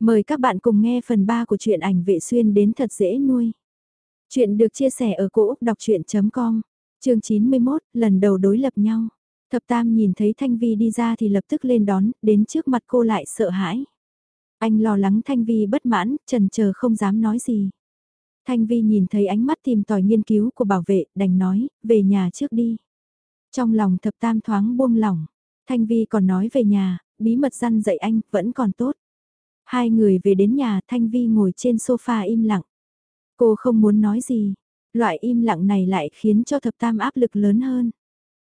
Mời các bạn cùng nghe phần 3 của truyện ảnh vệ xuyên đến thật dễ nuôi. Chuyện được chia sẻ ở cỗ đọc chuyện.com, chương 91, lần đầu đối lập nhau. Thập Tam nhìn thấy Thanh Vi đi ra thì lập tức lên đón, đến trước mặt cô lại sợ hãi. Anh lo lắng Thanh Vi bất mãn, trần chờ không dám nói gì. Thanh Vi nhìn thấy ánh mắt tìm tòi nghiên cứu của bảo vệ, đành nói, về nhà trước đi. Trong lòng thập tam thoáng buông lỏng, Thanh Vi còn nói về nhà, bí mật răn dạy anh, vẫn còn tốt. Hai người về đến nhà Thanh Vi ngồi trên sofa im lặng. Cô không muốn nói gì, loại im lặng này lại khiến cho thập tam áp lực lớn hơn.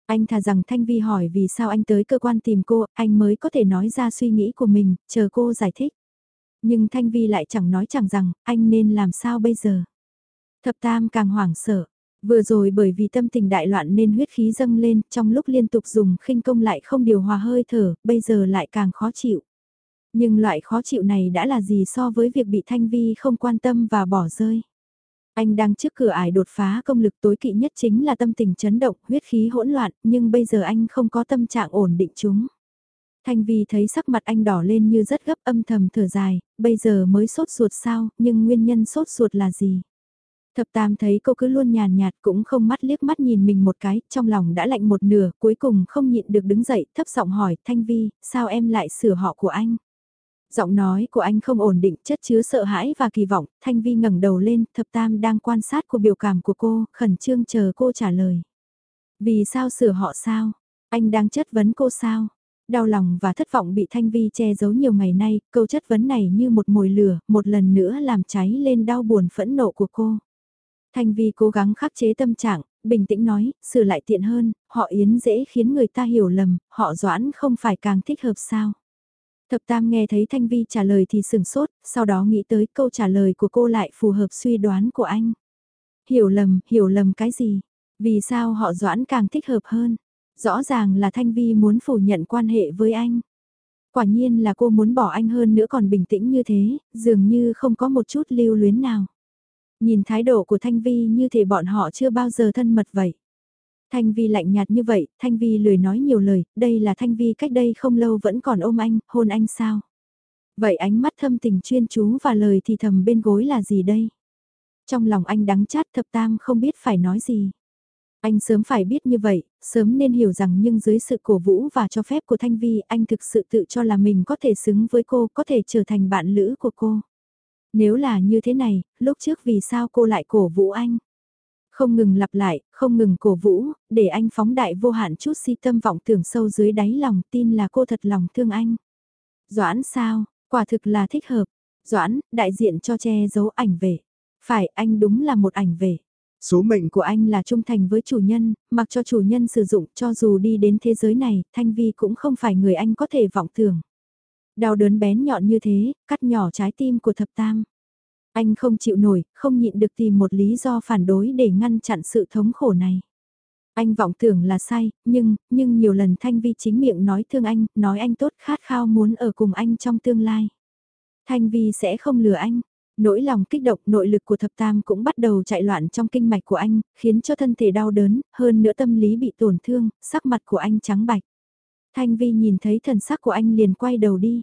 Anh thà rằng Thanh Vi hỏi vì sao anh tới cơ quan tìm cô, anh mới có thể nói ra suy nghĩ của mình, chờ cô giải thích. Nhưng Thanh Vi lại chẳng nói chẳng rằng, anh nên làm sao bây giờ. Thập tam càng hoảng sợ. Vừa rồi bởi vì tâm tình đại loạn nên huyết khí dâng lên, trong lúc liên tục dùng khinh công lại không điều hòa hơi thở, bây giờ lại càng khó chịu. Nhưng loại khó chịu này đã là gì so với việc bị Thanh Vi không quan tâm và bỏ rơi. Anh đang trước cửa ải đột phá công lực tối kỵ nhất chính là tâm tình chấn động, huyết khí hỗn loạn, nhưng bây giờ anh không có tâm trạng ổn định chúng. Thanh Vi thấy sắc mặt anh đỏ lên như rất gấp âm thầm thở dài, bây giờ mới sốt ruột sao, nhưng nguyên nhân sốt ruột là gì? Thập Tam thấy cô cứ luôn nhàn nhạt cũng không mắt liếc mắt nhìn mình một cái, trong lòng đã lạnh một nửa, cuối cùng không nhịn được đứng dậy, thấp giọng hỏi, Thanh Vi, sao em lại sửa họ của anh? Giọng nói của anh không ổn định, chất chứa sợ hãi và kỳ vọng, Thanh Vi ngẩng đầu lên, thập tam đang quan sát của biểu cảm của cô, khẩn trương chờ cô trả lời. Vì sao sửa họ sao? Anh đang chất vấn cô sao? Đau lòng và thất vọng bị Thanh Vi che giấu nhiều ngày nay, câu chất vấn này như một mồi lửa, một lần nữa làm cháy lên đau buồn phẫn nộ của cô. Thanh Vi cố gắng khắc chế tâm trạng, bình tĩnh nói, sửa lại tiện hơn, họ Yến dễ khiến người ta hiểu lầm, họ Doãn không phải càng thích hợp sao. Thập Tam nghe thấy Thanh Vi trả lời thì sừng sốt, sau đó nghĩ tới câu trả lời của cô lại phù hợp suy đoán của anh. Hiểu lầm, hiểu lầm cái gì? Vì sao họ Doãn càng thích hợp hơn? Rõ ràng là Thanh Vi muốn phủ nhận quan hệ với anh. Quả nhiên là cô muốn bỏ anh hơn nữa còn bình tĩnh như thế, dường như không có một chút lưu luyến nào. Nhìn thái độ của Thanh Vi như thể bọn họ chưa bao giờ thân mật vậy. Thanh Vi lạnh nhạt như vậy, Thanh Vi lười nói nhiều lời, đây là Thanh Vi cách đây không lâu vẫn còn ôm anh, hôn anh sao? Vậy ánh mắt thâm tình chuyên chú và lời thì thầm bên gối là gì đây? Trong lòng anh đắng chát thập tam không biết phải nói gì. Anh sớm phải biết như vậy, sớm nên hiểu rằng nhưng dưới sự cổ vũ và cho phép của Thanh Vi anh thực sự tự cho là mình có thể xứng với cô, có thể trở thành bạn lữ của cô. Nếu là như thế này, lúc trước vì sao cô lại cổ vũ anh? Không ngừng lặp lại, không ngừng cổ vũ, để anh phóng đại vô hạn chút si tâm vọng tưởng sâu dưới đáy lòng tin là cô thật lòng thương anh. Doãn sao, quả thực là thích hợp. Doãn, đại diện cho che giấu ảnh về. Phải, anh đúng là một ảnh về. Số mệnh của anh là trung thành với chủ nhân, mặc cho chủ nhân sử dụng cho dù đi đến thế giới này, Thanh Vi cũng không phải người anh có thể vọng tưởng. Đau đớn bén nhọn như thế, cắt nhỏ trái tim của thập tam. Anh không chịu nổi, không nhịn được tìm một lý do phản đối để ngăn chặn sự thống khổ này. Anh vọng tưởng là sai, nhưng, nhưng nhiều lần Thanh Vi chính miệng nói thương anh, nói anh tốt khát khao muốn ở cùng anh trong tương lai. Thanh Vi sẽ không lừa anh. Nỗi lòng kích động nội lực của thập tam cũng bắt đầu chạy loạn trong kinh mạch của anh, khiến cho thân thể đau đớn, hơn nữa tâm lý bị tổn thương, sắc mặt của anh trắng bạch. Thanh Vi nhìn thấy thần sắc của anh liền quay đầu đi.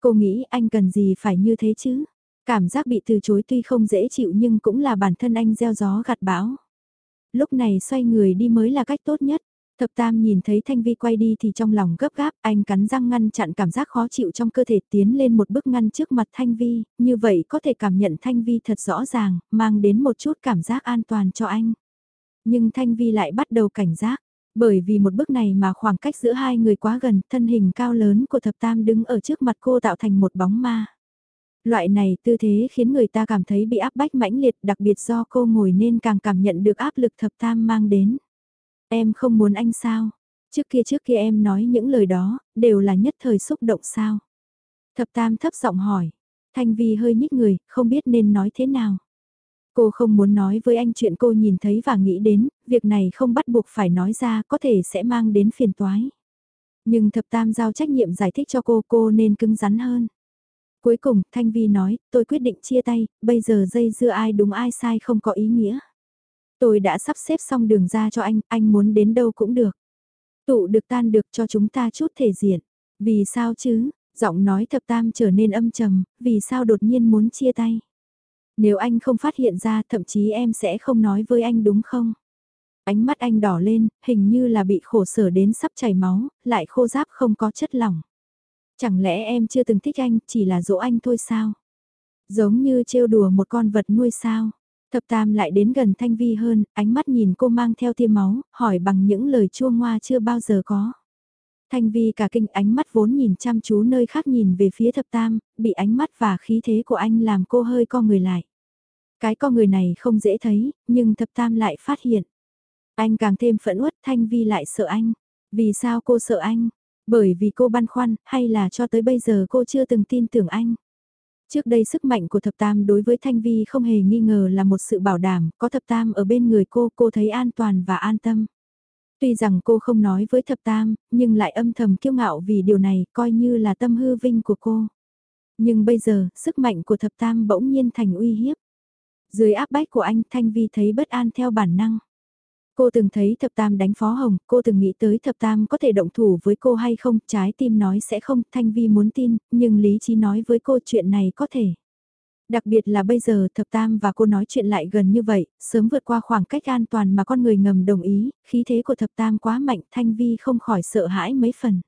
Cô nghĩ anh cần gì phải như thế chứ? Cảm giác bị từ chối tuy không dễ chịu nhưng cũng là bản thân anh gieo gió gặt bão. Lúc này xoay người đi mới là cách tốt nhất. Thập Tam nhìn thấy Thanh Vi quay đi thì trong lòng gấp gáp, anh cắn răng ngăn chặn cảm giác khó chịu trong cơ thể tiến lên một bước ngăn trước mặt Thanh Vi, như vậy có thể cảm nhận Thanh Vi thật rõ ràng, mang đến một chút cảm giác an toàn cho anh. Nhưng Thanh Vi lại bắt đầu cảnh giác, bởi vì một bước này mà khoảng cách giữa hai người quá gần, thân hình cao lớn của Thập Tam đứng ở trước mặt cô tạo thành một bóng ma. Loại này tư thế khiến người ta cảm thấy bị áp bách mãnh liệt đặc biệt do cô ngồi nên càng cảm nhận được áp lực thập tam mang đến. Em không muốn anh sao? Trước kia trước kia em nói những lời đó, đều là nhất thời xúc động sao? Thập tam thấp giọng hỏi. Thanh Vi hơi nhích người, không biết nên nói thế nào. Cô không muốn nói với anh chuyện cô nhìn thấy và nghĩ đến, việc này không bắt buộc phải nói ra có thể sẽ mang đến phiền toái. Nhưng thập tam giao trách nhiệm giải thích cho cô, cô nên cứng rắn hơn. Cuối cùng, Thanh Vi nói, tôi quyết định chia tay, bây giờ dây dưa ai đúng ai sai không có ý nghĩa. Tôi đã sắp xếp xong đường ra cho anh, anh muốn đến đâu cũng được. Tụ được tan được cho chúng ta chút thể diện. Vì sao chứ, Giọng nói thập tam trở nên âm trầm, vì sao đột nhiên muốn chia tay. Nếu anh không phát hiện ra thậm chí em sẽ không nói với anh đúng không? Ánh mắt anh đỏ lên, hình như là bị khổ sở đến sắp chảy máu, lại khô giáp không có chất lỏng. Chẳng lẽ em chưa từng thích anh, chỉ là dỗ anh thôi sao? Giống như trêu đùa một con vật nuôi sao? Thập Tam lại đến gần Thanh Vi hơn, ánh mắt nhìn cô mang theo tia máu, hỏi bằng những lời chua ngoa chưa bao giờ có. Thanh Vi cả kinh ánh mắt vốn nhìn chăm chú nơi khác nhìn về phía Thập Tam, bị ánh mắt và khí thế của anh làm cô hơi co người lại. Cái co người này không dễ thấy, nhưng Thập Tam lại phát hiện. Anh càng thêm phẫn uất Thanh Vi lại sợ anh. Vì sao cô sợ anh? Bởi vì cô băn khoăn, hay là cho tới bây giờ cô chưa từng tin tưởng anh? Trước đây sức mạnh của thập tam đối với Thanh Vi không hề nghi ngờ là một sự bảo đảm, có thập tam ở bên người cô, cô thấy an toàn và an tâm. Tuy rằng cô không nói với thập tam, nhưng lại âm thầm kiêu ngạo vì điều này coi như là tâm hư vinh của cô. Nhưng bây giờ, sức mạnh của thập tam bỗng nhiên thành uy hiếp. Dưới áp bách của anh Thanh Vi thấy bất an theo bản năng. Cô từng thấy thập tam đánh phó hồng, cô từng nghĩ tới thập tam có thể động thủ với cô hay không, trái tim nói sẽ không, Thanh Vi muốn tin, nhưng lý trí nói với cô chuyện này có thể. Đặc biệt là bây giờ thập tam và cô nói chuyện lại gần như vậy, sớm vượt qua khoảng cách an toàn mà con người ngầm đồng ý, khí thế của thập tam quá mạnh, Thanh Vi không khỏi sợ hãi mấy phần.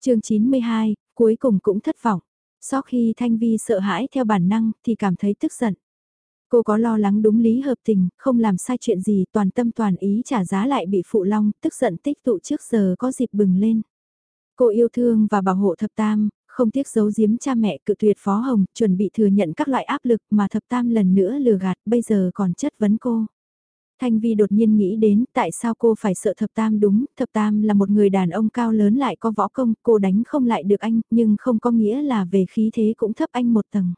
chương 92, cuối cùng cũng thất vọng. Sau khi Thanh Vi sợ hãi theo bản năng thì cảm thấy tức giận. Cô có lo lắng đúng lý hợp tình, không làm sai chuyện gì toàn tâm toàn ý trả giá lại bị phụ long, tức giận tích tụ trước giờ có dịp bừng lên. Cô yêu thương và bảo hộ thập tam, không tiếc giấu giếm cha mẹ cự tuyệt phó hồng, chuẩn bị thừa nhận các loại áp lực mà thập tam lần nữa lừa gạt, bây giờ còn chất vấn cô. Thanh Vi đột nhiên nghĩ đến tại sao cô phải sợ thập tam đúng, thập tam là một người đàn ông cao lớn lại có võ công, cô đánh không lại được anh, nhưng không có nghĩa là về khí thế cũng thấp anh một tầng.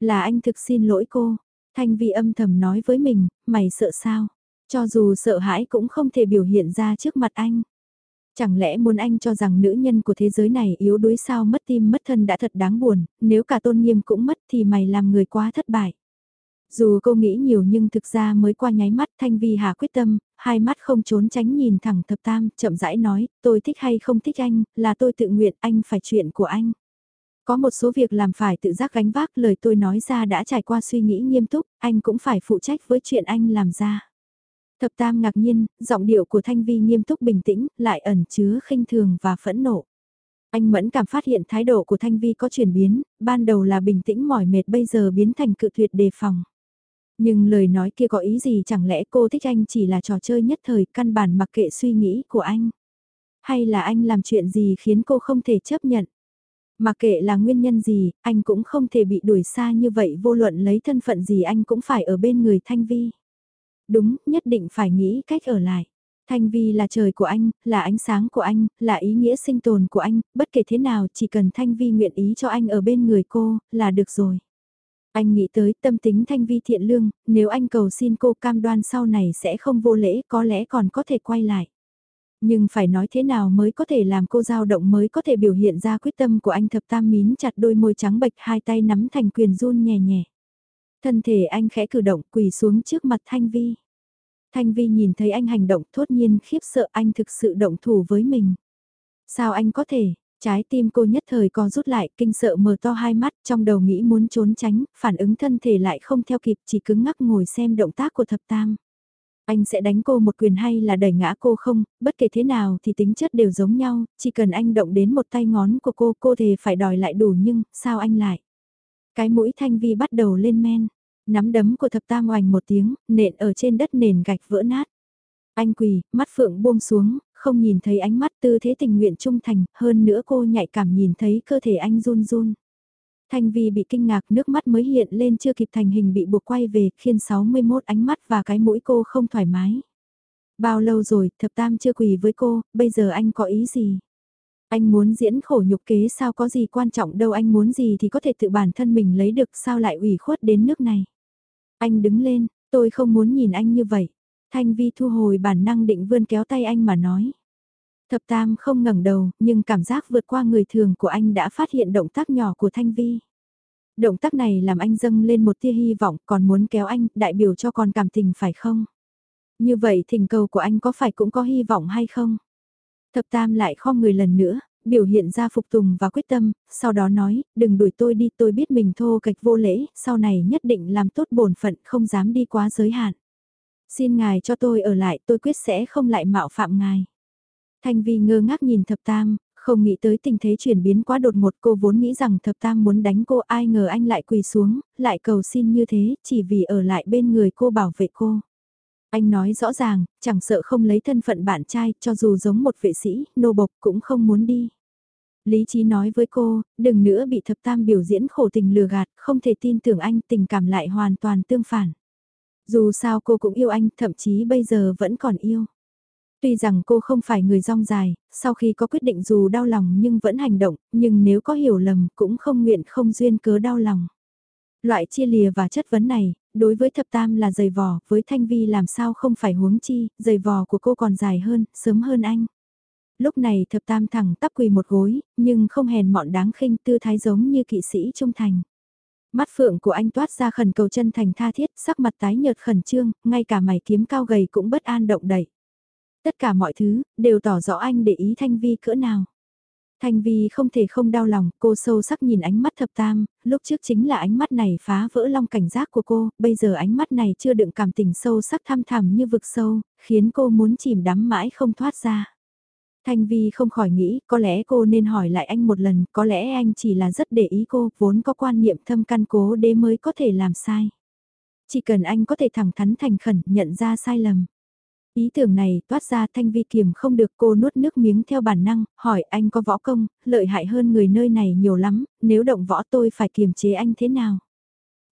Là anh thực xin lỗi cô, Thanh Vi âm thầm nói với mình, mày sợ sao? Cho dù sợ hãi cũng không thể biểu hiện ra trước mặt anh. Chẳng lẽ muốn anh cho rằng nữ nhân của thế giới này yếu đuối sao mất tim mất thân đã thật đáng buồn, nếu cả tôn nghiêm cũng mất thì mày làm người quá thất bại. Dù cô nghĩ nhiều nhưng thực ra mới qua nháy mắt Thanh Vi hà quyết tâm, hai mắt không trốn tránh nhìn thẳng thập tam, chậm rãi nói, tôi thích hay không thích anh, là tôi tự nguyện, anh phải chuyện của anh. Có một số việc làm phải tự giác gánh vác lời tôi nói ra đã trải qua suy nghĩ nghiêm túc, anh cũng phải phụ trách với chuyện anh làm ra. Thập Tam ngạc nhiên, giọng điệu của Thanh Vi nghiêm túc bình tĩnh, lại ẩn chứa khinh thường và phẫn nộ. Anh mẫn cảm phát hiện thái độ của Thanh Vi có chuyển biến, ban đầu là bình tĩnh mỏi mệt bây giờ biến thành cự tuyệt đề phòng. Nhưng lời nói kia có ý gì chẳng lẽ cô thích anh chỉ là trò chơi nhất thời căn bản mặc kệ suy nghĩ của anh. Hay là anh làm chuyện gì khiến cô không thể chấp nhận. Mà kệ là nguyên nhân gì, anh cũng không thể bị đuổi xa như vậy vô luận lấy thân phận gì anh cũng phải ở bên người Thanh Vi. Đúng, nhất định phải nghĩ cách ở lại. Thanh Vi là trời của anh, là ánh sáng của anh, là ý nghĩa sinh tồn của anh, bất kể thế nào chỉ cần Thanh Vi nguyện ý cho anh ở bên người cô, là được rồi. Anh nghĩ tới tâm tính Thanh Vi thiện lương, nếu anh cầu xin cô cam đoan sau này sẽ không vô lễ có lẽ còn có thể quay lại. Nhưng phải nói thế nào mới có thể làm cô dao động mới có thể biểu hiện ra quyết tâm của anh thập tam mín chặt đôi môi trắng bệch hai tay nắm thành quyền run nhẹ nhẹ. Thân thể anh khẽ cử động quỳ xuống trước mặt Thanh Vi. Thanh Vi nhìn thấy anh hành động thốt nhiên khiếp sợ anh thực sự động thủ với mình. Sao anh có thể, trái tim cô nhất thời co rút lại kinh sợ mở to hai mắt trong đầu nghĩ muốn trốn tránh, phản ứng thân thể lại không theo kịp chỉ cứng ngắc ngồi xem động tác của thập tam. Anh sẽ đánh cô một quyền hay là đẩy ngã cô không, bất kể thế nào thì tính chất đều giống nhau, chỉ cần anh động đến một tay ngón của cô, cô thề phải đòi lại đủ nhưng, sao anh lại? Cái mũi thanh vi bắt đầu lên men, nắm đấm của thập tam oành một tiếng, nện ở trên đất nền gạch vỡ nát. Anh quỳ, mắt phượng buông xuống, không nhìn thấy ánh mắt tư thế tình nguyện trung thành, hơn nữa cô nhạy cảm nhìn thấy cơ thể anh run run. Thanh Vi bị kinh ngạc nước mắt mới hiện lên chưa kịp thành hình bị buộc quay về khiến 61 ánh mắt và cái mũi cô không thoải mái. Bao lâu rồi thập tam chưa quỳ với cô, bây giờ anh có ý gì? Anh muốn diễn khổ nhục kế sao có gì quan trọng đâu anh muốn gì thì có thể tự bản thân mình lấy được sao lại ủy khuất đến nước này. Anh đứng lên, tôi không muốn nhìn anh như vậy. Thanh Vi thu hồi bản năng định vươn kéo tay anh mà nói. Thập Tam không ngẩng đầu, nhưng cảm giác vượt qua người thường của anh đã phát hiện động tác nhỏ của Thanh Vi. Động tác này làm anh dâng lên một tia hy vọng, còn muốn kéo anh, đại biểu cho còn cảm tình phải không? Như vậy thỉnh cầu của anh có phải cũng có hy vọng hay không? Thập Tam lại kho người lần nữa, biểu hiện ra phục tùng và quyết tâm, sau đó nói, đừng đuổi tôi đi, tôi biết mình thô kịch vô lễ, sau này nhất định làm tốt bổn phận, không dám đi quá giới hạn. Xin ngài cho tôi ở lại, tôi quyết sẽ không lại mạo phạm ngài. Thanh Vi ngơ ngác nhìn thập tam, không nghĩ tới tình thế chuyển biến quá đột ngột cô vốn nghĩ rằng thập tam muốn đánh cô ai ngờ anh lại quỳ xuống, lại cầu xin như thế, chỉ vì ở lại bên người cô bảo vệ cô. Anh nói rõ ràng, chẳng sợ không lấy thân phận bạn trai, cho dù giống một vệ sĩ, nô bộc cũng không muốn đi. Lý trí nói với cô, đừng nữa bị thập tam biểu diễn khổ tình lừa gạt, không thể tin tưởng anh, tình cảm lại hoàn toàn tương phản. Dù sao cô cũng yêu anh, thậm chí bây giờ vẫn còn yêu. Tuy rằng cô không phải người rong dài, sau khi có quyết định dù đau lòng nhưng vẫn hành động, nhưng nếu có hiểu lầm cũng không nguyện không duyên cớ đau lòng. Loại chia lìa và chất vấn này, đối với thập tam là giày vò, với thanh vi làm sao không phải huống chi, giày vò của cô còn dài hơn, sớm hơn anh. Lúc này thập tam thẳng tắp quỳ một gối, nhưng không hèn mọn đáng khinh tư thái giống như kỵ sĩ trung thành. Mắt phượng của anh toát ra khẩn cầu chân thành tha thiết, sắc mặt tái nhợt khẩn trương, ngay cả mày kiếm cao gầy cũng bất an động đậy Tất cả mọi thứ, đều tỏ rõ anh để ý Thanh Vi cỡ nào. Thanh Vi không thể không đau lòng, cô sâu sắc nhìn ánh mắt thập tam, lúc trước chính là ánh mắt này phá vỡ long cảnh giác của cô, bây giờ ánh mắt này chưa đựng cảm tình sâu sắc thăm thẳm như vực sâu, khiến cô muốn chìm đắm mãi không thoát ra. Thanh Vi không khỏi nghĩ, có lẽ cô nên hỏi lại anh một lần, có lẽ anh chỉ là rất để ý cô, vốn có quan niệm thâm căn cố đế mới có thể làm sai. Chỉ cần anh có thể thẳng thắn thành khẩn nhận ra sai lầm. Ý tưởng này toát ra thanh vi kiềm không được cô nuốt nước miếng theo bản năng, hỏi anh có võ công, lợi hại hơn người nơi này nhiều lắm, nếu động võ tôi phải kiềm chế anh thế nào?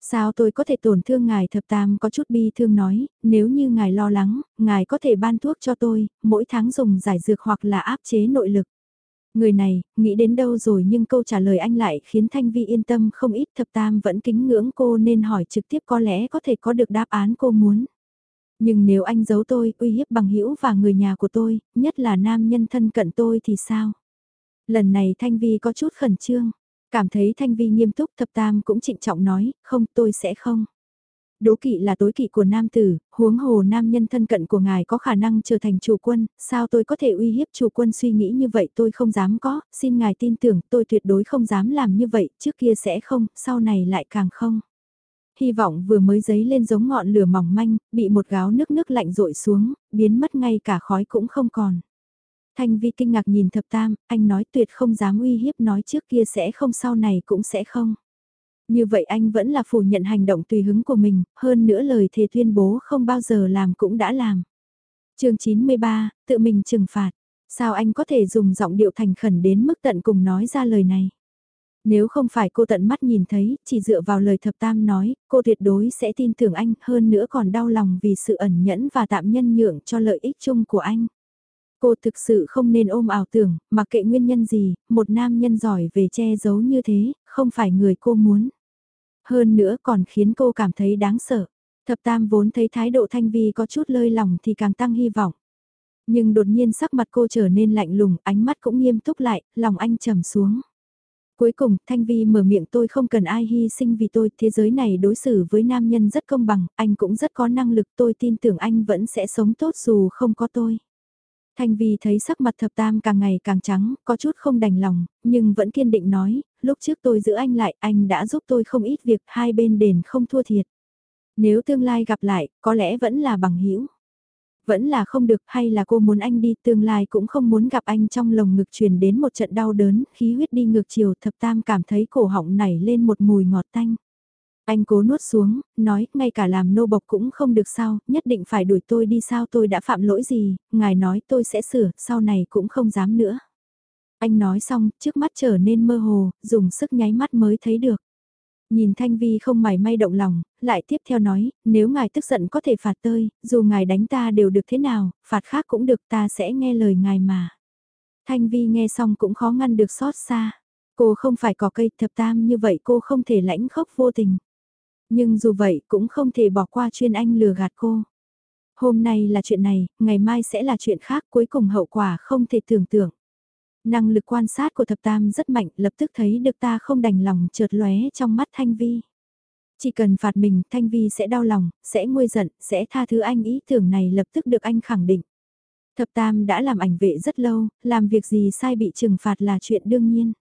Sao tôi có thể tổn thương ngài thập tam có chút bi thương nói, nếu như ngài lo lắng, ngài có thể ban thuốc cho tôi, mỗi tháng dùng giải dược hoặc là áp chế nội lực. Người này, nghĩ đến đâu rồi nhưng câu trả lời anh lại khiến Thanh Vi yên tâm không ít thập tam vẫn kính ngưỡng cô nên hỏi trực tiếp có lẽ có thể có được đáp án cô muốn. Nhưng nếu anh giấu tôi, uy hiếp bằng hữu và người nhà của tôi, nhất là nam nhân thân cận tôi thì sao? Lần này Thanh Vi có chút khẩn trương. Cảm thấy Thanh Vi nghiêm túc thập tam cũng trịnh trọng nói, không tôi sẽ không. Đố kỵ là tối kỵ của nam tử, huống hồ nam nhân thân cận của ngài có khả năng trở thành chủ quân, sao tôi có thể uy hiếp chủ quân suy nghĩ như vậy tôi không dám có, xin ngài tin tưởng tôi tuyệt đối không dám làm như vậy, trước kia sẽ không, sau này lại càng không hy vọng vừa mới giấy lên giống ngọn lửa mỏng manh, bị một gáo nước nước lạnh rội xuống, biến mất ngay cả khói cũng không còn. Thanh Vi kinh ngạc nhìn thập tam, anh nói tuyệt không dám uy hiếp nói trước kia sẽ không sau này cũng sẽ không. Như vậy anh vẫn là phủ nhận hành động tùy hứng của mình, hơn nữa lời thề tuyên bố không bao giờ làm cũng đã làm. chương 93, tự mình trừng phạt. Sao anh có thể dùng giọng điệu thành khẩn đến mức tận cùng nói ra lời này? Nếu không phải cô tận mắt nhìn thấy, chỉ dựa vào lời thập tam nói, cô tuyệt đối sẽ tin tưởng anh hơn nữa còn đau lòng vì sự ẩn nhẫn và tạm nhân nhượng cho lợi ích chung của anh. Cô thực sự không nên ôm ảo tưởng, mặc kệ nguyên nhân gì, một nam nhân giỏi về che giấu như thế, không phải người cô muốn. Hơn nữa còn khiến cô cảm thấy đáng sợ. Thập tam vốn thấy thái độ thanh vi có chút lơi lòng thì càng tăng hy vọng. Nhưng đột nhiên sắc mặt cô trở nên lạnh lùng, ánh mắt cũng nghiêm túc lại, lòng anh trầm xuống. Cuối cùng, Thanh Vi mở miệng tôi không cần ai hy sinh vì tôi, thế giới này đối xử với nam nhân rất công bằng, anh cũng rất có năng lực, tôi tin tưởng anh vẫn sẽ sống tốt dù không có tôi. Thanh Vi thấy sắc mặt thập tam càng ngày càng trắng, có chút không đành lòng, nhưng vẫn kiên định nói, lúc trước tôi giữ anh lại, anh đã giúp tôi không ít việc, hai bên đền không thua thiệt. Nếu tương lai gặp lại, có lẽ vẫn là bằng hữu vẫn là không được hay là cô muốn anh đi tương lai cũng không muốn gặp anh trong lồng ngực truyền đến một trận đau đớn, khí huyết đi ngược chiều thập tam cảm thấy cổ họng nảy lên một mùi ngọt tanh. Anh cố nuốt xuống, nói, ngay cả làm nô bộc cũng không được sao, nhất định phải đuổi tôi đi sao tôi đã phạm lỗi gì, ngài nói tôi sẽ sửa, sau này cũng không dám nữa. Anh nói xong, trước mắt trở nên mơ hồ, dùng sức nháy mắt mới thấy được. Nhìn Thanh Vi không mảy may động lòng, lại tiếp theo nói, nếu ngài tức giận có thể phạt tơi, dù ngài đánh ta đều được thế nào, phạt khác cũng được ta sẽ nghe lời ngài mà. Thanh Vi nghe xong cũng khó ngăn được xót xa. Cô không phải có cây thập tam như vậy cô không thể lãnh khốc vô tình. Nhưng dù vậy cũng không thể bỏ qua chuyên anh lừa gạt cô. Hôm nay là chuyện này, ngày mai sẽ là chuyện khác cuối cùng hậu quả không thể tưởng tượng. Năng lực quan sát của thập tam rất mạnh, lập tức thấy được ta không đành lòng trượt lóe trong mắt Thanh Vi. Chỉ cần phạt mình, Thanh Vi sẽ đau lòng, sẽ nguôi giận, sẽ tha thứ anh ý tưởng này lập tức được anh khẳng định. Thập Tam đã làm ảnh vệ rất lâu, làm việc gì sai bị trừng phạt là chuyện đương nhiên.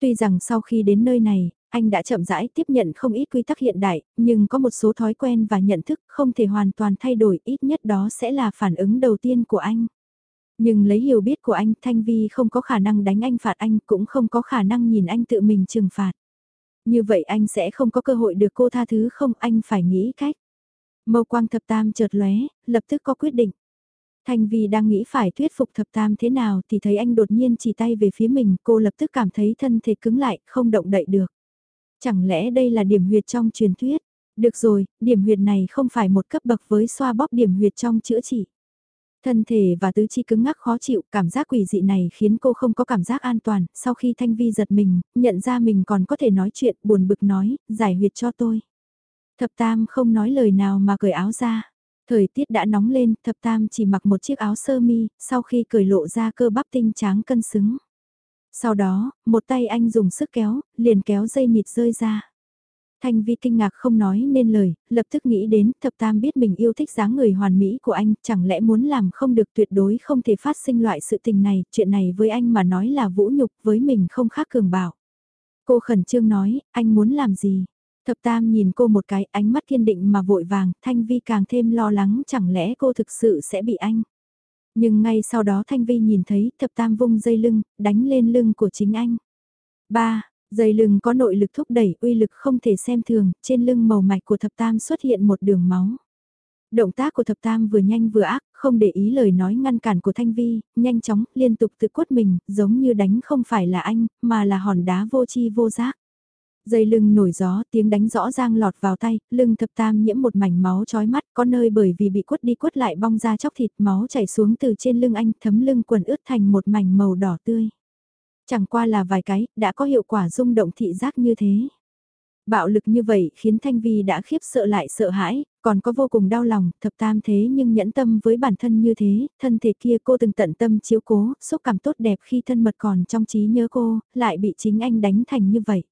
Tuy rằng sau khi đến nơi này, anh đã chậm rãi tiếp nhận không ít quy tắc hiện đại, nhưng có một số thói quen và nhận thức không thể hoàn toàn thay đổi, ít nhất đó sẽ là phản ứng đầu tiên của anh. Nhưng lấy hiểu biết của anh, Thanh Vi không có khả năng đánh anh phạt anh, cũng không có khả năng nhìn anh tự mình trừng phạt. Như vậy anh sẽ không có cơ hội được cô tha thứ không, anh phải nghĩ cách. Mâu quang thập tam chợt lóe, lập tức có quyết định. Thanh Vi đang nghĩ phải thuyết phục thập tam thế nào thì thấy anh đột nhiên chỉ tay về phía mình, cô lập tức cảm thấy thân thể cứng lại, không động đậy được. Chẳng lẽ đây là điểm huyệt trong truyền thuyết? Được rồi, điểm huyệt này không phải một cấp bậc với xoa bóp điểm huyệt trong chữa trị. Thân thể và tứ chi cứng ngắc khó chịu, cảm giác quỷ dị này khiến cô không có cảm giác an toàn, sau khi Thanh Vi giật mình, nhận ra mình còn có thể nói chuyện, buồn bực nói, giải huyệt cho tôi. Thập Tam không nói lời nào mà cởi áo ra. Thời tiết đã nóng lên, Thập Tam chỉ mặc một chiếc áo sơ mi, sau khi cởi lộ ra cơ bắp tinh tráng cân xứng. Sau đó, một tay anh dùng sức kéo, liền kéo dây nịt rơi ra. Thanh Vi kinh ngạc không nói nên lời, lập tức nghĩ đến thập tam biết mình yêu thích dáng người hoàn mỹ của anh, chẳng lẽ muốn làm không được tuyệt đối không thể phát sinh loại sự tình này, chuyện này với anh mà nói là vũ nhục với mình không khác cường bảo. Cô khẩn trương nói, anh muốn làm gì? Thập tam nhìn cô một cái ánh mắt kiên định mà vội vàng, Thanh Vi càng thêm lo lắng chẳng lẽ cô thực sự sẽ bị anh. Nhưng ngay sau đó Thanh Vi nhìn thấy thập tam vung dây lưng, đánh lên lưng của chính anh. Ba, Dây lưng có nội lực thúc đẩy, uy lực không thể xem thường, trên lưng màu mạch của thập tam xuất hiện một đường máu. Động tác của thập tam vừa nhanh vừa ác, không để ý lời nói ngăn cản của Thanh Vi, nhanh chóng, liên tục tự quất mình, giống như đánh không phải là anh, mà là hòn đá vô chi vô giác. Dây lưng nổi gió, tiếng đánh rõ ràng lọt vào tay, lưng thập tam nhiễm một mảnh máu chói mắt, có nơi bởi vì bị quất đi quất lại bong ra chóc thịt máu chảy xuống từ trên lưng anh thấm lưng quần ướt thành một mảnh màu đỏ tươi. Chẳng qua là vài cái, đã có hiệu quả rung động thị giác như thế. Bạo lực như vậy khiến Thanh Vi đã khiếp sợ lại sợ hãi, còn có vô cùng đau lòng, thập tam thế nhưng nhẫn tâm với bản thân như thế, thân thể kia cô từng tận tâm chiếu cố, xúc cảm tốt đẹp khi thân mật còn trong trí nhớ cô, lại bị chính anh đánh thành như vậy.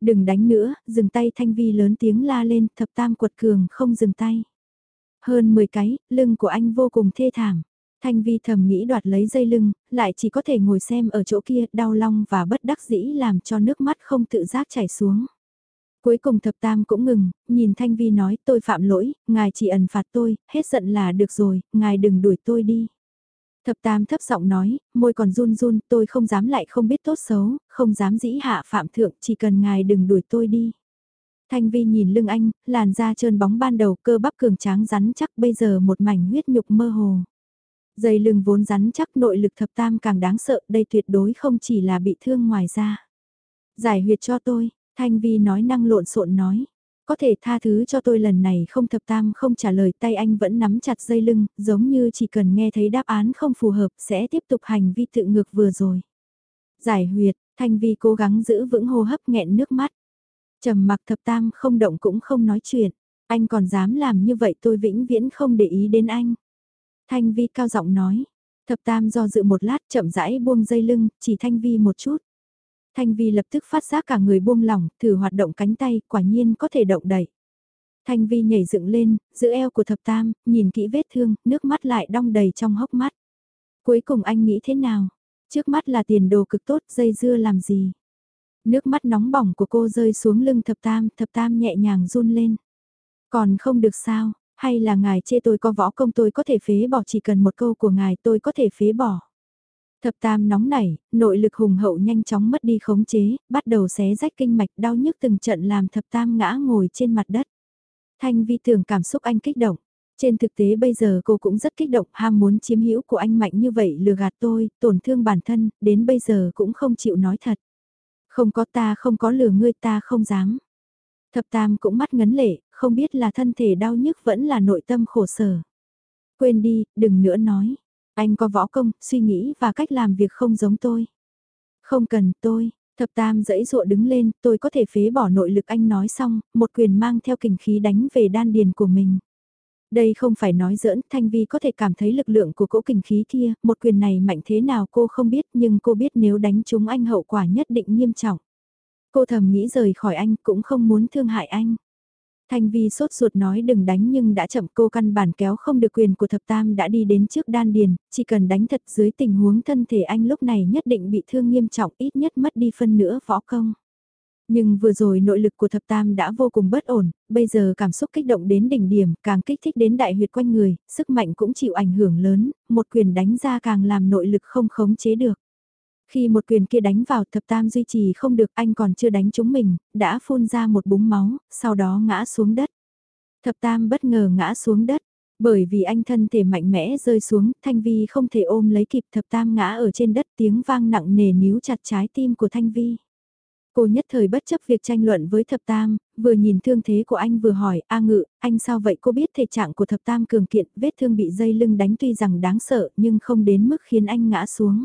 Đừng đánh nữa, dừng tay Thanh Vi lớn tiếng la lên, thập tam quật cường không dừng tay. Hơn 10 cái, lưng của anh vô cùng thê thảm. Thanh Vi thầm nghĩ đoạt lấy dây lưng, lại chỉ có thể ngồi xem ở chỗ kia, đau lòng và bất đắc dĩ làm cho nước mắt không tự giác chảy xuống. Cuối cùng thập tam cũng ngừng, nhìn Thanh Vi nói tôi phạm lỗi, ngài chỉ ẩn phạt tôi, hết giận là được rồi, ngài đừng đuổi tôi đi. Thập tam thấp giọng nói, môi còn run run, tôi không dám lại không biết tốt xấu, không dám dĩ hạ phạm thượng, chỉ cần ngài đừng đuổi tôi đi. Thanh Vi nhìn lưng anh, làn da trơn bóng ban đầu cơ bắp cường tráng rắn chắc bây giờ một mảnh huyết nhục mơ hồ. Dây lưng vốn rắn chắc nội lực thập tam càng đáng sợ, đây tuyệt đối không chỉ là bị thương ngoài ra. Giải huyệt cho tôi, Thanh Vi nói năng lộn xộn nói. Có thể tha thứ cho tôi lần này không thập tam không trả lời tay anh vẫn nắm chặt dây lưng, giống như chỉ cần nghe thấy đáp án không phù hợp sẽ tiếp tục hành vi tự ngược vừa rồi. Giải huyệt, Thanh Vi cố gắng giữ vững hô hấp nghẹn nước mắt. trầm mặc thập tam không động cũng không nói chuyện. Anh còn dám làm như vậy tôi vĩnh viễn không để ý đến anh. Thanh Vi cao giọng nói. Thập Tam do dự một lát chậm rãi buông dây lưng, chỉ Thanh Vi một chút. Thanh Vi lập tức phát giác cả người buông lỏng, thử hoạt động cánh tay, quả nhiên có thể động đẩy. Thanh Vi nhảy dựng lên, giữ eo của thập tam, nhìn kỹ vết thương, nước mắt lại đong đầy trong hốc mắt. Cuối cùng anh nghĩ thế nào? Trước mắt là tiền đồ cực tốt, dây dưa làm gì? Nước mắt nóng bỏng của cô rơi xuống lưng thập tam, thập tam nhẹ nhàng run lên. Còn không được sao, hay là ngài chê tôi có võ công tôi có thể phế bỏ chỉ cần một câu của ngài tôi có thể phế bỏ. Thập tam nóng nảy, nội lực hùng hậu nhanh chóng mất đi khống chế, bắt đầu xé rách kinh mạch đau nhức từng trận làm thập tam ngã ngồi trên mặt đất. Thanh vi tưởng cảm xúc anh kích động. Trên thực tế bây giờ cô cũng rất kích động ham muốn chiếm hữu của anh mạnh như vậy lừa gạt tôi, tổn thương bản thân, đến bây giờ cũng không chịu nói thật. Không có ta không có lừa ngươi ta không dám. Thập tam cũng mắt ngấn lệ, không biết là thân thể đau nhức vẫn là nội tâm khổ sở. Quên đi, đừng nữa nói. Anh có võ công, suy nghĩ và cách làm việc không giống tôi. Không cần tôi, thập tam dẫy dụa đứng lên, tôi có thể phế bỏ nội lực anh nói xong, một quyền mang theo kình khí đánh về đan điền của mình. Đây không phải nói giỡn, Thanh Vi có thể cảm thấy lực lượng của cỗ kình khí kia, một quyền này mạnh thế nào cô không biết nhưng cô biết nếu đánh trúng anh hậu quả nhất định nghiêm trọng. Cô thầm nghĩ rời khỏi anh cũng không muốn thương hại anh. Thanh Vi sốt ruột nói đừng đánh nhưng đã chậm cô căn bản kéo không được quyền của thập tam đã đi đến trước đan điền, chỉ cần đánh thật dưới tình huống thân thể anh lúc này nhất định bị thương nghiêm trọng ít nhất mất đi phân nữa võ công. Nhưng vừa rồi nội lực của thập tam đã vô cùng bất ổn, bây giờ cảm xúc kích động đến đỉnh điểm, càng kích thích đến đại huyệt quanh người, sức mạnh cũng chịu ảnh hưởng lớn, một quyền đánh ra càng làm nội lực không khống chế được. Khi một quyền kia đánh vào thập tam duy trì không được anh còn chưa đánh chúng mình, đã phun ra một búng máu, sau đó ngã xuống đất. Thập tam bất ngờ ngã xuống đất, bởi vì anh thân thể mạnh mẽ rơi xuống, Thanh Vi không thể ôm lấy kịp thập tam ngã ở trên đất tiếng vang nặng nề níu chặt trái tim của Thanh Vi. Cô nhất thời bất chấp việc tranh luận với thập tam, vừa nhìn thương thế của anh vừa hỏi, A ngự, anh sao vậy cô biết thể trạng của thập tam cường kiện, vết thương bị dây lưng đánh tuy rằng đáng sợ nhưng không đến mức khiến anh ngã xuống.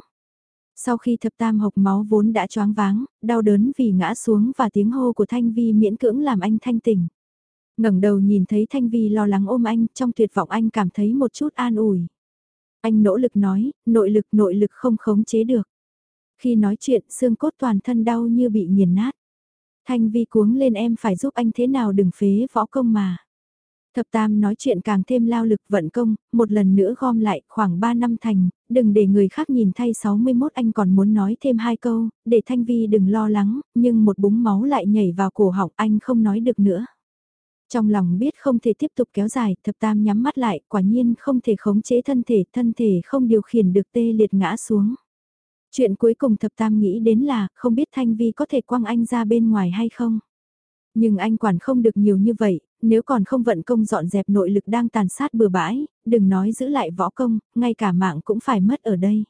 Sau khi thập tam hộc máu vốn đã choáng váng, đau đớn vì ngã xuống và tiếng hô của Thanh Vi miễn cưỡng làm anh thanh tỉnh. ngẩng đầu nhìn thấy Thanh Vi lo lắng ôm anh, trong tuyệt vọng anh cảm thấy một chút an ủi. Anh nỗ lực nói, nội lực nội lực không khống chế được. Khi nói chuyện, xương cốt toàn thân đau như bị nghiền nát. Thanh Vi cuống lên em phải giúp anh thế nào đừng phế võ công mà. Thập Tam nói chuyện càng thêm lao lực vận công, một lần nữa gom lại khoảng 3 năm thành, đừng để người khác nhìn thay 61 anh còn muốn nói thêm hai câu, để Thanh Vi đừng lo lắng, nhưng một búng máu lại nhảy vào cổ họng anh không nói được nữa. Trong lòng biết không thể tiếp tục kéo dài, thập tam nhắm mắt lại, quả nhiên không thể khống chế thân thể, thân thể không điều khiển được tê liệt ngã xuống. Chuyện cuối cùng thập tam nghĩ đến là, không biết Thanh Vi có thể quăng anh ra bên ngoài hay không. Nhưng anh quản không được nhiều như vậy, nếu còn không vận công dọn dẹp nội lực đang tàn sát bừa bãi, đừng nói giữ lại võ công, ngay cả mạng cũng phải mất ở đây.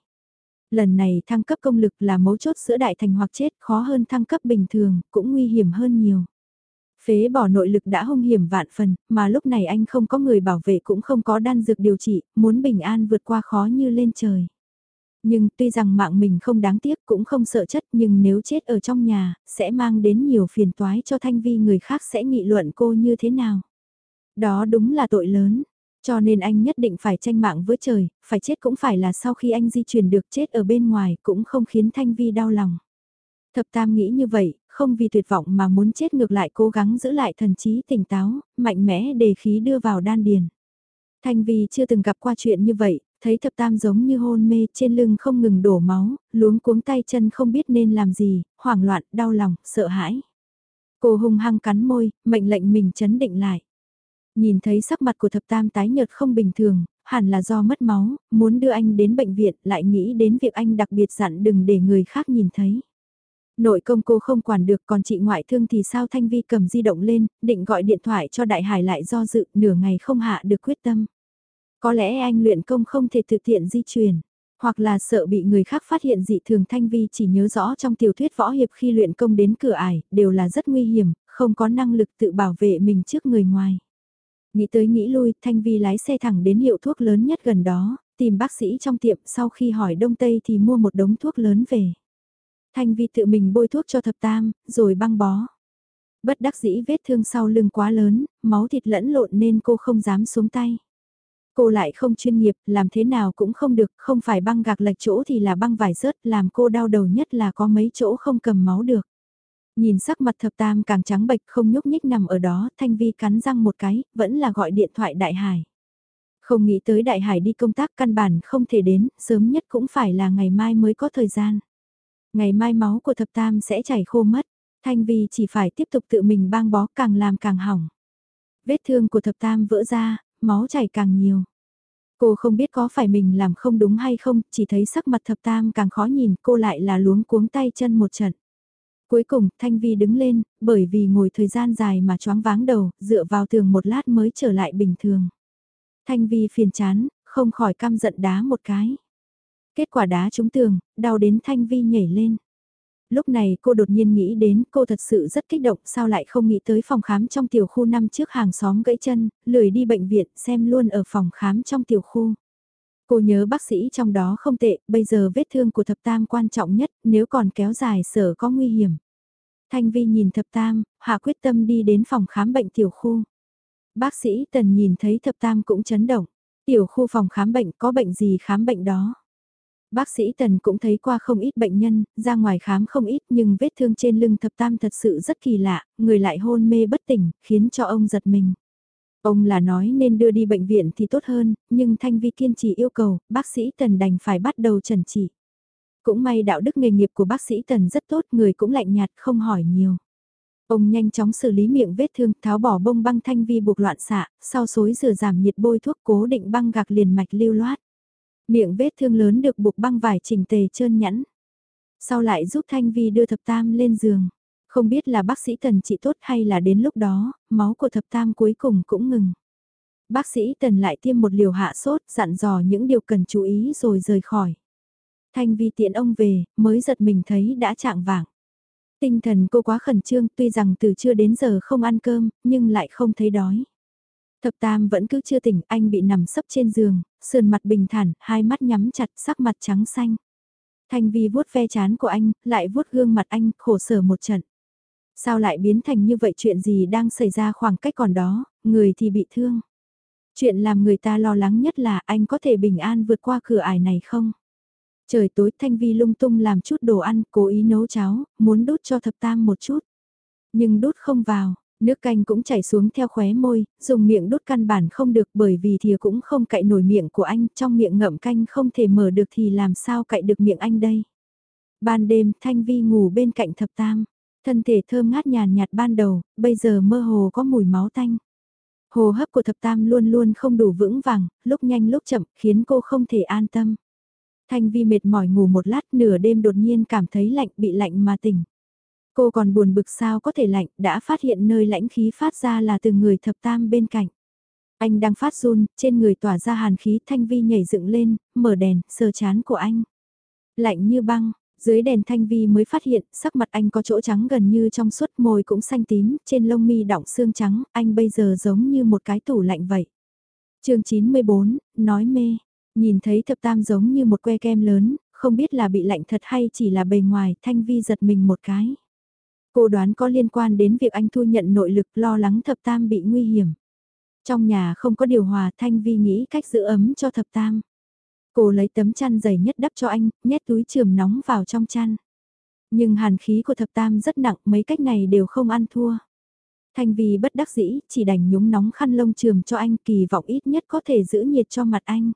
Lần này thăng cấp công lực là mấu chốt giữa đại thành hoặc chết khó hơn thăng cấp bình thường, cũng nguy hiểm hơn nhiều. Phế bỏ nội lực đã hung hiểm vạn phần, mà lúc này anh không có người bảo vệ cũng không có đan dược điều trị, muốn bình an vượt qua khó như lên trời. Nhưng tuy rằng mạng mình không đáng tiếc cũng không sợ chất nhưng nếu chết ở trong nhà, sẽ mang đến nhiều phiền toái cho Thanh Vi người khác sẽ nghị luận cô như thế nào. Đó đúng là tội lớn, cho nên anh nhất định phải tranh mạng với trời, phải chết cũng phải là sau khi anh di chuyển được chết ở bên ngoài cũng không khiến Thanh Vi đau lòng. Thập Tam nghĩ như vậy, không vì tuyệt vọng mà muốn chết ngược lại cố gắng giữ lại thần trí tỉnh táo, mạnh mẽ để khí đưa vào đan điền. Thanh Vi chưa từng gặp qua chuyện như vậy, thấy thập tam giống như hôn mê trên lưng không ngừng đổ máu, luống cuống tay chân không biết nên làm gì, hoảng loạn, đau lòng, sợ hãi. Cô hung hăng cắn môi, mệnh lệnh mình chấn định lại. Nhìn thấy sắc mặt của thập tam tái nhợt không bình thường, hẳn là do mất máu, muốn đưa anh đến bệnh viện lại nghĩ đến việc anh đặc biệt dặn đừng để người khác nhìn thấy. Nội công cô không quản được còn chị ngoại thương thì sao Thanh Vi cầm di động lên, định gọi điện thoại cho Đại Hải lại do dự nửa ngày không hạ được quyết tâm. Có lẽ anh luyện công không thể thực hiện di chuyển, hoặc là sợ bị người khác phát hiện dị thường Thanh Vi chỉ nhớ rõ trong tiểu thuyết võ hiệp khi luyện công đến cửa ải, đều là rất nguy hiểm, không có năng lực tự bảo vệ mình trước người ngoài. Nghĩ tới nghĩ lui, Thanh Vi lái xe thẳng đến hiệu thuốc lớn nhất gần đó, tìm bác sĩ trong tiệm sau khi hỏi Đông Tây thì mua một đống thuốc lớn về. Thanh Vi tự mình bôi thuốc cho thập tam, rồi băng bó. Bất đắc dĩ vết thương sau lưng quá lớn, máu thịt lẫn lộn nên cô không dám xuống tay. Cô lại không chuyên nghiệp, làm thế nào cũng không được, không phải băng gạc lệch chỗ thì là băng vải rớt, làm cô đau đầu nhất là có mấy chỗ không cầm máu được. Nhìn sắc mặt thập tam càng trắng bệch không nhúc nhích nằm ở đó, Thanh Vi cắn răng một cái, vẫn là gọi điện thoại Đại Hải. Không nghĩ tới Đại Hải đi công tác căn bản không thể đến, sớm nhất cũng phải là ngày mai mới có thời gian. Ngày mai máu của thập tam sẽ chảy khô mất, Thanh Vi chỉ phải tiếp tục tự mình băng bó càng làm càng hỏng. Vết thương của thập tam vỡ ra, máu chảy càng nhiều. Cô không biết có phải mình làm không đúng hay không, chỉ thấy sắc mặt thập tam càng khó nhìn, cô lại là luống cuống tay chân một trận. Cuối cùng, Thanh Vi đứng lên, bởi vì ngồi thời gian dài mà choáng váng đầu, dựa vào tường một lát mới trở lại bình thường. Thanh Vi phiền chán, không khỏi căm giận đá một cái. Kết quả đá trúng tường, đau đến Thanh Vi nhảy lên lúc này cô đột nhiên nghĩ đến cô thật sự rất kích động sao lại không nghĩ tới phòng khám trong tiểu khu năm trước hàng xóm gãy chân, lười đi bệnh viện xem luôn ở phòng khám trong tiểu khu. Cô nhớ bác sĩ trong đó không tệ, bây giờ vết thương của thập tam quan trọng nhất, nếu còn kéo dài sở có nguy hiểm. Thanh Vi nhìn thập tam, hạ quyết tâm đi đến phòng khám bệnh tiểu khu. Bác sĩ tần nhìn thấy thập tam cũng chấn động. Tiểu khu phòng khám bệnh có bệnh gì khám bệnh đó. Bác sĩ Tần cũng thấy qua không ít bệnh nhân, ra ngoài khám không ít nhưng vết thương trên lưng thập tam thật sự rất kỳ lạ, người lại hôn mê bất tỉnh, khiến cho ông giật mình. Ông là nói nên đưa đi bệnh viện thì tốt hơn, nhưng Thanh Vi kiên trì yêu cầu, bác sĩ Tần đành phải bắt đầu trần trị. Cũng may đạo đức nghề nghiệp của bác sĩ Tần rất tốt, người cũng lạnh nhạt không hỏi nhiều. Ông nhanh chóng xử lý miệng vết thương, tháo bỏ bông băng Thanh Vi buộc loạn xạ, sau xối rửa giảm nhiệt bôi thuốc cố định băng gạc liền mạch lưu loát. Miệng vết thương lớn được buộc băng vải chỉnh tề trơn nhẵn. Sau lại giúp Thanh Vi đưa thập tam lên giường. Không biết là bác sĩ Tần trị tốt hay là đến lúc đó, máu của thập tam cuối cùng cũng ngừng. Bác sĩ Tần lại tiêm một liều hạ sốt, dặn dò những điều cần chú ý rồi rời khỏi. Thanh Vi tiện ông về, mới giật mình thấy đã trạng vạng. Tinh thần cô quá khẩn trương tuy rằng từ trưa đến giờ không ăn cơm, nhưng lại không thấy đói. Thập tam vẫn cứ chưa tỉnh, anh bị nằm sấp trên giường, sườn mặt bình thản, hai mắt nhắm chặt, sắc mặt trắng xanh. Thanh Vi vuốt ve chán của anh, lại vuốt gương mặt anh, khổ sở một trận. Sao lại biến thành như vậy chuyện gì đang xảy ra khoảng cách còn đó, người thì bị thương. Chuyện làm người ta lo lắng nhất là anh có thể bình an vượt qua cửa ải này không? Trời tối Thanh Vi lung tung làm chút đồ ăn, cố ý nấu cháo, muốn đút cho thập tam một chút. Nhưng đút không vào, nước canh cũng chảy xuống theo khóe môi, dùng miệng đút căn bản không được bởi vì thìa cũng không cậy nổi miệng của anh, trong miệng ngậm canh không thể mở được thì làm sao cậy được miệng anh đây. Ban đêm Thanh Vi ngủ bên cạnh thập tam, thân thể thơm ngát nhàn nhạt ban đầu, bây giờ mơ hồ có mùi máu tanh. Hồ hấp của thập tam luôn luôn không đủ vững vàng, lúc nhanh lúc chậm, khiến cô không thể an tâm. Thanh Vi mệt mỏi ngủ một lát nửa đêm đột nhiên cảm thấy lạnh bị lạnh mà tỉnh. Cô còn buồn bực sao có thể lạnh, đã phát hiện nơi lãnh khí phát ra là từ người thập tam bên cạnh. Anh đang phát run, trên người tỏa ra hàn khí Thanh Vi nhảy dựng lên, mở đèn, sờ chán của anh. Lạnh như băng, dưới đèn Thanh Vi mới phát hiện, sắc mặt anh có chỗ trắng gần như trong suốt môi cũng xanh tím, trên lông mi đọng xương trắng, anh bây giờ giống như một cái tủ lạnh vậy. chương 94, nói mê, Nhìn thấy thập tam giống như một que kem lớn, không biết là bị lạnh thật hay chỉ là bề ngoài, Thanh Vi giật mình một cái. Cô đoán có liên quan đến việc anh thu nhận nội lực lo lắng thập tam bị nguy hiểm. Trong nhà không có điều hòa Thanh Vi nghĩ cách giữ ấm cho thập tam. Cô lấy tấm chăn dày nhất đắp cho anh, nhét túi trường nóng vào trong chăn. Nhưng hàn khí của thập tam rất nặng, mấy cách này đều không ăn thua. Thanh Vi bất đắc dĩ, chỉ đành nhúng nóng khăn lông trường cho anh kỳ vọng ít nhất có thể giữ nhiệt cho mặt anh.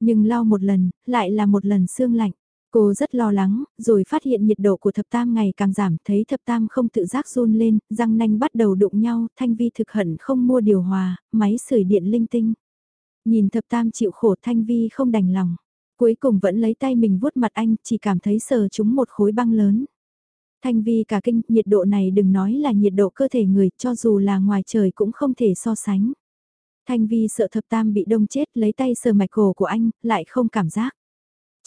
Nhưng lau một lần, lại là một lần xương lạnh. Cô rất lo lắng, rồi phát hiện nhiệt độ của thập tam ngày càng giảm, thấy thập tam không tự giác run lên, răng nanh bắt đầu đụng nhau, thanh vi thực hận không mua điều hòa, máy sưởi điện linh tinh. Nhìn thập tam chịu khổ thanh vi không đành lòng. Cuối cùng vẫn lấy tay mình vuốt mặt anh, chỉ cảm thấy sờ chúng một khối băng lớn. Thanh vi cả kinh, nhiệt độ này đừng nói là nhiệt độ cơ thể người, cho dù là ngoài trời cũng không thể so sánh. Thanh Vi sợ thập tam bị đông chết lấy tay sờ mạch cổ của anh, lại không cảm giác.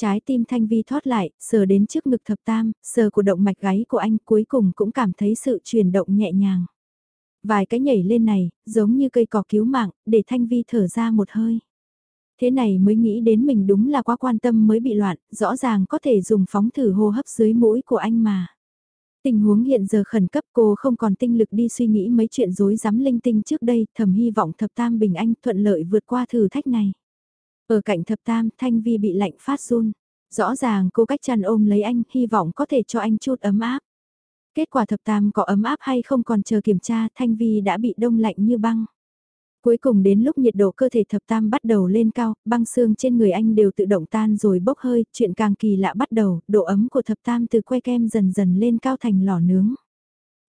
Trái tim Thanh Vi thoát lại, sờ đến trước ngực thập tam, sờ của động mạch gáy của anh cuối cùng cũng cảm thấy sự chuyển động nhẹ nhàng. Vài cái nhảy lên này, giống như cây cỏ cứu mạng, để Thanh Vi thở ra một hơi. Thế này mới nghĩ đến mình đúng là quá quan tâm mới bị loạn, rõ ràng có thể dùng phóng thử hô hấp dưới mũi của anh mà. Tình huống hiện giờ khẩn cấp cô không còn tinh lực đi suy nghĩ mấy chuyện rối rắm linh tinh trước đây, thầm hy vọng thập tam bình anh thuận lợi vượt qua thử thách này. Ở cạnh thập tam, Thanh Vi bị lạnh phát run. Rõ ràng cô cách chăn ôm lấy anh, hy vọng có thể cho anh chút ấm áp. Kết quả thập tam có ấm áp hay không còn chờ kiểm tra, Thanh Vi đã bị đông lạnh như băng. Cuối cùng đến lúc nhiệt độ cơ thể thập tam bắt đầu lên cao, băng xương trên người anh đều tự động tan rồi bốc hơi, chuyện càng kỳ lạ bắt đầu, độ ấm của thập tam từ que kem dần dần lên cao thành lò nướng.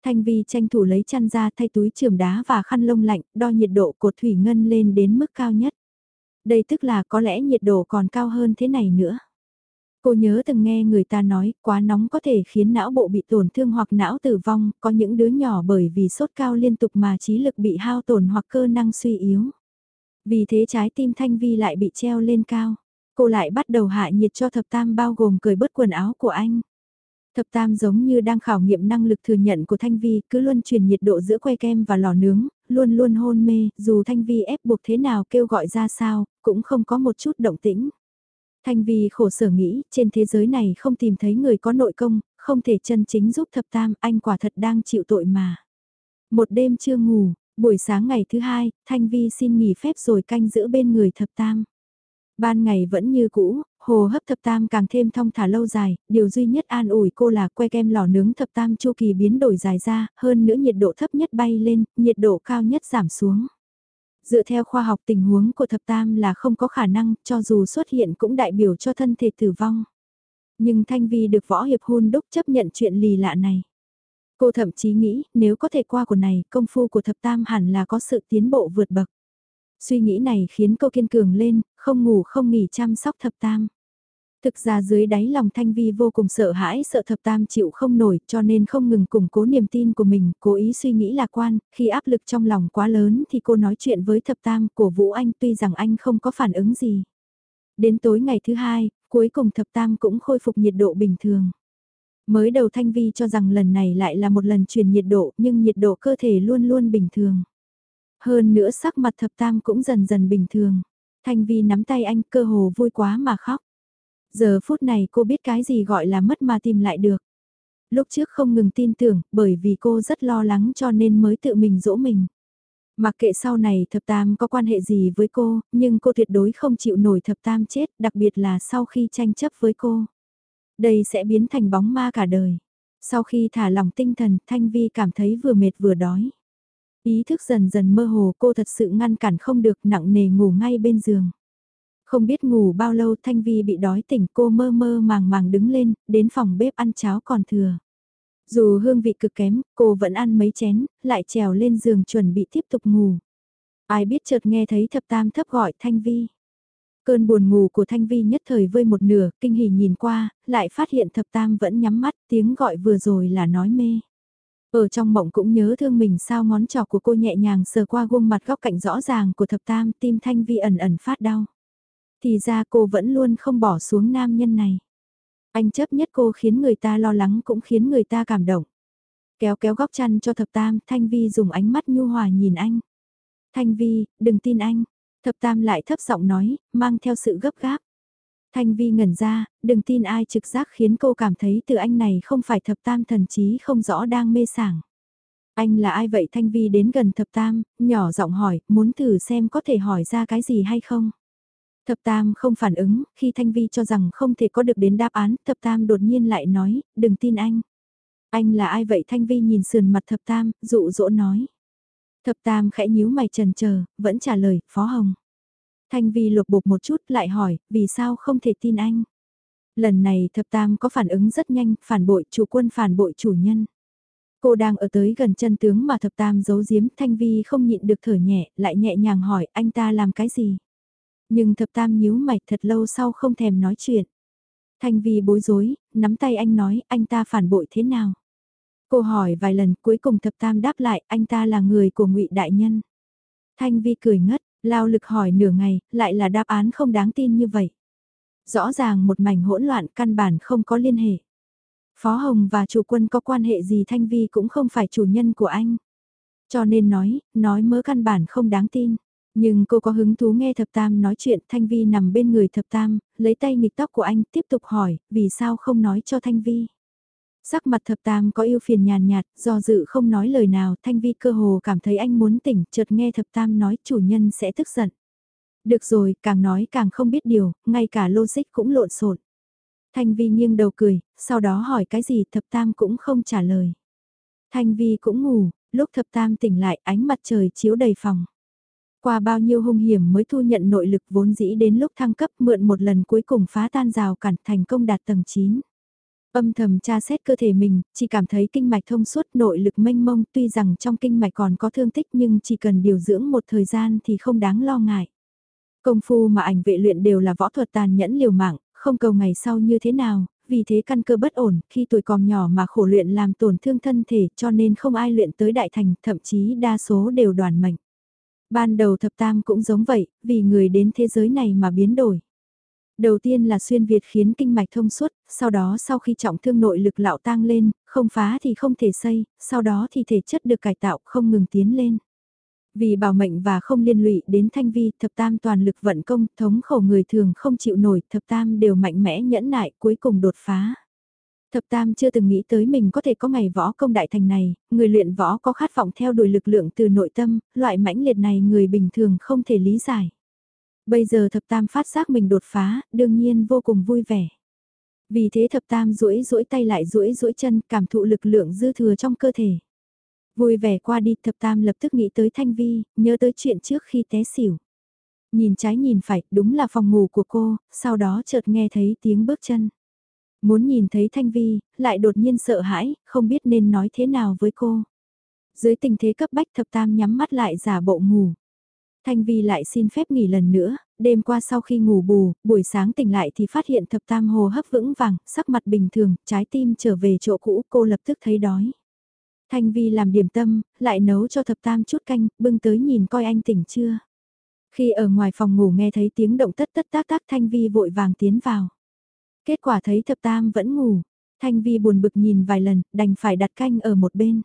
Thanh Vi tranh thủ lấy chăn ra thay túi trường đá và khăn lông lạnh, đo nhiệt độ của thủy ngân lên đến mức cao nhất. Đây tức là có lẽ nhiệt độ còn cao hơn thế này nữa. Cô nhớ từng nghe người ta nói quá nóng có thể khiến não bộ bị tổn thương hoặc não tử vong, có những đứa nhỏ bởi vì sốt cao liên tục mà trí lực bị hao tổn hoặc cơ năng suy yếu. Vì thế trái tim Thanh Vi lại bị treo lên cao. Cô lại bắt đầu hạ nhiệt cho thập tam bao gồm cởi bớt quần áo của anh. Thập tam giống như đang khảo nghiệm năng lực thừa nhận của Thanh Vi, cứ luôn truyền nhiệt độ giữa que kem và lò nướng, luôn luôn hôn mê, dù Thanh Vi ép buộc thế nào kêu gọi ra sao, cũng không có một chút động tĩnh. Thanh Vi khổ sở nghĩ, trên thế giới này không tìm thấy người có nội công, không thể chân chính giúp thập tam, anh quả thật đang chịu tội mà. Một đêm chưa ngủ, buổi sáng ngày thứ hai, Thanh Vi xin nghỉ phép rồi canh giữ bên người thập tam. Ban ngày vẫn như cũ, hồ hấp thập tam càng thêm thong thả lâu dài, điều duy nhất an ủi cô là que kem lò nướng thập tam chu kỳ biến đổi dài ra, hơn nữa nhiệt độ thấp nhất bay lên, nhiệt độ cao nhất giảm xuống. Dựa theo khoa học tình huống của thập tam là không có khả năng, cho dù xuất hiện cũng đại biểu cho thân thể tử vong. Nhưng Thanh Vi được võ hiệp hôn đúc chấp nhận chuyện lì lạ này. Cô thậm chí nghĩ nếu có thể qua của này, công phu của thập tam hẳn là có sự tiến bộ vượt bậc. Suy nghĩ này khiến cô kiên cường lên, không ngủ không nghỉ chăm sóc thập tam. Thực ra dưới đáy lòng Thanh Vi vô cùng sợ hãi sợ thập tam chịu không nổi cho nên không ngừng củng cố niềm tin của mình, cố ý suy nghĩ lạc quan, khi áp lực trong lòng quá lớn thì cô nói chuyện với thập tam của Vũ Anh tuy rằng anh không có phản ứng gì. Đến tối ngày thứ hai, cuối cùng thập tam cũng khôi phục nhiệt độ bình thường. Mới đầu Thanh Vi cho rằng lần này lại là một lần truyền nhiệt độ nhưng nhiệt độ cơ thể luôn luôn bình thường. Hơn nữa sắc mặt thập tam cũng dần dần bình thường. Thanh Vi nắm tay anh cơ hồ vui quá mà khóc. Giờ phút này cô biết cái gì gọi là mất mà tìm lại được. Lúc trước không ngừng tin tưởng bởi vì cô rất lo lắng cho nên mới tự mình dỗ mình. Mặc kệ sau này thập tam có quan hệ gì với cô, nhưng cô tuyệt đối không chịu nổi thập tam chết, đặc biệt là sau khi tranh chấp với cô. Đây sẽ biến thành bóng ma cả đời. Sau khi thả lỏng tinh thần, Thanh Vi cảm thấy vừa mệt vừa đói. Ý thức dần dần mơ hồ cô thật sự ngăn cản không được nặng nề ngủ ngay bên giường. Không biết ngủ bao lâu Thanh Vi bị đói tỉnh cô mơ mơ màng màng đứng lên, đến phòng bếp ăn cháo còn thừa. Dù hương vị cực kém, cô vẫn ăn mấy chén, lại trèo lên giường chuẩn bị tiếp tục ngủ. Ai biết chợt nghe thấy thập tam thấp gọi Thanh Vi. Cơn buồn ngủ của Thanh Vi nhất thời vơi một nửa, kinh hỉ nhìn qua, lại phát hiện thập tam vẫn nhắm mắt, tiếng gọi vừa rồi là nói mê. Ở trong mộng cũng nhớ thương mình sao ngón trỏ của cô nhẹ nhàng sờ qua gương mặt góc cạnh rõ ràng của thập tam tim Thanh Vi ẩn ẩn phát đau. Thì ra cô vẫn luôn không bỏ xuống nam nhân này. Anh chấp nhất cô khiến người ta lo lắng cũng khiến người ta cảm động. Kéo kéo góc chăn cho thập tam, Thanh Vi dùng ánh mắt nhu hòa nhìn anh. Thanh Vi, đừng tin anh. Thập tam lại thấp giọng nói, mang theo sự gấp gáp. Thanh Vi ngẩn ra, đừng tin ai trực giác khiến cô cảm thấy từ anh này không phải thập tam thần trí không rõ đang mê sảng. Anh là ai vậy Thanh Vi đến gần thập tam, nhỏ giọng hỏi, muốn thử xem có thể hỏi ra cái gì hay không. Thập Tam không phản ứng, khi Thanh Vi cho rằng không thể có được đến đáp án, Thập Tam đột nhiên lại nói, đừng tin anh. Anh là ai vậy Thanh Vi nhìn sườn mặt Thập Tam, dụ dỗ nói. Thập Tam khẽ nhíu mày trần chờ vẫn trả lời, Phó Hồng. Thanh Vi lục bục một chút lại hỏi, vì sao không thể tin anh? Lần này Thập Tam có phản ứng rất nhanh, phản bội chủ quân phản bội chủ nhân. Cô đang ở tới gần chân tướng mà Thập Tam giấu giếm, Thanh Vi không nhịn được thở nhẹ, lại nhẹ nhàng hỏi anh ta làm cái gì? Nhưng thập tam nhíu mày thật lâu sau không thèm nói chuyện. Thanh Vi bối rối, nắm tay anh nói anh ta phản bội thế nào. Cô hỏi vài lần cuối cùng thập tam đáp lại anh ta là người của ngụy Đại Nhân. Thanh Vi cười ngất, lao lực hỏi nửa ngày, lại là đáp án không đáng tin như vậy. Rõ ràng một mảnh hỗn loạn căn bản không có liên hệ. Phó Hồng và chủ quân có quan hệ gì Thanh Vi cũng không phải chủ nhân của anh. Cho nên nói, nói mớ căn bản không đáng tin. Nhưng cô có hứng thú nghe thập tam nói chuyện Thanh Vi nằm bên người thập tam, lấy tay nghịch tóc của anh tiếp tục hỏi, vì sao không nói cho Thanh Vi. Sắc mặt thập tam có yêu phiền nhàn nhạt, do dự không nói lời nào, Thanh Vi cơ hồ cảm thấy anh muốn tỉnh, chợt nghe thập tam nói chủ nhân sẽ tức giận. Được rồi, càng nói càng không biết điều, ngay cả logic cũng lộn xộn. Thanh Vi nghiêng đầu cười, sau đó hỏi cái gì thập tam cũng không trả lời. Thanh Vi cũng ngủ, lúc thập tam tỉnh lại ánh mặt trời chiếu đầy phòng. Qua bao nhiêu hung hiểm mới thu nhận nội lực vốn dĩ đến lúc thăng cấp mượn một lần cuối cùng phá tan rào cản thành công đạt tầng 9. Âm thầm tra xét cơ thể mình, chỉ cảm thấy kinh mạch thông suốt nội lực mênh mông tuy rằng trong kinh mạch còn có thương tích nhưng chỉ cần điều dưỡng một thời gian thì không đáng lo ngại. Công phu mà ảnh vệ luyện đều là võ thuật tàn nhẫn liều mạng, không cầu ngày sau như thế nào, vì thế căn cơ bất ổn, khi tuổi còn nhỏ mà khổ luyện làm tổn thương thân thể cho nên không ai luyện tới đại thành, thậm chí đa số đều đoàn mệnh. Ban đầu thập tam cũng giống vậy, vì người đến thế giới này mà biến đổi. Đầu tiên là xuyên Việt khiến kinh mạch thông suốt, sau đó sau khi trọng thương nội lực lão tăng lên, không phá thì không thể xây, sau đó thì thể chất được cải tạo không ngừng tiến lên. Vì bảo mệnh và không liên lụy đến thanh vi, thập tam toàn lực vận công, thống khổ người thường không chịu nổi, thập tam đều mạnh mẽ nhẫn nại, cuối cùng đột phá. Thập Tam chưa từng nghĩ tới mình có thể có ngày võ công đại thành này, người luyện võ có khát vọng theo đuổi lực lượng từ nội tâm, loại mãnh liệt này người bình thường không thể lý giải. Bây giờ thập tam phát giác mình đột phá, đương nhiên vô cùng vui vẻ. Vì thế thập tam duỗi duỗi tay lại duỗi duỗi chân, cảm thụ lực lượng dư thừa trong cơ thể. Vui vẻ qua đi, thập tam lập tức nghĩ tới Thanh Vi, nhớ tới chuyện trước khi té xỉu. Nhìn trái nhìn phải, đúng là phòng ngủ của cô, sau đó chợt nghe thấy tiếng bước chân. Muốn nhìn thấy Thanh Vi, lại đột nhiên sợ hãi, không biết nên nói thế nào với cô. Dưới tình thế cấp bách thập tam nhắm mắt lại giả bộ ngủ. Thanh Vi lại xin phép nghỉ lần nữa, đêm qua sau khi ngủ bù, buổi sáng tỉnh lại thì phát hiện thập tam hồ hấp vững vàng, sắc mặt bình thường, trái tim trở về chỗ cũ cô lập tức thấy đói. Thanh Vi làm điểm tâm, lại nấu cho thập tam chút canh, bưng tới nhìn coi anh tỉnh chưa. Khi ở ngoài phòng ngủ nghe thấy tiếng động tất tất tác tác Thanh Vi vội vàng tiến vào. Kết quả thấy thập tam vẫn ngủ, Thanh Vi buồn bực nhìn vài lần, đành phải đặt canh ở một bên.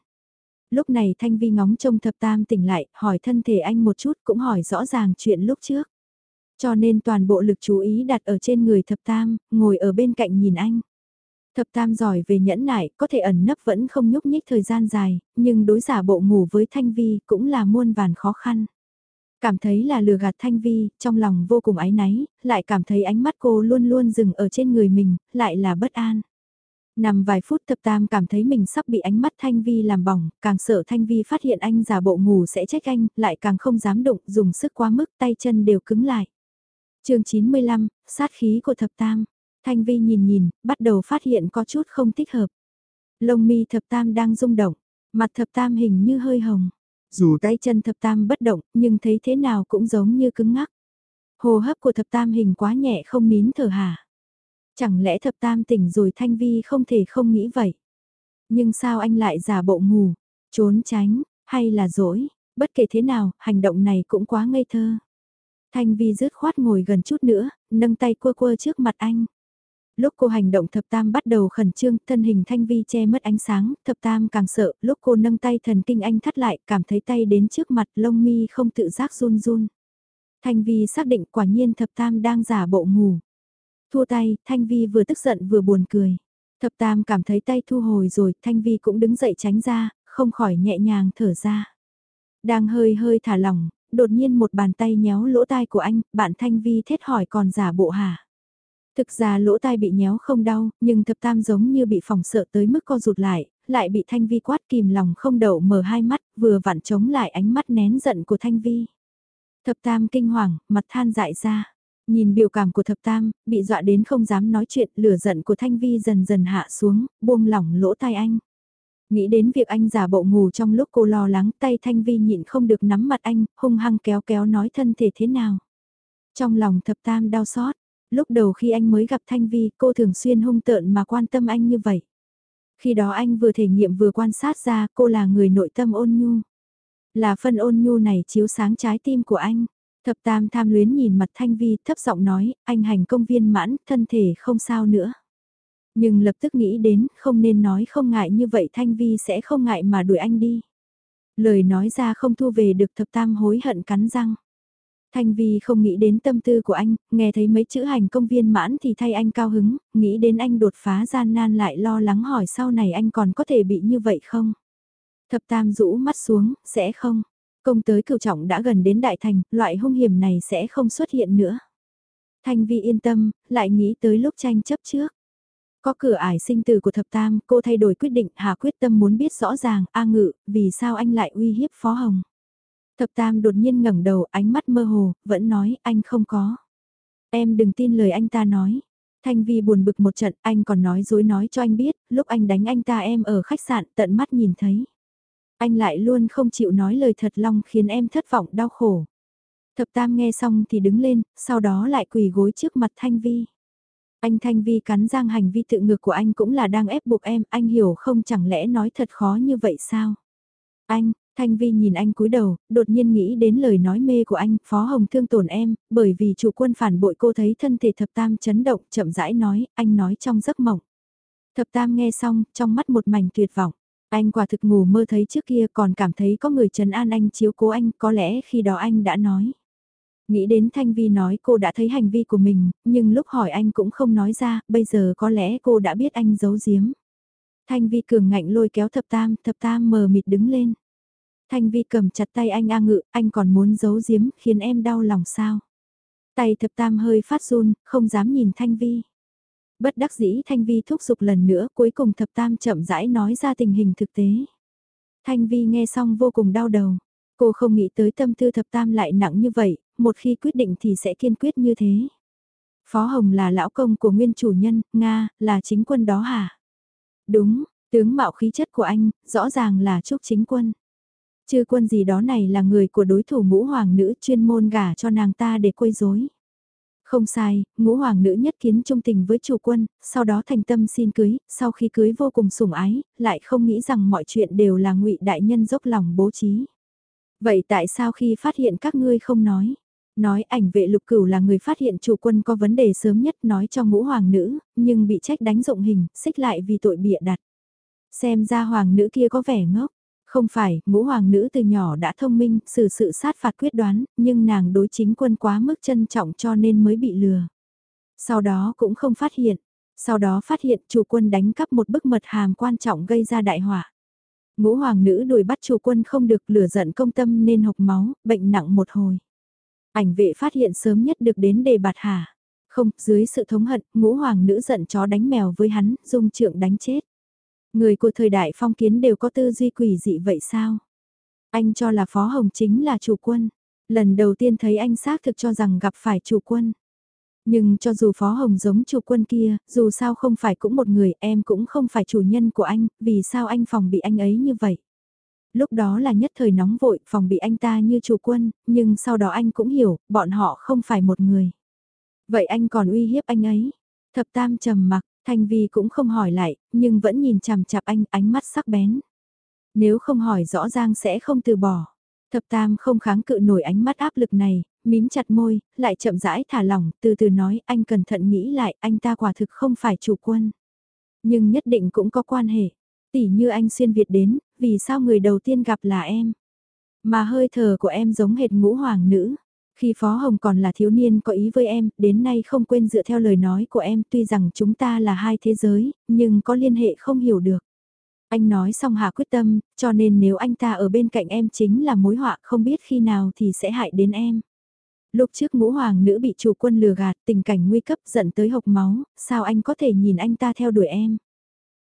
Lúc này Thanh Vi ngóng trông thập tam tỉnh lại, hỏi thân thể anh một chút cũng hỏi rõ ràng chuyện lúc trước. Cho nên toàn bộ lực chú ý đặt ở trên người thập tam, ngồi ở bên cạnh nhìn anh. Thập tam giỏi về nhẫn nại, có thể ẩn nấp vẫn không nhúc nhích thời gian dài, nhưng đối giả bộ ngủ với Thanh Vi cũng là muôn vàn khó khăn. Cảm thấy là lừa gạt Thanh Vi, trong lòng vô cùng áy náy, lại cảm thấy ánh mắt cô luôn luôn dừng ở trên người mình, lại là bất an. Nằm vài phút thập tam cảm thấy mình sắp bị ánh mắt Thanh Vi làm bỏng, càng sợ Thanh Vi phát hiện anh giả bộ ngủ sẽ trách anh, lại càng không dám đụng, dùng sức quá mức tay chân đều cứng lại. chương 95, sát khí của thập tam. Thanh Vi nhìn nhìn, bắt đầu phát hiện có chút không thích hợp. Lông mi thập tam đang rung động, mặt thập tam hình như hơi hồng. Dù tay chân thập tam bất động, nhưng thấy thế nào cũng giống như cứng ngắc. Hồ hấp của thập tam hình quá nhẹ không nín thở hả. Chẳng lẽ thập tam tỉnh rồi Thanh Vi không thể không nghĩ vậy. Nhưng sao anh lại giả bộ ngủ, trốn tránh, hay là dỗi, bất kể thế nào, hành động này cũng quá ngây thơ. Thanh Vi rứt khoát ngồi gần chút nữa, nâng tay quơ quơ trước mặt anh. Lúc cô hành động thập tam bắt đầu khẩn trương, thân hình Thanh Vi che mất ánh sáng, thập tam càng sợ, lúc cô nâng tay thần kinh anh thắt lại, cảm thấy tay đến trước mặt lông mi không tự giác run run. Thanh Vi xác định quả nhiên thập tam đang giả bộ ngủ. Thua tay, Thanh Vi vừa tức giận vừa buồn cười. Thập tam cảm thấy tay thu hồi rồi, Thanh Vi cũng đứng dậy tránh ra, không khỏi nhẹ nhàng thở ra. Đang hơi hơi thả lỏng, đột nhiên một bàn tay nhéo lỗ tai của anh, bạn Thanh Vi thét hỏi còn giả bộ hả? Thực ra lỗ tai bị nhéo không đau, nhưng thập tam giống như bị phòng sợ tới mức co rụt lại, lại bị Thanh Vi quát kìm lòng không đậu mở hai mắt, vừa vặn chống lại ánh mắt nén giận của Thanh Vi. Thập tam kinh hoàng, mặt than dại ra. Nhìn biểu cảm của thập tam, bị dọa đến không dám nói chuyện, lửa giận của Thanh Vi dần dần hạ xuống, buông lỏng lỗ tai anh. Nghĩ đến việc anh giả bộ ngủ trong lúc cô lo lắng tay Thanh Vi nhịn không được nắm mặt anh, hung hăng kéo kéo nói thân thể thế nào. Trong lòng thập tam đau xót, lúc đầu khi anh mới gặp Thanh Vi cô thường xuyên hung tợn mà quan tâm anh như vậy. Khi đó anh vừa thể nghiệm vừa quan sát ra cô là người nội tâm ôn nhu. Là phân ôn nhu này chiếu sáng trái tim của anh. Thập tam tham luyến nhìn mặt Thanh Vi thấp giọng nói, anh hành công viên mãn, thân thể không sao nữa. Nhưng lập tức nghĩ đến, không nên nói không ngại như vậy Thanh Vi sẽ không ngại mà đuổi anh đi. Lời nói ra không thu về được thập tam hối hận cắn răng. Thanh Vi không nghĩ đến tâm tư của anh, nghe thấy mấy chữ hành công viên mãn thì thay anh cao hứng, nghĩ đến anh đột phá gian nan lại lo lắng hỏi sau này anh còn có thể bị như vậy không? Thập tam rũ mắt xuống, sẽ không. Công tới cửu trọng đã gần đến đại thành, loại hung hiểm này sẽ không xuất hiện nữa. Thanh Vi yên tâm, lại nghĩ tới lúc tranh chấp trước. Có cửa ải sinh tử của thập tam, cô thay đổi quyết định, hà quyết tâm muốn biết rõ ràng, A ngự, vì sao anh lại uy hiếp Phó Hồng. Thập tam đột nhiên ngẩng đầu, ánh mắt mơ hồ, vẫn nói, anh không có. Em đừng tin lời anh ta nói. Thanh Vi buồn bực một trận, anh còn nói dối nói cho anh biết, lúc anh đánh anh ta em ở khách sạn, tận mắt nhìn thấy. Anh lại luôn không chịu nói lời thật lòng khiến em thất vọng đau khổ. Thập Tam nghe xong thì đứng lên, sau đó lại quỳ gối trước mặt Thanh Vi. Anh Thanh Vi cắn răng hành vi tự ngược của anh cũng là đang ép buộc em, anh hiểu không chẳng lẽ nói thật khó như vậy sao? Anh, Thanh Vi nhìn anh cúi đầu, đột nhiên nghĩ đến lời nói mê của anh, Phó Hồng thương tổn em, bởi vì chủ quân phản bội cô thấy thân thể thập tam chấn động, chậm rãi nói, anh nói trong giấc mộng. Thập tam nghe xong, trong mắt một mảnh tuyệt vọng. Anh quả thực ngủ mơ thấy trước kia còn cảm thấy có người trấn an anh chiếu cố anh, có lẽ khi đó anh đã nói. Nghĩ đến Thanh Vi nói cô đã thấy hành vi của mình, nhưng lúc hỏi anh cũng không nói ra, bây giờ có lẽ cô đã biết anh giấu giếm. Thanh Vi cường ngạnh lôi kéo thập tam, thập tam mờ mịt đứng lên. Thanh Vi cầm chặt tay anh A ngự, anh còn muốn giấu giếm, khiến em đau lòng sao. Tay thập tam hơi phát run, không dám nhìn Thanh Vi. Bất đắc dĩ Thanh Vi thúc giục lần nữa cuối cùng thập tam chậm rãi nói ra tình hình thực tế. Thanh Vi nghe xong vô cùng đau đầu. Cô không nghĩ tới tâm tư thập tam lại nặng như vậy, một khi quyết định thì sẽ kiên quyết như thế. Phó Hồng là lão công của nguyên chủ nhân, Nga, là chính quân đó hả? Đúng, tướng mạo khí chất của anh, rõ ràng là Trúc chính quân. Chư quân gì đó này là người của đối thủ ngũ hoàng nữ chuyên môn gả cho nàng ta để quấy rối. Không sai, ngũ hoàng nữ nhất kiến trung tình với chủ quân, sau đó thành tâm xin cưới, sau khi cưới vô cùng sủng ái, lại không nghĩ rằng mọi chuyện đều là ngụy đại nhân dốc lòng bố trí. Vậy tại sao khi phát hiện các ngươi không nói? Nói ảnh vệ lục cửu là người phát hiện chủ quân có vấn đề sớm nhất nói cho ngũ hoàng nữ, nhưng bị trách đánh rộng hình, xích lại vì tội bịa đặt. Xem ra hoàng nữ kia có vẻ ngốc. Không phải, ngũ hoàng nữ từ nhỏ đã thông minh, xử sự sát phạt quyết đoán, nhưng nàng đối chính quân quá mức trân trọng cho nên mới bị lừa. Sau đó cũng không phát hiện. Sau đó phát hiện chủ quân đánh cắp một bức mật hàm quan trọng gây ra đại họa. Ngũ hoàng nữ đuổi bắt chủ quân không được lửa giận công tâm nên hộc máu, bệnh nặng một hồi. Ảnh vệ phát hiện sớm nhất được đến đề bạt hà. Không, dưới sự thống hận, ngũ hoàng nữ giận chó đánh mèo với hắn, dung trượng đánh chết. Người của thời đại phong kiến đều có tư duy quỷ dị vậy sao? Anh cho là Phó Hồng chính là chủ quân. Lần đầu tiên thấy anh xác thực cho rằng gặp phải chủ quân. Nhưng cho dù Phó Hồng giống chủ quân kia, dù sao không phải cũng một người, em cũng không phải chủ nhân của anh, vì sao anh phòng bị anh ấy như vậy? Lúc đó là nhất thời nóng vội, phòng bị anh ta như chủ quân, nhưng sau đó anh cũng hiểu, bọn họ không phải một người. Vậy anh còn uy hiếp anh ấy? Thập Tam trầm mặc, Thanh Vi cũng không hỏi lại, nhưng vẫn nhìn chằm chặp anh ánh mắt sắc bén. Nếu không hỏi rõ ràng sẽ không từ bỏ. Thập Tam không kháng cự nổi ánh mắt áp lực này, mím chặt môi, lại chậm rãi thả lỏng, từ từ nói anh cẩn thận nghĩ lại, anh ta quả thực không phải chủ quân. Nhưng nhất định cũng có quan hệ. Tỷ như anh xuyên Việt đến, vì sao người đầu tiên gặp là em? Mà hơi thở của em giống hệt ngũ hoàng nữ. Khi Phó Hồng còn là thiếu niên có ý với em, đến nay không quên dựa theo lời nói của em tuy rằng chúng ta là hai thế giới, nhưng có liên hệ không hiểu được. Anh nói xong hạ quyết tâm, cho nên nếu anh ta ở bên cạnh em chính là mối họa không biết khi nào thì sẽ hại đến em. Lúc trước ngũ hoàng nữ bị chủ quân lừa gạt, tình cảnh nguy cấp giận tới hộc máu, sao anh có thể nhìn anh ta theo đuổi em?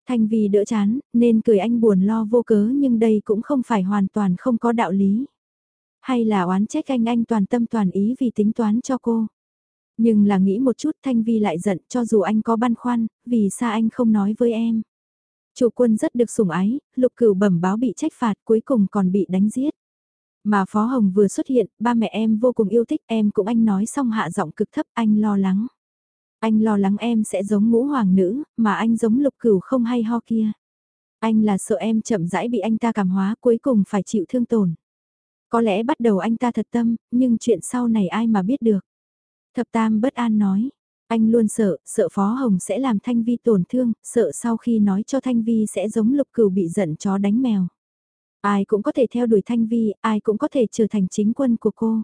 Thanh vì đỡ chán, nên cười anh buồn lo vô cớ nhưng đây cũng không phải hoàn toàn không có đạo lý. Hay là oán trách anh anh toàn tâm toàn ý vì tính toán cho cô. Nhưng là nghĩ một chút Thanh Vi lại giận cho dù anh có băn khoăn, vì sao anh không nói với em. Chủ quân rất được sủng ái, lục cửu bẩm báo bị trách phạt cuối cùng còn bị đánh giết. Mà Phó Hồng vừa xuất hiện, ba mẹ em vô cùng yêu thích em cũng anh nói xong hạ giọng cực thấp anh lo lắng. Anh lo lắng em sẽ giống ngũ hoàng nữ, mà anh giống lục cửu không hay ho kia. Anh là sợ em chậm rãi bị anh ta cảm hóa cuối cùng phải chịu thương tổn. Có lẽ bắt đầu anh ta thật tâm, nhưng chuyện sau này ai mà biết được. Thập Tam bất an nói, anh luôn sợ, sợ Phó Hồng sẽ làm Thanh Vi tổn thương, sợ sau khi nói cho Thanh Vi sẽ giống lục cừu bị giận chó đánh mèo. Ai cũng có thể theo đuổi Thanh Vi, ai cũng có thể trở thành chính quân của cô.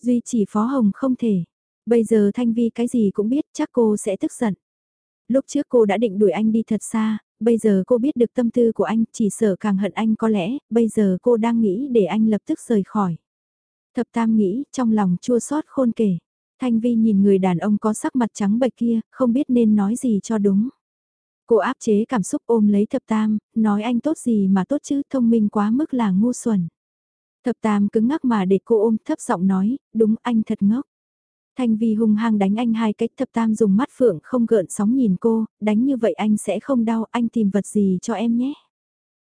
Duy chỉ Phó Hồng không thể. Bây giờ Thanh Vi cái gì cũng biết chắc cô sẽ tức giận. Lúc trước cô đã định đuổi anh đi thật xa, bây giờ cô biết được tâm tư của anh, chỉ sợ càng hận anh có lẽ, bây giờ cô đang nghĩ để anh lập tức rời khỏi. Thập Tam nghĩ, trong lòng chua xót khôn kể. Thanh Vi nhìn người đàn ông có sắc mặt trắng bệch kia, không biết nên nói gì cho đúng. Cô áp chế cảm xúc ôm lấy Thập Tam, nói anh tốt gì mà tốt chứ, thông minh quá mức là ngu xuẩn. Thập Tam cứng ngắc mà để cô ôm thấp giọng nói, đúng anh thật ngốc. Thanh Vi hung hăng đánh anh hai cách thập tam dùng mắt phượng không gợn sóng nhìn cô, đánh như vậy anh sẽ không đau, anh tìm vật gì cho em nhé.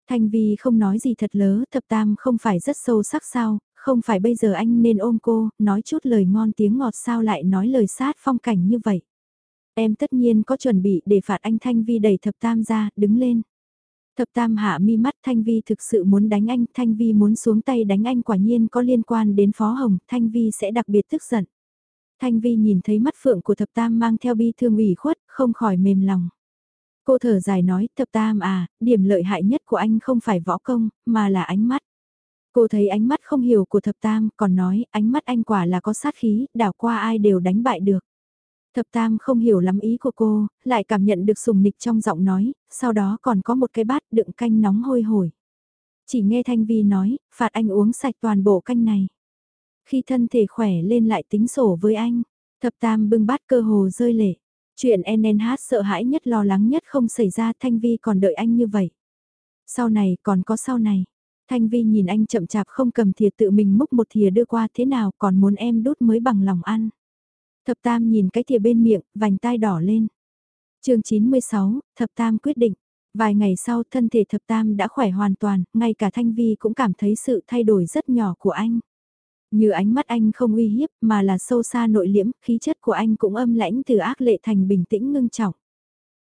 Thanh Vi không nói gì thật lớ, thập tam không phải rất sâu sắc sao, không phải bây giờ anh nên ôm cô, nói chút lời ngon tiếng ngọt sao lại nói lời sát phong cảnh như vậy. Em tất nhiên có chuẩn bị để phạt anh Thanh Vi đẩy thập tam ra, đứng lên. Thập tam hạ mi mắt Thanh Vi thực sự muốn đánh anh, Thanh Vi muốn xuống tay đánh anh quả nhiên có liên quan đến Phó Hồng, Thanh Vi sẽ đặc biệt tức giận. Thanh Vi nhìn thấy mắt phượng của thập tam mang theo bi thương ủy khuất, không khỏi mềm lòng. Cô thở dài nói, thập tam à, điểm lợi hại nhất của anh không phải võ công, mà là ánh mắt. Cô thấy ánh mắt không hiểu của thập tam, còn nói, ánh mắt anh quả là có sát khí, đảo qua ai đều đánh bại được. Thập tam không hiểu lắm ý của cô, lại cảm nhận được sùng nịch trong giọng nói, sau đó còn có một cái bát đựng canh nóng hôi hổi. Chỉ nghe Thanh Vi nói, phạt anh uống sạch toàn bộ canh này. Khi thân thể khỏe lên lại tính sổ với anh, Thập Tam bưng bát cơ hồ rơi lệ. Chuyện NNH sợ hãi nhất lo lắng nhất không xảy ra Thanh Vi còn đợi anh như vậy. Sau này còn có sau này. Thanh Vi nhìn anh chậm chạp không cầm thìa tự mình múc một thìa đưa qua thế nào còn muốn em đút mới bằng lòng ăn. Thập Tam nhìn cái thìa bên miệng, vành tai đỏ lên. chương 96, Thập Tam quyết định. Vài ngày sau thân thể Thập Tam đã khỏe hoàn toàn, ngay cả Thanh Vi cũng cảm thấy sự thay đổi rất nhỏ của anh. Như ánh mắt anh không uy hiếp mà là sâu xa nội liễm, khí chất của anh cũng âm lãnh từ ác lệ thành bình tĩnh ngưng trọng.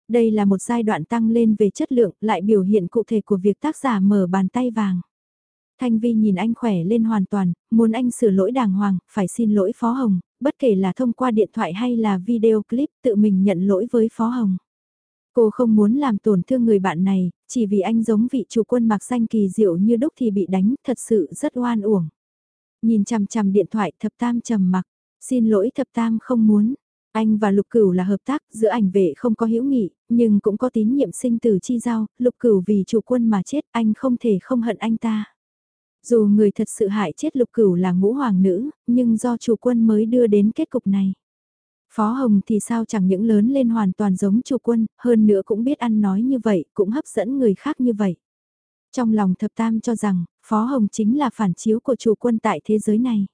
Đây là một giai đoạn tăng lên về chất lượng, lại biểu hiện cụ thể của việc tác giả mở bàn tay vàng. Thanh Vi nhìn anh khỏe lên hoàn toàn, muốn anh sửa lỗi đàng hoàng, phải xin lỗi Phó Hồng, bất kể là thông qua điện thoại hay là video clip tự mình nhận lỗi với Phó Hồng. Cô không muốn làm tổn thương người bạn này, chỉ vì anh giống vị chủ quân mặc xanh kỳ diệu như đúc thì bị đánh, thật sự rất oan uổng. Nhìn chằm chằm điện thoại thập tam trầm mặc, xin lỗi thập tam không muốn. Anh và Lục Cửu là hợp tác, giữa ảnh vệ không có hữu nghị, nhưng cũng có tín nhiệm sinh tử chi giao, Lục Cửu vì chủ quân mà chết, anh không thể không hận anh ta. Dù người thật sự hại chết Lục Cửu là ngũ hoàng nữ, nhưng do chủ quân mới đưa đến kết cục này. Phó Hồng thì sao chẳng những lớn lên hoàn toàn giống chủ quân, hơn nữa cũng biết ăn nói như vậy, cũng hấp dẫn người khác như vậy. Trong lòng thập tam cho rằng, Phó Hồng chính là phản chiếu của chủ quân tại thế giới này.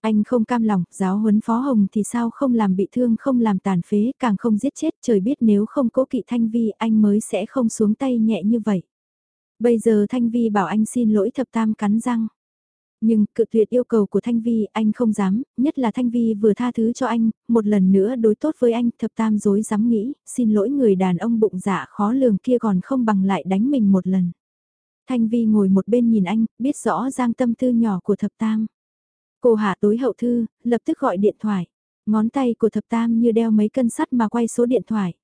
Anh không cam lòng, giáo huấn Phó Hồng thì sao không làm bị thương không làm tàn phế, càng không giết chết, trời biết nếu không cố kỵ Thanh Vi anh mới sẽ không xuống tay nhẹ như vậy. Bây giờ Thanh Vi bảo anh xin lỗi thập tam cắn răng. Nhưng cự tuyệt yêu cầu của Thanh Vi anh không dám, nhất là Thanh Vi vừa tha thứ cho anh, một lần nữa đối tốt với anh thập tam dối dám nghĩ, xin lỗi người đàn ông bụng dạ khó lường kia còn không bằng lại đánh mình một lần. Thanh Vi ngồi một bên nhìn anh, biết rõ giang tâm tư nhỏ của thập tam. Cô hạ tối hậu thư, lập tức gọi điện thoại. Ngón tay của thập tam như đeo mấy cân sắt mà quay số điện thoại.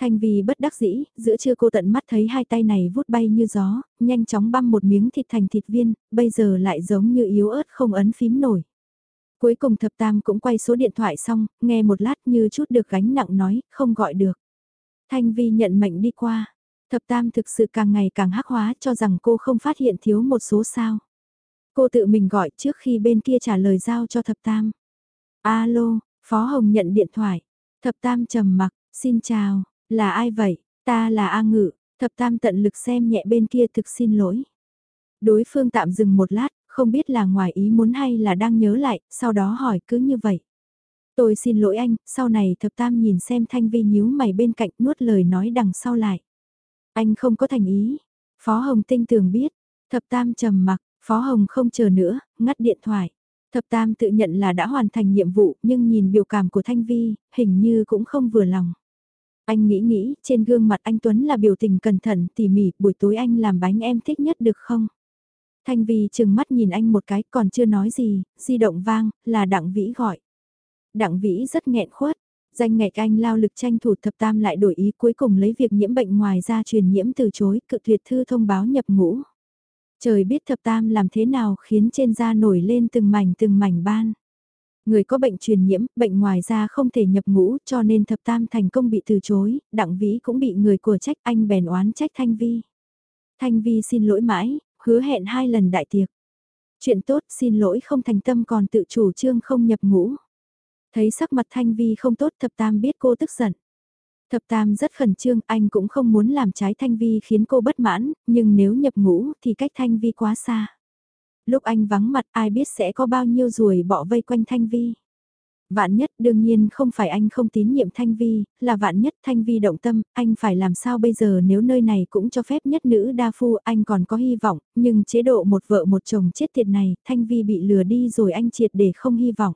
Thanh Vi bất đắc dĩ, giữa trưa cô tận mắt thấy hai tay này vút bay như gió, nhanh chóng băm một miếng thịt thành thịt viên, bây giờ lại giống như yếu ớt không ấn phím nổi. Cuối cùng thập tam cũng quay số điện thoại xong, nghe một lát như chút được gánh nặng nói, không gọi được. Thanh Vi nhận mệnh đi qua. Thập tam thực sự càng ngày càng hắc hóa cho rằng cô không phát hiện thiếu một số sao. Cô tự mình gọi trước khi bên kia trả lời giao cho thập tam. Alo, Phó Hồng nhận điện thoại. Thập tam trầm mặc, xin chào, là ai vậy? Ta là A Ngự, thập tam tận lực xem nhẹ bên kia thực xin lỗi. Đối phương tạm dừng một lát, không biết là ngoài ý muốn hay là đang nhớ lại, sau đó hỏi cứ như vậy. Tôi xin lỗi anh, sau này thập tam nhìn xem thanh vi nhíu mày bên cạnh nuốt lời nói đằng sau lại. Anh không có thành ý. Phó Hồng tinh tường biết. Thập tam trầm mặc, Phó Hồng không chờ nữa, ngắt điện thoại. Thập tam tự nhận là đã hoàn thành nhiệm vụ nhưng nhìn biểu cảm của Thanh Vi, hình như cũng không vừa lòng. Anh nghĩ nghĩ, trên gương mặt anh Tuấn là biểu tình cẩn thận, tỉ mỉ, buổi tối anh làm bánh em thích nhất được không? Thanh Vi chừng mắt nhìn anh một cái còn chưa nói gì, di động vang, là Đặng Vĩ gọi. Đặng Vĩ rất nghẹn khuất, danh ngạch anh lao lực tranh thủ thập tam lại đổi ý cuối cùng lấy việc nhiễm bệnh ngoài ra truyền nhiễm từ chối, cự tuyệt thư thông báo nhập ngũ. Trời biết thập tam làm thế nào khiến trên da nổi lên từng mảnh từng mảnh ban. Người có bệnh truyền nhiễm, bệnh ngoài da không thể nhập ngũ cho nên thập tam thành công bị từ chối, đặng vĩ cũng bị người của trách anh bèn oán trách Thanh Vi. Thanh Vi xin lỗi mãi, hứa hẹn hai lần đại tiệc. Chuyện tốt xin lỗi không thành tâm còn tự chủ trương không nhập ngũ. Thấy sắc mặt Thanh Vi không tốt thập tam biết cô tức giận. Thập tam rất khẩn trương, anh cũng không muốn làm trái Thanh Vi khiến cô bất mãn, nhưng nếu nhập ngũ thì cách Thanh Vi quá xa. Lúc anh vắng mặt ai biết sẽ có bao nhiêu ruồi bỏ vây quanh Thanh Vi. Vạn nhất đương nhiên không phải anh không tín nhiệm Thanh Vi, là vạn nhất Thanh Vi động tâm, anh phải làm sao bây giờ nếu nơi này cũng cho phép nhất nữ đa phu anh còn có hy vọng, nhưng chế độ một vợ một chồng chết tiệt này, Thanh Vi bị lừa đi rồi anh triệt để không hy vọng.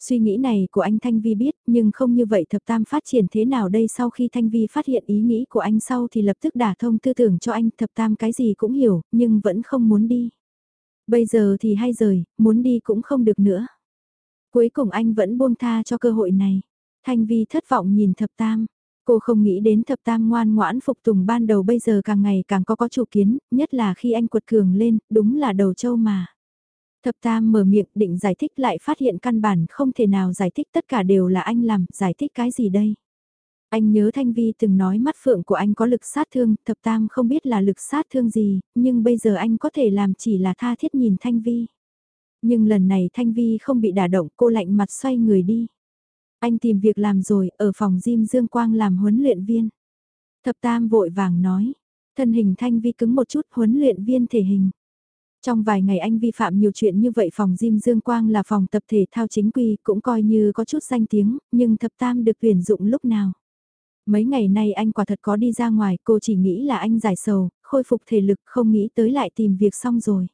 Suy nghĩ này của anh Thanh Vi biết, nhưng không như vậy thập tam phát triển thế nào đây sau khi Thanh Vi phát hiện ý nghĩ của anh sau thì lập tức đả thông tư tưởng cho anh thập tam cái gì cũng hiểu, nhưng vẫn không muốn đi. Bây giờ thì hay rời, muốn đi cũng không được nữa. Cuối cùng anh vẫn buông tha cho cơ hội này. Thanh Vi thất vọng nhìn thập tam. Cô không nghĩ đến thập tam ngoan ngoãn phục tùng ban đầu bây giờ càng ngày càng có có chủ kiến, nhất là khi anh quật cường lên, đúng là đầu châu mà. Thập Tam mở miệng định giải thích lại phát hiện căn bản không thể nào giải thích tất cả đều là anh làm, giải thích cái gì đây? Anh nhớ Thanh Vi từng nói mắt phượng của anh có lực sát thương, Thập Tam không biết là lực sát thương gì, nhưng bây giờ anh có thể làm chỉ là tha thiết nhìn Thanh Vi. Nhưng lần này Thanh Vi không bị đả động, cô lạnh mặt xoay người đi. Anh tìm việc làm rồi, ở phòng gym Dương Quang làm huấn luyện viên. Thập Tam vội vàng nói, thân hình Thanh Vi cứng một chút huấn luyện viên thể hình. Trong vài ngày anh vi phạm nhiều chuyện như vậy phòng gym Dương Quang là phòng tập thể thao chính quy cũng coi như có chút danh tiếng, nhưng thập tam được tuyển dụng lúc nào. Mấy ngày nay anh quả thật có đi ra ngoài, cô chỉ nghĩ là anh giải sầu, khôi phục thể lực không nghĩ tới lại tìm việc xong rồi.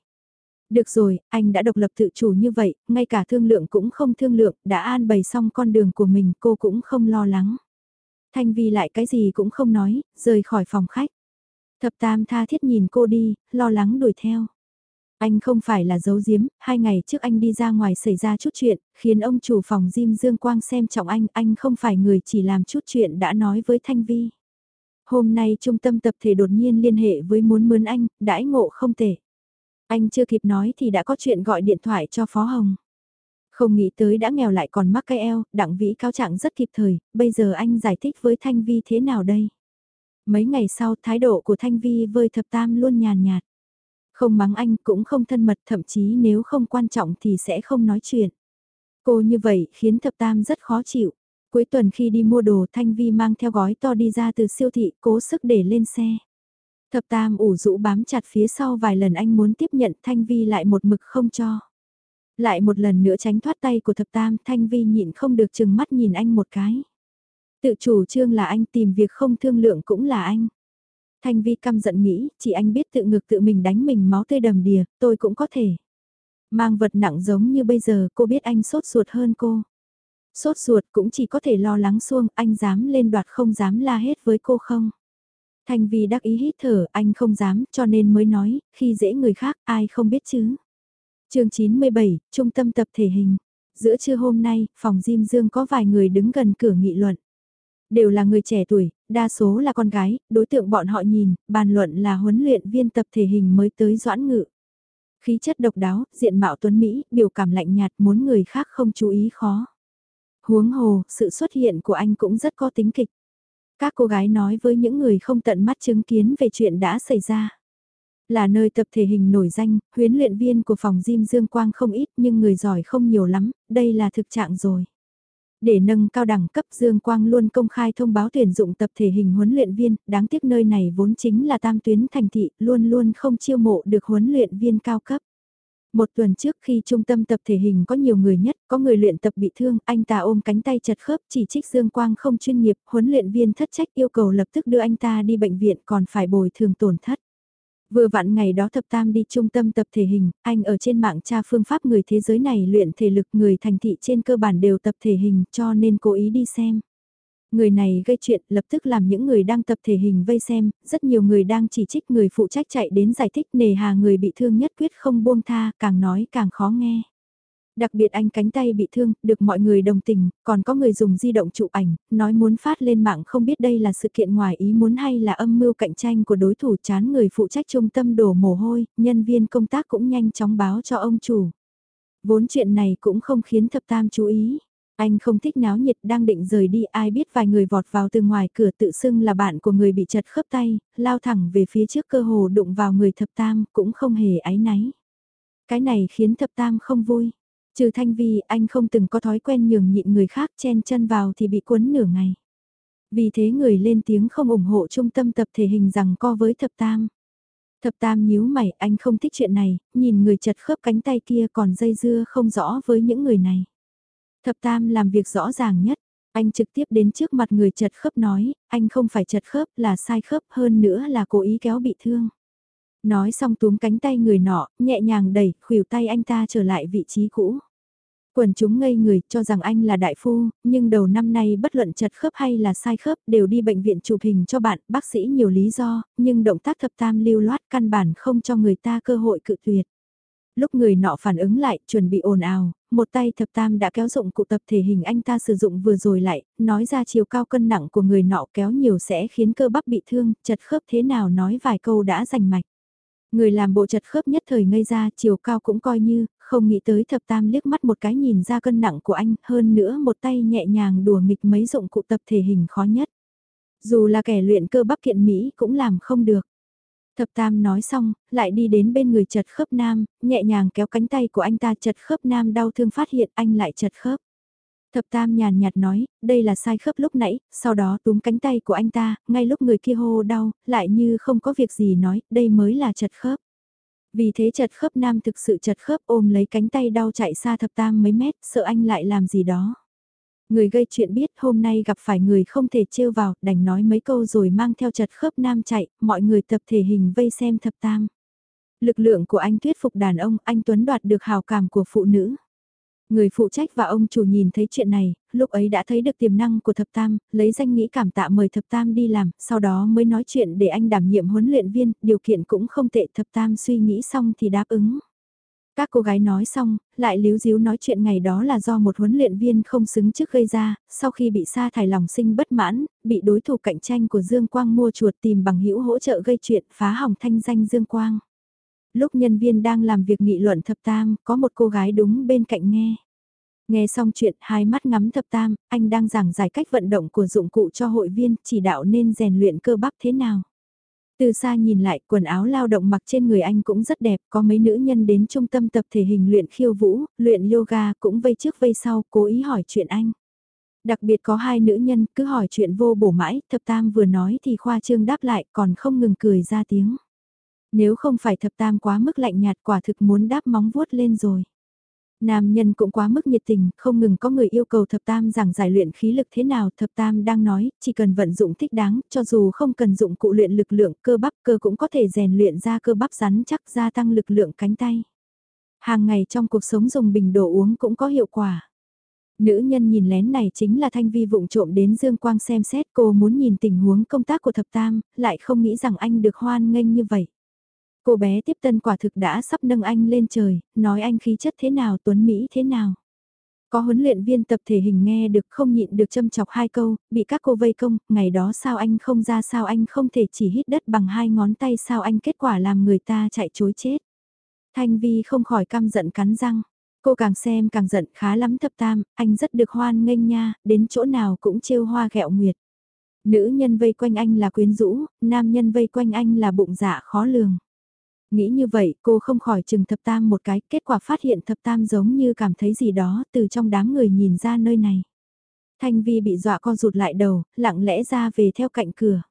Được rồi, anh đã độc lập tự chủ như vậy, ngay cả thương lượng cũng không thương lượng, đã an bày xong con đường của mình cô cũng không lo lắng. Thanh Vi lại cái gì cũng không nói, rời khỏi phòng khách. Thập Tam tha thiết nhìn cô đi, lo lắng đuổi theo. Anh không phải là giấu giếm, hai ngày trước anh đi ra ngoài xảy ra chút chuyện, khiến ông chủ phòng Jim Dương Quang xem trọng anh, anh không phải người chỉ làm chút chuyện đã nói với Thanh Vi. Hôm nay trung tâm tập thể đột nhiên liên hệ với muốn mướn anh, đãi ngộ không tệ. Anh chưa kịp nói thì đã có chuyện gọi điện thoại cho Phó Hồng. Không nghĩ tới đã nghèo lại còn mắc cái eo, đặng vĩ cáo trạng rất kịp thời, bây giờ anh giải thích với Thanh Vi thế nào đây? Mấy ngày sau thái độ của Thanh Vi vơi thập tam luôn nhàn nhạt. Không mắng anh, cũng không thân mật, thậm chí nếu không quan trọng thì sẽ không nói chuyện. Cô như vậy khiến thập tam rất khó chịu. Cuối tuần khi đi mua đồ, Thanh Vi mang theo gói to đi ra từ siêu thị, cố sức để lên xe. Thập tam ủ rũ bám chặt phía sau vài lần anh muốn tiếp nhận, Thanh Vi lại một mực không cho. Lại một lần nữa tránh thoát tay của thập tam, Thanh Vi nhịn không được chừng mắt nhìn anh một cái. Tự chủ trương là anh, tìm việc không thương lượng cũng là anh. Thanh Vi căm giận nghĩ, chỉ anh biết tự ngược tự mình đánh mình máu tươi đầm đìa, tôi cũng có thể. Mang vật nặng giống như bây giờ cô biết anh sốt ruột hơn cô. Sốt ruột cũng chỉ có thể lo lắng xuông, anh dám lên đoạt không dám la hết với cô không. Thanh Vi đắc ý hít thở, anh không dám, cho nên mới nói, khi dễ người khác, ai không biết chứ. chương 97, Trung tâm tập thể hình. Giữa trưa hôm nay, phòng Diêm Dương có vài người đứng gần cửa nghị luận. Đều là người trẻ tuổi, đa số là con gái, đối tượng bọn họ nhìn, bàn luận là huấn luyện viên tập thể hình mới tới doãn ngự. Khí chất độc đáo, diện mạo tuấn Mỹ, biểu cảm lạnh nhạt muốn người khác không chú ý khó. Huống hồ, sự xuất hiện của anh cũng rất có tính kịch. Các cô gái nói với những người không tận mắt chứng kiến về chuyện đã xảy ra. Là nơi tập thể hình nổi danh, huấn luyện viên của phòng gym Dương Quang không ít nhưng người giỏi không nhiều lắm, đây là thực trạng rồi. Để nâng cao đẳng cấp Dương Quang luôn công khai thông báo tuyển dụng tập thể hình huấn luyện viên, đáng tiếc nơi này vốn chính là tam tuyến thành thị, luôn luôn không chiêu mộ được huấn luyện viên cao cấp. Một tuần trước khi trung tâm tập thể hình có nhiều người nhất, có người luyện tập bị thương, anh ta ôm cánh tay chật khớp chỉ trích Dương Quang không chuyên nghiệp, huấn luyện viên thất trách yêu cầu lập tức đưa anh ta đi bệnh viện còn phải bồi thường tổn thất. Vừa vặn ngày đó thập tam đi trung tâm tập thể hình, anh ở trên mạng tra phương pháp người thế giới này luyện thể lực người thành thị trên cơ bản đều tập thể hình cho nên cố ý đi xem. Người này gây chuyện lập tức làm những người đang tập thể hình vây xem, rất nhiều người đang chỉ trích người phụ trách chạy đến giải thích nề hà người bị thương nhất quyết không buông tha, càng nói càng khó nghe. Đặc biệt anh cánh tay bị thương, được mọi người đồng tình, còn có người dùng di động chụp ảnh, nói muốn phát lên mạng không biết đây là sự kiện ngoài ý muốn hay là âm mưu cạnh tranh của đối thủ chán người phụ trách trung tâm đổ mồ hôi, nhân viên công tác cũng nhanh chóng báo cho ông chủ. Vốn chuyện này cũng không khiến thập tam chú ý. Anh không thích náo nhiệt đang định rời đi ai biết vài người vọt vào từ ngoài cửa tự xưng là bạn của người bị chật khớp tay, lao thẳng về phía trước cơ hồ đụng vào người thập tam cũng không hề áy náy. Cái này khiến thập tam không vui. Trừ thanh vi anh không từng có thói quen nhường nhịn người khác chen chân vào thì bị cuốn nửa ngày. Vì thế người lên tiếng không ủng hộ trung tâm tập thể hình rằng co với thập tam. Thập tam nhíu mày anh không thích chuyện này, nhìn người chật khớp cánh tay kia còn dây dưa không rõ với những người này. Thập tam làm việc rõ ràng nhất, anh trực tiếp đến trước mặt người chật khớp nói, anh không phải chật khớp là sai khớp hơn nữa là cố ý kéo bị thương. Nói xong túm cánh tay người nọ, nhẹ nhàng đẩy, khuỷu tay anh ta trở lại vị trí cũ. Quần chúng ngây người cho rằng anh là đại phu, nhưng đầu năm nay bất luận chật khớp hay là sai khớp đều đi bệnh viện chụp hình cho bạn, bác sĩ nhiều lý do, nhưng động tác thập tam lưu loát căn bản không cho người ta cơ hội cự tuyệt. Lúc người nọ phản ứng lại, chuẩn bị ồn ào, một tay thập tam đã kéo dụng cụ tập thể hình anh ta sử dụng vừa rồi lại, nói ra chiều cao cân nặng của người nọ kéo nhiều sẽ khiến cơ bắp bị thương, chật khớp thế nào nói vài câu đã rành mạch. Người làm bộ chật khớp nhất thời ngây ra chiều cao cũng coi như, không nghĩ tới thập tam liếc mắt một cái nhìn ra cân nặng của anh, hơn nữa một tay nhẹ nhàng đùa nghịch mấy dụng cụ tập thể hình khó nhất. Dù là kẻ luyện cơ bắp kiện Mỹ cũng làm không được. Thập tam nói xong, lại đi đến bên người chật khớp nam, nhẹ nhàng kéo cánh tay của anh ta chật khớp nam đau thương phát hiện anh lại chật khớp. Thập Tam nhàn nhạt nói, đây là sai khớp lúc nãy, sau đó túm cánh tay của anh ta, ngay lúc người kia hô đau, lại như không có việc gì nói, đây mới là chật khớp. Vì thế chật khớp nam thực sự chật khớp ôm lấy cánh tay đau chạy xa thập tam mấy mét, sợ anh lại làm gì đó. Người gây chuyện biết hôm nay gặp phải người không thể trêu vào, đành nói mấy câu rồi mang theo chật khớp nam chạy, mọi người tập thể hình vây xem thập tam. Lực lượng của anh thuyết phục đàn ông, anh Tuấn đoạt được hào cảm của phụ nữ. Người phụ trách và ông chủ nhìn thấy chuyện này, lúc ấy đã thấy được tiềm năng của thập tam, lấy danh nghĩ cảm tạ mời thập tam đi làm, sau đó mới nói chuyện để anh đảm nhiệm huấn luyện viên, điều kiện cũng không tệ thập tam suy nghĩ xong thì đáp ứng. Các cô gái nói xong, lại líu díu nói chuyện ngày đó là do một huấn luyện viên không xứng trước gây ra, sau khi bị sa thải lòng sinh bất mãn, bị đối thủ cạnh tranh của Dương Quang mua chuột tìm bằng hữu hỗ trợ gây chuyện phá hỏng thanh danh Dương Quang. Lúc nhân viên đang làm việc nghị luận thập tam, có một cô gái đúng bên cạnh nghe. Nghe xong chuyện, hai mắt ngắm thập tam, anh đang giảng giải cách vận động của dụng cụ cho hội viên, chỉ đạo nên rèn luyện cơ bắp thế nào. Từ xa nhìn lại, quần áo lao động mặc trên người anh cũng rất đẹp, có mấy nữ nhân đến trung tâm tập thể hình luyện khiêu vũ, luyện yoga cũng vây trước vây sau, cố ý hỏi chuyện anh. Đặc biệt có hai nữ nhân cứ hỏi chuyện vô bổ mãi, thập tam vừa nói thì khoa trương đáp lại còn không ngừng cười ra tiếng. Nếu không phải thập tam quá mức lạnh nhạt quả thực muốn đáp móng vuốt lên rồi. Nam nhân cũng quá mức nhiệt tình, không ngừng có người yêu cầu thập tam giảng giải luyện khí lực thế nào. Thập tam đang nói, chỉ cần vận dụng thích đáng, cho dù không cần dụng cụ luyện lực lượng cơ bắp cơ cũng có thể rèn luyện ra cơ bắp rắn chắc gia tăng lực lượng cánh tay. Hàng ngày trong cuộc sống dùng bình đồ uống cũng có hiệu quả. Nữ nhân nhìn lén này chính là Thanh Vi vụng trộm đến Dương Quang xem xét cô muốn nhìn tình huống công tác của thập tam, lại không nghĩ rằng anh được hoan nghênh như vậy. Cô bé tiếp tân quả thực đã sắp nâng anh lên trời, nói anh khí chất thế nào tuấn Mỹ thế nào. Có huấn luyện viên tập thể hình nghe được không nhịn được châm chọc hai câu, bị các cô vây công, ngày đó sao anh không ra sao anh không thể chỉ hít đất bằng hai ngón tay sao anh kết quả làm người ta chạy chối chết. Thanh Vi không khỏi căm giận cắn răng. Cô càng xem càng giận khá lắm thập tam, anh rất được hoan nghênh nha, đến chỗ nào cũng trêu hoa gẹo nguyệt. Nữ nhân vây quanh anh là quyến rũ, nam nhân vây quanh anh là bụng dạ khó lường. Nghĩ như vậy cô không khỏi chừng thập tam một cái, kết quả phát hiện thập tam giống như cảm thấy gì đó từ trong đám người nhìn ra nơi này. Thanh Vi bị dọa co rụt lại đầu, lặng lẽ ra về theo cạnh cửa.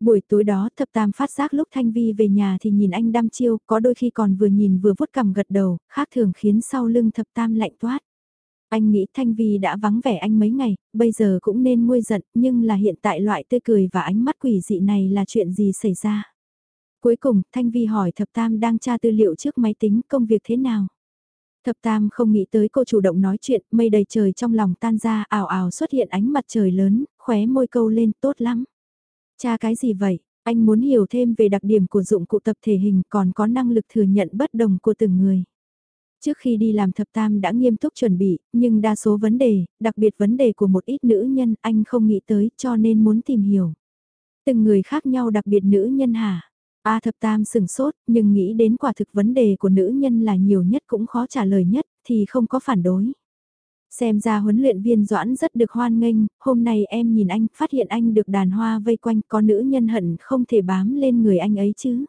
Buổi tối đó thập tam phát giác lúc Thanh Vi về nhà thì nhìn anh đăm chiêu, có đôi khi còn vừa nhìn vừa vuốt cằm gật đầu, khác thường khiến sau lưng thập tam lạnh toát. Anh nghĩ Thanh Vi đã vắng vẻ anh mấy ngày, bây giờ cũng nên nguôi giận, nhưng là hiện tại loại tươi cười và ánh mắt quỷ dị này là chuyện gì xảy ra. Cuối cùng, Thanh Vi hỏi Thập Tam đang tra tư liệu trước máy tính công việc thế nào. Thập Tam không nghĩ tới cô chủ động nói chuyện, mây đầy trời trong lòng tan ra ảo ảo xuất hiện ánh mặt trời lớn, khóe môi câu lên tốt lắm. Cha cái gì vậy? Anh muốn hiểu thêm về đặc điểm của dụng cụ tập thể hình còn có năng lực thừa nhận bất đồng của từng người. Trước khi đi làm thập tam đã nghiêm túc chuẩn bị, nhưng đa số vấn đề, đặc biệt vấn đề của một ít nữ nhân anh không nghĩ tới cho nên muốn tìm hiểu. Từng người khác nhau đặc biệt nữ nhân hả? A thập tam sừng sốt, nhưng nghĩ đến quả thực vấn đề của nữ nhân là nhiều nhất cũng khó trả lời nhất, thì không có phản đối. Xem ra huấn luyện viên Doãn rất được hoan nghênh, hôm nay em nhìn anh, phát hiện anh được đàn hoa vây quanh, có nữ nhân hận không thể bám lên người anh ấy chứ.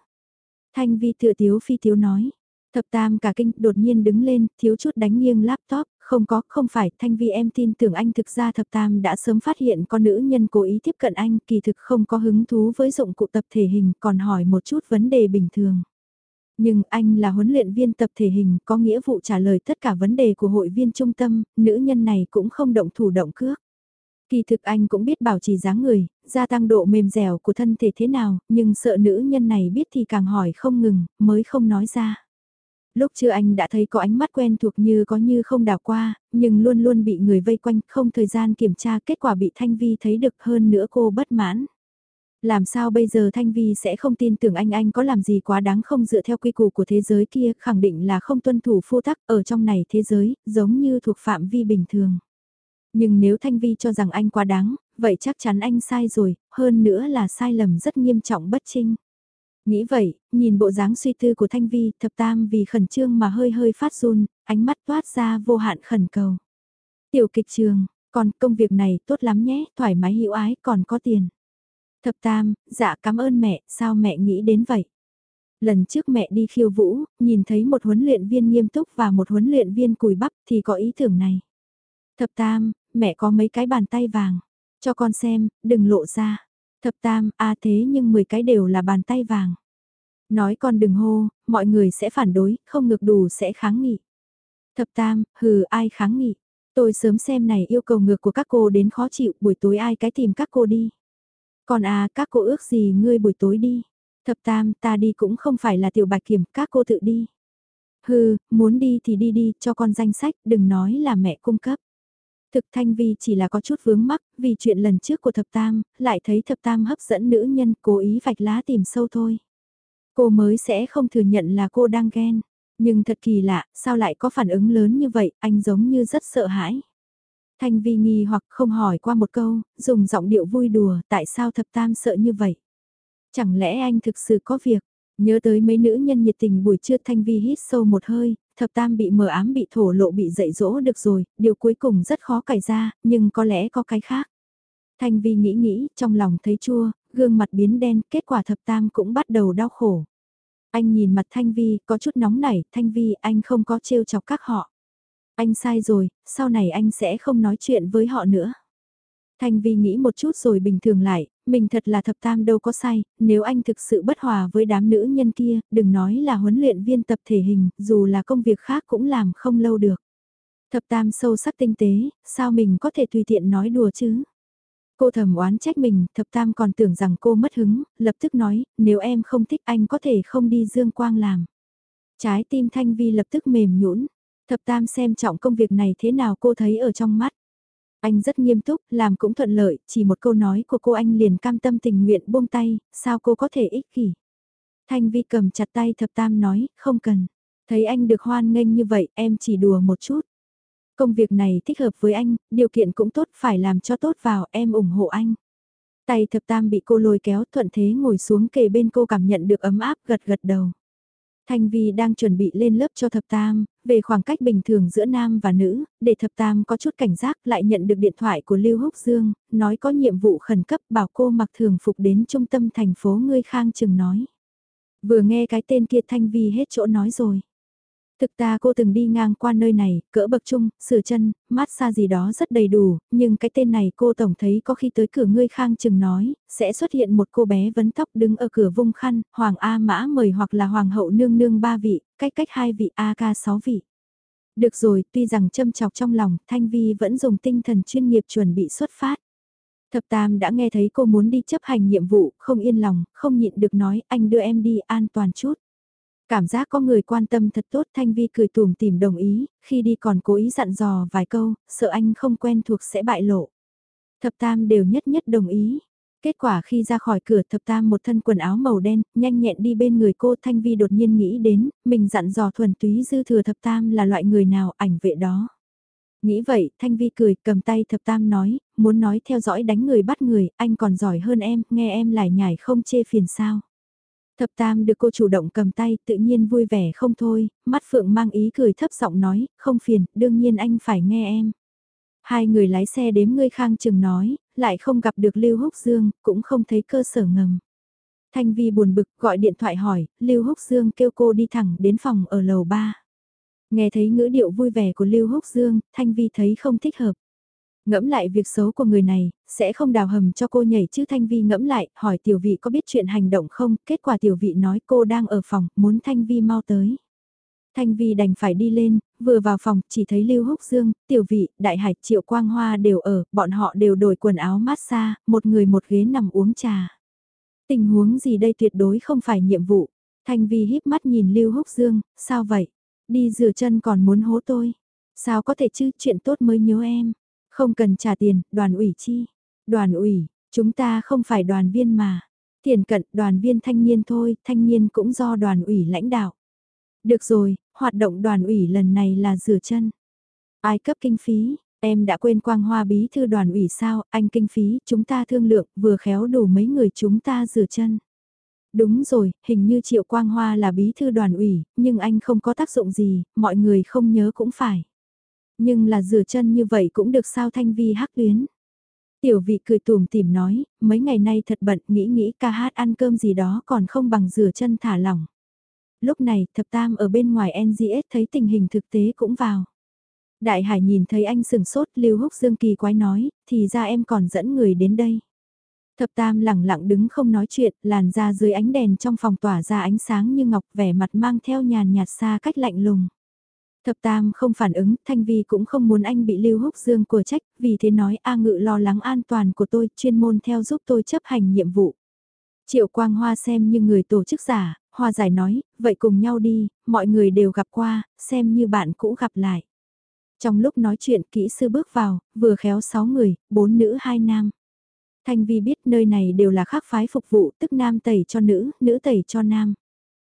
Thanh vi tựa tiếu phi tiếu nói, thập tam cả kinh đột nhiên đứng lên, thiếu chút đánh nghiêng laptop, không có, không phải, Thanh Vi em tin tưởng anh thực ra thập tam đã sớm phát hiện con nữ nhân cố ý tiếp cận anh, kỳ thực không có hứng thú với dụng cụ tập thể hình, còn hỏi một chút vấn đề bình thường. Nhưng anh là huấn luyện viên tập thể hình, có nghĩa vụ trả lời tất cả vấn đề của hội viên trung tâm, nữ nhân này cũng không động thủ động cước. Kỳ thực anh cũng biết bảo trì dáng người, gia tăng độ mềm dẻo của thân thể thế nào, nhưng sợ nữ nhân này biết thì càng hỏi không ngừng, mới không nói ra lúc chưa anh đã thấy có ánh mắt quen thuộc như có như không đào qua, nhưng luôn luôn bị người vây quanh, không thời gian kiểm tra kết quả bị Thanh Vi thấy được hơn nữa cô bất mãn. Làm sao bây giờ Thanh Vi sẽ không tin tưởng anh anh có làm gì quá đáng không dựa theo quy củ của thế giới kia, khẳng định là không tuân thủ phu tắc ở trong này thế giới, giống như thuộc phạm vi bình thường. Nhưng nếu Thanh Vi cho rằng anh quá đáng, vậy chắc chắn anh sai rồi, hơn nữa là sai lầm rất nghiêm trọng bất trinh. Nghĩ vậy, nhìn bộ dáng suy tư của Thanh Vi, thập tam vì khẩn trương mà hơi hơi phát run, ánh mắt toát ra vô hạn khẩn cầu. Tiểu kịch trường, còn công việc này tốt lắm nhé, thoải mái hữu ái, còn có tiền. Thập tam, dạ cảm ơn mẹ, sao mẹ nghĩ đến vậy? Lần trước mẹ đi khiêu vũ, nhìn thấy một huấn luyện viên nghiêm túc và một huấn luyện viên cùi bắp thì có ý tưởng này. Thập tam, mẹ có mấy cái bàn tay vàng. Cho con xem, đừng lộ ra. Thập tam, a thế nhưng 10 cái đều là bàn tay vàng. Nói con đừng hô, mọi người sẽ phản đối, không ngược đủ sẽ kháng nghị. Thập tam, hừ ai kháng nghị. Tôi sớm xem này yêu cầu ngược của các cô đến khó chịu, buổi tối ai cái tìm các cô đi. Còn à, các cô ước gì ngươi buổi tối đi. Thập tam, ta đi cũng không phải là tiểu bạch kiểm, các cô tự đi. Hừ, muốn đi thì đi đi, cho con danh sách, đừng nói là mẹ cung cấp. Thực Thanh Vi chỉ là có chút vướng mắc, vì chuyện lần trước của thập tam, lại thấy thập tam hấp dẫn nữ nhân cố ý vạch lá tìm sâu thôi. Cô mới sẽ không thừa nhận là cô đang ghen. Nhưng thật kỳ lạ, sao lại có phản ứng lớn như vậy, anh giống như rất sợ hãi. Thanh Vi nghi hoặc không hỏi qua một câu, dùng giọng điệu vui đùa, tại sao thập tam sợ như vậy? Chẳng lẽ anh thực sự có việc? Nhớ tới mấy nữ nhân nhiệt tình buổi trưa Thanh Vi hít sâu một hơi, thập tam bị mờ ám bị thổ lộ bị dạy dỗ được rồi, điều cuối cùng rất khó cải ra, nhưng có lẽ có cái khác. Thanh Vi nghĩ nghĩ, trong lòng thấy chua, gương mặt biến đen, kết quả thập tam cũng bắt đầu đau khổ. Anh nhìn mặt Thanh Vi, có chút nóng nảy, Thanh Vi anh không có trêu chọc các họ. Anh sai rồi, sau này anh sẽ không nói chuyện với họ nữa. Thanh Vi nghĩ một chút rồi bình thường lại, mình thật là thập tam đâu có sai, nếu anh thực sự bất hòa với đám nữ nhân kia, đừng nói là huấn luyện viên tập thể hình, dù là công việc khác cũng làm không lâu được. Thập tam sâu sắc tinh tế, sao mình có thể tùy tiện nói đùa chứ? Cô thầm oán trách mình, thập tam còn tưởng rằng cô mất hứng, lập tức nói, nếu em không thích anh có thể không đi dương quang làm. Trái tim Thanh Vi lập tức mềm nhũn. Thập tam xem trọng công việc này thế nào cô thấy ở trong mắt. Anh rất nghiêm túc, làm cũng thuận lợi, chỉ một câu nói của cô anh liền cam tâm tình nguyện buông tay, sao cô có thể ích kỷ. Thanh Vi cầm chặt tay thập tam nói, không cần. Thấy anh được hoan nghênh như vậy, em chỉ đùa một chút. Công việc này thích hợp với anh, điều kiện cũng tốt, phải làm cho tốt vào, em ủng hộ anh. Tay thập tam bị cô lôi kéo thuận thế ngồi xuống kề bên cô cảm nhận được ấm áp gật gật đầu. Thanh Vi đang chuẩn bị lên lớp cho thập tam, về khoảng cách bình thường giữa nam và nữ, để thập tam có chút cảnh giác lại nhận được điện thoại của Lưu Húc Dương, nói có nhiệm vụ khẩn cấp bảo cô mặc thường phục đến trung tâm thành phố Ngươi Khang Trừng nói. Vừa nghe cái tên kia Thanh Vi hết chỗ nói rồi. Thực ta cô từng đi ngang qua nơi này, cỡ bậc trung, sửa chân, mát xa gì đó rất đầy đủ, nhưng cái tên này cô tổng thấy có khi tới cửa ngươi khang chừng nói, sẽ xuất hiện một cô bé vấn tóc đứng ở cửa vung khăn, Hoàng A Mã mời hoặc là Hoàng hậu nương nương ba vị, cách cách hai vị A ca sáu vị. Được rồi, tuy rằng châm chọc trong lòng, Thanh Vi vẫn dùng tinh thần chuyên nghiệp chuẩn bị xuất phát. Thập Tam đã nghe thấy cô muốn đi chấp hành nhiệm vụ, không yên lòng, không nhịn được nói anh đưa em đi an toàn chút. Cảm giác có người quan tâm thật tốt Thanh Vi cười tùm tìm đồng ý, khi đi còn cố ý dặn dò vài câu, sợ anh không quen thuộc sẽ bại lộ. Thập Tam đều nhất nhất đồng ý. Kết quả khi ra khỏi cửa thập tam một thân quần áo màu đen, nhanh nhẹn đi bên người cô Thanh Vi đột nhiên nghĩ đến, mình dặn dò thuần túy dư thừa thập tam là loại người nào ảnh vệ đó. Nghĩ vậy, Thanh Vi cười, cầm tay thập tam nói, muốn nói theo dõi đánh người bắt người, anh còn giỏi hơn em, nghe em lại nhảy không chê phiền sao. Thập tam được cô chủ động cầm tay tự nhiên vui vẻ không thôi, mắt phượng mang ý cười thấp giọng nói, không phiền, đương nhiên anh phải nghe em. Hai người lái xe đếm ngươi khang chừng nói, lại không gặp được Lưu Húc Dương, cũng không thấy cơ sở ngầm. Thanh Vi buồn bực gọi điện thoại hỏi, Lưu Húc Dương kêu cô đi thẳng đến phòng ở lầu 3. Nghe thấy ngữ điệu vui vẻ của Lưu Húc Dương, Thanh Vi thấy không thích hợp. Ngẫm lại việc xấu của người này, sẽ không đào hầm cho cô nhảy chứ Thanh Vi ngẫm lại, hỏi tiểu vị có biết chuyện hành động không, kết quả tiểu vị nói cô đang ở phòng, muốn Thanh Vi mau tới. Thanh Vi đành phải đi lên, vừa vào phòng, chỉ thấy Lưu Húc Dương, Tiểu Vị, Đại Hải, Triệu Quang Hoa đều ở, bọn họ đều đổi quần áo massage, một người một ghế nằm uống trà. Tình huống gì đây tuyệt đối không phải nhiệm vụ. Thanh Vi híp mắt nhìn Lưu Húc Dương, sao vậy? Đi rửa chân còn muốn hố tôi. Sao có thể chứ, chuyện tốt mới nhớ em. Không cần trả tiền, đoàn ủy chi. Đoàn ủy, chúng ta không phải đoàn viên mà. Tiền cận đoàn viên thanh niên thôi, thanh niên cũng do đoàn ủy lãnh đạo. Được rồi, hoạt động đoàn ủy lần này là rửa chân. Ai cấp kinh phí, em đã quên quang hoa bí thư đoàn ủy sao, anh kinh phí, chúng ta thương lượng, vừa khéo đủ mấy người chúng ta rửa chân. Đúng rồi, hình như Triệu Quang Hoa là bí thư đoàn ủy, nhưng anh không có tác dụng gì, mọi người không nhớ cũng phải. Nhưng là rửa chân như vậy cũng được sao Thanh Vi hắc tuyến. Tiểu vị cười tùm tìm nói, mấy ngày nay thật bận nghĩ nghĩ ca hát ăn cơm gì đó còn không bằng rửa chân thả lỏng. Lúc này thập tam ở bên ngoài NGS thấy tình hình thực tế cũng vào. Đại Hải nhìn thấy anh sừng sốt Lưu Húc Dương kỳ quái nói, thì ra em còn dẫn người đến đây. Thập Tam lẳng lặng đứng không nói chuyện, làn ra dưới ánh đèn trong phòng tỏa ra ánh sáng như ngọc vẻ mặt mang theo nhàn nhạt xa cách lạnh lùng. Thập Tam không phản ứng, Thanh Vi cũng không muốn anh bị Lưu Húc Dương của trách, vì thế nói A Ngự lo lắng an toàn của tôi, chuyên môn theo giúp tôi chấp hành nhiệm vụ. Triệu Quang Hoa xem như người tổ chức giả, Hoa giải nói, vậy cùng nhau đi, mọi người đều gặp qua, xem như bạn cũ gặp lại. Trong lúc nói chuyện kỹ sư bước vào, vừa khéo 6 người, 4 nữ 2 nam. Thanh Vi biết nơi này đều là khác phái phục vụ, tức nam tẩy cho nữ, nữ tẩy cho nam.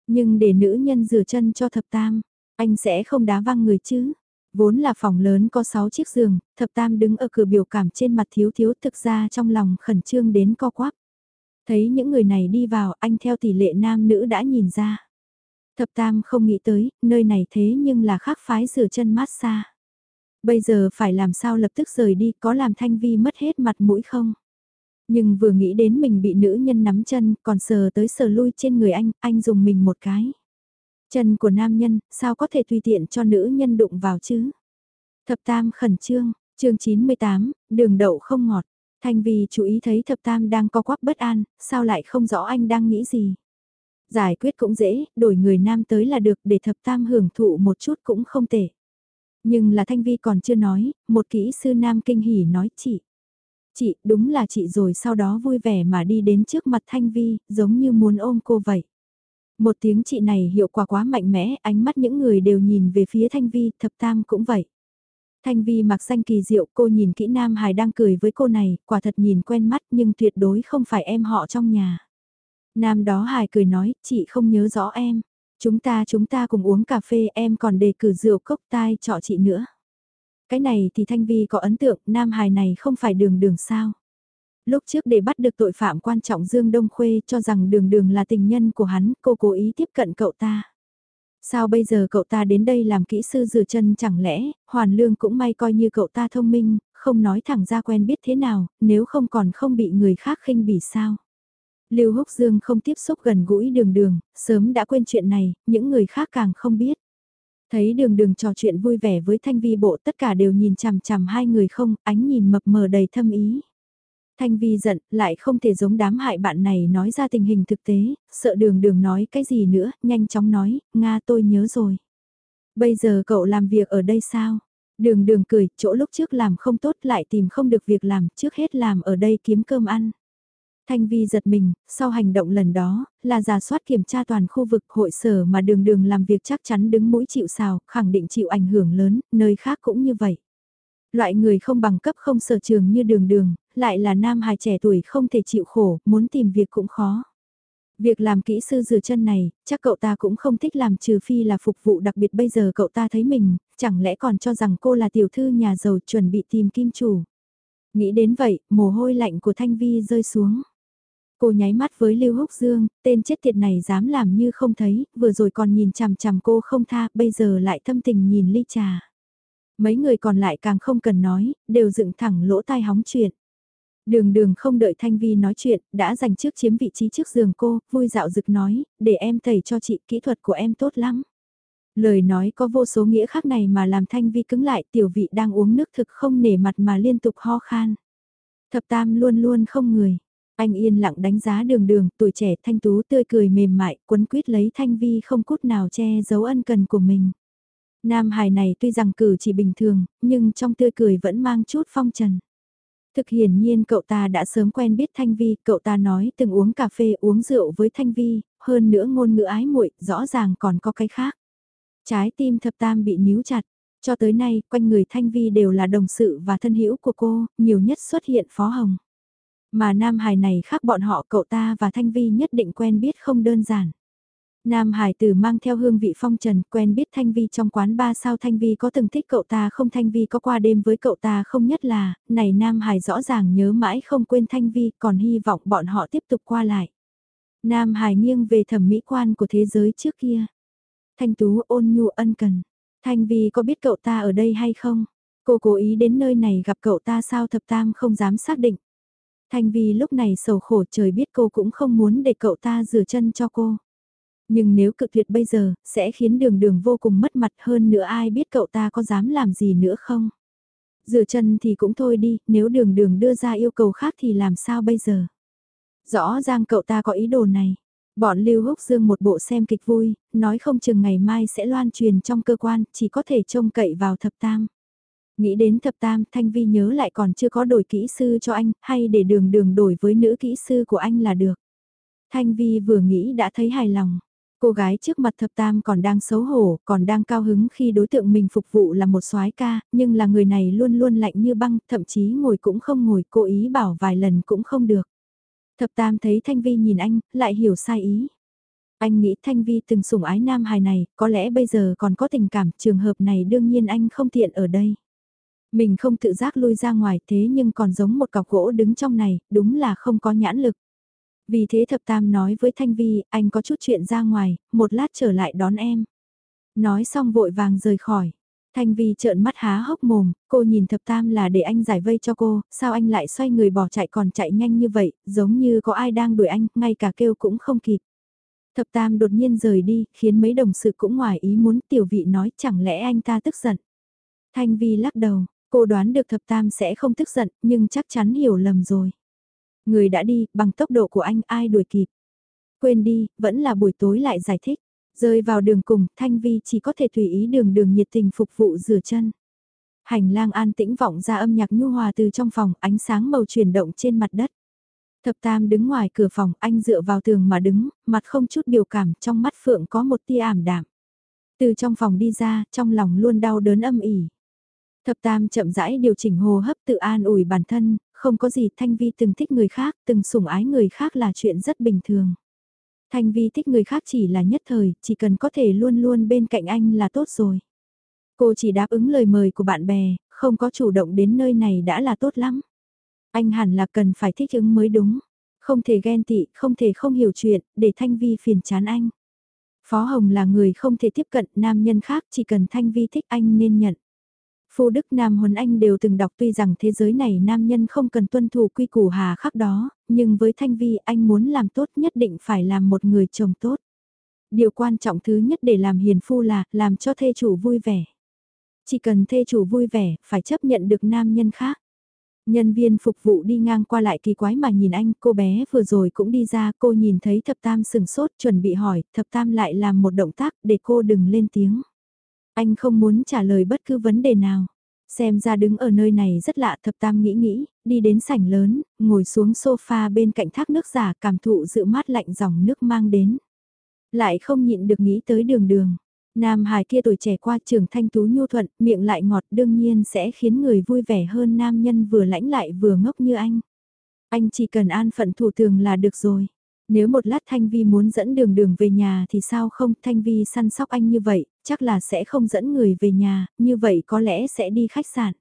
Nhưng để nữ nhân rửa chân cho thập tam, anh sẽ không đá văng người chứ. Vốn là phòng lớn có 6 chiếc giường, thập tam đứng ở cửa biểu cảm trên mặt thiếu thiếu thực ra trong lòng khẩn trương đến co quắp. Thấy những người này đi vào, anh theo tỷ lệ nam nữ đã nhìn ra. Thập tam không nghĩ tới, nơi này thế nhưng là khác phái rửa chân mát xa. Bây giờ phải làm sao lập tức rời đi, có làm Thanh Vi mất hết mặt mũi không? Nhưng vừa nghĩ đến mình bị nữ nhân nắm chân, còn sờ tới sờ lui trên người anh, anh dùng mình một cái. Chân của nam nhân, sao có thể tùy tiện cho nữ nhân đụng vào chứ? Thập tam khẩn trương, chương 98, đường đậu không ngọt. Thanh Vi chú ý thấy thập tam đang co quắp bất an, sao lại không rõ anh đang nghĩ gì. Giải quyết cũng dễ, đổi người nam tới là được để thập tam hưởng thụ một chút cũng không tệ. Nhưng là Thanh Vi còn chưa nói, một kỹ sư nam kinh hỉ nói chị. Chị, đúng là chị rồi sau đó vui vẻ mà đi đến trước mặt Thanh Vi, giống như muốn ôm cô vậy. Một tiếng chị này hiệu quả quá mạnh mẽ, ánh mắt những người đều nhìn về phía Thanh Vi, thập tam cũng vậy. Thanh Vi mặc xanh kỳ diệu, cô nhìn kỹ Nam Hải đang cười với cô này, quả thật nhìn quen mắt nhưng tuyệt đối không phải em họ trong nhà. Nam đó Hải cười nói, chị không nhớ rõ em. Chúng ta chúng ta cùng uống cà phê em còn đề cử rượu cốc tai cho chị nữa. Cái này thì Thanh Vi có ấn tượng, Nam Hải này không phải đường đường sao. Lúc trước để bắt được tội phạm quan trọng Dương Đông Khuê cho rằng đường đường là tình nhân của hắn, cô cố ý tiếp cận cậu ta. Sao bây giờ cậu ta đến đây làm kỹ sư rửa chân chẳng lẽ, Hoàn Lương cũng may coi như cậu ta thông minh, không nói thẳng ra quen biết thế nào, nếu không còn không bị người khác khinh bỉ sao. Lưu Húc Dương không tiếp xúc gần gũi đường đường, sớm đã quên chuyện này, những người khác càng không biết. Thấy đường đường trò chuyện vui vẻ với thanh vi bộ tất cả đều nhìn chằm chằm hai người không, ánh nhìn mập mờ đầy thâm ý. Thanh Vi giận, lại không thể giống đám hại bạn này nói ra tình hình thực tế, sợ đường đường nói cái gì nữa, nhanh chóng nói, Nga tôi nhớ rồi. Bây giờ cậu làm việc ở đây sao? Đường đường cười, chỗ lúc trước làm không tốt lại tìm không được việc làm, trước hết làm ở đây kiếm cơm ăn. Thanh Vi giật mình, sau hành động lần đó, là giả soát kiểm tra toàn khu vực hội sở mà đường đường làm việc chắc chắn đứng mũi chịu sào, khẳng định chịu ảnh hưởng lớn, nơi khác cũng như vậy. Loại người không bằng cấp không sở trường như đường đường, lại là nam hài trẻ tuổi không thể chịu khổ, muốn tìm việc cũng khó. Việc làm kỹ sư rửa chân này, chắc cậu ta cũng không thích làm trừ phi là phục vụ đặc biệt bây giờ cậu ta thấy mình, chẳng lẽ còn cho rằng cô là tiểu thư nhà giàu chuẩn bị tìm kim chủ. Nghĩ đến vậy, mồ hôi lạnh của Thanh Vi rơi xuống. Cô nháy mắt với Lưu Húc Dương, tên chết tiệt này dám làm như không thấy, vừa rồi còn nhìn chằm chằm cô không tha, bây giờ lại thâm tình nhìn ly trà. Mấy người còn lại càng không cần nói, đều dựng thẳng lỗ tai hóng chuyện. Đường đường không đợi Thanh Vi nói chuyện, đã giành trước chiếm vị trí trước giường cô, vui dạo dực nói, để em thầy cho chị, kỹ thuật của em tốt lắm. Lời nói có vô số nghĩa khác này mà làm Thanh Vi cứng lại tiểu vị đang uống nước thực không nể mặt mà liên tục ho khan. Thập tam luôn luôn không người. Anh yên lặng đánh giá đường đường, tuổi trẻ thanh tú tươi cười mềm mại, quấn quýt lấy Thanh Vi không cút nào che giấu ân cần của mình. Nam hài này tuy rằng cử chỉ bình thường, nhưng trong tươi cười vẫn mang chút phong trần. Thực hiển nhiên cậu ta đã sớm quen biết Thanh Vi, cậu ta nói từng uống cà phê uống rượu với Thanh Vi, hơn nữa ngôn ngữ ái muội rõ ràng còn có cái khác. Trái tim thập tam bị níu chặt, cho tới nay quanh người Thanh Vi đều là đồng sự và thân hữu của cô, nhiều nhất xuất hiện Phó Hồng. Mà Nam Hải này khác bọn họ cậu ta và Thanh Vi nhất định quen biết không đơn giản. Nam Hải tử mang theo hương vị phong trần, quen biết Thanh Vi trong quán ba sao Thanh Vi có từng thích cậu ta không Thanh Vi có qua đêm với cậu ta không nhất là, này Nam Hải rõ ràng nhớ mãi không quên Thanh Vi còn hy vọng bọn họ tiếp tục qua lại. Nam Hải nghiêng về thẩm mỹ quan của thế giới trước kia. Thanh Tú ôn nhu ân cần. Thanh Vi có biết cậu ta ở đây hay không? Cô cố ý đến nơi này gặp cậu ta sao thập tam không dám xác định. Thanh Vi lúc này sầu khổ trời biết cô cũng không muốn để cậu ta rửa chân cho cô. Nhưng nếu cự tuyệt bây giờ, sẽ khiến đường đường vô cùng mất mặt hơn nữa ai biết cậu ta có dám làm gì nữa không? Rửa chân thì cũng thôi đi, nếu đường đường đưa ra yêu cầu khác thì làm sao bây giờ? Rõ ràng cậu ta có ý đồ này. Bọn Lưu Húc Dương một bộ xem kịch vui, nói không chừng ngày mai sẽ loan truyền trong cơ quan, chỉ có thể trông cậy vào thập tam. Nghĩ đến thập tam, Thanh Vi nhớ lại còn chưa có đổi kỹ sư cho anh, hay để đường đường đổi với nữ kỹ sư của anh là được. Thanh Vi vừa nghĩ đã thấy hài lòng. Cô gái trước mặt thập tam còn đang xấu hổ, còn đang cao hứng khi đối tượng mình phục vụ là một soái ca, nhưng là người này luôn luôn lạnh như băng, thậm chí ngồi cũng không ngồi, cố ý bảo vài lần cũng không được. Thập tam thấy Thanh Vi nhìn anh, lại hiểu sai ý. Anh nghĩ Thanh Vi từng sủng ái nam hài này, có lẽ bây giờ còn có tình cảm, trường hợp này đương nhiên anh không tiện ở đây. Mình không tự giác lui ra ngoài thế nhưng còn giống một cọc gỗ đứng trong này, đúng là không có nhãn lực. Vì thế thập tam nói với Thanh Vi, anh có chút chuyện ra ngoài, một lát trở lại đón em. Nói xong vội vàng rời khỏi. Thanh Vi trợn mắt há hốc mồm, cô nhìn thập tam là để anh giải vây cho cô, sao anh lại xoay người bỏ chạy còn chạy nhanh như vậy, giống như có ai đang đuổi anh, ngay cả kêu cũng không kịp. Thập tam đột nhiên rời đi, khiến mấy đồng sự cũng ngoài ý muốn tiểu vị nói chẳng lẽ anh ta tức giận. Thanh Vi lắc đầu, cô đoán được thập tam sẽ không tức giận, nhưng chắc chắn hiểu lầm rồi. Người đã đi, bằng tốc độ của anh ai đuổi kịp. Quên đi, vẫn là buổi tối lại giải thích. Rơi vào đường cùng, Thanh Vi chỉ có thể tùy ý đường đường nhiệt tình phục vụ rửa chân. Hành lang an tĩnh vọng ra âm nhạc nhu hòa từ trong phòng, ánh sáng màu chuyển động trên mặt đất. Thập Tam đứng ngoài cửa phòng, anh dựa vào tường mà đứng, mặt không chút biểu cảm, trong mắt Phượng có một tia ảm đạm. Từ trong phòng đi ra, trong lòng luôn đau đớn âm ỉ. Thập Tam chậm rãi điều chỉnh hô hấp tự an ủi bản thân, không có gì Thanh Vi từng thích người khác, từng sủng ái người khác là chuyện rất bình thường. Thanh Vi thích người khác chỉ là nhất thời, chỉ cần có thể luôn luôn bên cạnh anh là tốt rồi. Cô chỉ đáp ứng lời mời của bạn bè, không có chủ động đến nơi này đã là tốt lắm. Anh hẳn là cần phải thích ứng mới đúng. Không thể ghen tị, không thể không hiểu chuyện, để Thanh Vi phiền chán anh. Phó Hồng là người không thể tiếp cận nam nhân khác chỉ cần Thanh Vi thích anh nên nhận. Phu Đức Nam Huấn Anh đều từng đọc tuy rằng thế giới này nam nhân không cần tuân thủ quy củ hà khắc đó, nhưng với Thanh Vi anh muốn làm tốt nhất định phải làm một người chồng tốt. Điều quan trọng thứ nhất để làm hiền phu là làm cho thê chủ vui vẻ. Chỉ cần thê chủ vui vẻ, phải chấp nhận được nam nhân khác. Nhân viên phục vụ đi ngang qua lại kỳ quái mà nhìn anh, cô bé vừa rồi cũng đi ra, cô nhìn thấy thập tam sừng sốt chuẩn bị hỏi, thập tam lại làm một động tác để cô đừng lên tiếng. Anh không muốn trả lời bất cứ vấn đề nào. Xem ra đứng ở nơi này rất lạ thập tam nghĩ nghĩ, đi đến sảnh lớn, ngồi xuống sofa bên cạnh thác nước giả cảm thụ dự mát lạnh dòng nước mang đến. Lại không nhịn được nghĩ tới đường đường. Nam hài kia tuổi trẻ qua trường thanh tú nhu thuận, miệng lại ngọt đương nhiên sẽ khiến người vui vẻ hơn nam nhân vừa lãnh lại vừa ngốc như anh. Anh chỉ cần an phận thủ thường là được rồi. Nếu một lát Thanh Vi muốn dẫn đường đường về nhà thì sao không Thanh Vi săn sóc anh như vậy, chắc là sẽ không dẫn người về nhà, như vậy có lẽ sẽ đi khách sạn.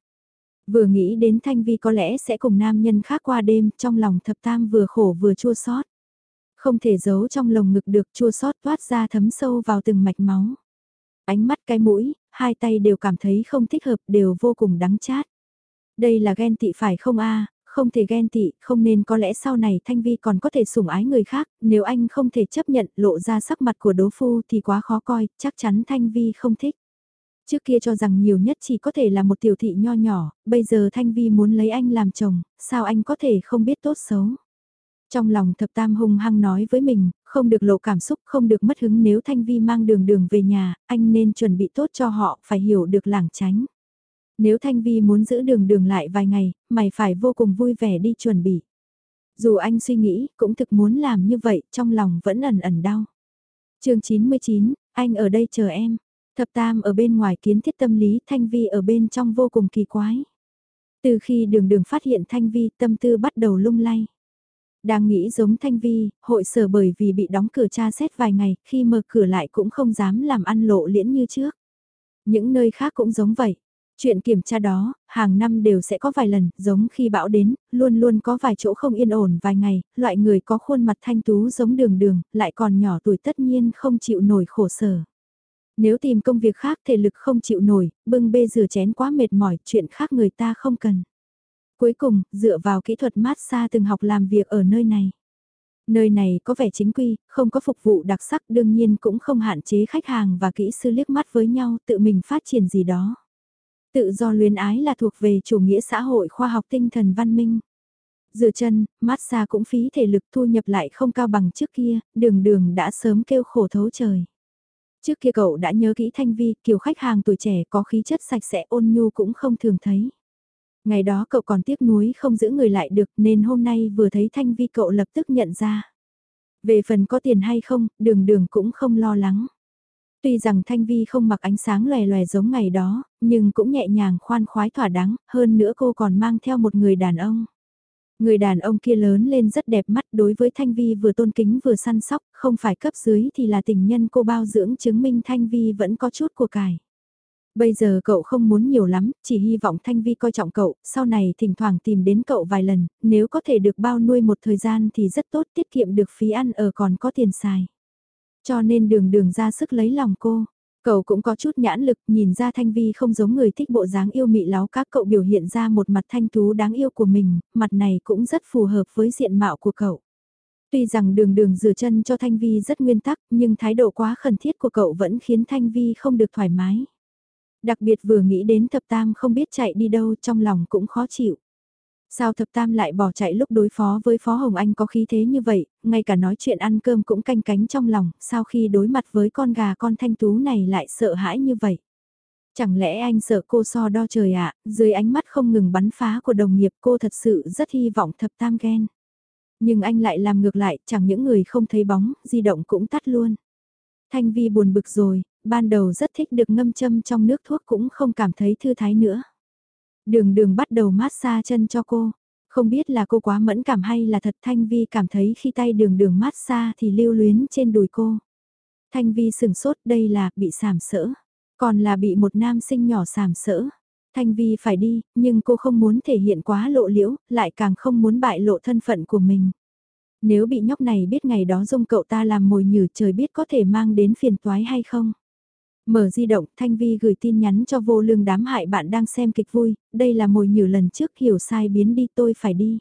Vừa nghĩ đến Thanh Vi có lẽ sẽ cùng nam nhân khác qua đêm, trong lòng thập tam vừa khổ vừa chua xót Không thể giấu trong lồng ngực được chua xót toát ra thấm sâu vào từng mạch máu. Ánh mắt cái mũi, hai tay đều cảm thấy không thích hợp, đều vô cùng đắng chát. Đây là ghen tị phải không a không thể ghen tị, không nên có lẽ sau này Thanh Vi còn có thể sủng ái người khác, nếu anh không thể chấp nhận lộ ra sắc mặt của đố phu thì quá khó coi, chắc chắn Thanh Vi không thích. Trước kia cho rằng nhiều nhất chỉ có thể là một tiểu thị nho nhỏ, bây giờ Thanh Vi muốn lấy anh làm chồng, sao anh có thể không biết tốt xấu. Trong lòng thập tam hung hăng nói với mình, không được lộ cảm xúc, không được mất hứng nếu Thanh Vi mang đường đường về nhà, anh nên chuẩn bị tốt cho họ, phải hiểu được lảng tránh. Nếu Thanh Vi muốn giữ đường đường lại vài ngày, mày phải vô cùng vui vẻ đi chuẩn bị. Dù anh suy nghĩ, cũng thực muốn làm như vậy, trong lòng vẫn ẩn ẩn đau. chương 99, anh ở đây chờ em. Thập Tam ở bên ngoài kiến thiết tâm lý, Thanh Vi ở bên trong vô cùng kỳ quái. Từ khi đường đường phát hiện Thanh Vi, tâm tư bắt đầu lung lay. Đang nghĩ giống Thanh Vi, hội sở bởi vì bị đóng cửa tra xét vài ngày, khi mở cửa lại cũng không dám làm ăn lộ liễn như trước. Những nơi khác cũng giống vậy. Chuyện kiểm tra đó, hàng năm đều sẽ có vài lần, giống khi bão đến, luôn luôn có vài chỗ không yên ổn vài ngày, loại người có khuôn mặt thanh tú giống đường đường, lại còn nhỏ tuổi tất nhiên không chịu nổi khổ sở. Nếu tìm công việc khác thể lực không chịu nổi, bưng bê rửa chén quá mệt mỏi, chuyện khác người ta không cần. Cuối cùng, dựa vào kỹ thuật mát xa từng học làm việc ở nơi này. Nơi này có vẻ chính quy, không có phục vụ đặc sắc đương nhiên cũng không hạn chế khách hàng và kỹ sư liếc mắt với nhau tự mình phát triển gì đó. Tự do luyến ái là thuộc về chủ nghĩa xã hội khoa học tinh thần văn minh. Dựa chân, massage cũng phí thể lực thu nhập lại không cao bằng trước kia, đường đường đã sớm kêu khổ thấu trời. Trước kia cậu đã nhớ kỹ Thanh Vi, kiểu khách hàng tuổi trẻ có khí chất sạch sẽ ôn nhu cũng không thường thấy. Ngày đó cậu còn tiếc nuối không giữ người lại được nên hôm nay vừa thấy Thanh Vi cậu lập tức nhận ra. Về phần có tiền hay không, đường đường cũng không lo lắng. Tuy rằng Thanh Vi không mặc ánh sáng lòe lòe giống ngày đó, nhưng cũng nhẹ nhàng khoan khoái thỏa đáng, hơn nữa cô còn mang theo một người đàn ông. Người đàn ông kia lớn lên rất đẹp mắt đối với Thanh Vi vừa tôn kính vừa săn sóc, không phải cấp dưới thì là tình nhân cô bao dưỡng chứng minh Thanh Vi vẫn có chút của cải. Bây giờ cậu không muốn nhiều lắm, chỉ hy vọng Thanh Vi coi trọng cậu, sau này thỉnh thoảng tìm đến cậu vài lần, nếu có thể được bao nuôi một thời gian thì rất tốt tiết kiệm được phí ăn ở còn có tiền xài. Cho nên đường đường ra sức lấy lòng cô. Cậu cũng có chút nhãn lực, nhìn ra Thanh Vi không giống người thích bộ dáng yêu mị láo các cậu biểu hiện ra một mặt thanh tú đáng yêu của mình, mặt này cũng rất phù hợp với diện mạo của cậu. Tuy rằng đường đường rửa chân cho Thanh Vi rất nguyên tắc, nhưng thái độ quá khẩn thiết của cậu vẫn khiến Thanh Vi không được thoải mái. Đặc biệt vừa nghĩ đến thập tam không biết chạy đi đâu trong lòng cũng khó chịu. Sao thập tam lại bỏ chạy lúc đối phó với Phó Hồng Anh có khí thế như vậy, ngay cả nói chuyện ăn cơm cũng canh cánh trong lòng, sau khi đối mặt với con gà con thanh tú này lại sợ hãi như vậy. Chẳng lẽ anh sợ cô so đo trời ạ, dưới ánh mắt không ngừng bắn phá của đồng nghiệp cô thật sự rất hy vọng thập tam ghen. Nhưng anh lại làm ngược lại, chẳng những người không thấy bóng, di động cũng tắt luôn. Thanh Vi buồn bực rồi, ban đầu rất thích được ngâm châm trong nước thuốc cũng không cảm thấy thư thái nữa. Đường đường bắt đầu massage chân cho cô. Không biết là cô quá mẫn cảm hay là thật Thanh Vi cảm thấy khi tay đường đường massage thì lưu luyến trên đùi cô. Thanh Vi sừng sốt đây là bị sàm sỡ. Còn là bị một nam sinh nhỏ sàm sỡ. Thanh Vi phải đi, nhưng cô không muốn thể hiện quá lộ liễu, lại càng không muốn bại lộ thân phận của mình. Nếu bị nhóc này biết ngày đó dung cậu ta làm mồi nhử trời biết có thể mang đến phiền toái hay không. Mở di động, Thanh Vi gửi tin nhắn cho vô lương đám hại bạn đang xem kịch vui, đây là mồi nhử lần trước hiểu sai biến đi tôi phải đi.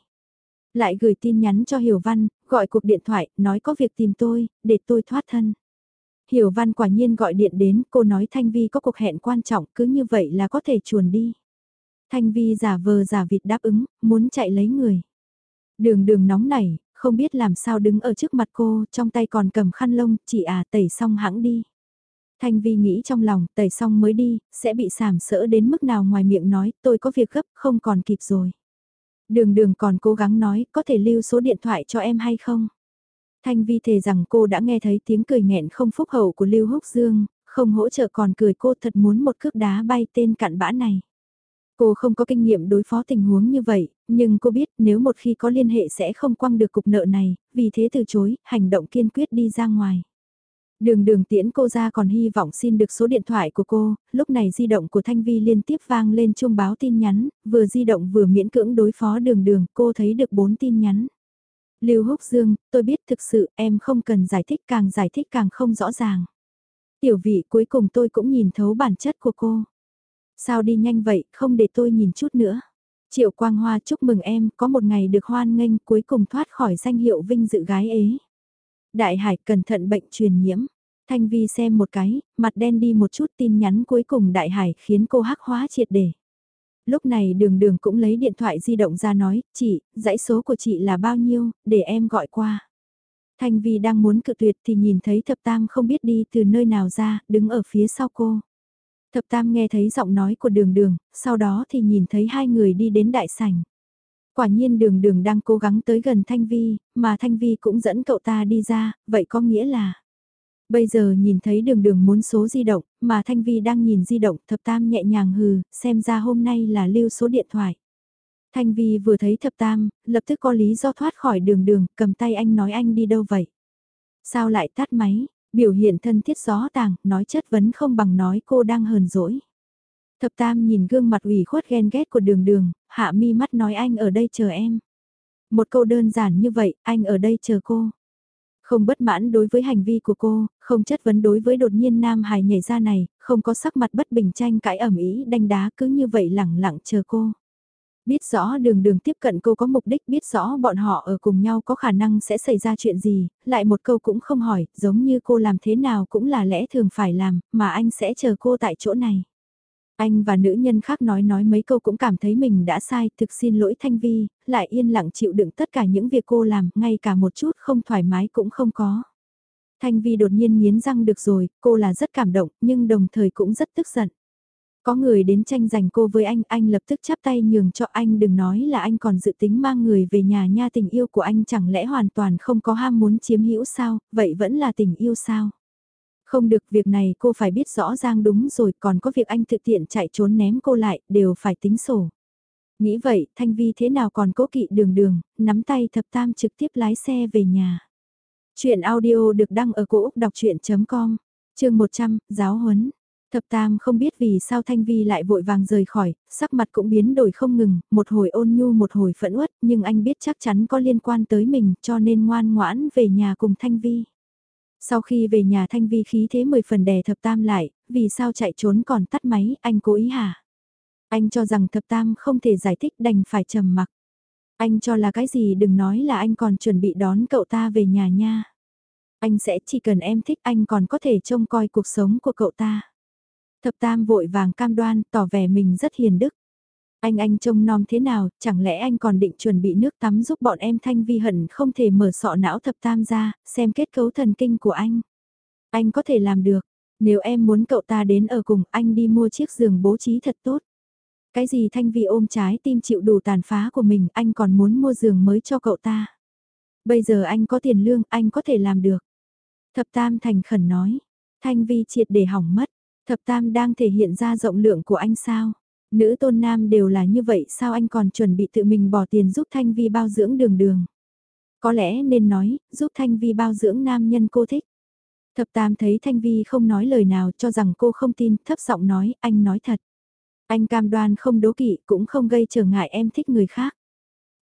Lại gửi tin nhắn cho Hiểu Văn, gọi cuộc điện thoại, nói có việc tìm tôi, để tôi thoát thân. Hiểu Văn quả nhiên gọi điện đến, cô nói Thanh Vi có cuộc hẹn quan trọng, cứ như vậy là có thể chuồn đi. Thanh Vi giả vờ giả vịt đáp ứng, muốn chạy lấy người. Đường đường nóng nảy, không biết làm sao đứng ở trước mặt cô, trong tay còn cầm khăn lông, chị à tẩy xong hãng đi. Thanh Vi nghĩ trong lòng, tẩy xong mới đi, sẽ bị sảm sỡ đến mức nào ngoài miệng nói, tôi có việc gấp, không còn kịp rồi. Đường đường còn cố gắng nói, có thể lưu số điện thoại cho em hay không? Thanh Vi thề rằng cô đã nghe thấy tiếng cười nghẹn không phúc hậu của Lưu Húc Dương, không hỗ trợ còn cười cô thật muốn một cước đá bay tên cặn bã này. Cô không có kinh nghiệm đối phó tình huống như vậy, nhưng cô biết nếu một khi có liên hệ sẽ không quăng được cục nợ này, vì thế từ chối, hành động kiên quyết đi ra ngoài. Đường đường tiễn cô ra còn hy vọng xin được số điện thoại của cô, lúc này di động của Thanh Vi liên tiếp vang lên chuông báo tin nhắn, vừa di động vừa miễn cưỡng đối phó đường đường, cô thấy được 4 tin nhắn. Lưu Húc Dương, tôi biết thực sự em không cần giải thích càng giải thích càng không rõ ràng. Tiểu vị cuối cùng tôi cũng nhìn thấu bản chất của cô. Sao đi nhanh vậy, không để tôi nhìn chút nữa. Triệu Quang Hoa chúc mừng em có một ngày được hoan nghênh cuối cùng thoát khỏi danh hiệu vinh dự gái ế. Đại Hải cẩn thận bệnh truyền nhiễm. Thanh Vi xem một cái, mặt đen đi một chút tin nhắn cuối cùng Đại Hải khiến cô hắc hóa triệt để. Lúc này đường đường cũng lấy điện thoại di động ra nói, chị, dãy số của chị là bao nhiêu, để em gọi qua. Thanh Vi đang muốn cự tuyệt thì nhìn thấy thập tam không biết đi từ nơi nào ra, đứng ở phía sau cô. Thập tam nghe thấy giọng nói của đường đường, sau đó thì nhìn thấy hai người đi đến đại sảnh. Quả nhiên đường đường đang cố gắng tới gần Thanh Vi, mà Thanh Vi cũng dẫn cậu ta đi ra, vậy có nghĩa là... Bây giờ nhìn thấy đường đường muốn số di động, mà Thanh Vi đang nhìn di động thập tam nhẹ nhàng hừ, xem ra hôm nay là lưu số điện thoại. Thanh Vi vừa thấy thập tam, lập tức có lý do thoát khỏi đường đường, cầm tay anh nói anh đi đâu vậy? Sao lại tắt máy, biểu hiện thân thiết gió tàng, nói chất vấn không bằng nói cô đang hờn dỗi. Thập tam nhìn gương mặt ủy khuất ghen ghét của đường đường, hạ mi mắt nói anh ở đây chờ em. Một câu đơn giản như vậy, anh ở đây chờ cô. Không bất mãn đối với hành vi của cô, không chất vấn đối với đột nhiên nam hài nhảy ra này, không có sắc mặt bất bình tranh cãi ẩm ý đánh đá cứ như vậy lẳng lặng chờ cô. Biết rõ đường đường tiếp cận cô có mục đích biết rõ bọn họ ở cùng nhau có khả năng sẽ xảy ra chuyện gì, lại một câu cũng không hỏi, giống như cô làm thế nào cũng là lẽ thường phải làm, mà anh sẽ chờ cô tại chỗ này. Anh và nữ nhân khác nói nói mấy câu cũng cảm thấy mình đã sai, thực xin lỗi Thanh Vi, lại yên lặng chịu đựng tất cả những việc cô làm, ngay cả một chút không thoải mái cũng không có. Thanh Vi đột nhiên nghiến răng được rồi, cô là rất cảm động, nhưng đồng thời cũng rất tức giận. Có người đến tranh giành cô với anh, anh lập tức chắp tay nhường cho anh đừng nói là anh còn dự tính mang người về nhà nha tình yêu của anh chẳng lẽ hoàn toàn không có ham muốn chiếm hữu sao, vậy vẫn là tình yêu sao? Không được việc này cô phải biết rõ ràng đúng rồi còn có việc anh thực tiện chạy trốn ném cô lại đều phải tính sổ. Nghĩ vậy Thanh Vi thế nào còn cố kỵ đường đường, nắm tay thập tam trực tiếp lái xe về nhà. Chuyện audio được đăng ở cổ Úc đọc chuyện.com, chương 100, giáo huấn. Thập Tam không biết vì sao Thanh Vi lại vội vàng rời khỏi, sắc mặt cũng biến đổi không ngừng, một hồi ôn nhu một hồi phẫn uất, nhưng anh biết chắc chắn có liên quan tới mình cho nên ngoan ngoãn về nhà cùng Thanh Vi. Sau khi về nhà Thanh Vi khí thế 10 phần đè Thập Tam lại, vì sao chạy trốn còn tắt máy, anh cố ý hả? Anh cho rằng Thập Tam không thể giải thích đành phải trầm mặc. Anh cho là cái gì đừng nói là anh còn chuẩn bị đón cậu ta về nhà nha. Anh sẽ chỉ cần em thích anh còn có thể trông coi cuộc sống của cậu ta. Thập tam vội vàng cam đoan, tỏ vẻ mình rất hiền đức. Anh anh trông nom thế nào, chẳng lẽ anh còn định chuẩn bị nước tắm giúp bọn em thanh vi hận không thể mở sọ não thập tam ra, xem kết cấu thần kinh của anh. Anh có thể làm được, nếu em muốn cậu ta đến ở cùng anh đi mua chiếc giường bố trí thật tốt. Cái gì thanh vi ôm trái tim chịu đủ tàn phá của mình, anh còn muốn mua giường mới cho cậu ta. Bây giờ anh có tiền lương, anh có thể làm được. Thập tam thành khẩn nói, thanh vi triệt để hỏng mất, Thập tam đang thể hiện ra rộng lượng của anh sao? Nữ tôn nam đều là như vậy sao anh còn chuẩn bị tự mình bỏ tiền giúp Thanh Vi bao dưỡng đường đường? Có lẽ nên nói, giúp Thanh Vi bao dưỡng nam nhân cô thích. Thập tam thấy Thanh Vi không nói lời nào cho rằng cô không tin, thấp giọng nói, anh nói thật. Anh cam đoan không đố kỵ cũng không gây trở ngại em thích người khác.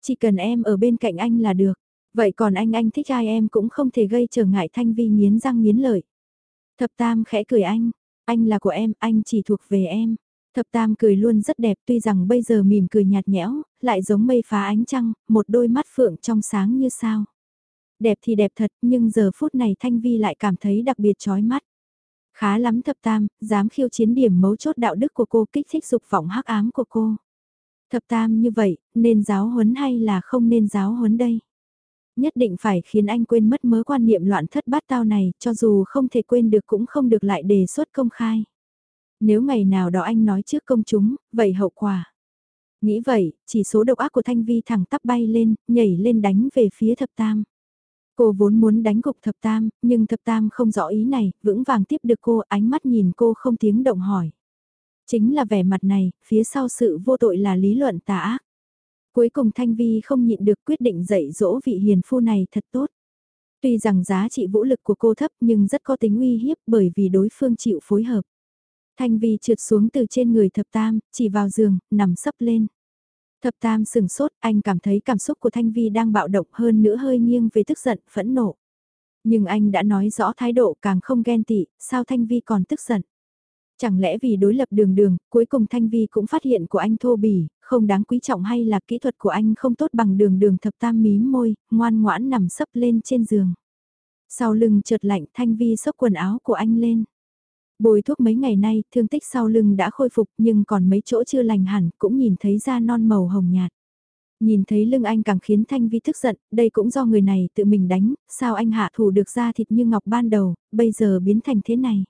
Chỉ cần em ở bên cạnh anh là được. Vậy còn anh anh thích ai em cũng không thể gây trở ngại Thanh Vi nghiến răng nghiến lợi. Thập tam khẽ cười anh, anh là của em, anh chỉ thuộc về em. Thập Tam cười luôn rất đẹp tuy rằng bây giờ mỉm cười nhạt nhẽo, lại giống mây phá ánh trăng, một đôi mắt phượng trong sáng như sao. Đẹp thì đẹp thật nhưng giờ phút này Thanh Vi lại cảm thấy đặc biệt chói mắt. Khá lắm Thập Tam, dám khiêu chiến điểm mấu chốt đạo đức của cô kích thích dục vọng hắc ám của cô. Thập Tam như vậy, nên giáo huấn hay là không nên giáo huấn đây? Nhất định phải khiến anh quên mất mớ quan niệm loạn thất bát tao này, cho dù không thể quên được cũng không được lại đề xuất công khai. Nếu ngày nào đó anh nói trước công chúng, vậy hậu quả. Nghĩ vậy, chỉ số độc ác của Thanh Vi thẳng tắp bay lên, nhảy lên đánh về phía thập tam. Cô vốn muốn đánh gục thập tam, nhưng thập tam không rõ ý này, vững vàng tiếp được cô, ánh mắt nhìn cô không tiếng động hỏi. Chính là vẻ mặt này, phía sau sự vô tội là lý luận tà ác. Cuối cùng Thanh Vi không nhịn được quyết định dạy dỗ vị hiền phu này thật tốt. Tuy rằng giá trị vũ lực của cô thấp nhưng rất có tính uy hiếp bởi vì đối phương chịu phối hợp. Thanh Vi trượt xuống từ trên người thập tam, chỉ vào giường, nằm sấp lên. Thập tam sừng sốt, anh cảm thấy cảm xúc của Thanh Vi đang bạo động hơn nữa hơi nghiêng về tức giận, phẫn nộ. Nhưng anh đã nói rõ thái độ càng không ghen tị, sao Thanh Vi còn tức giận. Chẳng lẽ vì đối lập đường đường, cuối cùng Thanh Vi cũng phát hiện của anh thô bỉ, không đáng quý trọng hay là kỹ thuật của anh không tốt bằng đường đường thập tam mím môi, ngoan ngoãn nằm sấp lên trên giường. Sau lưng chợt lạnh Thanh Vi xốc quần áo của anh lên. Bồi thuốc mấy ngày nay, thương tích sau lưng đã khôi phục nhưng còn mấy chỗ chưa lành hẳn, cũng nhìn thấy da non màu hồng nhạt. Nhìn thấy lưng anh càng khiến Thanh Vi tức giận, đây cũng do người này tự mình đánh, sao anh hạ thủ được da thịt như ngọc ban đầu, bây giờ biến thành thế này.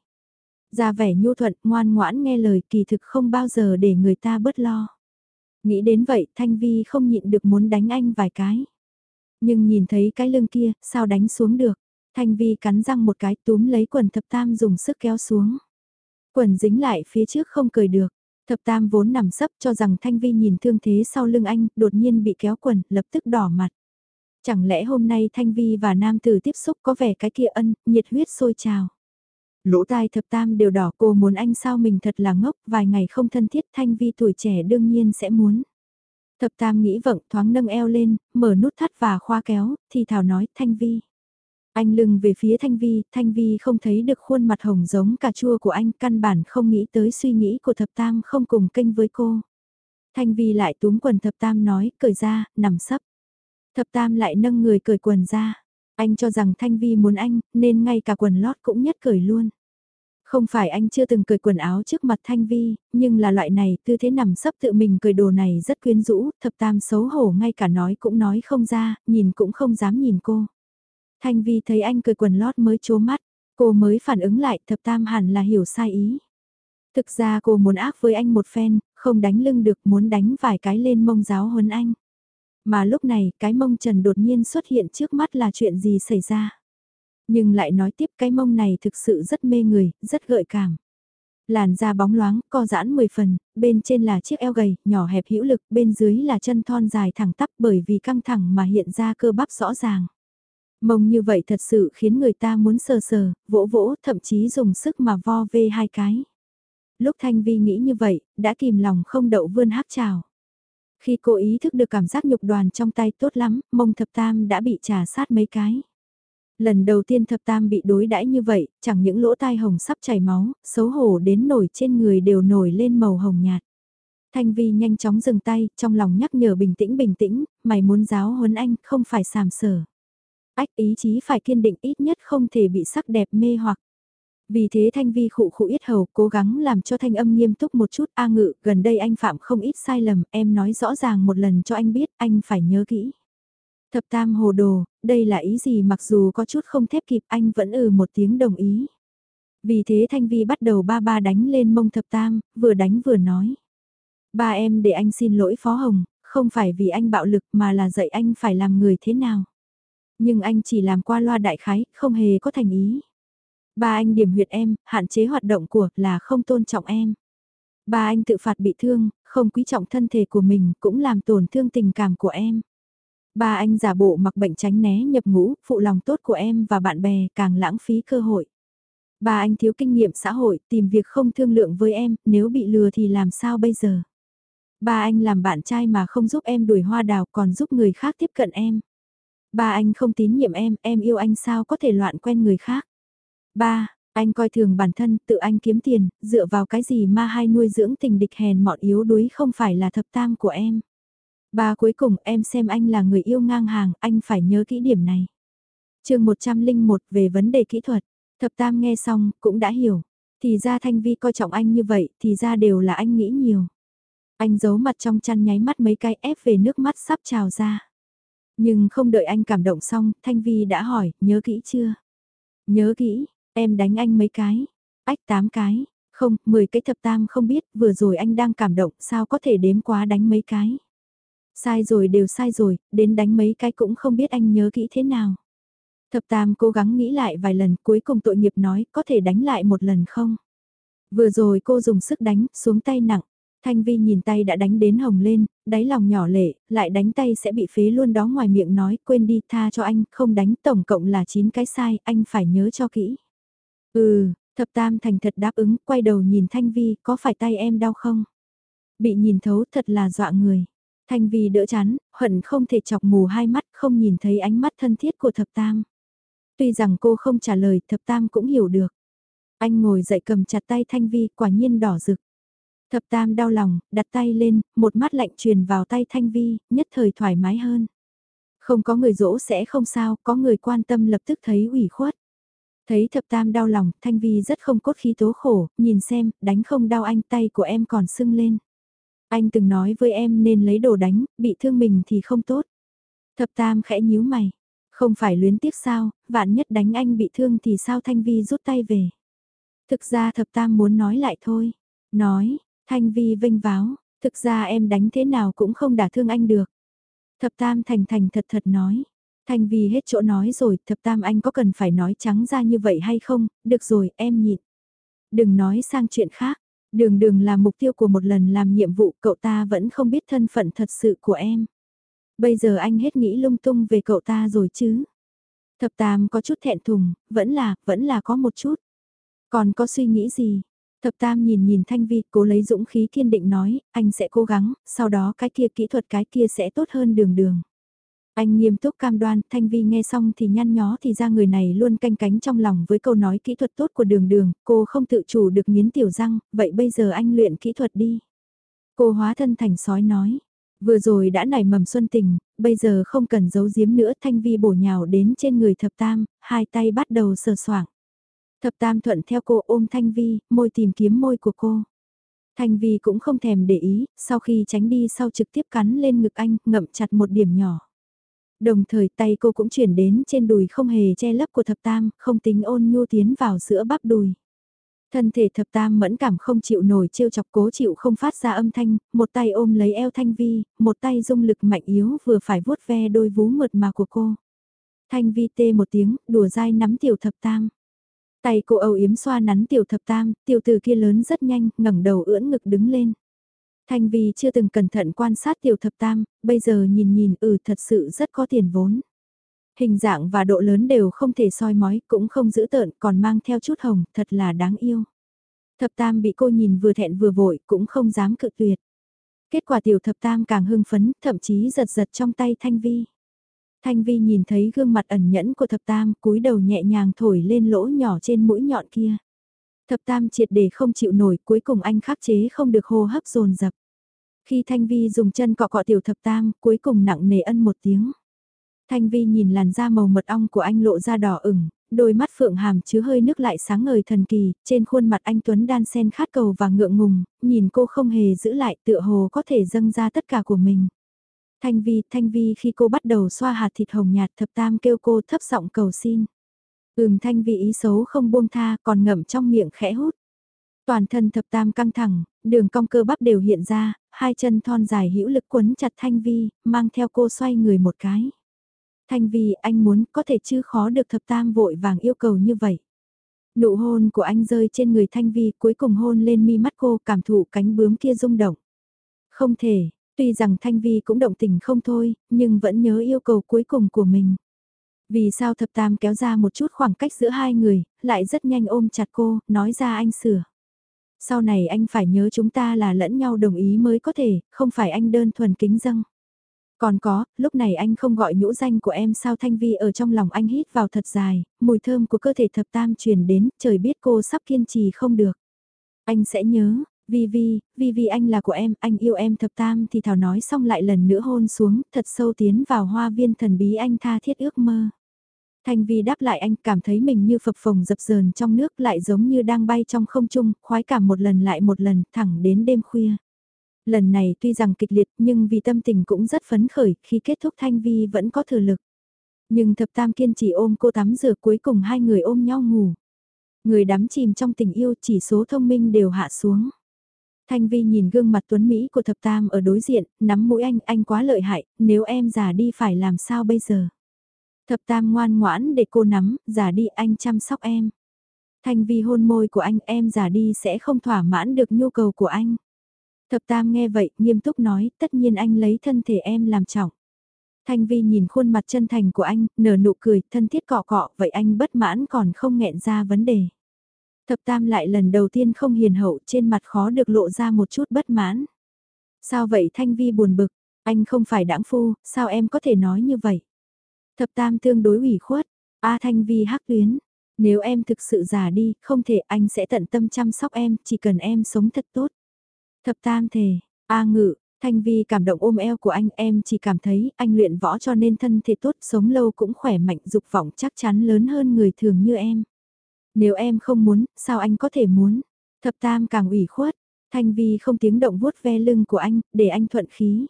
Ra vẻ nhu thuận, ngoan ngoãn nghe lời kỳ thực không bao giờ để người ta bớt lo. Nghĩ đến vậy, Thanh Vi không nhịn được muốn đánh anh vài cái. Nhưng nhìn thấy cái lưng kia, sao đánh xuống được. Thanh Vi cắn răng một cái túm lấy quần thập tam dùng sức kéo xuống. Quần dính lại phía trước không cười được. Thập tam vốn nằm sấp cho rằng Thanh Vi nhìn thương thế sau lưng anh, đột nhiên bị kéo quần, lập tức đỏ mặt. Chẳng lẽ hôm nay Thanh Vi và nam tử tiếp xúc có vẻ cái kia ân, nhiệt huyết sôi trào. Lỗ tai thập tam đều đỏ cô muốn anh sao mình thật là ngốc, vài ngày không thân thiết Thanh Vi tuổi trẻ đương nhiên sẽ muốn. Thập tam nghĩ vọng thoáng nâng eo lên, mở nút thắt và khoa kéo, thì thảo nói Thanh Vi. Anh lưng về phía Thanh Vi, Thanh Vi không thấy được khuôn mặt hồng giống cà chua của anh, căn bản không nghĩ tới suy nghĩ của thập tam không cùng kênh với cô. Thanh Vi lại túm quần thập tam nói, cởi ra, nằm sấp. Thập tam lại nâng người cởi quần ra. Anh cho rằng Thanh Vi muốn anh, nên ngay cả quần lót cũng nhất cởi luôn. Không phải anh chưa từng cởi quần áo trước mặt Thanh Vi, nhưng là loại này tư thế nằm sấp tự mình cởi đồ này rất quyến rũ, thập tam xấu hổ ngay cả nói cũng nói không ra, nhìn cũng không dám nhìn cô. Thanh Vi thấy anh cười quần lót mới chố mắt, cô mới phản ứng lại thập tam hẳn là hiểu sai ý. Thực ra cô muốn ác với anh một phen, không đánh lưng được muốn đánh vài cái lên mông giáo huấn anh. Mà lúc này cái mông trần đột nhiên xuất hiện trước mắt là chuyện gì xảy ra. Nhưng lại nói tiếp cái mông này thực sự rất mê người, rất gợi cảm. Làn da bóng loáng, co giãn 10 phần, bên trên là chiếc eo gầy, nhỏ hẹp hữu lực, bên dưới là chân thon dài thẳng tắp bởi vì căng thẳng mà hiện ra cơ bắp rõ ràng. Mông như vậy thật sự khiến người ta muốn sờ sờ, vỗ vỗ, thậm chí dùng sức mà vo vê hai cái. Lúc Thanh Vi nghĩ như vậy, đã kìm lòng không đậu vươn hắc trào. Khi cô ý thức được cảm giác nhục đoàn trong tay tốt lắm, mông thập tam đã bị trà sát mấy cái. Lần đầu tiên thập tam bị đối đãi như vậy, chẳng những lỗ tai hồng sắp chảy máu, xấu hổ đến nổi trên người đều nổi lên màu hồng nhạt. Thanh Vi nhanh chóng dừng tay, trong lòng nhắc nhở bình tĩnh bình tĩnh, mày muốn giáo huấn anh, không phải sàm sở. Ách ý chí phải kiên định ít nhất không thể bị sắc đẹp mê hoặc. Vì thế Thanh Vi khụ khụ ít hầu cố gắng làm cho Thanh âm nghiêm túc một chút. A ngự, gần đây anh phạm không ít sai lầm, em nói rõ ràng một lần cho anh biết, anh phải nhớ kỹ. Thập tam hồ đồ, đây là ý gì mặc dù có chút không thép kịp anh vẫn ừ một tiếng đồng ý. Vì thế Thanh Vi bắt đầu ba ba đánh lên mông thập tam, vừa đánh vừa nói. Ba em để anh xin lỗi Phó Hồng, không phải vì anh bạo lực mà là dạy anh phải làm người thế nào. Nhưng anh chỉ làm qua loa đại khái, không hề có thành ý. Ba anh điểm huyệt em, hạn chế hoạt động của là không tôn trọng em. Ba anh tự phạt bị thương, không quý trọng thân thể của mình cũng làm tổn thương tình cảm của em. Ba anh giả bộ mặc bệnh tránh né nhập ngũ, phụ lòng tốt của em và bạn bè càng lãng phí cơ hội. Ba anh thiếu kinh nghiệm xã hội, tìm việc không thương lượng với em, nếu bị lừa thì làm sao bây giờ? Ba anh làm bạn trai mà không giúp em đuổi hoa đào còn giúp người khác tiếp cận em. Ba anh không tín nhiệm em, em yêu anh sao có thể loạn quen người khác. Ba, anh coi thường bản thân, tự anh kiếm tiền, dựa vào cái gì mà hai nuôi dưỡng tình địch hèn mọn yếu đuối không phải là thập tam của em. Ba cuối cùng em xem anh là người yêu ngang hàng, anh phải nhớ kỹ điểm này. chương 101 về vấn đề kỹ thuật, thập tam nghe xong, cũng đã hiểu. Thì ra Thanh Vi coi trọng anh như vậy, thì ra đều là anh nghĩ nhiều. Anh giấu mặt trong chăn nháy mắt mấy cái ép về nước mắt sắp trào ra. Nhưng không đợi anh cảm động xong, Thanh Vi đã hỏi, nhớ kỹ chưa? Nhớ kỹ, em đánh anh mấy cái? Ách tám cái, không, 10 cái thập tam không biết, vừa rồi anh đang cảm động, sao có thể đếm quá đánh mấy cái? Sai rồi đều sai rồi, đến đánh mấy cái cũng không biết anh nhớ kỹ thế nào. Thập tam cố gắng nghĩ lại vài lần cuối cùng tội nghiệp nói có thể đánh lại một lần không? Vừa rồi cô dùng sức đánh, xuống tay nặng. Thanh Vi nhìn tay đã đánh đến hồng lên, đáy lòng nhỏ lệ, lại đánh tay sẽ bị phế luôn đó ngoài miệng nói quên đi tha cho anh, không đánh tổng cộng là 9 cái sai, anh phải nhớ cho kỹ. Ừ, thập tam thành thật đáp ứng, quay đầu nhìn Thanh Vi, có phải tay em đau không? Bị nhìn thấu thật là dọa người. Thanh Vi đỡ chán, hận không thể chọc mù hai mắt, không nhìn thấy ánh mắt thân thiết của thập tam. Tuy rằng cô không trả lời, thập tam cũng hiểu được. Anh ngồi dậy cầm chặt tay Thanh Vi, quả nhiên đỏ rực. Thập tam đau lòng, đặt tay lên, một mắt lạnh truyền vào tay Thanh Vi, nhất thời thoải mái hơn. Không có người dỗ sẽ không sao, có người quan tâm lập tức thấy ủy khuất. Thấy thập tam đau lòng, Thanh Vi rất không cốt khí tố khổ, nhìn xem, đánh không đau anh tay của em còn sưng lên. Anh từng nói với em nên lấy đồ đánh, bị thương mình thì không tốt. Thập tam khẽ nhíu mày. Không phải luyến tiếc sao, vạn nhất đánh anh bị thương thì sao Thanh Vi rút tay về. Thực ra thập tam muốn nói lại thôi. Nói, Thanh Vi vinh váo, thực ra em đánh thế nào cũng không đả thương anh được. Thập tam thành thành thật thật nói. Thanh Vi hết chỗ nói rồi, thập tam anh có cần phải nói trắng ra như vậy hay không, được rồi, em nhịn. Đừng nói sang chuyện khác, đường đường là mục tiêu của một lần làm nhiệm vụ cậu ta vẫn không biết thân phận thật sự của em. Bây giờ anh hết nghĩ lung tung về cậu ta rồi chứ. Thập tam có chút thẹn thùng, vẫn là, vẫn là có một chút. Còn có suy nghĩ gì? Thập tam nhìn nhìn Thanh Vi, cố lấy dũng khí kiên định nói, anh sẽ cố gắng, sau đó cái kia kỹ thuật cái kia sẽ tốt hơn đường đường. Anh nghiêm túc cam đoan, Thanh Vi nghe xong thì nhăn nhó thì ra người này luôn canh cánh trong lòng với câu nói kỹ thuật tốt của đường đường, cô không tự chủ được nghiến tiểu răng, vậy bây giờ anh luyện kỹ thuật đi. Cô hóa thân thành sói nói. Vừa rồi đã nảy mầm xuân tình, bây giờ không cần giấu giếm nữa Thanh Vi bổ nhào đến trên người thập tam, hai tay bắt đầu sờ soạng. Thập tam thuận theo cô ôm Thanh Vi, môi tìm kiếm môi của cô. Thanh Vi cũng không thèm để ý, sau khi tránh đi sau trực tiếp cắn lên ngực anh, ngậm chặt một điểm nhỏ. Đồng thời tay cô cũng chuyển đến trên đùi không hề che lấp của thập tam, không tính ôn nhu tiến vào giữa bắp đùi. Thân thể thập tam mẫn cảm không chịu nổi trêu chọc cố chịu không phát ra âm thanh, một tay ôm lấy eo Thanh Vi, một tay dung lực mạnh yếu vừa phải vuốt ve đôi vú mượt mà của cô. Thanh Vi tê một tiếng, đùa dai nắm tiểu thập tam. Tay cô âu yếm xoa nắn tiểu thập tam, tiểu tử kia lớn rất nhanh, ngẩng đầu ưỡn ngực đứng lên. Thanh Vi chưa từng cẩn thận quan sát tiểu thập tam, bây giờ nhìn nhìn ừ thật sự rất có tiền vốn. Hình dạng và độ lớn đều không thể soi mói, cũng không giữ tợn, còn mang theo chút hồng, thật là đáng yêu. Thập tam bị cô nhìn vừa thẹn vừa vội, cũng không dám cự tuyệt. Kết quả tiểu thập tam càng hưng phấn, thậm chí giật giật trong tay Thanh Vi. Thanh Vi nhìn thấy gương mặt ẩn nhẫn của thập tam, cúi đầu nhẹ nhàng thổi lên lỗ nhỏ trên mũi nhọn kia. Thập tam triệt để không chịu nổi, cuối cùng anh khắc chế không được hô hấp dồn dập. Khi Thanh Vi dùng chân cọ cọ tiểu thập tam, cuối cùng nặng nề ân một tiếng. Thanh Vi nhìn làn da màu mật ong của anh lộ ra đỏ ửng, đôi mắt phượng hàm chứa hơi nước lại sáng ngời thần kỳ, trên khuôn mặt anh Tuấn đan sen khát cầu và ngượng ngùng, nhìn cô không hề giữ lại tựa hồ có thể dâng ra tất cả của mình. Thanh Vi, Thanh Vi khi cô bắt đầu xoa hạt thịt hồng nhạt thập tam kêu cô thấp giọng cầu xin. Ừm Thanh Vi ý xấu không buông tha còn ngậm trong miệng khẽ hút. Toàn thân thập tam căng thẳng, đường cong cơ bắp đều hiện ra, hai chân thon dài hữu lực quấn chặt Thanh Vi, mang theo cô xoay người một cái. Thanh Vi anh muốn có thể chứ khó được thập tam vội vàng yêu cầu như vậy. Nụ hôn của anh rơi trên người Thanh Vi cuối cùng hôn lên mi mắt cô cảm thụ cánh bướm kia rung động. Không thể, tuy rằng Thanh Vi cũng động tình không thôi, nhưng vẫn nhớ yêu cầu cuối cùng của mình. Vì sao thập tam kéo ra một chút khoảng cách giữa hai người, lại rất nhanh ôm chặt cô, nói ra anh sửa. Sau này anh phải nhớ chúng ta là lẫn nhau đồng ý mới có thể, không phải anh đơn thuần kính dâng. Còn có, lúc này anh không gọi nhũ danh của em sao Thanh Vi ở trong lòng anh hít vào thật dài, mùi thơm của cơ thể thập tam truyền đến, trời biết cô sắp kiên trì không được. Anh sẽ nhớ, Vi Vi, Vi Vi anh là của em, anh yêu em thập tam thì Thảo nói xong lại lần nữa hôn xuống, thật sâu tiến vào hoa viên thần bí anh tha thiết ước mơ. Thanh Vi đáp lại anh cảm thấy mình như phập phồng dập dờn trong nước lại giống như đang bay trong không trung, khoái cảm một lần lại một lần thẳng đến đêm khuya. Lần này tuy rằng kịch liệt nhưng vì tâm tình cũng rất phấn khởi khi kết thúc Thanh Vi vẫn có thừa lực. Nhưng thập tam kiên chỉ ôm cô tắm rửa cuối cùng hai người ôm nhau ngủ. Người đắm chìm trong tình yêu chỉ số thông minh đều hạ xuống. Thanh Vi nhìn gương mặt tuấn Mỹ của thập tam ở đối diện, nắm mũi anh, anh quá lợi hại, nếu em già đi phải làm sao bây giờ? Thập tam ngoan ngoãn để cô nắm, già đi anh chăm sóc em. Thanh Vi hôn môi của anh em già đi sẽ không thỏa mãn được nhu cầu của anh. Thập tam nghe vậy, nghiêm túc nói, tất nhiên anh lấy thân thể em làm trọng. Thanh Vi nhìn khuôn mặt chân thành của anh, nở nụ cười, thân thiết cọ cọ, vậy anh bất mãn còn không nghẹn ra vấn đề. Thập tam lại lần đầu tiên không hiền hậu trên mặt khó được lộ ra một chút bất mãn. Sao vậy Thanh Vi buồn bực, anh không phải đãng phu, sao em có thể nói như vậy? Thập tam tương đối ủy khuất, A Thanh Vi hắc tuyến, nếu em thực sự già đi, không thể anh sẽ tận tâm chăm sóc em, chỉ cần em sống thật tốt. Thập tam thề, A ngự, Thanh Vi cảm động ôm eo của anh em chỉ cảm thấy anh luyện võ cho nên thân thể tốt sống lâu cũng khỏe mạnh dục vọng chắc chắn lớn hơn người thường như em. Nếu em không muốn, sao anh có thể muốn? Thập tam càng ủy khuất, Thanh Vi không tiếng động vuốt ve lưng của anh, để anh thuận khí.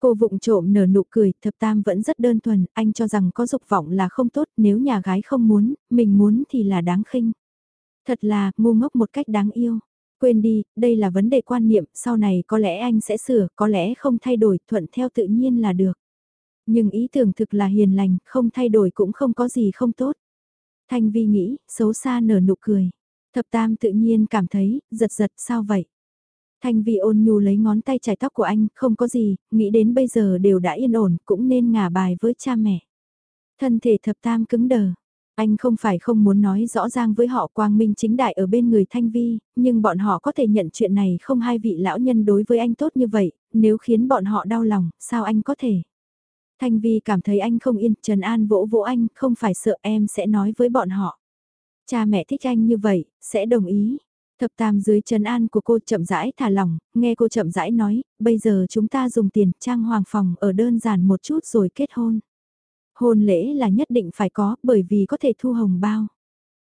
Cô vụng trộm nở nụ cười, thập tam vẫn rất đơn thuần, anh cho rằng có dục vọng là không tốt, nếu nhà gái không muốn, mình muốn thì là đáng khinh. Thật là, ngu ngốc một cách đáng yêu. Quên đi, đây là vấn đề quan niệm, sau này có lẽ anh sẽ sửa, có lẽ không thay đổi, thuận theo tự nhiên là được. Nhưng ý tưởng thực là hiền lành, không thay đổi cũng không có gì không tốt. Thanh Vi nghĩ, xấu xa nở nụ cười. Thập Tam tự nhiên cảm thấy, giật giật sao vậy? Thanh Vi ôn nhu lấy ngón tay chải tóc của anh, không có gì, nghĩ đến bây giờ đều đã yên ổn, cũng nên ngả bài với cha mẹ. Thân thể thập tam cứng đờ, anh không phải không muốn nói rõ ràng với họ quang minh chính đại ở bên người Thanh Vi, nhưng bọn họ có thể nhận chuyện này không hai vị lão nhân đối với anh tốt như vậy, nếu khiến bọn họ đau lòng, sao anh có thể? Thanh Vi cảm thấy anh không yên, Trần An vỗ vỗ anh, không phải sợ em sẽ nói với bọn họ. Cha mẹ thích anh như vậy, sẽ đồng ý. Thập tam dưới Trần an của cô chậm rãi thả lỏng, nghe cô chậm rãi nói, bây giờ chúng ta dùng tiền trang hoàng phòng ở đơn giản một chút rồi kết hôn. Hôn lễ là nhất định phải có bởi vì có thể thu hồng bao.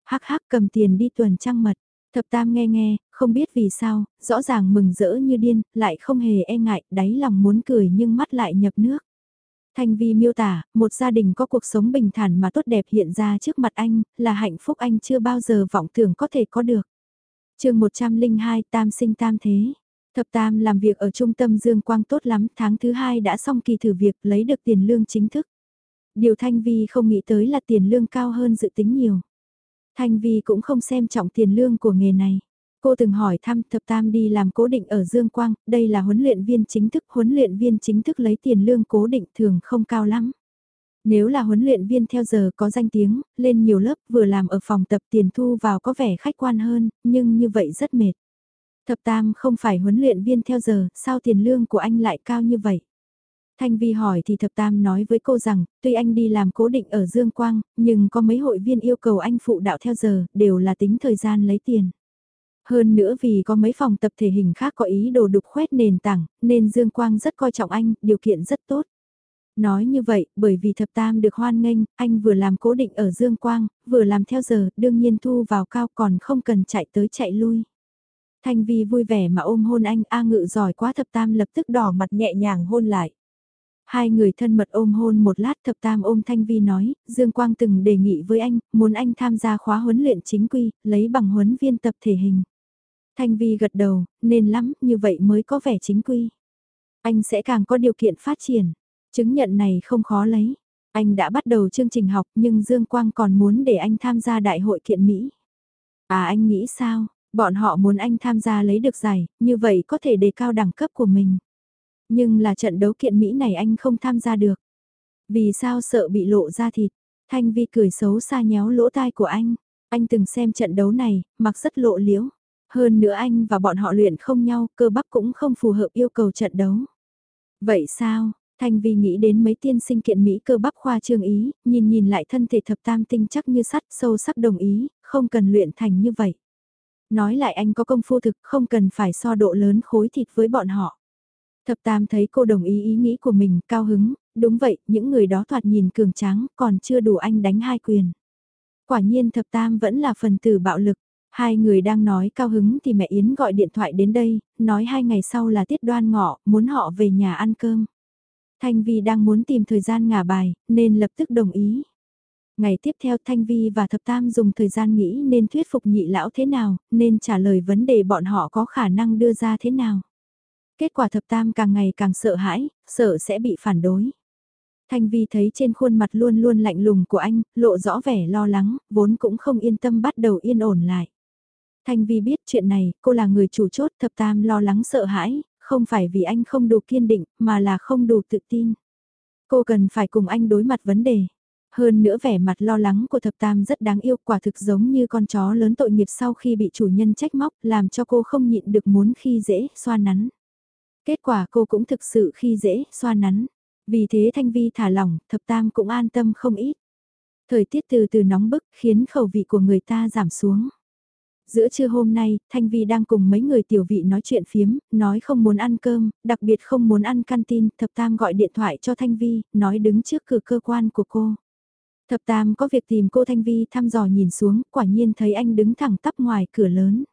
Hắc hắc cầm tiền đi tuần trăng mật. Thập tam nghe nghe, không biết vì sao, rõ ràng mừng rỡ như điên, lại không hề e ngại, đáy lòng muốn cười nhưng mắt lại nhập nước. Thanh Vi miêu tả, một gia đình có cuộc sống bình thản mà tốt đẹp hiện ra trước mặt anh, là hạnh phúc anh chưa bao giờ vọng tưởng có thể có được. chương 102 Tam sinh tam thế. Thập Tam làm việc ở trung tâm Dương Quang tốt lắm, tháng thứ hai đã xong kỳ thử việc lấy được tiền lương chính thức. Điều Thanh Vi không nghĩ tới là tiền lương cao hơn dự tính nhiều. Thanh Vi cũng không xem trọng tiền lương của nghề này. Cô từng hỏi thăm thập tam đi làm cố định ở Dương Quang, đây là huấn luyện viên chính thức, huấn luyện viên chính thức lấy tiền lương cố định thường không cao lắm. Nếu là huấn luyện viên theo giờ có danh tiếng, lên nhiều lớp vừa làm ở phòng tập tiền thu vào có vẻ khách quan hơn, nhưng như vậy rất mệt. Thập tam không phải huấn luyện viên theo giờ, sao tiền lương của anh lại cao như vậy? Thanh Vi hỏi thì thập tam nói với cô rằng, tuy anh đi làm cố định ở Dương Quang, nhưng có mấy hội viên yêu cầu anh phụ đạo theo giờ, đều là tính thời gian lấy tiền. Hơn nữa vì có mấy phòng tập thể hình khác có ý đồ đục khoét nền tảng, nên Dương Quang rất coi trọng anh, điều kiện rất tốt. Nói như vậy, bởi vì thập tam được hoan nghênh, anh vừa làm cố định ở Dương Quang, vừa làm theo giờ, đương nhiên thu vào cao còn không cần chạy tới chạy lui. Thanh Vi vui vẻ mà ôm hôn anh, A ngự giỏi quá thập tam lập tức đỏ mặt nhẹ nhàng hôn lại. Hai người thân mật ôm hôn một lát thập tam ôm Thanh Vi nói, Dương Quang từng đề nghị với anh, muốn anh tham gia khóa huấn luyện chính quy, lấy bằng huấn viên tập thể hình. Thanh Vi gật đầu, nên lắm, như vậy mới có vẻ chính quy. Anh sẽ càng có điều kiện phát triển. Chứng nhận này không khó lấy. Anh đã bắt đầu chương trình học nhưng Dương Quang còn muốn để anh tham gia đại hội kiện Mỹ. À anh nghĩ sao? Bọn họ muốn anh tham gia lấy được giải, như vậy có thể đề cao đẳng cấp của mình. Nhưng là trận đấu kiện Mỹ này anh không tham gia được. Vì sao sợ bị lộ ra thịt? Thanh Vi cười xấu xa nhéo lỗ tai của anh. Anh từng xem trận đấu này, mặc rất lộ liễu. Hơn nữa anh và bọn họ luyện không nhau, cơ bắp cũng không phù hợp yêu cầu trận đấu. Vậy sao? Thanh Vi nghĩ đến mấy tiên sinh kiện Mỹ cơ bắp khoa trương ý, nhìn nhìn lại thân thể thập tam tinh chắc như sắt sâu sắc đồng ý, không cần luyện thành như vậy. Nói lại anh có công phu thực không cần phải so độ lớn khối thịt với bọn họ. Thập tam thấy cô đồng ý ý nghĩ của mình, cao hứng, đúng vậy, những người đó thoạt nhìn cường tráng, còn chưa đủ anh đánh hai quyền. Quả nhiên thập tam vẫn là phần tử bạo lực. Hai người đang nói cao hứng thì mẹ Yến gọi điện thoại đến đây, nói hai ngày sau là tiết đoan ngọ, muốn họ về nhà ăn cơm. Thanh Vi đang muốn tìm thời gian ngả bài, nên lập tức đồng ý. Ngày tiếp theo Thanh Vi và Thập Tam dùng thời gian nghĩ nên thuyết phục nhị lão thế nào, nên trả lời vấn đề bọn họ có khả năng đưa ra thế nào. Kết quả Thập Tam càng ngày càng sợ hãi, sợ sẽ bị phản đối. Thanh Vi thấy trên khuôn mặt luôn luôn lạnh lùng của anh, lộ rõ vẻ lo lắng, vốn cũng không yên tâm bắt đầu yên ổn lại. Thanh Vi biết chuyện này, cô là người chủ chốt thập tam lo lắng sợ hãi, không phải vì anh không đủ kiên định, mà là không đủ tự tin. Cô cần phải cùng anh đối mặt vấn đề. Hơn nữa vẻ mặt lo lắng của thập tam rất đáng yêu quả thực giống như con chó lớn tội nghiệp sau khi bị chủ nhân trách móc làm cho cô không nhịn được muốn khi dễ, xoa nắn. Kết quả cô cũng thực sự khi dễ, xoa nắn. Vì thế Thanh Vi thả lỏng, thập tam cũng an tâm không ít. Thời tiết từ từ nóng bức khiến khẩu vị của người ta giảm xuống. Giữa trưa hôm nay, Thanh Vi đang cùng mấy người tiểu vị nói chuyện phiếm, nói không muốn ăn cơm, đặc biệt không muốn ăn canteen, Thập Tam gọi điện thoại cho Thanh Vi, nói đứng trước cửa cơ quan của cô. Thập Tam có việc tìm cô Thanh Vi thăm dò nhìn xuống, quả nhiên thấy anh đứng thẳng tắp ngoài cửa lớn.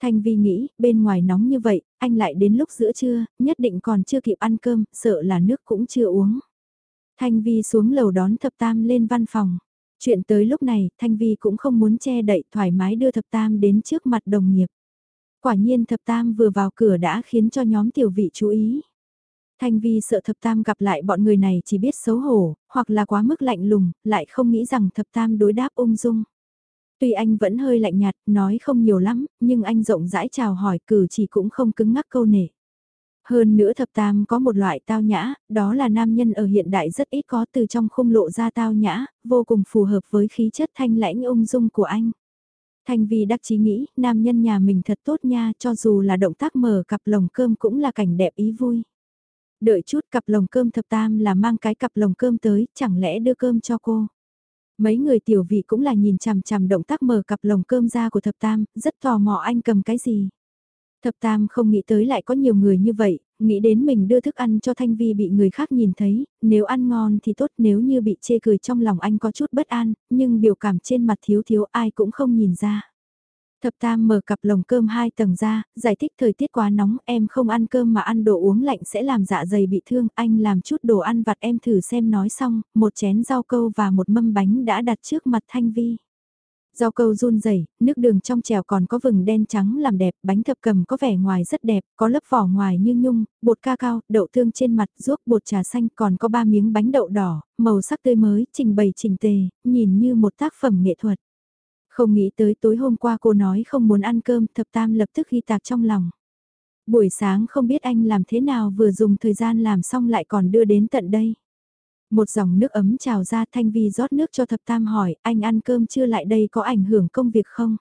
Thanh Vi nghĩ, bên ngoài nóng như vậy, anh lại đến lúc giữa trưa, nhất định còn chưa kịp ăn cơm, sợ là nước cũng chưa uống. Thanh Vi xuống lầu đón Thập Tam lên văn phòng. Chuyện tới lúc này, Thanh Vi cũng không muốn che đậy thoải mái đưa thập tam đến trước mặt đồng nghiệp. Quả nhiên thập tam vừa vào cửa đã khiến cho nhóm tiểu vị chú ý. Thanh Vi sợ thập tam gặp lại bọn người này chỉ biết xấu hổ, hoặc là quá mức lạnh lùng, lại không nghĩ rằng thập tam đối đáp ung dung. Tuy anh vẫn hơi lạnh nhạt, nói không nhiều lắm, nhưng anh rộng rãi chào hỏi cử chỉ cũng không cứng ngắc câu nể. Hơn nữa thập tam có một loại tao nhã, đó là nam nhân ở hiện đại rất ít có từ trong khung lộ ra tao nhã, vô cùng phù hợp với khí chất thanh lãnh ung dung của anh. Thanh vì đắc chí nghĩ, nam nhân nhà mình thật tốt nha, cho dù là động tác mở cặp lồng cơm cũng là cảnh đẹp ý vui. Đợi chút cặp lồng cơm thập tam là mang cái cặp lồng cơm tới, chẳng lẽ đưa cơm cho cô. Mấy người tiểu vị cũng là nhìn chằm chằm động tác mở cặp lồng cơm ra của thập tam, rất tò mò anh cầm cái gì. Thập tam không nghĩ tới lại có nhiều người như vậy, nghĩ đến mình đưa thức ăn cho Thanh Vi bị người khác nhìn thấy, nếu ăn ngon thì tốt nếu như bị chê cười trong lòng anh có chút bất an, nhưng biểu cảm trên mặt thiếu thiếu ai cũng không nhìn ra. Thập Tam mở cặp lồng cơm hai tầng ra, giải thích thời tiết quá nóng, em không ăn cơm mà ăn đồ uống lạnh sẽ làm dạ dày bị thương, anh làm chút đồ ăn vặt em thử xem nói xong, một chén rau câu và một mâm bánh đã đặt trước mặt Thanh Vi. Rau câu run rẩy, nước đường trong chèo còn có vừng đen trắng làm đẹp, bánh thập cầm có vẻ ngoài rất đẹp, có lớp vỏ ngoài như nhung, bột ca cao, đậu tương trên mặt, ruốc bột trà xanh, còn có ba miếng bánh đậu đỏ, màu sắc tươi mới, trình bày trình tề, nhìn như một tác phẩm nghệ thuật. Không nghĩ tới tối hôm qua cô nói không muốn ăn cơm, thập tam lập tức ghi tạc trong lòng. Buổi sáng không biết anh làm thế nào vừa dùng thời gian làm xong lại còn đưa đến tận đây. Một dòng nước ấm trào ra Thanh Vi rót nước cho thập tam hỏi, anh ăn cơm chưa lại đây có ảnh hưởng công việc không?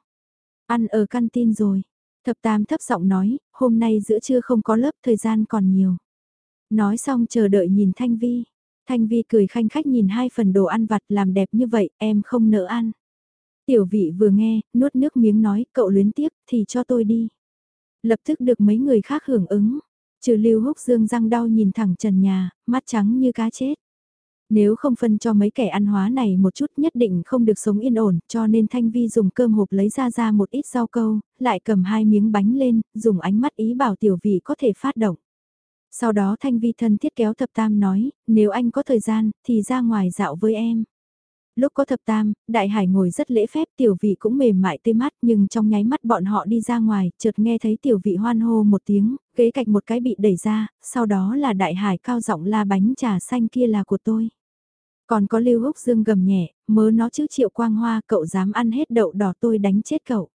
Ăn ở canteen rồi. Thập tam thấp giọng nói, hôm nay giữa trưa không có lớp thời gian còn nhiều. Nói xong chờ đợi nhìn Thanh Vi. Thanh Vi cười khanh khách nhìn hai phần đồ ăn vặt làm đẹp như vậy, em không nỡ ăn. Tiểu vị vừa nghe, nuốt nước miếng nói, cậu luyến tiếc, thì cho tôi đi. Lập tức được mấy người khác hưởng ứng. Trừ lưu húc dương răng đau nhìn thẳng trần nhà, mắt trắng như cá chết. Nếu không phân cho mấy kẻ ăn hóa này một chút nhất định không được sống yên ổn, cho nên Thanh Vi dùng cơm hộp lấy ra ra một ít rau câu, lại cầm hai miếng bánh lên, dùng ánh mắt ý bảo tiểu vị có thể phát động. Sau đó Thanh Vi thân thiết kéo thập tam nói, nếu anh có thời gian, thì ra ngoài dạo với em. Lúc có thập tam, đại hải ngồi rất lễ phép tiểu vị cũng mềm mại tê mắt nhưng trong nháy mắt bọn họ đi ra ngoài, chợt nghe thấy tiểu vị hoan hô một tiếng, ghế cạnh một cái bị đẩy ra, sau đó là đại hải cao giọng la bánh trà xanh kia là của tôi. Còn có lưu húc dương gầm nhẹ, mớ nó chứ triệu quang hoa cậu dám ăn hết đậu đỏ tôi đánh chết cậu.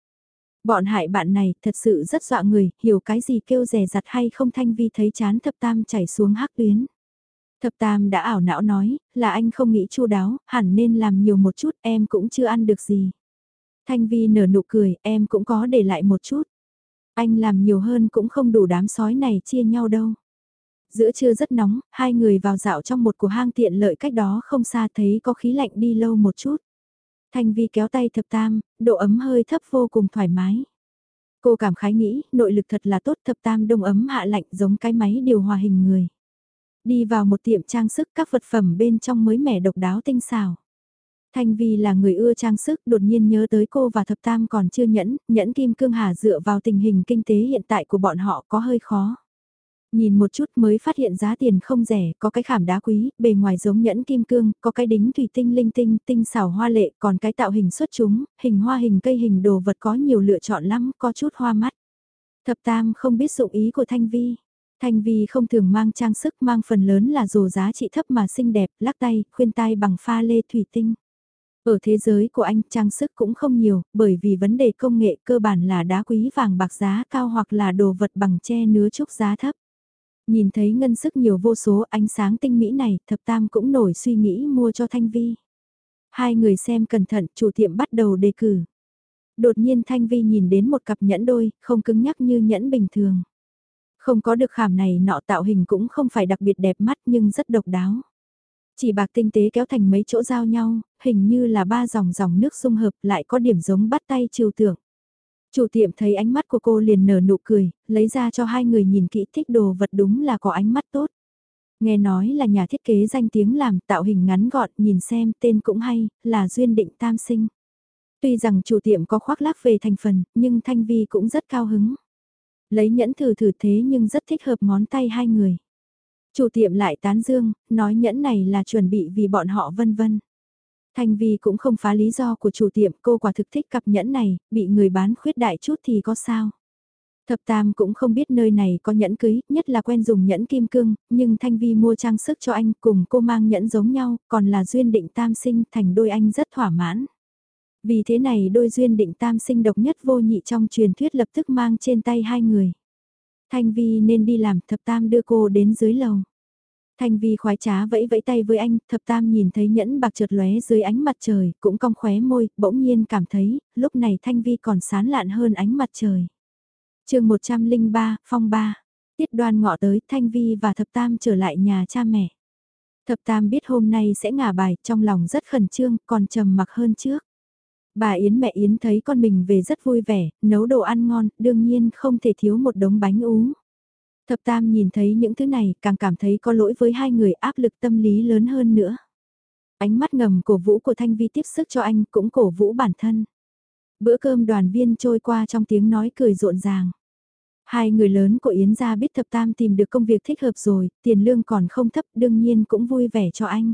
Bọn hại bạn này thật sự rất dọa người, hiểu cái gì kêu rè rặt hay không thanh vi thấy chán thập tam chảy xuống hắc tuyến. Thập tam đã ảo não nói, là anh không nghĩ chu đáo, hẳn nên làm nhiều một chút, em cũng chưa ăn được gì. Thanh Vi nở nụ cười, em cũng có để lại một chút. Anh làm nhiều hơn cũng không đủ đám sói này chia nhau đâu. Giữa trưa rất nóng, hai người vào dạo trong một của hang tiện lợi cách đó không xa thấy có khí lạnh đi lâu một chút. Thanh Vi kéo tay thập tam, độ ấm hơi thấp vô cùng thoải mái. Cô cảm khái nghĩ, nội lực thật là tốt thập tam đông ấm hạ lạnh giống cái máy điều hòa hình người. Đi vào một tiệm trang sức các vật phẩm bên trong mới mẻ độc đáo tinh xảo. Thanh Vi là người ưa trang sức, đột nhiên nhớ tới cô và thập tam còn chưa nhẫn, nhẫn kim cương hà dựa vào tình hình kinh tế hiện tại của bọn họ có hơi khó. Nhìn một chút mới phát hiện giá tiền không rẻ, có cái khảm đá quý, bề ngoài giống nhẫn kim cương, có cái đính thủy tinh linh tinh, tinh xảo hoa lệ, còn cái tạo hình xuất chúng, hình hoa hình cây hình đồ vật có nhiều lựa chọn lắm, có chút hoa mắt. Thập tam không biết dụng ý của Thanh Vi. Thanh Vi không thường mang trang sức mang phần lớn là đồ giá trị thấp mà xinh đẹp, lắc tay, khuyên tai bằng pha lê thủy tinh. Ở thế giới của anh trang sức cũng không nhiều, bởi vì vấn đề công nghệ cơ bản là đá quý vàng bạc giá cao hoặc là đồ vật bằng tre nứa trúc giá thấp. Nhìn thấy ngân sức nhiều vô số ánh sáng tinh mỹ này, thập tam cũng nổi suy nghĩ mua cho Thanh Vi. Hai người xem cẩn thận, chủ tiệm bắt đầu đề cử. Đột nhiên Thanh Vi nhìn đến một cặp nhẫn đôi, không cứng nhắc như nhẫn bình thường. Không có được khảm này nọ tạo hình cũng không phải đặc biệt đẹp mắt nhưng rất độc đáo. Chỉ bạc tinh tế kéo thành mấy chỗ giao nhau, hình như là ba dòng dòng nước xung hợp lại có điểm giống bắt tay trừu tượng. Chủ tiệm thấy ánh mắt của cô liền nở nụ cười, lấy ra cho hai người nhìn kỹ thích đồ vật đúng là có ánh mắt tốt. Nghe nói là nhà thiết kế danh tiếng làm tạo hình ngắn gọn nhìn xem tên cũng hay, là duyên định tam sinh. Tuy rằng chủ tiệm có khoác lác về thành phần, nhưng Thanh Vi cũng rất cao hứng. Lấy nhẫn thử thử thế nhưng rất thích hợp ngón tay hai người. Chủ tiệm lại tán dương, nói nhẫn này là chuẩn bị vì bọn họ vân vân. Thanh Vi cũng không phá lý do của chủ tiệm cô quả thực thích cặp nhẫn này, bị người bán khuyết đại chút thì có sao. Thập Tam cũng không biết nơi này có nhẫn cưới, nhất là quen dùng nhẫn kim cương, nhưng Thanh Vi mua trang sức cho anh cùng cô mang nhẫn giống nhau, còn là duyên định tam sinh thành đôi anh rất thỏa mãn. Vì thế này đôi duyên định tam sinh độc nhất vô nhị trong truyền thuyết lập tức mang trên tay hai người. Thanh Vi nên đi làm thập tam đưa cô đến dưới lầu. Thanh Vi khoái trá vẫy vẫy tay với anh, thập tam nhìn thấy nhẫn bạc trượt lóe dưới ánh mặt trời, cũng cong khóe môi, bỗng nhiên cảm thấy, lúc này Thanh Vi còn sán lạn hơn ánh mặt trời. chương 103, phong ba, tiết đoan ngọ tới, Thanh Vi và thập tam trở lại nhà cha mẹ. Thập Tam biết hôm nay sẽ ngả bài, trong lòng rất khẩn trương, còn trầm mặc hơn trước. Bà Yến mẹ Yến thấy con mình về rất vui vẻ, nấu đồ ăn ngon, đương nhiên không thể thiếu một đống bánh ú. Thập Tam nhìn thấy những thứ này, càng cảm thấy có lỗi với hai người áp lực tâm lý lớn hơn nữa. Ánh mắt ngầm cổ vũ của Thanh Vi tiếp sức cho anh cũng cổ vũ bản thân. Bữa cơm đoàn viên trôi qua trong tiếng nói cười rộn ràng. Hai người lớn của Yến gia biết thập tam tìm được công việc thích hợp rồi, tiền lương còn không thấp đương nhiên cũng vui vẻ cho anh.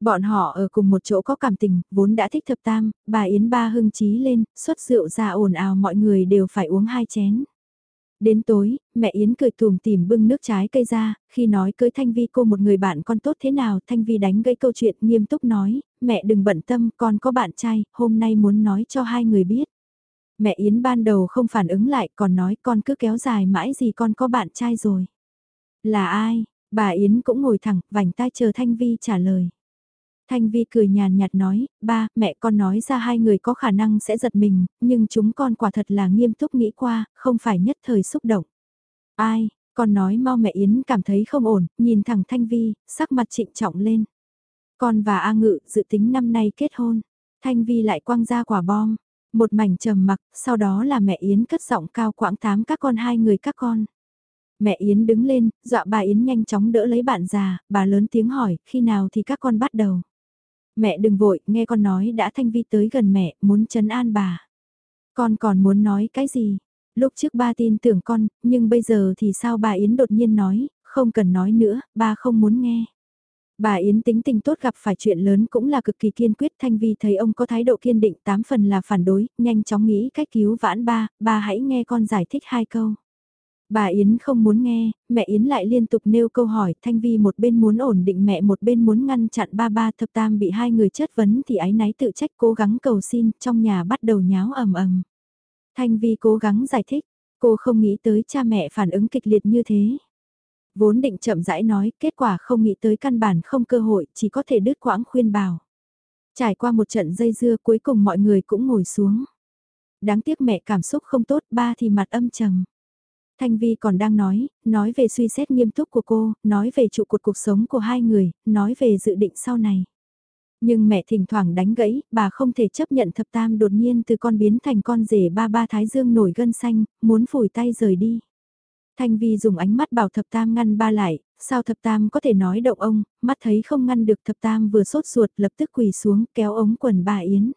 Bọn họ ở cùng một chỗ có cảm tình, vốn đã thích thập tam, bà Yến ba hưng trí lên, xuất rượu ra ồn ào mọi người đều phải uống hai chén. Đến tối, mẹ Yến cười tùm tìm bưng nước trái cây ra, khi nói cưới Thanh Vi cô một người bạn con tốt thế nào, Thanh Vi đánh gây câu chuyện nghiêm túc nói, mẹ đừng bận tâm, con có bạn trai, hôm nay muốn nói cho hai người biết. Mẹ Yến ban đầu không phản ứng lại, còn nói con cứ kéo dài mãi gì con có bạn trai rồi. Là ai? Bà Yến cũng ngồi thẳng, vành tai chờ Thanh Vi trả lời. Thanh Vi cười nhàn nhạt nói, ba, mẹ con nói ra hai người có khả năng sẽ giật mình, nhưng chúng con quả thật là nghiêm túc nghĩ qua, không phải nhất thời xúc động. Ai, con nói mau mẹ Yến cảm thấy không ổn, nhìn thẳng Thanh Vi, sắc mặt trịnh trọng lên. Con và A Ngự dự tính năm nay kết hôn. Thanh Vi lại quăng ra quả bom. Một mảnh trầm mặc, sau đó là mẹ Yến cất giọng cao quãng tám các con hai người các con. Mẹ Yến đứng lên, dọa bà Yến nhanh chóng đỡ lấy bạn già, bà lớn tiếng hỏi, khi nào thì các con bắt đầu. Mẹ đừng vội, nghe con nói đã Thanh Vi tới gần mẹ, muốn chấn an bà. Con còn muốn nói cái gì? Lúc trước ba tin tưởng con, nhưng bây giờ thì sao bà Yến đột nhiên nói, không cần nói nữa, ba không muốn nghe. Bà Yến tính tình tốt gặp phải chuyện lớn cũng là cực kỳ kiên quyết Thanh Vi thấy ông có thái độ kiên định tám phần là phản đối, nhanh chóng nghĩ cách cứu vãn ba, ba hãy nghe con giải thích hai câu. Bà Yến không muốn nghe, mẹ Yến lại liên tục nêu câu hỏi, Thanh Vi một bên muốn ổn định mẹ một bên muốn ngăn chặn ba ba thập tam bị hai người chất vấn thì ái náy tự trách cố gắng cầu xin, trong nhà bắt đầu nháo ầm ầm. Thanh Vi cố gắng giải thích, cô không nghĩ tới cha mẹ phản ứng kịch liệt như thế. Vốn định chậm rãi nói, kết quả không nghĩ tới căn bản không cơ hội, chỉ có thể đứt quãng khuyên bảo. Trải qua một trận dây dưa cuối cùng mọi người cũng ngồi xuống. Đáng tiếc mẹ cảm xúc không tốt, ba thì mặt âm trầm. Thanh Vi còn đang nói, nói về suy xét nghiêm túc của cô, nói về trụ cột cuộc sống của hai người, nói về dự định sau này. Nhưng mẹ thỉnh thoảng đánh gãy, bà không thể chấp nhận thập tam đột nhiên từ con biến thành con rể ba ba thái dương nổi gân xanh, muốn phủi tay rời đi. Thanh Vi dùng ánh mắt bảo thập tam ngăn ba lại, sao thập tam có thể nói động ông, mắt thấy không ngăn được thập tam vừa sốt ruột lập tức quỳ xuống kéo ống quần bà Yến.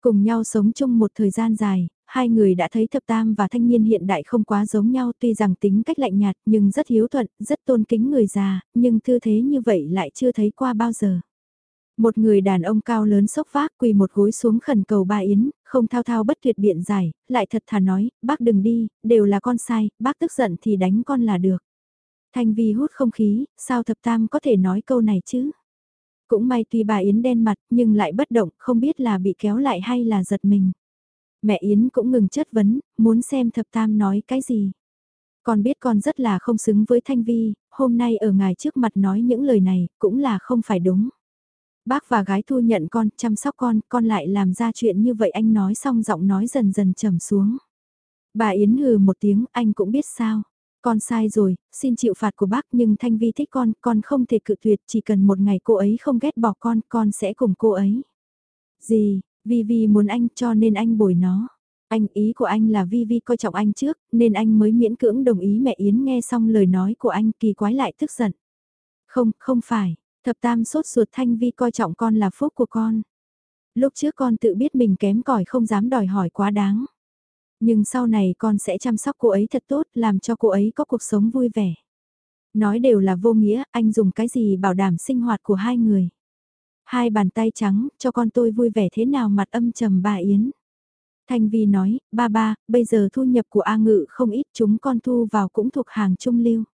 Cùng nhau sống chung một thời gian dài, hai người đã thấy thập tam và thanh niên hiện đại không quá giống nhau tuy rằng tính cách lạnh nhạt nhưng rất hiếu thuận, rất tôn kính người già, nhưng tư thế như vậy lại chưa thấy qua bao giờ. Một người đàn ông cao lớn sốc vác quỳ một gối xuống khẩn cầu bà Yến, không thao thao bất tuyệt biện giải, lại thật thà nói, bác đừng đi, đều là con sai, bác tức giận thì đánh con là được. Thanh Vi hút không khí, sao thập tam có thể nói câu này chứ? Cũng may tuy bà Yến đen mặt nhưng lại bất động, không biết là bị kéo lại hay là giật mình. Mẹ Yến cũng ngừng chất vấn, muốn xem thập tam nói cái gì. Con biết con rất là không xứng với Thanh Vi, hôm nay ở ngài trước mặt nói những lời này, cũng là không phải đúng. Bác và gái thu nhận con, chăm sóc con, con lại làm ra chuyện như vậy anh nói xong giọng nói dần dần trầm xuống. Bà Yến hừ một tiếng, anh cũng biết sao. Con sai rồi, xin chịu phạt của bác nhưng Thanh Vi thích con, con không thể cự tuyệt, chỉ cần một ngày cô ấy không ghét bỏ con, con sẽ cùng cô ấy. Gì, Vi Vi muốn anh cho nên anh bồi nó. Anh ý của anh là Vi Vi coi trọng anh trước, nên anh mới miễn cưỡng đồng ý mẹ Yến nghe xong lời nói của anh kỳ quái lại tức giận. Không, không phải, thập tam sốt ruột Thanh Vi coi trọng con là phúc của con. Lúc trước con tự biết mình kém cỏi không dám đòi hỏi quá đáng. Nhưng sau này con sẽ chăm sóc cô ấy thật tốt, làm cho cô ấy có cuộc sống vui vẻ. Nói đều là vô nghĩa, anh dùng cái gì bảo đảm sinh hoạt của hai người. Hai bàn tay trắng, cho con tôi vui vẻ thế nào mặt âm trầm bà Yến. Thanh Vi nói, ba ba, bây giờ thu nhập của A Ngự không ít chúng con thu vào cũng thuộc hàng trung lưu.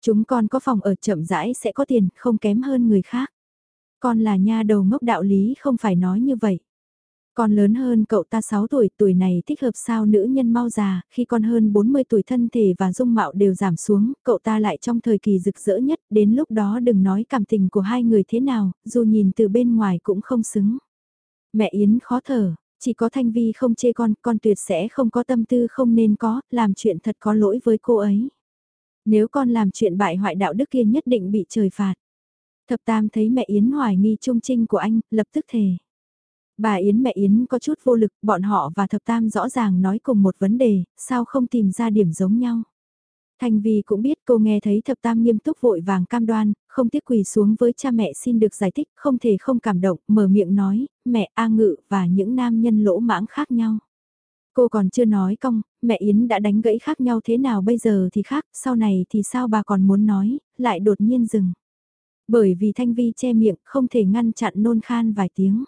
Chúng con có phòng ở chậm rãi sẽ có tiền, không kém hơn người khác. Con là nha đầu ngốc đạo lý không phải nói như vậy. Con lớn hơn cậu ta 6 tuổi, tuổi này thích hợp sao nữ nhân mau già, khi con hơn 40 tuổi thân thể và dung mạo đều giảm xuống, cậu ta lại trong thời kỳ rực rỡ nhất, đến lúc đó đừng nói cảm tình của hai người thế nào, dù nhìn từ bên ngoài cũng không xứng. Mẹ Yến khó thở, chỉ có Thanh Vi không chê con, con tuyệt sẽ không có tâm tư không nên có, làm chuyện thật có lỗi với cô ấy. Nếu con làm chuyện bại hoại đạo đức kia nhất định bị trời phạt. Thập Tam thấy mẹ Yến hoài nghi trung trinh của anh, lập tức thề. Bà Yến mẹ Yến có chút vô lực, bọn họ và Thập Tam rõ ràng nói cùng một vấn đề, sao không tìm ra điểm giống nhau. Thanh Vi cũng biết cô nghe thấy Thập Tam nghiêm túc vội vàng cam đoan, không tiếc quỳ xuống với cha mẹ xin được giải thích, không thể không cảm động, mở miệng nói, mẹ A Ngự và những nam nhân lỗ mãng khác nhau. Cô còn chưa nói cong, mẹ Yến đã đánh gãy khác nhau thế nào bây giờ thì khác, sau này thì sao bà còn muốn nói, lại đột nhiên dừng. Bởi vì Thanh Vi che miệng, không thể ngăn chặn nôn khan vài tiếng.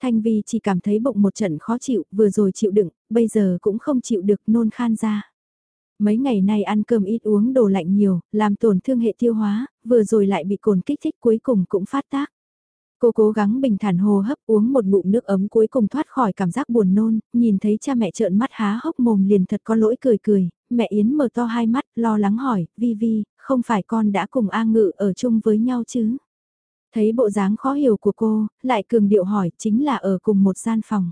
Thanh Vi chỉ cảm thấy bụng một trận khó chịu, vừa rồi chịu đựng, bây giờ cũng không chịu được nôn khan ra. Mấy ngày nay ăn cơm ít uống đồ lạnh nhiều, làm tổn thương hệ tiêu hóa, vừa rồi lại bị cồn kích thích cuối cùng cũng phát tác. Cô cố gắng bình thản hô hấp uống một ngụm nước ấm cuối cùng thoát khỏi cảm giác buồn nôn, nhìn thấy cha mẹ trợn mắt há hốc mồm liền thật có lỗi cười cười, mẹ Yến mở to hai mắt, lo lắng hỏi, Vi Vi, không phải con đã cùng A Ngự ở chung với nhau chứ? Thấy bộ dáng khó hiểu của cô, lại cường điệu hỏi, chính là ở cùng một gian phòng.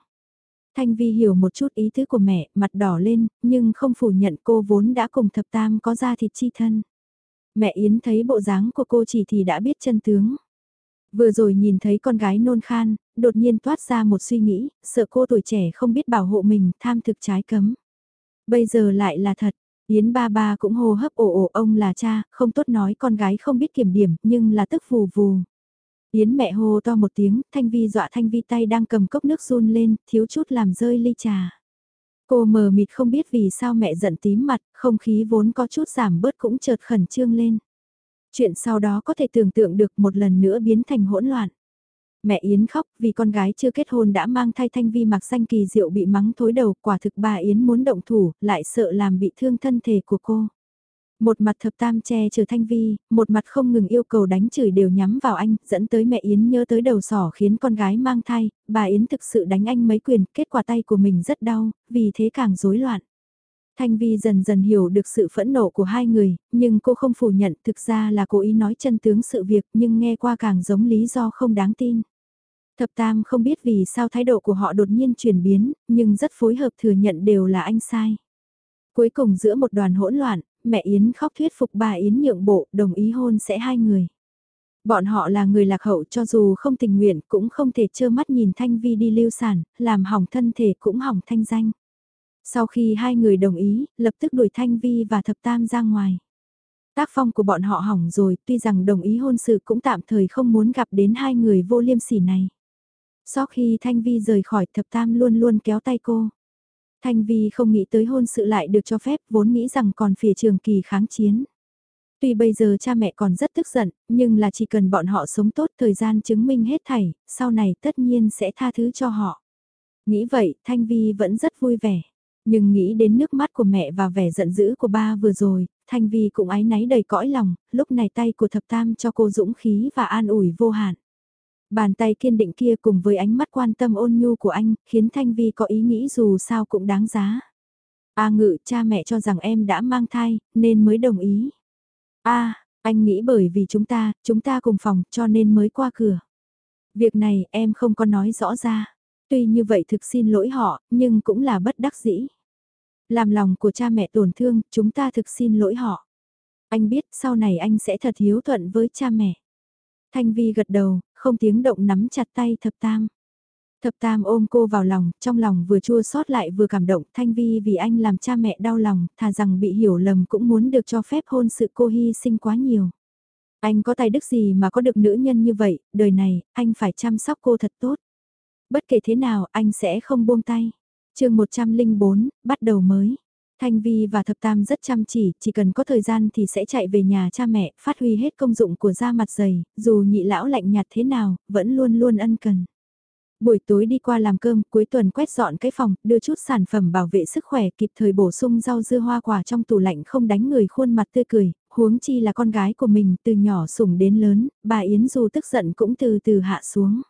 Thanh Vi hiểu một chút ý tứ của mẹ, mặt đỏ lên, nhưng không phủ nhận cô vốn đã cùng thập tam có ra thịt chi thân. Mẹ Yến thấy bộ dáng của cô chỉ thì đã biết chân tướng. Vừa rồi nhìn thấy con gái nôn khan, đột nhiên toát ra một suy nghĩ, sợ cô tuổi trẻ không biết bảo hộ mình, tham thực trái cấm. Bây giờ lại là thật, Yến ba ba cũng hô hấp ồ ồ ông là cha, không tốt nói con gái không biết kiểm điểm, nhưng là tức vù vù. Yến mẹ hô to một tiếng, Thanh Vi dọa Thanh Vi tay đang cầm cốc nước run lên, thiếu chút làm rơi ly trà. Cô mờ mịt không biết vì sao mẹ giận tím mặt, không khí vốn có chút giảm bớt cũng chợt khẩn trương lên. Chuyện sau đó có thể tưởng tượng được một lần nữa biến thành hỗn loạn. Mẹ Yến khóc vì con gái chưa kết hôn đã mang thai Thanh Vi mặc xanh kỳ diệu bị mắng thối đầu, quả thực bà Yến muốn động thủ, lại sợ làm bị thương thân thể của cô. Một mặt thập tam che chở thanh vi, một mặt không ngừng yêu cầu đánh chửi đều nhắm vào anh, dẫn tới mẹ Yến nhớ tới đầu sỏ khiến con gái mang thai, bà Yến thực sự đánh anh mấy quyền, kết quả tay của mình rất đau, vì thế càng rối loạn. Thanh Vi dần dần hiểu được sự phẫn nộ của hai người, nhưng cô không phủ nhận thực ra là cố ý nói chân tướng sự việc nhưng nghe qua càng giống lý do không đáng tin. Thập Tam không biết vì sao thái độ của họ đột nhiên chuyển biến, nhưng rất phối hợp thừa nhận đều là anh sai. Cuối cùng giữa một đoàn hỗn loạn, mẹ Yến khóc thuyết phục bà Yến nhượng bộ, đồng ý hôn sẽ hai người. Bọn họ là người lạc hậu cho dù không tình nguyện cũng không thể trơ mắt nhìn Thanh Vi đi lưu sản, làm hỏng thân thể cũng hỏng thanh danh. Sau khi hai người đồng ý, lập tức đuổi Thanh Vi và Thập Tam ra ngoài. Tác phong của bọn họ hỏng rồi, tuy rằng đồng ý hôn sự cũng tạm thời không muốn gặp đến hai người vô liêm sỉ này. Sau khi Thanh Vi rời khỏi Thập Tam luôn luôn kéo tay cô. Thanh Vi không nghĩ tới hôn sự lại được cho phép, vốn nghĩ rằng còn phía trường kỳ kháng chiến. Tuy bây giờ cha mẹ còn rất tức giận, nhưng là chỉ cần bọn họ sống tốt thời gian chứng minh hết thảy, sau này tất nhiên sẽ tha thứ cho họ. Nghĩ vậy, Thanh Vi vẫn rất vui vẻ. Nhưng nghĩ đến nước mắt của mẹ và vẻ giận dữ của ba vừa rồi, Thanh Vi cũng ái náy đầy cõi lòng, lúc này tay của thập tam cho cô dũng khí và an ủi vô hạn. Bàn tay kiên định kia cùng với ánh mắt quan tâm ôn nhu của anh, khiến Thanh Vi có ý nghĩ dù sao cũng đáng giá. A ngự, cha mẹ cho rằng em đã mang thai, nên mới đồng ý. A, anh nghĩ bởi vì chúng ta, chúng ta cùng phòng, cho nên mới qua cửa. Việc này em không có nói rõ ra. Tuy như vậy thực xin lỗi họ, nhưng cũng là bất đắc dĩ. Làm lòng của cha mẹ tổn thương, chúng ta thực xin lỗi họ. Anh biết sau này anh sẽ thật hiếu thuận với cha mẹ. Thanh Vi gật đầu, không tiếng động nắm chặt tay thập tam. Thập tam ôm cô vào lòng, trong lòng vừa chua xót lại vừa cảm động Thanh Vi vì anh làm cha mẹ đau lòng, thà rằng bị hiểu lầm cũng muốn được cho phép hôn sự cô hy sinh quá nhiều. Anh có tài đức gì mà có được nữ nhân như vậy, đời này, anh phải chăm sóc cô thật tốt. Bất kể thế nào, anh sẽ không buông tay. chương 104, bắt đầu mới. Thanh Vi và Thập Tam rất chăm chỉ, chỉ cần có thời gian thì sẽ chạy về nhà cha mẹ, phát huy hết công dụng của da mặt dày, dù nhị lão lạnh nhạt thế nào, vẫn luôn luôn ân cần. Buổi tối đi qua làm cơm, cuối tuần quét dọn cái phòng, đưa chút sản phẩm bảo vệ sức khỏe kịp thời bổ sung rau dưa hoa quả trong tủ lạnh không đánh người khuôn mặt tươi cười, huống chi là con gái của mình từ nhỏ sủng đến lớn, bà Yến dù tức giận cũng từ từ hạ xuống.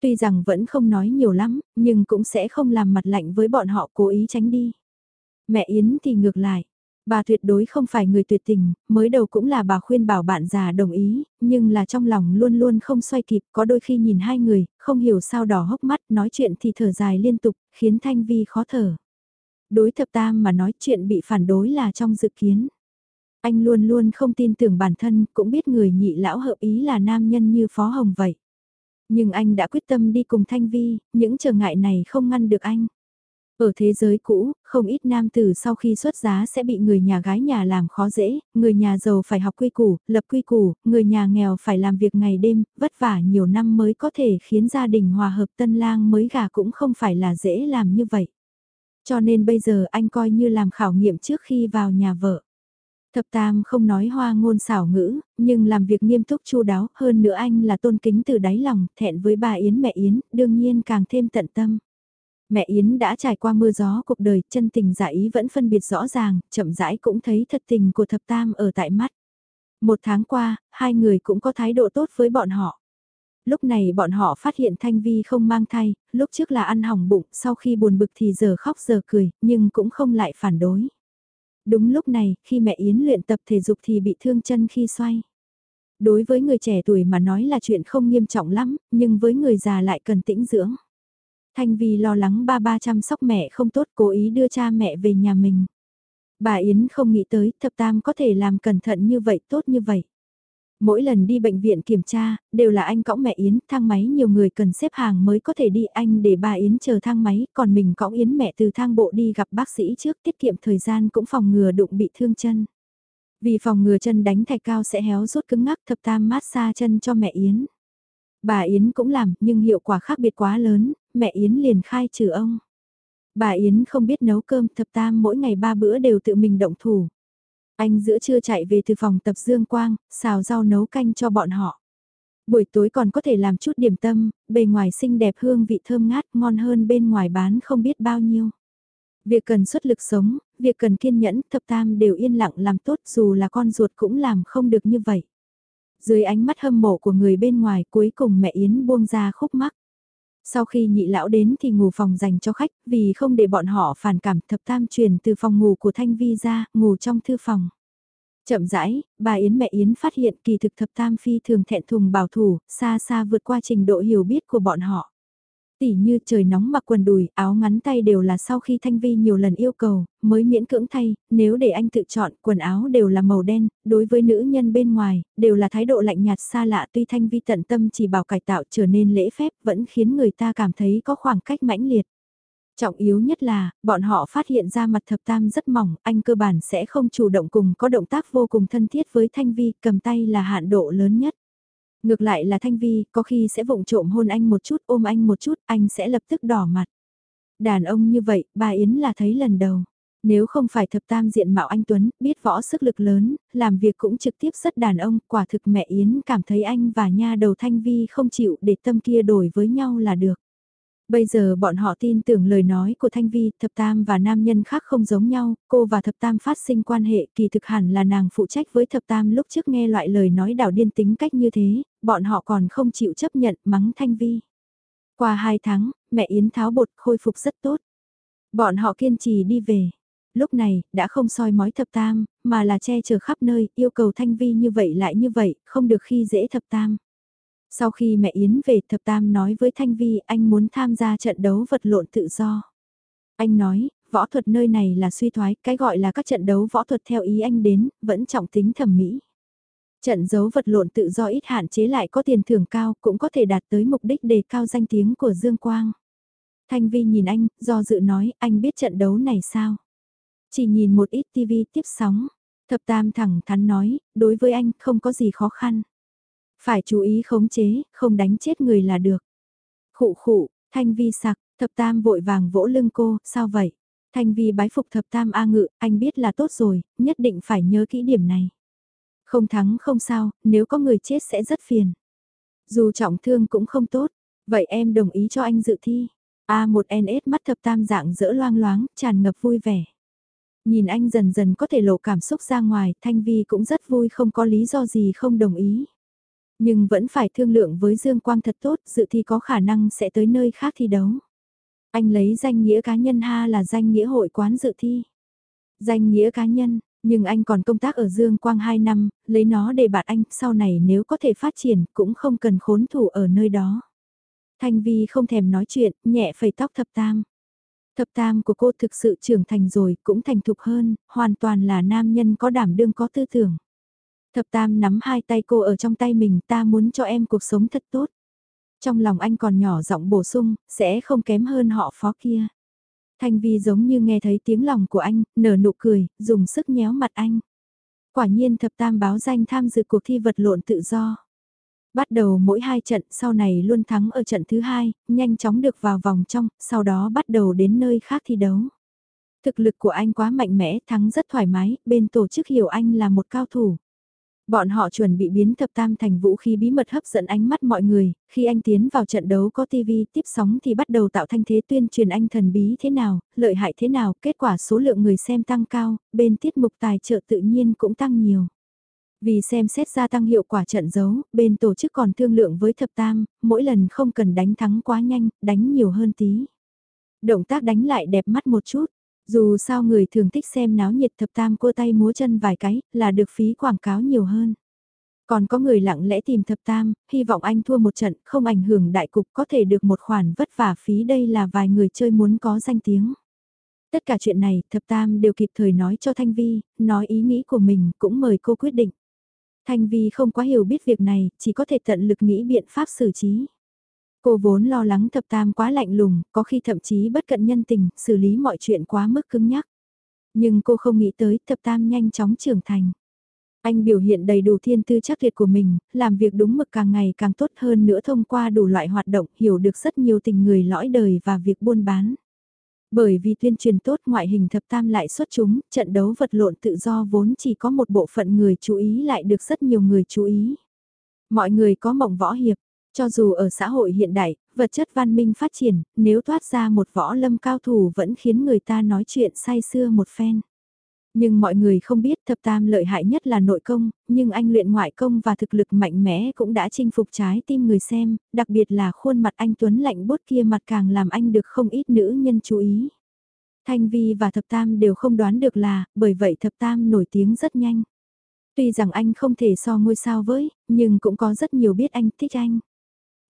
Tuy rằng vẫn không nói nhiều lắm, nhưng cũng sẽ không làm mặt lạnh với bọn họ cố ý tránh đi. Mẹ Yến thì ngược lại. Bà tuyệt đối không phải người tuyệt tình, mới đầu cũng là bà khuyên bảo bạn già đồng ý, nhưng là trong lòng luôn luôn không xoay kịp, có đôi khi nhìn hai người, không hiểu sao đỏ hốc mắt, nói chuyện thì thở dài liên tục, khiến Thanh Vi khó thở. Đối thập tam mà nói chuyện bị phản đối là trong dự kiến. Anh luôn luôn không tin tưởng bản thân, cũng biết người nhị lão hợp ý là nam nhân như Phó Hồng vậy. Nhưng anh đã quyết tâm đi cùng Thanh Vi, những trở ngại này không ngăn được anh. Ở thế giới cũ, không ít nam tử sau khi xuất giá sẽ bị người nhà gái nhà làm khó dễ, người nhà giàu phải học quy củ, lập quy củ, người nhà nghèo phải làm việc ngày đêm, vất vả nhiều năm mới có thể khiến gia đình hòa hợp tân lang mới gả cũng không phải là dễ làm như vậy. Cho nên bây giờ anh coi như làm khảo nghiệm trước khi vào nhà vợ. Thập Tam không nói hoa ngôn xảo ngữ, nhưng làm việc nghiêm túc chu đáo, hơn nữa anh là tôn kính từ đáy lòng, thẹn với bà Yến mẹ Yến, đương nhiên càng thêm tận tâm. Mẹ Yến đã trải qua mưa gió cuộc đời, chân tình giả ý vẫn phân biệt rõ ràng, chậm rãi cũng thấy thật tình của thập tam ở tại mắt. Một tháng qua, hai người cũng có thái độ tốt với bọn họ. Lúc này bọn họ phát hiện Thanh Vi không mang thai, lúc trước là ăn hỏng bụng, sau khi buồn bực thì giờ khóc giờ cười, nhưng cũng không lại phản đối. Đúng lúc này, khi mẹ Yến luyện tập thể dục thì bị thương chân khi xoay. Đối với người trẻ tuổi mà nói là chuyện không nghiêm trọng lắm, nhưng với người già lại cần tĩnh dưỡng. Thanh Vi lo lắng ba ba chăm sóc mẹ không tốt cố ý đưa cha mẹ về nhà mình. Bà Yến không nghĩ tới thập tam có thể làm cẩn thận như vậy tốt như vậy. Mỗi lần đi bệnh viện kiểm tra, đều là anh cõng mẹ Yến, thang máy nhiều người cần xếp hàng mới có thể đi anh để bà Yến chờ thang máy, còn mình cõng Yến mẹ từ thang bộ đi gặp bác sĩ trước tiết kiệm thời gian cũng phòng ngừa đụng bị thương chân. Vì phòng ngừa chân đánh thạch cao sẽ héo rút cứng ngắc thập tam mát xa chân cho mẹ Yến. Bà Yến cũng làm, nhưng hiệu quả khác biệt quá lớn, mẹ Yến liền khai trừ ông. Bà Yến không biết nấu cơm, thập tam mỗi ngày ba bữa đều tự mình động thủ. Anh giữa trưa chạy về từ phòng tập Dương Quang, xào rau nấu canh cho bọn họ. Buổi tối còn có thể làm chút điểm tâm, bề ngoài xinh đẹp hương vị thơm ngát ngon hơn bên ngoài bán không biết bao nhiêu. Việc cần xuất lực sống, việc cần kiên nhẫn, thập tam đều yên lặng làm tốt dù là con ruột cũng làm không được như vậy. Dưới ánh mắt hâm mộ của người bên ngoài cuối cùng mẹ Yến buông ra khúc mắc. Sau khi nhị lão đến thì ngủ phòng dành cho khách, vì không để bọn họ phản cảm thập tam truyền từ phòng ngủ của Thanh Vi ra, ngủ trong thư phòng. Chậm rãi, bà Yến mẹ Yến phát hiện kỳ thực thập tam phi thường thẹn thùng bảo thủ, xa xa vượt qua trình độ hiểu biết của bọn họ. Tỉ như trời nóng mặc quần đùi, áo ngắn tay đều là sau khi Thanh Vi nhiều lần yêu cầu, mới miễn cưỡng thay, nếu để anh tự chọn, quần áo đều là màu đen, đối với nữ nhân bên ngoài, đều là thái độ lạnh nhạt xa lạ tuy Thanh Vi tận tâm chỉ bảo cải tạo trở nên lễ phép vẫn khiến người ta cảm thấy có khoảng cách mãnh liệt. Trọng yếu nhất là, bọn họ phát hiện ra mặt thập tam rất mỏng, anh cơ bản sẽ không chủ động cùng có động tác vô cùng thân thiết với Thanh Vi, cầm tay là hạn độ lớn nhất. Ngược lại là Thanh Vi, có khi sẽ vụng trộm hôn anh một chút, ôm anh một chút, anh sẽ lập tức đỏ mặt. Đàn ông như vậy, bà Yến là thấy lần đầu. Nếu không phải thập tam diện mạo anh Tuấn, biết võ sức lực lớn, làm việc cũng trực tiếp rất đàn ông, quả thực mẹ Yến cảm thấy anh và nha đầu Thanh Vi không chịu để tâm kia đổi với nhau là được. Bây giờ bọn họ tin tưởng lời nói của Thanh Vi, Thập Tam và nam nhân khác không giống nhau, cô và Thập Tam phát sinh quan hệ kỳ thực hẳn là nàng phụ trách với Thập Tam lúc trước nghe loại lời nói đảo điên tính cách như thế, bọn họ còn không chịu chấp nhận mắng Thanh Vi. Qua hai tháng, mẹ Yến tháo bột khôi phục rất tốt. Bọn họ kiên trì đi về. Lúc này, đã không soi mói Thập Tam, mà là che chở khắp nơi, yêu cầu Thanh Vi như vậy lại như vậy, không được khi dễ Thập Tam. Sau khi mẹ Yến về thập tam nói với Thanh Vi anh muốn tham gia trận đấu vật lộn tự do. Anh nói, võ thuật nơi này là suy thoái, cái gọi là các trận đấu võ thuật theo ý anh đến, vẫn trọng tính thẩm mỹ. Trận đấu vật lộn tự do ít hạn chế lại có tiền thưởng cao, cũng có thể đạt tới mục đích đề cao danh tiếng của Dương Quang. Thanh Vi nhìn anh, do dự nói, anh biết trận đấu này sao? Chỉ nhìn một ít TV tiếp sóng. Thập Tam thẳng thắn nói, đối với anh không có gì khó khăn. Phải chú ý khống chế, không đánh chết người là được. Khụ khụ, Thanh Vi sặc, thập tam vội vàng vỗ lưng cô, sao vậy? Thanh Vi bái phục thập tam A ngự, anh biết là tốt rồi, nhất định phải nhớ kỹ điểm này. Không thắng không sao, nếu có người chết sẽ rất phiền. Dù trọng thương cũng không tốt, vậy em đồng ý cho anh dự thi. A1NS mắt thập tam dạng dỡ loang loáng, tràn ngập vui vẻ. Nhìn anh dần dần có thể lộ cảm xúc ra ngoài, Thanh Vi cũng rất vui không có lý do gì không đồng ý. Nhưng vẫn phải thương lượng với Dương Quang thật tốt, dự thi có khả năng sẽ tới nơi khác thi đấu. Anh lấy danh nghĩa cá nhân ha là danh nghĩa hội quán dự thi. Danh nghĩa cá nhân, nhưng anh còn công tác ở Dương Quang 2 năm, lấy nó để bạn anh, sau này nếu có thể phát triển, cũng không cần khốn thủ ở nơi đó. Thanh Vi không thèm nói chuyện, nhẹ phẩy tóc thập tam. Thập tam của cô thực sự trưởng thành rồi, cũng thành thục hơn, hoàn toàn là nam nhân có đảm đương có tư tưởng. Thập tam nắm hai tay cô ở trong tay mình ta muốn cho em cuộc sống thật tốt. Trong lòng anh còn nhỏ giọng bổ sung, sẽ không kém hơn họ phó kia. Thanh Vi giống như nghe thấy tiếng lòng của anh, nở nụ cười, dùng sức nhéo mặt anh. Quả nhiên thập tam báo danh tham dự cuộc thi vật lộn tự do. Bắt đầu mỗi hai trận, sau này luôn thắng ở trận thứ hai, nhanh chóng được vào vòng trong, sau đó bắt đầu đến nơi khác thi đấu. Thực lực của anh quá mạnh mẽ, thắng rất thoải mái, bên tổ chức hiểu anh là một cao thủ. Bọn họ chuẩn bị biến thập tam thành vũ khí bí mật hấp dẫn ánh mắt mọi người, khi anh tiến vào trận đấu có TV tiếp sóng thì bắt đầu tạo thanh thế tuyên truyền anh thần bí thế nào, lợi hại thế nào, kết quả số lượng người xem tăng cao, bên tiết mục tài trợ tự nhiên cũng tăng nhiều. Vì xem xét gia tăng hiệu quả trận đấu, bên tổ chức còn thương lượng với thập tam, mỗi lần không cần đánh thắng quá nhanh, đánh nhiều hơn tí. Động tác đánh lại đẹp mắt một chút, dù sao người thường thích xem náo nhiệt thập tam cua tay múa chân vài cái, là được phí quảng cáo nhiều hơn. Còn có người lặng lẽ tìm thập tam, hy vọng anh thua một trận, không ảnh hưởng đại cục có thể được một khoản vất vả phí đây là vài người chơi muốn có danh tiếng. Tất cả chuyện này, thập tam đều kịp thời nói cho Thanh Vi, nói ý nghĩ của mình, cũng mời cô quyết định. Thanh Vi không quá hiểu biết việc này, chỉ có thể tận lực nghĩ biện pháp xử trí. Cô vốn lo lắng thập tam quá lạnh lùng, có khi thậm chí bất cận nhân tình, xử lý mọi chuyện quá mức cứng nhắc. Nhưng cô không nghĩ tới thập tam nhanh chóng trưởng thành. Anh biểu hiện đầy đủ thiên tư chắc liệt của mình, làm việc đúng mực càng ngày càng tốt hơn nữa thông qua đủ loại hoạt động hiểu được rất nhiều tình người lõi đời và việc buôn bán. Bởi vì tuyên truyền tốt ngoại hình thập tam lại xuất chúng, trận đấu vật lộn tự do vốn chỉ có một bộ phận người chú ý lại được rất nhiều người chú ý. Mọi người có mộng võ hiệp, cho dù ở xã hội hiện đại, vật chất văn minh phát triển, nếu thoát ra một võ lâm cao thủ vẫn khiến người ta nói chuyện say xưa một phen. Nhưng mọi người không biết thập tam lợi hại nhất là nội công, nhưng anh luyện ngoại công và thực lực mạnh mẽ cũng đã chinh phục trái tim người xem, đặc biệt là khuôn mặt anh Tuấn lạnh bốt kia mặt càng làm anh được không ít nữ nhân chú ý. Thanh Vi và thập tam đều không đoán được là, bởi vậy thập tam nổi tiếng rất nhanh. Tuy rằng anh không thể so ngôi sao với, nhưng cũng có rất nhiều biết anh thích anh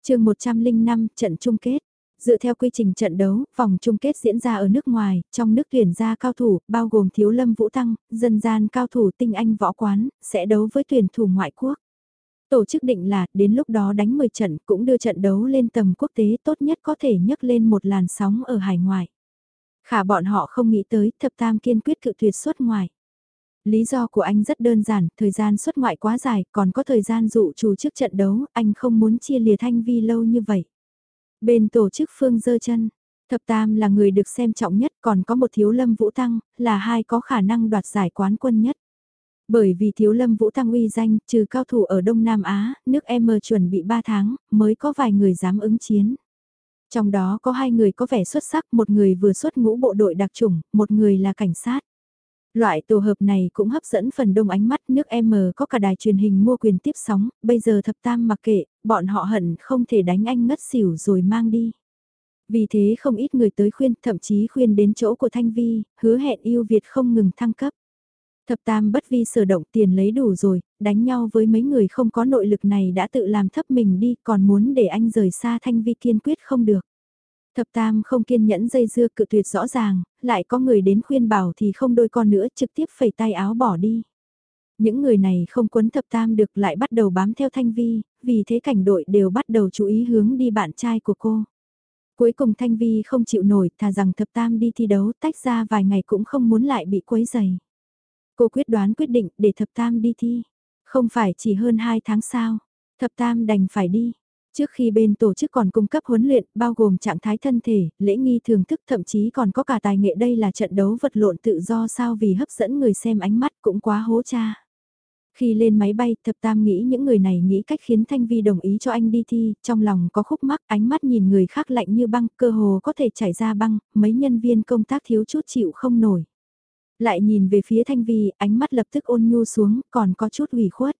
chương 105, trận chung kết. Dựa theo quy trình trận đấu, vòng chung kết diễn ra ở nước ngoài, trong nước tuyển ra cao thủ, bao gồm Thiếu Lâm Vũ Tăng, dân gian cao thủ tinh anh võ quán, sẽ đấu với tuyển thủ ngoại quốc. Tổ chức định là, đến lúc đó đánh 10 trận cũng đưa trận đấu lên tầm quốc tế tốt nhất có thể nhấc lên một làn sóng ở hải ngoại. Khả bọn họ không nghĩ tới, thập tam kiên quyết cự tuyệt xuất ngoài. Lý do của anh rất đơn giản, thời gian xuất ngoại quá dài, còn có thời gian dụ chủ trước trận đấu, anh không muốn chia lìa Thanh Vi lâu như vậy. Bên tổ chức Phương dơ chân, Thập Tam là người được xem trọng nhất, còn có một Thiếu Lâm Vũ Tăng, là hai có khả năng đoạt giải quán quân nhất. Bởi vì Thiếu Lâm Vũ Tăng uy danh, trừ cao thủ ở Đông Nam Á, nước M chuẩn bị 3 tháng, mới có vài người dám ứng chiến. Trong đó có hai người có vẻ xuất sắc, một người vừa xuất ngũ bộ đội đặc chủng, một người là cảnh sát. Loại tổ hợp này cũng hấp dẫn phần đông ánh mắt nước M có cả đài truyền hình mua quyền tiếp sóng, bây giờ thập tam mặc kệ, bọn họ hận không thể đánh anh ngất xỉu rồi mang đi. Vì thế không ít người tới khuyên, thậm chí khuyên đến chỗ của Thanh Vi, hứa hẹn yêu Việt không ngừng thăng cấp. Thập tam bất vi sở động tiền lấy đủ rồi, đánh nhau với mấy người không có nội lực này đã tự làm thấp mình đi, còn muốn để anh rời xa Thanh Vi kiên quyết không được. Thập tam không kiên nhẫn dây dưa cự tuyệt rõ ràng, lại có người đến khuyên bảo thì không đôi con nữa trực tiếp phẩy tay áo bỏ đi. Những người này không quấn thập tam được lại bắt đầu bám theo Thanh Vi, vì thế cảnh đội đều bắt đầu chú ý hướng đi bạn trai của cô. Cuối cùng Thanh Vi không chịu nổi, thà rằng thập tam đi thi đấu tách ra vài ngày cũng không muốn lại bị quấy dày. Cô quyết đoán quyết định để thập tam đi thi. Không phải chỉ hơn 2 tháng sao. Thập tam đành phải đi. Trước khi bên tổ chức còn cung cấp huấn luyện, bao gồm trạng thái thân thể, lễ nghi thường thức thậm chí còn có cả tài nghệ đây là trận đấu vật lộn tự do sao vì hấp dẫn người xem ánh mắt cũng quá hố cha. Khi lên máy bay, thập tam nghĩ những người này nghĩ cách khiến Thanh Vi đồng ý cho anh đi thi, trong lòng có khúc mắc, ánh mắt nhìn người khác lạnh như băng, cơ hồ có thể chảy ra băng, mấy nhân viên công tác thiếu chút chịu không nổi. Lại nhìn về phía Thanh Vi, ánh mắt lập tức ôn nhu xuống, còn có chút ủy khuất.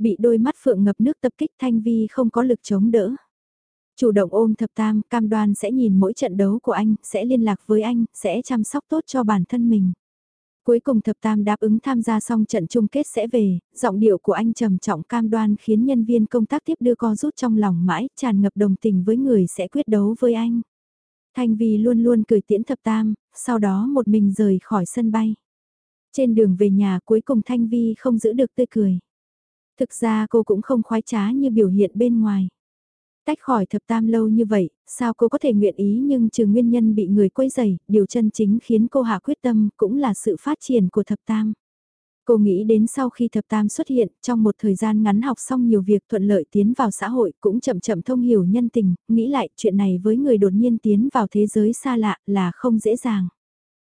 Bị đôi mắt phượng ngập nước tập kích Thanh Vi không có lực chống đỡ. Chủ động ôm thập tam, cam đoan sẽ nhìn mỗi trận đấu của anh, sẽ liên lạc với anh, sẽ chăm sóc tốt cho bản thân mình. Cuối cùng thập tam đáp ứng tham gia xong trận chung kết sẽ về, giọng điệu của anh trầm trọng cam đoan khiến nhân viên công tác tiếp đưa co rút trong lòng mãi, tràn ngập đồng tình với người sẽ quyết đấu với anh. Thanh Vi luôn luôn cười tiễn thập tam, sau đó một mình rời khỏi sân bay. Trên đường về nhà cuối cùng Thanh Vi không giữ được tươi cười. Thực ra cô cũng không khoái trá như biểu hiện bên ngoài. Tách khỏi thập tam lâu như vậy, sao cô có thể nguyện ý nhưng trừ nguyên nhân bị người quấy rầy, điều chân chính khiến cô hạ quyết tâm cũng là sự phát triển của thập tam. Cô nghĩ đến sau khi thập tam xuất hiện, trong một thời gian ngắn học xong nhiều việc thuận lợi tiến vào xã hội cũng chậm chậm thông hiểu nhân tình, nghĩ lại chuyện này với người đột nhiên tiến vào thế giới xa lạ là không dễ dàng.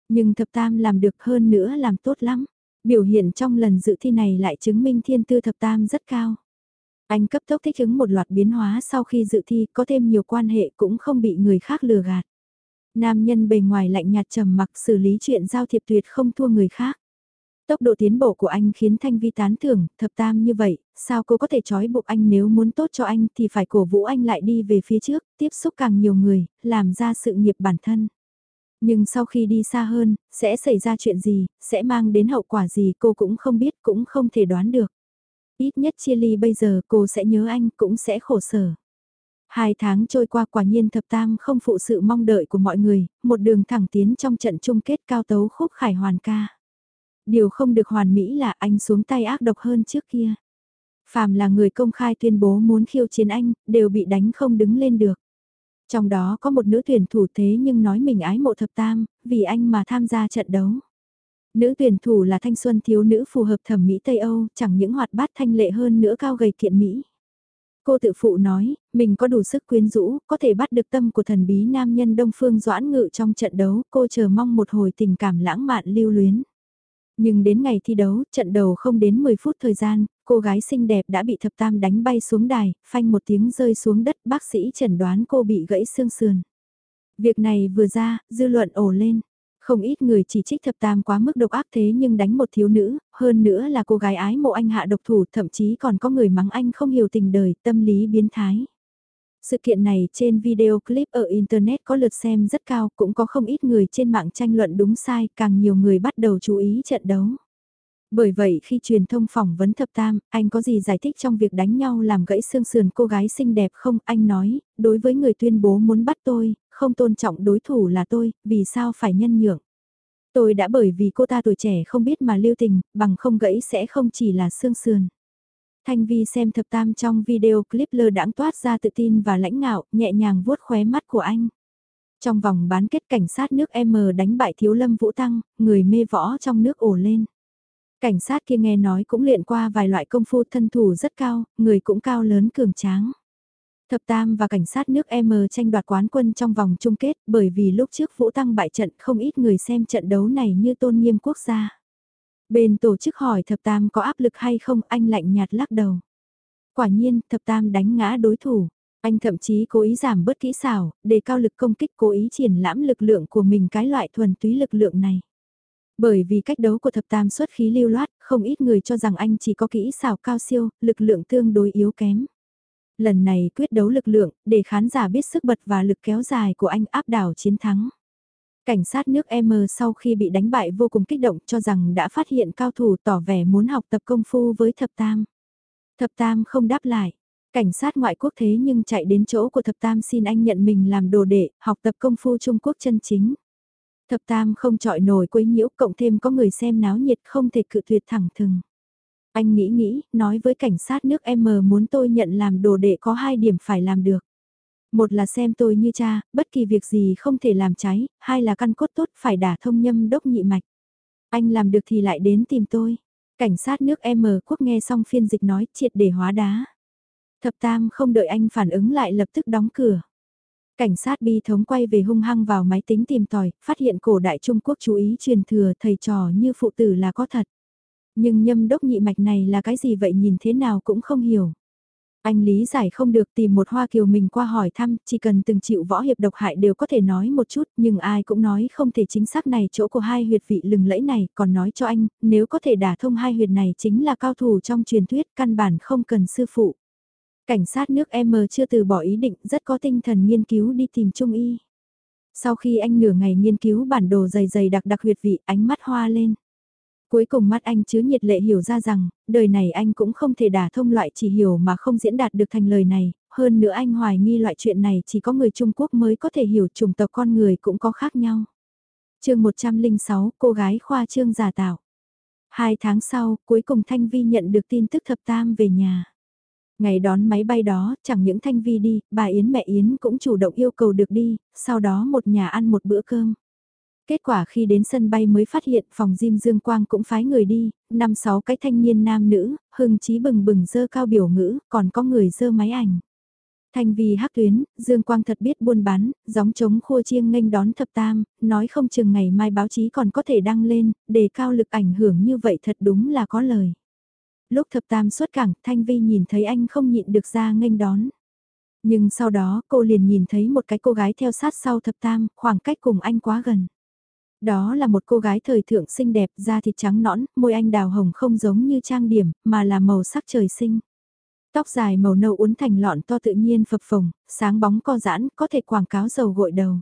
Nhưng thập tam làm được hơn nữa làm tốt lắm. Biểu hiện trong lần dự thi này lại chứng minh thiên tư thập tam rất cao. Anh cấp tốc thích ứng một loạt biến hóa sau khi dự thi có thêm nhiều quan hệ cũng không bị người khác lừa gạt. Nam nhân bề ngoài lạnh nhạt trầm mặc xử lý chuyện giao thiệp tuyệt không thua người khác. Tốc độ tiến bộ của anh khiến Thanh Vi tán thưởng, thập tam như vậy, sao cô có thể trói buộc anh nếu muốn tốt cho anh thì phải cổ vũ anh lại đi về phía trước, tiếp xúc càng nhiều người, làm ra sự nghiệp bản thân. Nhưng sau khi đi xa hơn, sẽ xảy ra chuyện gì, sẽ mang đến hậu quả gì cô cũng không biết, cũng không thể đoán được. Ít nhất chia ly bây giờ cô sẽ nhớ anh, cũng sẽ khổ sở. Hai tháng trôi qua quả nhiên thập tam không phụ sự mong đợi của mọi người, một đường thẳng tiến trong trận chung kết cao tấu khúc khải hoàn ca. Điều không được hoàn mỹ là anh xuống tay ác độc hơn trước kia. Phàm là người công khai tuyên bố muốn khiêu chiến anh, đều bị đánh không đứng lên được. Trong đó có một nữ tuyển thủ thế nhưng nói mình ái mộ thập tam, vì anh mà tham gia trận đấu. Nữ tuyển thủ là thanh xuân thiếu nữ phù hợp thẩm mỹ Tây Âu, chẳng những hoạt bát thanh lệ hơn nữa cao gầy kiện Mỹ. Cô tự phụ nói, mình có đủ sức quyến rũ, có thể bắt được tâm của thần bí nam nhân Đông Phương Doãn Ngự trong trận đấu, cô chờ mong một hồi tình cảm lãng mạn lưu luyến. Nhưng đến ngày thi đấu, trận đầu không đến 10 phút thời gian, cô gái xinh đẹp đã bị thập tam đánh bay xuống đài, phanh một tiếng rơi xuống đất, bác sĩ chẩn đoán cô bị gãy xương sườn. Việc này vừa ra, dư luận ổ lên. Không ít người chỉ trích thập tam quá mức độc ác thế nhưng đánh một thiếu nữ, hơn nữa là cô gái ái mộ anh hạ độc thủ thậm chí còn có người mắng anh không hiểu tình đời, tâm lý biến thái. Sự kiện này trên video clip ở Internet có lượt xem rất cao, cũng có không ít người trên mạng tranh luận đúng sai, càng nhiều người bắt đầu chú ý trận đấu. Bởi vậy khi truyền thông phỏng vấn thập tam, anh có gì giải thích trong việc đánh nhau làm gãy xương sườn cô gái xinh đẹp không? Anh nói, đối với người tuyên bố muốn bắt tôi, không tôn trọng đối thủ là tôi, vì sao phải nhân nhượng? Tôi đã bởi vì cô ta tuổi trẻ không biết mà lưu tình, bằng không gãy sẽ không chỉ là xương sườn. Thanh Vi xem thập tam trong video clip lơ đãng toát ra tự tin và lãnh ngạo, nhẹ nhàng vuốt khóe mắt của anh. Trong vòng bán kết cảnh sát nước M đánh bại thiếu lâm vũ tăng, người mê võ trong nước ổ lên. Cảnh sát kia nghe nói cũng luyện qua vài loại công phu thân thủ rất cao, người cũng cao lớn cường tráng. Thập Tam và cảnh sát nước M tranh đoạt quán quân trong vòng chung kết bởi vì lúc trước Vũ Tăng bại trận không ít người xem trận đấu này như tôn nghiêm quốc gia. Bên tổ chức hỏi Thập Tam có áp lực hay không anh lạnh nhạt lắc đầu. Quả nhiên Thập Tam đánh ngã đối thủ. Anh thậm chí cố ý giảm bớt kỹ xảo, để cao lực công kích cố ý triển lãm lực lượng của mình cái loại thuần túy lực lượng này. Bởi vì cách đấu của thập tam xuất khí lưu loát, không ít người cho rằng anh chỉ có kỹ xảo cao siêu, lực lượng tương đối yếu kém. Lần này quyết đấu lực lượng, để khán giả biết sức bật và lực kéo dài của anh áp đảo chiến thắng. Cảnh sát nước M sau khi bị đánh bại vô cùng kích động cho rằng đã phát hiện cao thủ tỏ vẻ muốn học tập công phu với thập tam. Thập tam không đáp lại. Cảnh sát ngoại quốc thế nhưng chạy đến chỗ của thập tam xin anh nhận mình làm đồ đệ, học tập công phu Trung Quốc chân chính. Thập tam không trọi nổi quấy nhiễu cộng thêm có người xem náo nhiệt không thể cự tuyệt thẳng thừng. Anh nghĩ nghĩ, nói với cảnh sát nước M muốn tôi nhận làm đồ đệ có hai điểm phải làm được. Một là xem tôi như cha, bất kỳ việc gì không thể làm cháy, hai là căn cốt tốt phải đả thông nhâm đốc nhị mạch. Anh làm được thì lại đến tìm tôi. Cảnh sát nước M quốc nghe xong phiên dịch nói triệt để hóa đá. Thập tam không đợi anh phản ứng lại lập tức đóng cửa. Cảnh sát bi thống quay về hung hăng vào máy tính tìm tòi, phát hiện cổ đại Trung Quốc chú ý truyền thừa thầy trò như phụ tử là có thật. Nhưng nhâm đốc nhị mạch này là cái gì vậy nhìn thế nào cũng không hiểu. Anh lý giải không được tìm một hoa kiều mình qua hỏi thăm, chỉ cần từng chịu võ hiệp độc hại đều có thể nói một chút, nhưng ai cũng nói không thể chính xác này chỗ của hai huyệt vị lừng lẫy này, còn nói cho anh, nếu có thể đả thông hai huyệt này chính là cao thủ trong truyền thuyết, căn bản không cần sư phụ. Cảnh sát nước M chưa từ bỏ ý định rất có tinh thần nghiên cứu đi tìm trung y. Sau khi anh nửa ngày nghiên cứu bản đồ dày dày đặc đặc huyệt vị ánh mắt hoa lên. Cuối cùng mắt anh chứa nhiệt lệ hiểu ra rằng, đời này anh cũng không thể đả thông loại chỉ hiểu mà không diễn đạt được thành lời này, hơn nữa anh hoài nghi loại chuyện này chỉ có người Trung Quốc mới có thể hiểu chủng tộc con người cũng có khác nhau. chương 106, cô gái khoa trương giả tạo. Hai tháng sau, cuối cùng Thanh Vi nhận được tin tức thập tam về nhà. Ngày đón máy bay đó, chẳng những Thanh Vi đi, bà Yến mẹ Yến cũng chủ động yêu cầu được đi, sau đó một nhà ăn một bữa cơm. Kết quả khi đến sân bay mới phát hiện phòng gym Dương Quang cũng phái người đi, năm sáu cái thanh niên nam nữ, hưng trí bừng bừng dơ cao biểu ngữ, còn có người dơ máy ảnh. Thanh vì hắc tuyến, Dương Quang thật biết buôn bán, gióng trống khua chiêng nghênh đón thập tam, nói không chừng ngày mai báo chí còn có thể đăng lên, đề cao lực ảnh hưởng như vậy thật đúng là có lời. Lúc thập tam xuất cảng, Thanh Vi nhìn thấy anh không nhịn được ra nghênh đón. Nhưng sau đó cô liền nhìn thấy một cái cô gái theo sát sau thập tam, khoảng cách cùng anh quá gần. Đó là một cô gái thời thượng xinh đẹp, da thịt trắng nõn, môi anh đào hồng không giống như trang điểm, mà là màu sắc trời sinh. Tóc dài màu nâu uốn thành lọn to tự nhiên phập phồng, sáng bóng co giãn, có thể quảng cáo dầu gội đầu.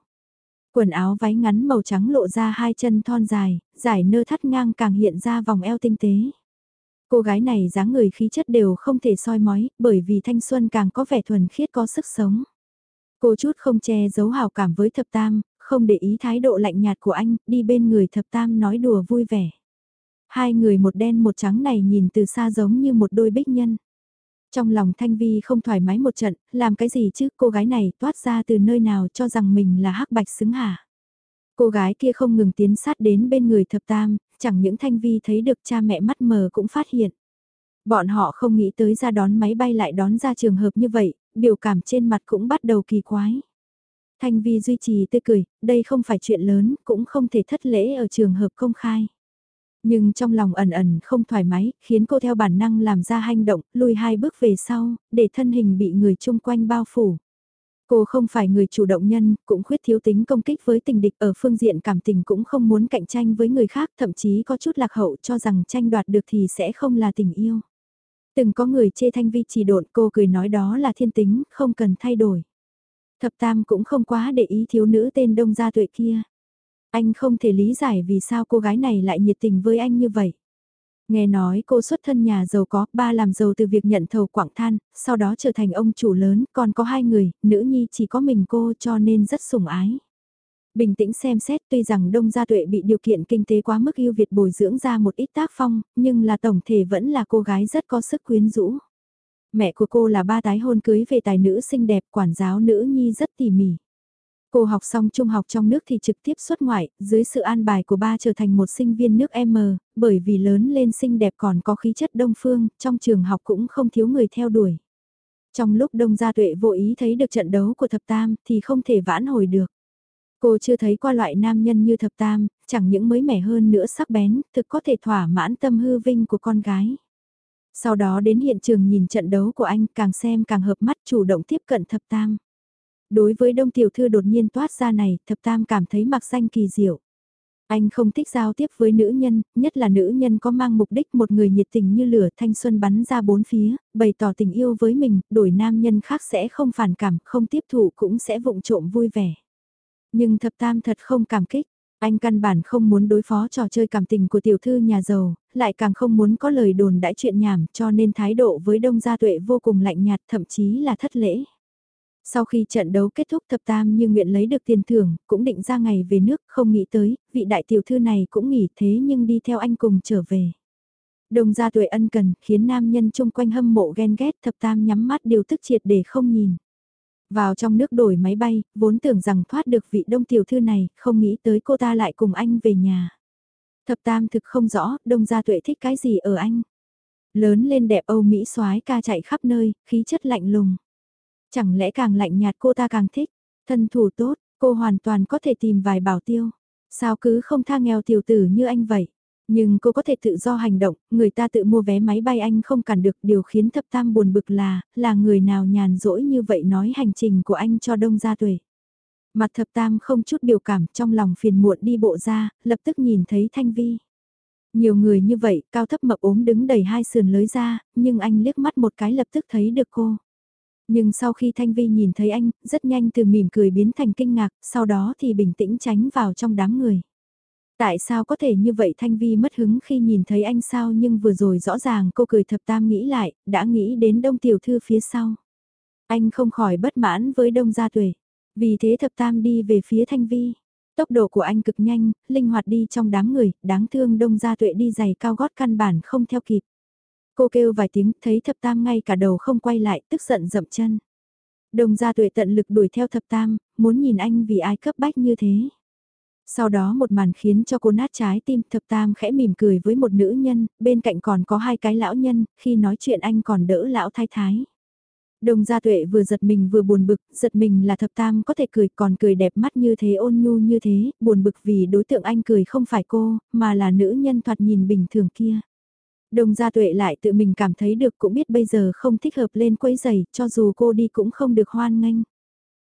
Quần áo váy ngắn màu trắng lộ ra hai chân thon dài, giải nơ thắt ngang càng hiện ra vòng eo tinh tế. Cô gái này dáng người khí chất đều không thể soi mói, bởi vì thanh xuân càng có vẻ thuần khiết có sức sống. Cô chút không che giấu hào cảm với thập tam, không để ý thái độ lạnh nhạt của anh, đi bên người thập tam nói đùa vui vẻ. Hai người một đen một trắng này nhìn từ xa giống như một đôi bích nhân. Trong lòng Thanh Vi không thoải mái một trận, làm cái gì chứ cô gái này toát ra từ nơi nào cho rằng mình là hắc bạch xứng hả. Cô gái kia không ngừng tiến sát đến bên người thập tam, chẳng những Thanh Vi thấy được cha mẹ mắt mờ cũng phát hiện. Bọn họ không nghĩ tới ra đón máy bay lại đón ra trường hợp như vậy, biểu cảm trên mặt cũng bắt đầu kỳ quái. Thanh Vi duy trì tươi cười, đây không phải chuyện lớn, cũng không thể thất lễ ở trường hợp công khai. Nhưng trong lòng ẩn ẩn không thoải mái, khiến cô theo bản năng làm ra hành động, lùi hai bước về sau, để thân hình bị người chung quanh bao phủ. Cô không phải người chủ động nhân, cũng khuyết thiếu tính công kích với tình địch ở phương diện cảm tình cũng không muốn cạnh tranh với người khác, thậm chí có chút lạc hậu cho rằng tranh đoạt được thì sẽ không là tình yêu. Từng có người chê Thanh Vi chỉ độn cô cười nói đó là thiên tính, không cần thay đổi. Thập Tam cũng không quá để ý thiếu nữ tên Đông Gia Tuệ kia. Anh không thể lý giải vì sao cô gái này lại nhiệt tình với anh như vậy. Nghe nói cô xuất thân nhà giàu có, ba làm giàu từ việc nhận thầu quảng than, sau đó trở thành ông chủ lớn, còn có hai người, nữ nhi chỉ có mình cô cho nên rất sủng ái. Bình tĩnh xem xét tuy rằng Đông Gia Tuệ bị điều kiện kinh tế quá mức ưu việt bồi dưỡng ra một ít tác phong, nhưng là tổng thể vẫn là cô gái rất có sức quyến rũ. Mẹ của cô là ba tái hôn cưới về tài nữ xinh đẹp quản giáo nữ nhi rất tỉ mỉ. Cô học xong trung học trong nước thì trực tiếp xuất ngoại, dưới sự an bài của ba trở thành một sinh viên nước M, bởi vì lớn lên xinh đẹp còn có khí chất đông phương, trong trường học cũng không thiếu người theo đuổi. Trong lúc Đông Gia Tuệ vô ý thấy được trận đấu của Thập Tam thì không thể vãn hồi được. Cô chưa thấy qua loại nam nhân như Thập Tam, chẳng những mới mẻ hơn nữa sắc bén, thực có thể thỏa mãn tâm hư vinh của con gái. Sau đó đến hiện trường nhìn trận đấu của anh càng xem càng hợp mắt chủ động tiếp cận thập tam. Đối với đông tiểu thư đột nhiên toát ra này, thập tam cảm thấy mặc danh kỳ diệu. Anh không thích giao tiếp với nữ nhân, nhất là nữ nhân có mang mục đích một người nhiệt tình như lửa thanh xuân bắn ra bốn phía, bày tỏ tình yêu với mình, đổi nam nhân khác sẽ không phản cảm, không tiếp thụ cũng sẽ vụng trộm vui vẻ. Nhưng thập tam thật không cảm kích, anh căn bản không muốn đối phó trò chơi cảm tình của tiểu thư nhà giàu, lại càng không muốn có lời đồn đãi chuyện nhảm cho nên thái độ với Đông Gia Tuệ vô cùng lạnh nhạt thậm chí là thất lễ. Sau khi trận đấu kết thúc thập tam như nguyện lấy được tiền thưởng, cũng định ra ngày về nước, không nghĩ tới, vị đại tiểu thư này cũng nghỉ thế nhưng đi theo anh cùng trở về. Đông gia tuệ ân cần, khiến nam nhân chung quanh hâm mộ ghen ghét thập tam nhắm mắt điều tức triệt để không nhìn. Vào trong nước đổi máy bay, vốn tưởng rằng thoát được vị đông tiểu thư này, không nghĩ tới cô ta lại cùng anh về nhà. Thập tam thực không rõ, đông gia tuệ thích cái gì ở anh. Lớn lên đẹp Âu Mỹ soái ca chạy khắp nơi, khí chất lạnh lùng. Chẳng lẽ càng lạnh nhạt cô ta càng thích, thân thủ tốt, cô hoàn toàn có thể tìm vài bảo tiêu. Sao cứ không tha nghèo tiểu tử như anh vậy? Nhưng cô có thể tự do hành động, người ta tự mua vé máy bay anh không cản được. Điều khiến thập tam buồn bực là, là người nào nhàn rỗi như vậy nói hành trình của anh cho đông gia tuổi Mặt thập tam không chút biểu cảm trong lòng phiền muộn đi bộ ra, lập tức nhìn thấy Thanh Vi. Nhiều người như vậy, cao thấp mập ốm đứng đầy hai sườn lưới ra, nhưng anh liếc mắt một cái lập tức thấy được cô. Nhưng sau khi Thanh Vi nhìn thấy anh, rất nhanh từ mỉm cười biến thành kinh ngạc, sau đó thì bình tĩnh tránh vào trong đám người. Tại sao có thể như vậy Thanh Vi mất hứng khi nhìn thấy anh sao nhưng vừa rồi rõ ràng cô cười thập tam nghĩ lại, đã nghĩ đến đông tiểu thư phía sau. Anh không khỏi bất mãn với đông gia tuệ. Vì thế thập tam đi về phía thanh vi. Tốc độ của anh cực nhanh, linh hoạt đi trong đám người, đáng thương đông gia tuệ đi giày cao gót căn bản không theo kịp. Cô kêu vài tiếng, thấy thập tam ngay cả đầu không quay lại, tức giận dậm chân. Đông gia tuệ tận lực đuổi theo thập tam, muốn nhìn anh vì ai cấp bách như thế. Sau đó một màn khiến cho cô nát trái tim thập tam khẽ mỉm cười với một nữ nhân, bên cạnh còn có hai cái lão nhân, khi nói chuyện anh còn đỡ lão thái thái. Đồng gia tuệ vừa giật mình vừa buồn bực, giật mình là thập tam có thể cười còn cười đẹp mắt như thế ôn nhu như thế, buồn bực vì đối tượng anh cười không phải cô, mà là nữ nhân thoạt nhìn bình thường kia. Đồng gia tuệ lại tự mình cảm thấy được cũng biết bây giờ không thích hợp lên quấy giày, cho dù cô đi cũng không được hoan nghênh.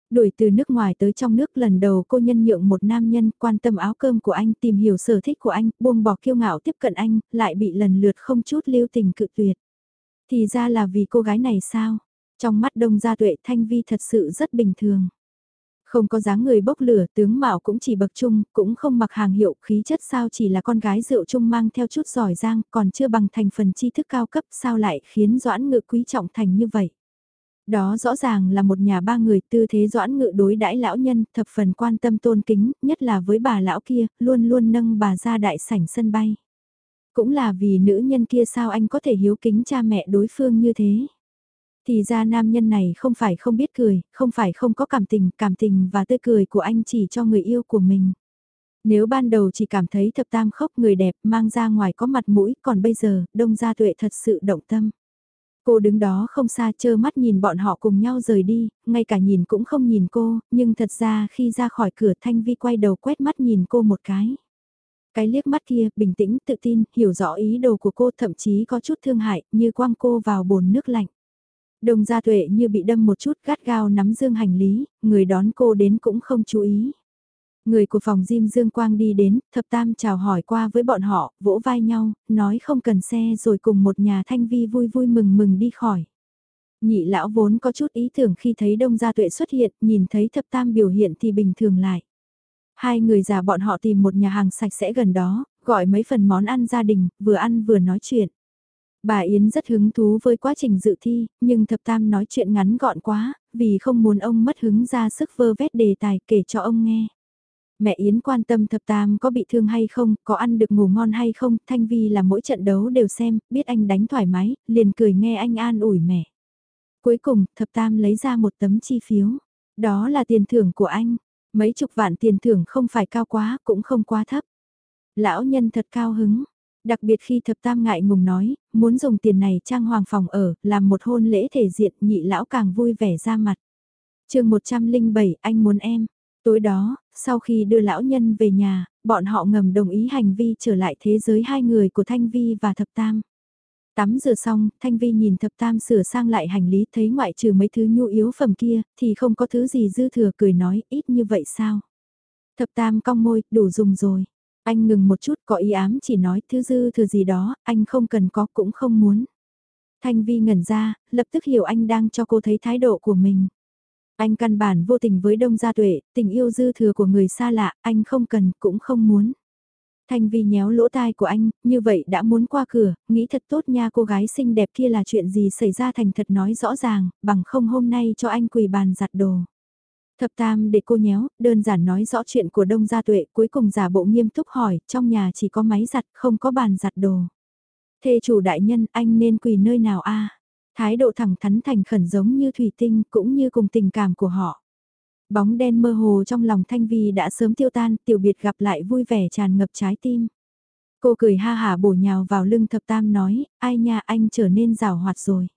Đuổi từ nước ngoài tới trong nước lần đầu cô nhân nhượng một nam nhân quan tâm áo cơm của anh tìm hiểu sở thích của anh, buông bỏ kiêu ngạo tiếp cận anh, lại bị lần lượt không chút lưu tình cự tuyệt. Thì ra là vì cô gái này sao? Trong mắt đông gia tuệ thanh vi thật sự rất bình thường. Không có dáng người bốc lửa, tướng mạo cũng chỉ bậc trung, cũng không mặc hàng hiệu, khí chất sao chỉ là con gái rượu trung mang theo chút giỏi giang, còn chưa bằng thành phần tri thức cao cấp sao lại khiến doãn ngự quý trọng thành như vậy. Đó rõ ràng là một nhà ba người tư thế doãn ngự đối đãi lão nhân, thập phần quan tâm tôn kính, nhất là với bà lão kia, luôn luôn nâng bà ra đại sảnh sân bay. Cũng là vì nữ nhân kia sao anh có thể hiếu kính cha mẹ đối phương như thế. Thì ra nam nhân này không phải không biết cười, không phải không có cảm tình, cảm tình và tươi cười của anh chỉ cho người yêu của mình. Nếu ban đầu chỉ cảm thấy thập tam khóc người đẹp mang ra ngoài có mặt mũi, còn bây giờ, đông gia tuệ thật sự động tâm. Cô đứng đó không xa chơ mắt nhìn bọn họ cùng nhau rời đi, ngay cả nhìn cũng không nhìn cô, nhưng thật ra khi ra khỏi cửa Thanh Vi quay đầu quét mắt nhìn cô một cái. Cái liếc mắt kia, bình tĩnh, tự tin, hiểu rõ ý đồ của cô thậm chí có chút thương hại, như quăng cô vào bồn nước lạnh. Đồng gia tuệ như bị đâm một chút gắt gao nắm dương hành lý, người đón cô đến cũng không chú ý. Người của phòng Diêm Dương Quang đi đến, thập tam chào hỏi qua với bọn họ, vỗ vai nhau, nói không cần xe rồi cùng một nhà thanh vi vui vui mừng mừng đi khỏi. Nhị lão vốn có chút ý tưởng khi thấy đông gia tuệ xuất hiện, nhìn thấy thập tam biểu hiện thì bình thường lại. Hai người già bọn họ tìm một nhà hàng sạch sẽ gần đó, gọi mấy phần món ăn gia đình, vừa ăn vừa nói chuyện. Bà Yến rất hứng thú với quá trình dự thi, nhưng thập tam nói chuyện ngắn gọn quá, vì không muốn ông mất hứng ra sức vơ vét đề tài kể cho ông nghe. Mẹ Yến quan tâm thập tam có bị thương hay không, có ăn được ngủ ngon hay không, Thanh Vi là mỗi trận đấu đều xem, biết anh đánh thoải mái, liền cười nghe anh an ủi mẹ. Cuối cùng, thập tam lấy ra một tấm chi phiếu. Đó là tiền thưởng của anh. Mấy chục vạn tiền thưởng không phải cao quá, cũng không quá thấp. Lão nhân thật cao hứng. Đặc biệt khi thập tam ngại ngùng nói, muốn dùng tiền này trang hoàng phòng ở, làm một hôn lễ thể diện, nhị lão càng vui vẻ ra mặt. chương 107, anh muốn em. Tối đó, sau khi đưa lão nhân về nhà, bọn họ ngầm đồng ý hành vi trở lại thế giới hai người của Thanh Vi và Thập Tam. Tắm rửa xong, Thanh Vi nhìn Thập Tam sửa sang lại hành lý thấy ngoại trừ mấy thứ nhu yếu phẩm kia, thì không có thứ gì dư thừa cười nói ít như vậy sao. Thập Tam cong môi, đủ dùng rồi. Anh ngừng một chút có ý ám chỉ nói thứ dư thừa gì đó, anh không cần có cũng không muốn. Thanh Vi ngẩn ra, lập tức hiểu anh đang cho cô thấy thái độ của mình. Anh căn bản vô tình với Đông Gia Tuệ, tình yêu dư thừa của người xa lạ, anh không cần, cũng không muốn. Thanh Vi nhéo lỗ tai của anh, như vậy đã muốn qua cửa, nghĩ thật tốt nha cô gái xinh đẹp kia là chuyện gì xảy ra thành thật nói rõ ràng, bằng không hôm nay cho anh quỳ bàn giặt đồ. Thập tam để cô nhéo, đơn giản nói rõ chuyện của Đông Gia Tuệ, cuối cùng giả bộ nghiêm túc hỏi, trong nhà chỉ có máy giặt, không có bàn giặt đồ. Thê chủ đại nhân, anh nên quỳ nơi nào a Thái độ thẳng thắn thành khẩn giống như thủy tinh cũng như cùng tình cảm của họ. Bóng đen mơ hồ trong lòng Thanh Vi đã sớm tiêu tan, tiểu biệt gặp lại vui vẻ tràn ngập trái tim. Cô cười ha hả bổ nhào vào lưng thập tam nói, ai nha anh trở nên rào hoạt rồi.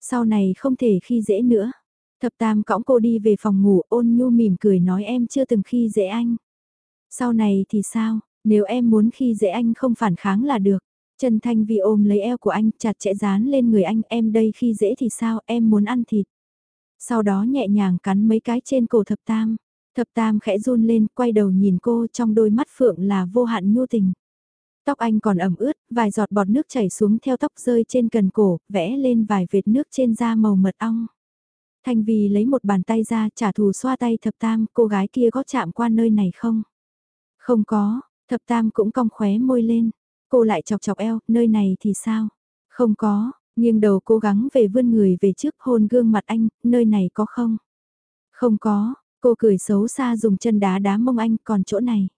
Sau này không thể khi dễ nữa. Thập tam cõng cô đi về phòng ngủ ôn nhu mỉm cười nói em chưa từng khi dễ anh. Sau này thì sao, nếu em muốn khi dễ anh không phản kháng là được. Trần Thanh Vi ôm lấy eo của anh, chặt chẽ dán lên người anh, em đây khi dễ thì sao, em muốn ăn thịt. Sau đó nhẹ nhàng cắn mấy cái trên cổ thập tam. Thập tam khẽ run lên, quay đầu nhìn cô trong đôi mắt phượng là vô hạn nhu tình. Tóc anh còn ẩm ướt, vài giọt bọt nước chảy xuống theo tóc rơi trên cần cổ, vẽ lên vài vệt nước trên da màu mật ong. Thanh Vi lấy một bàn tay ra trả thù xoa tay thập tam, cô gái kia có chạm qua nơi này không? Không có, thập tam cũng cong khóe môi lên. Cô lại chọc chọc eo, nơi này thì sao? Không có, nghiêng đầu cố gắng về vươn người về trước hôn gương mặt anh, nơi này có không? Không có, cô cười xấu xa dùng chân đá đá mông anh, còn chỗ này.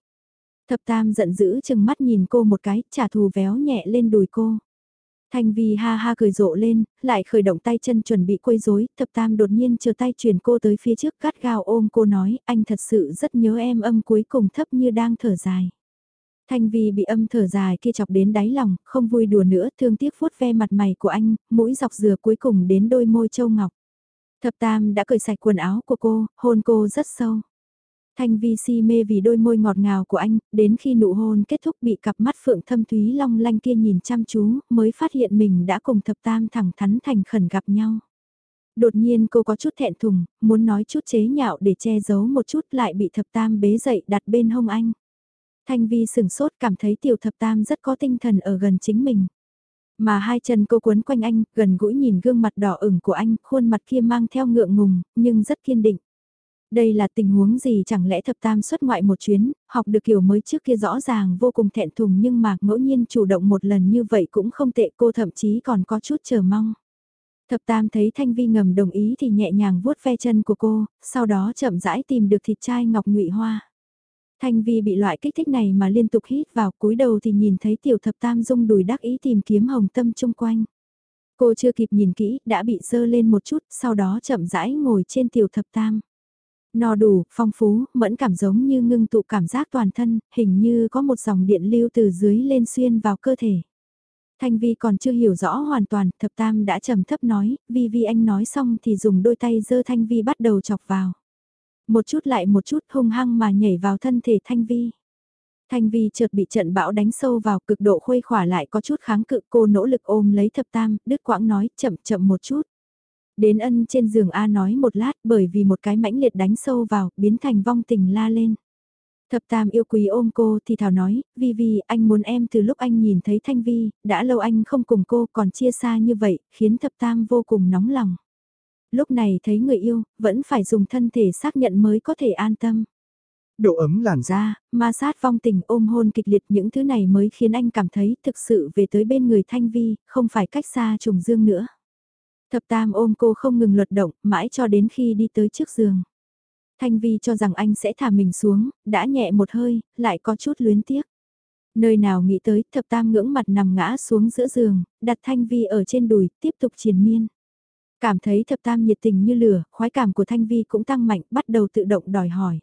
Thập tam giận dữ chừng mắt nhìn cô một cái, trả thù véo nhẹ lên đùi cô. Thanh Vi ha ha cười rộ lên, lại khởi động tay chân chuẩn bị quấy rối, thập tam đột nhiên chờ tay chuyển cô tới phía trước cắt gao ôm cô nói, anh thật sự rất nhớ em âm cuối cùng thấp như đang thở dài. Thanh Vi bị âm thở dài kia chọc đến đáy lòng, không vui đùa nữa, thương tiếc vuốt ve mặt mày của anh, mũi dọc dừa cuối cùng đến đôi môi châu ngọc. Thập tam đã cởi sạch quần áo của cô, hôn cô rất sâu. Thanh Vi si mê vì đôi môi ngọt ngào của anh, đến khi nụ hôn kết thúc bị cặp mắt phượng thâm thúy long lanh kia nhìn chăm chú, mới phát hiện mình đã cùng thập tam thẳng thắn thành khẩn gặp nhau. Đột nhiên cô có chút thẹn thùng, muốn nói chút chế nhạo để che giấu một chút lại bị thập tam bế dậy đặt bên hông anh. Thanh Vi sừng sốt cảm thấy tiểu thập tam rất có tinh thần ở gần chính mình. Mà hai chân cô cuốn quanh anh, gần gũi nhìn gương mặt đỏ ửng của anh, khuôn mặt kia mang theo ngượng ngùng, nhưng rất kiên định. Đây là tình huống gì chẳng lẽ thập tam xuất ngoại một chuyến, học được kiểu mới trước kia rõ ràng vô cùng thẹn thùng nhưng mà ngẫu nhiên chủ động một lần như vậy cũng không tệ cô thậm chí còn có chút chờ mong. Thập tam thấy Thanh Vi ngầm đồng ý thì nhẹ nhàng vuốt ve chân của cô, sau đó chậm rãi tìm được thịt chai ngọc ngụy hoa. Thanh Vi bị loại kích thích này mà liên tục hít vào cúi đầu thì nhìn thấy tiểu thập tam dung đùi đắc ý tìm kiếm hồng tâm chung quanh. Cô chưa kịp nhìn kỹ, đã bị dơ lên một chút, sau đó chậm rãi ngồi trên tiểu thập tam. No đủ, phong phú, mẫn cảm giống như ngưng tụ cảm giác toàn thân, hình như có một dòng điện lưu từ dưới lên xuyên vào cơ thể. Thanh Vi còn chưa hiểu rõ hoàn toàn, thập tam đã trầm thấp nói, Vi Vi anh nói xong thì dùng đôi tay dơ Thanh Vi bắt đầu chọc vào. Một chút lại một chút hung hăng mà nhảy vào thân thể Thanh Vi. Thanh Vi chợt bị trận bão đánh sâu vào cực độ khuây khỏa lại có chút kháng cự cô nỗ lực ôm lấy thập tam, đứt quãng nói chậm chậm một chút. Đến ân trên giường A nói một lát bởi vì một cái mãnh liệt đánh sâu vào, biến thành vong tình la lên. Thập tam yêu quý ôm cô thì thảo nói, Vi Vi anh muốn em từ lúc anh nhìn thấy Thanh Vi, đã lâu anh không cùng cô còn chia xa như vậy, khiến thập tam vô cùng nóng lòng. Lúc này thấy người yêu, vẫn phải dùng thân thể xác nhận mới có thể an tâm. Độ ấm làn da, ma sát vong tình ôm hôn kịch liệt những thứ này mới khiến anh cảm thấy thực sự về tới bên người Thanh Vi, không phải cách xa trùng dương nữa. Thập tam ôm cô không ngừng luật động, mãi cho đến khi đi tới trước giường. Thanh Vi cho rằng anh sẽ thả mình xuống, đã nhẹ một hơi, lại có chút luyến tiếc. Nơi nào nghĩ tới, thập tam ngưỡng mặt nằm ngã xuống giữa giường, đặt Thanh Vi ở trên đùi, tiếp tục triền miên. Cảm thấy thập tam nhiệt tình như lửa, khoái cảm của Thanh Vi cũng tăng mạnh, bắt đầu tự động đòi hỏi.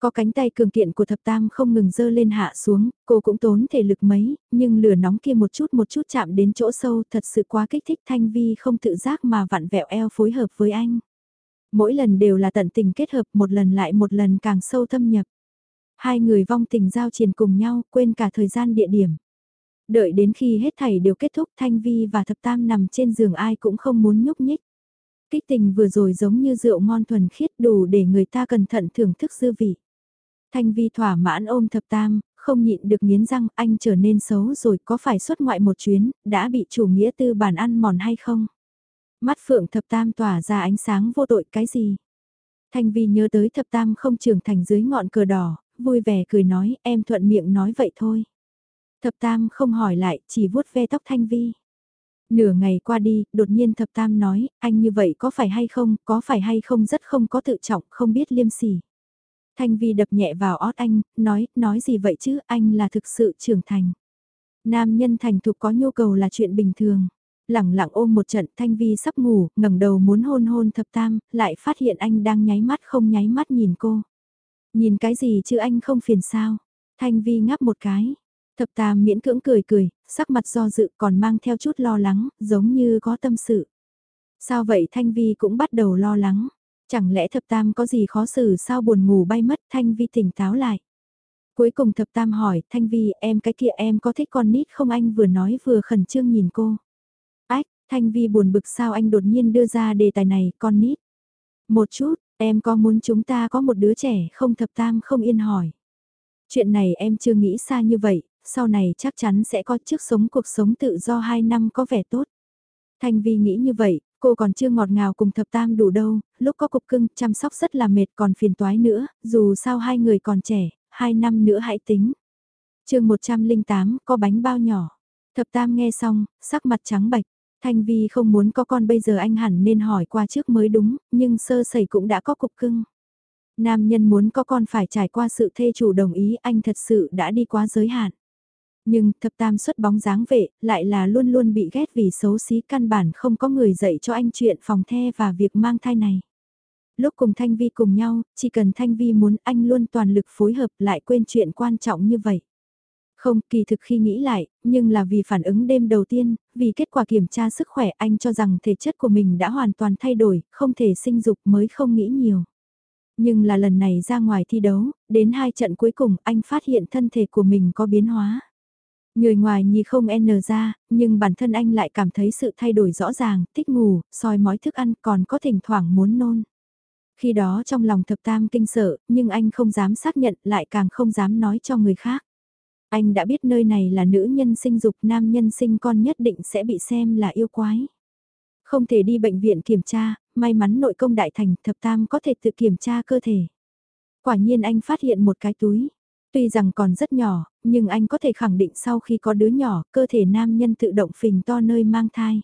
Có cánh tay cường kiện của thập tam không ngừng dơ lên hạ xuống, cô cũng tốn thể lực mấy, nhưng lửa nóng kia một chút một chút chạm đến chỗ sâu thật sự quá kích thích Thanh Vi không tự giác mà vặn vẹo eo phối hợp với anh. Mỗi lần đều là tận tình kết hợp một lần lại một lần càng sâu thâm nhập. Hai người vong tình giao triền cùng nhau, quên cả thời gian địa điểm. Đợi đến khi hết thảy đều kết thúc Thanh Vi và Thập Tam nằm trên giường ai cũng không muốn nhúc nhích. Kích tình vừa rồi giống như rượu ngon thuần khiết đủ để người ta cẩn thận thưởng thức dư vị. Thanh Vi thỏa mãn ôm Thập Tam, không nhịn được nghiến răng anh trở nên xấu rồi có phải xuất ngoại một chuyến, đã bị chủ nghĩa tư bản ăn mòn hay không? Mắt phượng Thập Tam tỏa ra ánh sáng vô tội cái gì? Thanh Vi nhớ tới Thập Tam không trưởng thành dưới ngọn cờ đỏ, vui vẻ cười nói em thuận miệng nói vậy thôi. Thập Tam không hỏi lại, chỉ vuốt ve tóc Thanh Vi. Nửa ngày qua đi, đột nhiên Thập Tam nói, anh như vậy có phải hay không, có phải hay không rất không có tự trọng, không biết liêm sỉ. Thanh Vi đập nhẹ vào ót anh, nói, nói gì vậy chứ, anh là thực sự trưởng thành. Nam nhân thành thục có nhu cầu là chuyện bình thường. Lẳng lặng ôm một trận Thanh Vi sắp ngủ, ngẩng đầu muốn hôn hôn thập tam, lại phát hiện anh đang nháy mắt không nháy mắt nhìn cô. Nhìn cái gì chứ anh không phiền sao? Thanh Vi ngáp một cái, Thập tam miễn cưỡng cười cười, sắc mặt do dự còn mang theo chút lo lắng, giống như có tâm sự. Sao vậy Thanh Vi cũng bắt đầu lo lắng. Chẳng lẽ thập tam có gì khó xử sao buồn ngủ bay mất Thanh Vi tỉnh táo lại. Cuối cùng thập tam hỏi, Thanh Vi em cái kia em có thích con nít không anh vừa nói vừa khẩn trương nhìn cô. Ách, Thanh Vi buồn bực sao anh đột nhiên đưa ra đề tài này, con nít. Một chút, em có muốn chúng ta có một đứa trẻ không thập tam không yên hỏi. Chuyện này em chưa nghĩ xa như vậy, sau này chắc chắn sẽ có trước sống cuộc sống tự do 2 năm có vẻ tốt. Thanh Vi nghĩ như vậy, cô còn chưa ngọt ngào cùng thập tam đủ đâu, lúc có cục cưng chăm sóc rất là mệt còn phiền toái nữa, dù sao hai người còn trẻ, 2 năm nữa hãy tính. chương 108 có bánh bao nhỏ. Thập tam nghe xong, sắc mặt trắng bạch, Thanh Vi không muốn có con bây giờ anh hẳn nên hỏi qua trước mới đúng, nhưng sơ sẩy cũng đã có cục cưng. Nam nhân muốn có con phải trải qua sự thê chủ đồng ý anh thật sự đã đi quá giới hạn. Nhưng thập tam xuất bóng dáng vệ lại là luôn luôn bị ghét vì xấu xí căn bản không có người dạy cho anh chuyện phòng the và việc mang thai này. Lúc cùng Thanh Vi cùng nhau, chỉ cần Thanh Vi muốn anh luôn toàn lực phối hợp lại quên chuyện quan trọng như vậy. Không, kỳ thực khi nghĩ lại, nhưng là vì phản ứng đêm đầu tiên, vì kết quả kiểm tra sức khỏe anh cho rằng thể chất của mình đã hoàn toàn thay đổi, không thể sinh dục mới không nghĩ nhiều. Nhưng là lần này ra ngoài thi đấu, đến hai trận cuối cùng anh phát hiện thân thể của mình có biến hóa. Người ngoài nhìn không n ra, nhưng bản thân anh lại cảm thấy sự thay đổi rõ ràng, thích ngủ, soi mói thức ăn còn có thỉnh thoảng muốn nôn. Khi đó trong lòng thập tam kinh sợ, nhưng anh không dám xác nhận lại càng không dám nói cho người khác. Anh đã biết nơi này là nữ nhân sinh dục nam nhân sinh con nhất định sẽ bị xem là yêu quái. Không thể đi bệnh viện kiểm tra, may mắn nội công đại thành thập tam có thể tự kiểm tra cơ thể. Quả nhiên anh phát hiện một cái túi. Tuy rằng còn rất nhỏ, nhưng anh có thể khẳng định sau khi có đứa nhỏ, cơ thể nam nhân tự động phình to nơi mang thai.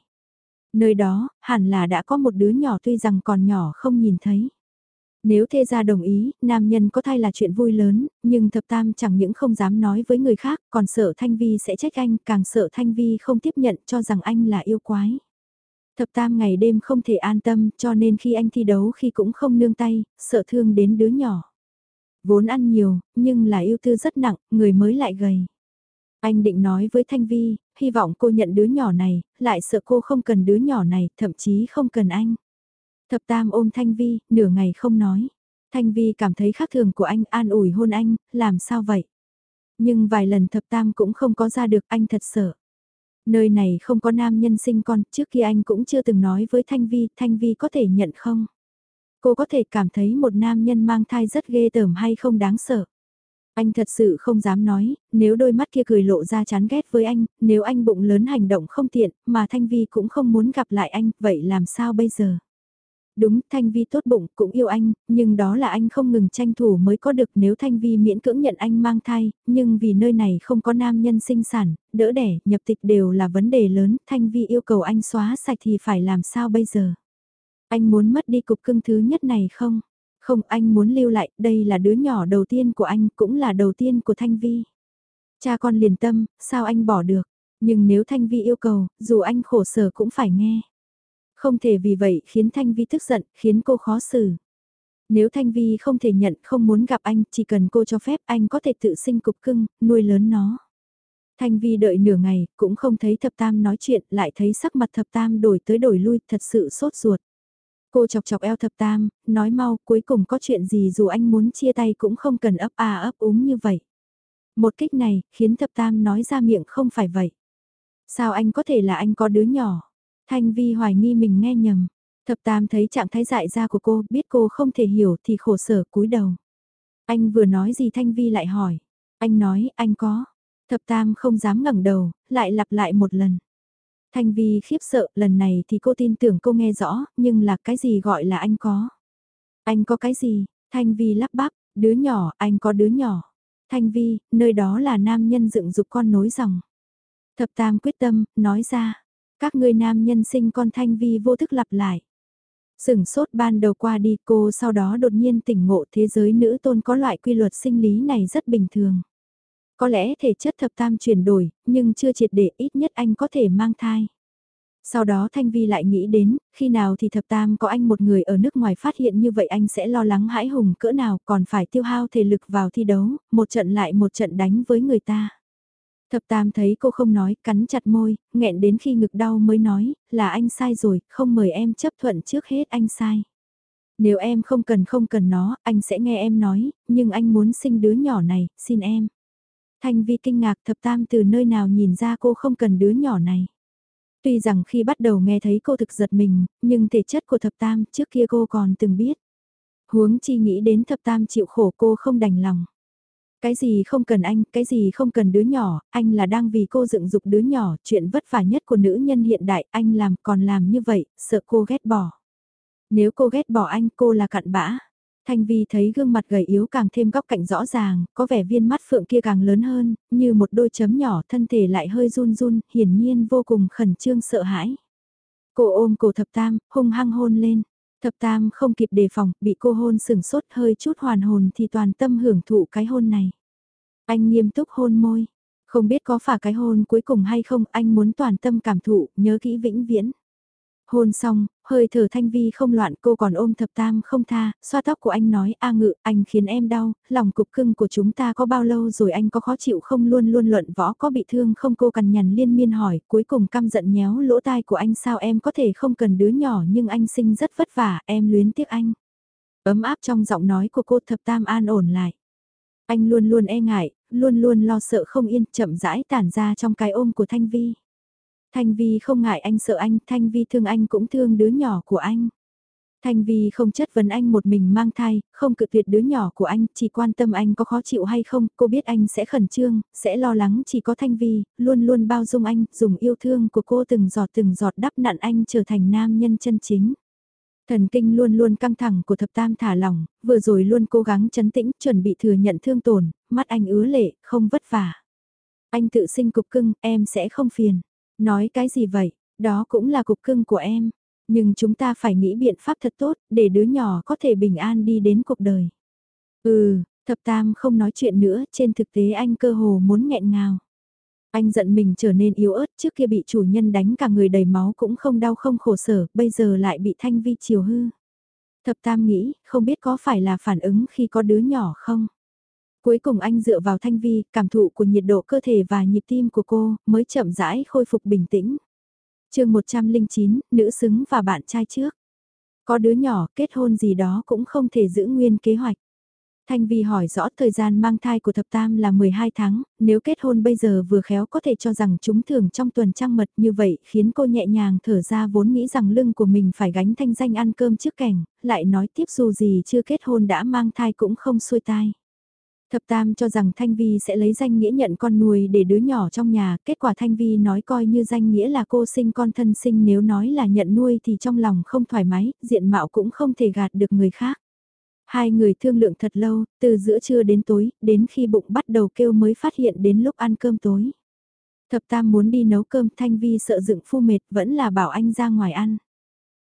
Nơi đó, hẳn là đã có một đứa nhỏ tuy rằng còn nhỏ không nhìn thấy. Nếu thê gia đồng ý, nam nhân có thai là chuyện vui lớn, nhưng thập tam chẳng những không dám nói với người khác, còn sợ Thanh Vi sẽ trách anh, càng sợ Thanh Vi không tiếp nhận cho rằng anh là yêu quái. Thập tam ngày đêm không thể an tâm cho nên khi anh thi đấu khi cũng không nương tay, sợ thương đến đứa nhỏ. Vốn ăn nhiều, nhưng là yêu tư rất nặng, người mới lại gầy. Anh định nói với Thanh Vi, hy vọng cô nhận đứa nhỏ này, lại sợ cô không cần đứa nhỏ này, thậm chí không cần anh. Thập tam ôm Thanh Vi, nửa ngày không nói. Thanh Vi cảm thấy khác thường của anh an ủi hôn anh, làm sao vậy? Nhưng vài lần thập tam cũng không có ra được anh thật sợ. Nơi này không có nam nhân sinh con, trước kia anh cũng chưa từng nói với Thanh Vi, Thanh Vi có thể nhận không? Cô có thể cảm thấy một nam nhân mang thai rất ghê tởm hay không đáng sợ. Anh thật sự không dám nói, nếu đôi mắt kia cười lộ ra chán ghét với anh, nếu anh bụng lớn hành động không tiện, mà Thanh Vi cũng không muốn gặp lại anh, vậy làm sao bây giờ? Đúng, Thanh Vi tốt bụng, cũng yêu anh, nhưng đó là anh không ngừng tranh thủ mới có được nếu Thanh Vi miễn cưỡng nhận anh mang thai, nhưng vì nơi này không có nam nhân sinh sản, đỡ đẻ, nhập tịch đều là vấn đề lớn, Thanh Vi yêu cầu anh xóa sạch thì phải làm sao bây giờ? Anh muốn mất đi cục cưng thứ nhất này không? Không, anh muốn lưu lại, đây là đứa nhỏ đầu tiên của anh, cũng là đầu tiên của Thanh Vi. Cha con liền tâm, sao anh bỏ được? Nhưng nếu Thanh Vi yêu cầu, dù anh khổ sở cũng phải nghe. Không thể vì vậy khiến Thanh Vi tức giận, khiến cô khó xử. Nếu Thanh Vi không thể nhận, không muốn gặp anh, chỉ cần cô cho phép anh có thể tự sinh cục cưng, nuôi lớn nó. Thanh Vi đợi nửa ngày, cũng không thấy thập tam nói chuyện, lại thấy sắc mặt thập tam đổi tới đổi lui, thật sự sốt ruột. Cô chọc chọc eo thập tam, nói mau, cuối cùng có chuyện gì dù anh muốn chia tay cũng không cần ấp à ấp úng như vậy. Một kích này, khiến thập tam nói ra miệng không phải vậy. Sao anh có thể là anh có đứa nhỏ? Thanh Vi hoài nghi mình nghe nhầm. Thập Tam thấy trạng thái dại ra của cô, biết cô không thể hiểu thì khổ sở cúi đầu. Anh vừa nói gì Thanh Vi lại hỏi. Anh nói, anh có. Thập Tam không dám ngẩng đầu, lại lặp lại một lần. Thanh Vi khiếp sợ, lần này thì cô tin tưởng cô nghe rõ, nhưng là cái gì gọi là anh có. Anh có cái gì? Thanh Vi lắp bắp, đứa nhỏ, anh có đứa nhỏ. Thanh Vi, nơi đó là nam nhân dựng dục con nối dòng. Thập Tam quyết tâm, nói ra. Các ngươi nam nhân sinh con Thanh Vi vô thức lặp lại. Sửng sốt ban đầu qua đi cô sau đó đột nhiên tỉnh ngộ thế giới nữ tôn có loại quy luật sinh lý này rất bình thường. Có lẽ thể chất thập tam chuyển đổi, nhưng chưa triệt để ít nhất anh có thể mang thai. Sau đó Thanh Vi lại nghĩ đến, khi nào thì thập tam có anh một người ở nước ngoài phát hiện như vậy anh sẽ lo lắng hãi hùng cỡ nào còn phải tiêu hao thể lực vào thi đấu, một trận lại một trận đánh với người ta. Thập tam thấy cô không nói, cắn chặt môi, nghẹn đến khi ngực đau mới nói, là anh sai rồi, không mời em chấp thuận trước hết anh sai. Nếu em không cần không cần nó, anh sẽ nghe em nói, nhưng anh muốn sinh đứa nhỏ này, xin em. Thanh Vi kinh ngạc thập tam từ nơi nào nhìn ra cô không cần đứa nhỏ này. Tuy rằng khi bắt đầu nghe thấy cô thực giật mình, nhưng thể chất của thập tam trước kia cô còn từng biết. Huống chi nghĩ đến thập tam chịu khổ cô không đành lòng. Cái gì không cần anh, cái gì không cần đứa nhỏ, anh là đang vì cô dựng dục đứa nhỏ, chuyện vất vả nhất của nữ nhân hiện đại, anh làm còn làm như vậy, sợ cô ghét bỏ. Nếu cô ghét bỏ anh, cô là cặn bã. Thanh Vi thấy gương mặt gầy yếu càng thêm góc cạnh rõ ràng, có vẻ viên mắt phượng kia càng lớn hơn, như một đôi chấm nhỏ, thân thể lại hơi run run, hiển nhiên vô cùng khẩn trương sợ hãi. Cô ôm cổ thập tam, hung hăng hôn lên. Thập tam không kịp đề phòng, bị cô hôn sừng sốt hơi chút hoàn hồn thì toàn tâm hưởng thụ cái hôn này. Anh nghiêm túc hôn môi. Không biết có phải cái hôn cuối cùng hay không, anh muốn toàn tâm cảm thụ, nhớ kỹ vĩnh viễn. Hôn xong, hơi thở thanh vi không loạn cô còn ôm thập tam không tha, xoa tóc của anh nói a ngự, anh khiến em đau, lòng cục cưng của chúng ta có bao lâu rồi anh có khó chịu không luôn luôn luận võ có bị thương không cô cằn nhằn liên miên hỏi, cuối cùng căm giận nhéo lỗ tai của anh sao em có thể không cần đứa nhỏ nhưng anh sinh rất vất vả, em luyến tiếc anh. Ấm áp trong giọng nói của cô thập tam an ổn lại. Anh luôn luôn e ngại, luôn luôn lo sợ không yên chậm rãi tản ra trong cái ôm của Thanh Vi. Thanh Vi không ngại anh sợ anh, Thanh Vi thương anh cũng thương đứa nhỏ của anh. Thanh Vi không chất vấn anh một mình mang thai, không cự tuyệt đứa nhỏ của anh, chỉ quan tâm anh có khó chịu hay không, cô biết anh sẽ khẩn trương, sẽ lo lắng chỉ có Thanh Vi, luôn luôn bao dung anh, dùng yêu thương của cô từng giọt từng giọt đắp nặn anh trở thành nam nhân chân chính. Thần kinh luôn luôn căng thẳng của thập tam thả lỏng, vừa rồi luôn cố gắng chấn tĩnh, chuẩn bị thừa nhận thương tổn, mắt anh ứa lệ, không vất vả. Anh tự sinh cục cưng, em sẽ không phiền. Nói cái gì vậy, đó cũng là cục cưng của em. Nhưng chúng ta phải nghĩ biện pháp thật tốt, để đứa nhỏ có thể bình an đi đến cuộc đời. Ừ, thập tam không nói chuyện nữa, trên thực tế anh cơ hồ muốn nghẹn ngào. Anh giận mình trở nên yếu ớt trước kia bị chủ nhân đánh cả người đầy máu cũng không đau không khổ sở, bây giờ lại bị thanh vi chiều hư. Thập tam nghĩ, không biết có phải là phản ứng khi có đứa nhỏ không? Cuối cùng anh dựa vào thanh vi, cảm thụ của nhiệt độ cơ thể và nhịp tim của cô, mới chậm rãi khôi phục bình tĩnh. chương 109, nữ xứng và bạn trai trước. Có đứa nhỏ, kết hôn gì đó cũng không thể giữ nguyên kế hoạch. Thanh Vi hỏi rõ thời gian mang thai của thập tam là 12 tháng, nếu kết hôn bây giờ vừa khéo có thể cho rằng chúng thường trong tuần trăng mật như vậy khiến cô nhẹ nhàng thở ra vốn nghĩ rằng lưng của mình phải gánh thanh danh ăn cơm trước cảnh, lại nói tiếp dù gì chưa kết hôn đã mang thai cũng không xuôi tai. Thập Tam cho rằng Thanh Vi sẽ lấy danh nghĩa nhận con nuôi để đứa nhỏ trong nhà, kết quả Thanh Vi nói coi như danh nghĩa là cô sinh con thân sinh nếu nói là nhận nuôi thì trong lòng không thoải mái, diện mạo cũng không thể gạt được người khác. Hai người thương lượng thật lâu, từ giữa trưa đến tối, đến khi bụng bắt đầu kêu mới phát hiện đến lúc ăn cơm tối. Thập Tam muốn đi nấu cơm Thanh Vi sợ dựng phu mệt vẫn là bảo anh ra ngoài ăn.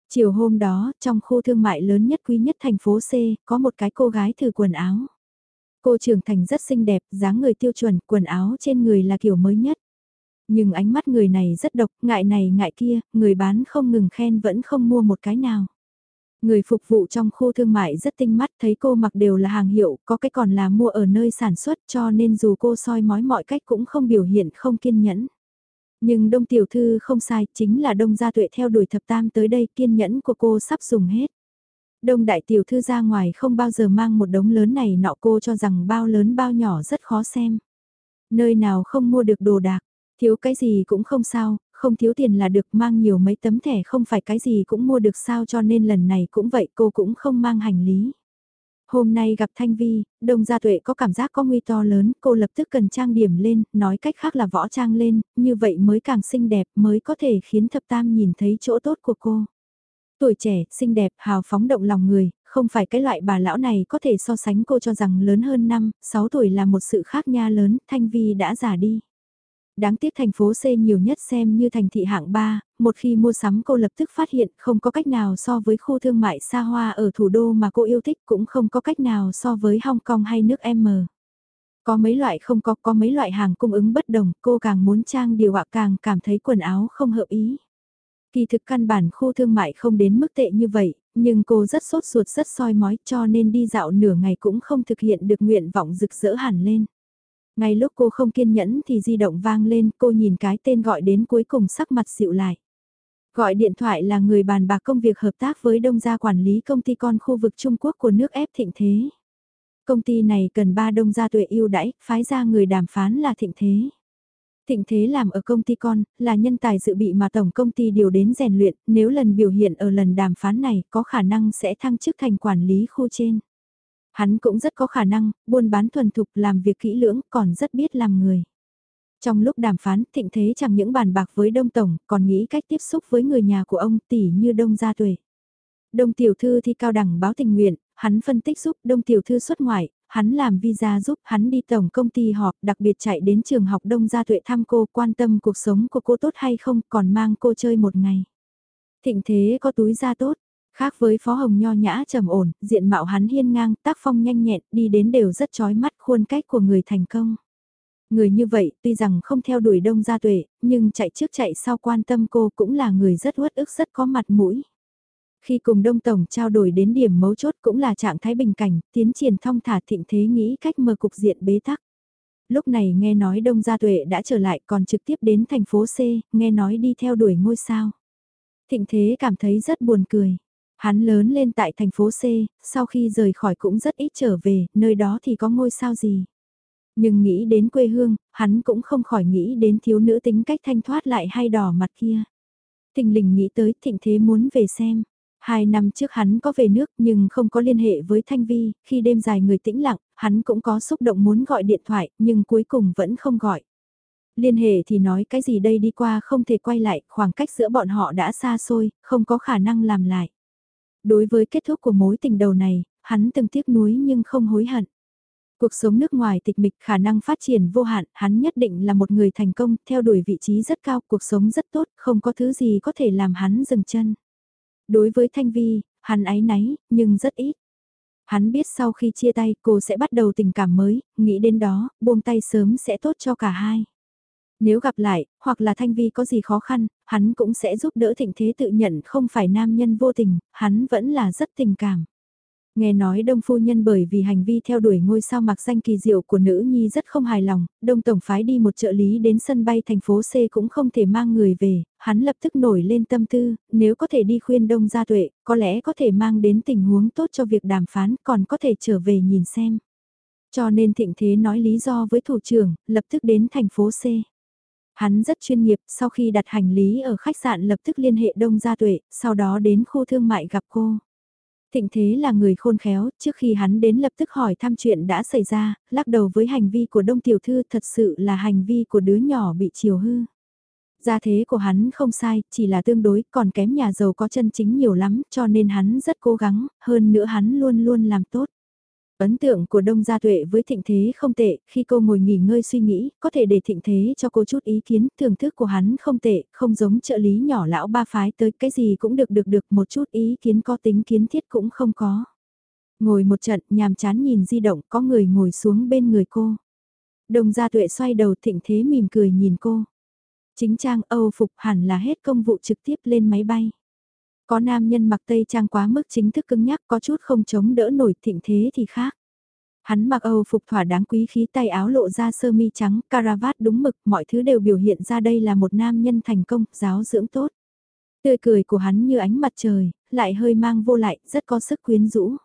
Chiều hôm đó, trong khu thương mại lớn nhất quý nhất thành phố C, có một cái cô gái thử quần áo. Cô trưởng thành rất xinh đẹp, dáng người tiêu chuẩn, quần áo trên người là kiểu mới nhất. Nhưng ánh mắt người này rất độc, ngại này ngại kia, người bán không ngừng khen vẫn không mua một cái nào. Người phục vụ trong khu thương mại rất tinh mắt thấy cô mặc đều là hàng hiệu, có cái còn là mua ở nơi sản xuất cho nên dù cô soi mói mọi cách cũng không biểu hiện không kiên nhẫn. Nhưng đông tiểu thư không sai, chính là đông gia tuệ theo đuổi thập tam tới đây kiên nhẫn của cô sắp dùng hết. Đông đại tiểu thư ra ngoài không bao giờ mang một đống lớn này nọ cô cho rằng bao lớn bao nhỏ rất khó xem. Nơi nào không mua được đồ đạc, thiếu cái gì cũng không sao, không thiếu tiền là được mang nhiều mấy tấm thẻ không phải cái gì cũng mua được sao cho nên lần này cũng vậy cô cũng không mang hành lý. Hôm nay gặp Thanh Vi, Đông Gia Tuệ có cảm giác có nguy to lớn, cô lập tức cần trang điểm lên, nói cách khác là võ trang lên, như vậy mới càng xinh đẹp, mới có thể khiến thập tam nhìn thấy chỗ tốt của cô. Tuổi trẻ, xinh đẹp, hào phóng động lòng người, không phải cái loại bà lão này có thể so sánh cô cho rằng lớn hơn năm, 6 tuổi là một sự khác nha lớn, Thanh Vi đã già đi. Đáng tiếc thành phố C nhiều nhất xem như thành thị hạng 3, một khi mua sắm cô lập tức phát hiện không có cách nào so với khu thương mại xa hoa ở thủ đô mà cô yêu thích cũng không có cách nào so với Hong Kong hay nước M. Có mấy loại không có, có mấy loại hàng cung ứng bất đồng, cô càng muốn trang điều ạ càng cảm thấy quần áo không hợp ý. Kỳ thực căn bản khu thương mại không đến mức tệ như vậy, nhưng cô rất sốt ruột rất soi mói cho nên đi dạo nửa ngày cũng không thực hiện được nguyện vọng rực rỡ hẳn lên. Ngay lúc cô không kiên nhẫn thì di động vang lên, cô nhìn cái tên gọi đến cuối cùng sắc mặt dịu lại. Gọi điện thoại là người bàn bạc công việc hợp tác với đông gia quản lý công ty con khu vực Trung Quốc của nước ép thịnh thế. Công ty này cần ba đông gia tuệ ưu đãi, phái ra người đàm phán là thịnh thế. Thịnh thế làm ở công ty con, là nhân tài dự bị mà tổng công ty điều đến rèn luyện, nếu lần biểu hiện ở lần đàm phán này có khả năng sẽ thăng chức thành quản lý khu trên. Hắn cũng rất có khả năng, buôn bán thuần thục làm việc kỹ lưỡng, còn rất biết làm người. Trong lúc đàm phán, thịnh thế chẳng những bàn bạc với Đông Tổng, còn nghĩ cách tiếp xúc với người nhà của ông tỷ như Đông Gia Tuệ. Đông Tiểu Thư thi cao đẳng báo tình nguyện, hắn phân tích giúp Đông Tiểu Thư xuất ngoại, hắn làm visa giúp hắn đi tổng công ty họp, đặc biệt chạy đến trường học Đông Gia Tuệ thăm cô, quan tâm cuộc sống của cô tốt hay không, còn mang cô chơi một ngày. Thịnh thế có túi da tốt, khác với phó hồng nho nhã trầm ổn, diện mạo hắn hiên ngang, tác phong nhanh nhẹn, đi đến đều rất chói mắt khuôn cách của người thành công. Người như vậy, tuy rằng không theo đuổi đông gia tuệ, nhưng chạy trước chạy sau quan tâm cô cũng là người rất uất ức rất có mặt mũi. Khi cùng Đông Tổng trao đổi đến điểm mấu chốt cũng là trạng thái bình cảnh, tiến triển thong thả thịnh thế nghĩ cách mở cục diện bế tắc. Lúc này nghe nói Đông Gia Tuệ đã trở lại còn trực tiếp đến thành phố C, nghe nói đi theo đuổi ngôi sao. Thịnh thế cảm thấy rất buồn cười. Hắn lớn lên tại thành phố C, sau khi rời khỏi cũng rất ít trở về, nơi đó thì có ngôi sao gì. Nhưng nghĩ đến quê hương, hắn cũng không khỏi nghĩ đến thiếu nữ tính cách thanh thoát lại hay đỏ mặt kia. Tình lình nghĩ tới thịnh thế muốn về xem. Hai năm trước hắn có về nước nhưng không có liên hệ với Thanh Vi, khi đêm dài người tĩnh lặng, hắn cũng có xúc động muốn gọi điện thoại nhưng cuối cùng vẫn không gọi. Liên hệ thì nói cái gì đây đi qua không thể quay lại, khoảng cách giữa bọn họ đã xa xôi, không có khả năng làm lại. Đối với kết thúc của mối tình đầu này, hắn từng tiếc nuối nhưng không hối hận. Cuộc sống nước ngoài tịch mịch khả năng phát triển vô hạn, hắn nhất định là một người thành công, theo đuổi vị trí rất cao, cuộc sống rất tốt, không có thứ gì có thể làm hắn dừng chân. Đối với Thanh Vi, hắn ái náy, nhưng rất ít. Hắn biết sau khi chia tay cô sẽ bắt đầu tình cảm mới, nghĩ đến đó, buông tay sớm sẽ tốt cho cả hai. Nếu gặp lại, hoặc là Thanh Vi có gì khó khăn, hắn cũng sẽ giúp đỡ thịnh thế tự nhận không phải nam nhân vô tình, hắn vẫn là rất tình cảm. Nghe nói đông phu nhân bởi vì hành vi theo đuổi ngôi sao mặc danh kỳ diệu của nữ nhi rất không hài lòng, đông tổng phái đi một trợ lý đến sân bay thành phố C cũng không thể mang người về, hắn lập tức nổi lên tâm tư, nếu có thể đi khuyên đông gia tuệ, có lẽ có thể mang đến tình huống tốt cho việc đàm phán, còn có thể trở về nhìn xem. Cho nên thịnh thế nói lý do với thủ trưởng, lập tức đến thành phố C. Hắn rất chuyên nghiệp, sau khi đặt hành lý ở khách sạn lập tức liên hệ đông gia tuệ, sau đó đến khu thương mại gặp cô. Thịnh thế là người khôn khéo, trước khi hắn đến lập tức hỏi thăm chuyện đã xảy ra, lắc đầu với hành vi của đông tiểu thư thật sự là hành vi của đứa nhỏ bị chiều hư. Gia thế của hắn không sai, chỉ là tương đối, còn kém nhà giàu có chân chính nhiều lắm, cho nên hắn rất cố gắng, hơn nữa hắn luôn luôn làm tốt. Ấn tượng của Đông Gia Tuệ với Thịnh Thế không tệ, khi cô ngồi nghỉ ngơi suy nghĩ, có thể để Thịnh Thế cho cô chút ý kiến, thưởng thức của hắn không tệ, không giống trợ lý nhỏ lão ba phái tới cái gì cũng được được được một chút ý kiến có tính kiến thiết cũng không có. Ngồi một trận, nhàm chán nhìn di động, có người ngồi xuống bên người cô. Đông Gia Tuệ xoay đầu Thịnh Thế mỉm cười nhìn cô. Chính trang Âu phục hẳn là hết công vụ trực tiếp lên máy bay. Có nam nhân mặc tây trang quá mức chính thức cứng nhắc có chút không chống đỡ nổi thịnh thế thì khác. Hắn mặc Âu phục thỏa đáng quý khí tay áo lộ ra sơ mi trắng, caravat đúng mực, mọi thứ đều biểu hiện ra đây là một nam nhân thành công, giáo dưỡng tốt. Tươi cười của hắn như ánh mặt trời, lại hơi mang vô lại, rất có sức quyến rũ.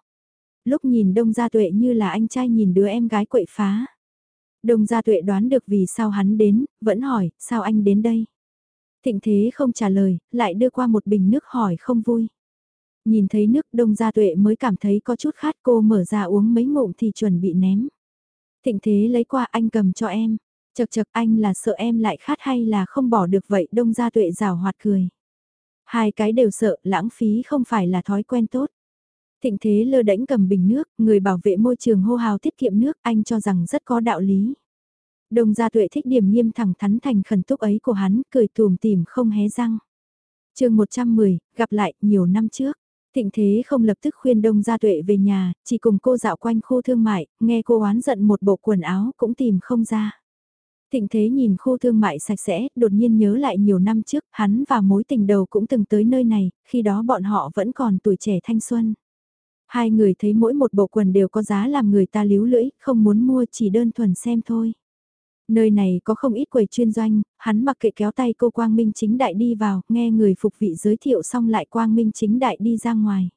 Lúc nhìn Đông Gia Tuệ như là anh trai nhìn đứa em gái quậy phá. Đông Gia Tuệ đoán được vì sao hắn đến, vẫn hỏi, sao anh đến đây? Thịnh thế không trả lời, lại đưa qua một bình nước hỏi không vui. Nhìn thấy nước đông gia tuệ mới cảm thấy có chút khát cô mở ra uống mấy ngụm thì chuẩn bị ném. Thịnh thế lấy qua anh cầm cho em. Chật chật anh là sợ em lại khát hay là không bỏ được vậy đông gia tuệ rào hoạt cười. Hai cái đều sợ lãng phí không phải là thói quen tốt. Thịnh thế lơ đễnh cầm bình nước, người bảo vệ môi trường hô hào tiết kiệm nước anh cho rằng rất có đạo lý. Đồng gia tuệ thích điểm nghiêm thẳng thắn thành khẩn túc ấy của hắn, cười tùm tìm không hé răng. chương 110, gặp lại, nhiều năm trước. Thịnh thế không lập tức khuyên Đông Gia Tuệ về nhà, chỉ cùng cô dạo quanh khu thương mại, nghe cô oán giận một bộ quần áo cũng tìm không ra. Thịnh thế nhìn khu thương mại sạch sẽ, đột nhiên nhớ lại nhiều năm trước, hắn và mối tình đầu cũng từng tới nơi này, khi đó bọn họ vẫn còn tuổi trẻ thanh xuân. Hai người thấy mỗi một bộ quần đều có giá làm người ta líu lưỡi, không muốn mua chỉ đơn thuần xem thôi. Nơi này có không ít quầy chuyên doanh, hắn mặc kệ kéo tay cô Quang Minh chính đại đi vào, nghe người phục vị giới thiệu xong lại Quang Minh chính đại đi ra ngoài.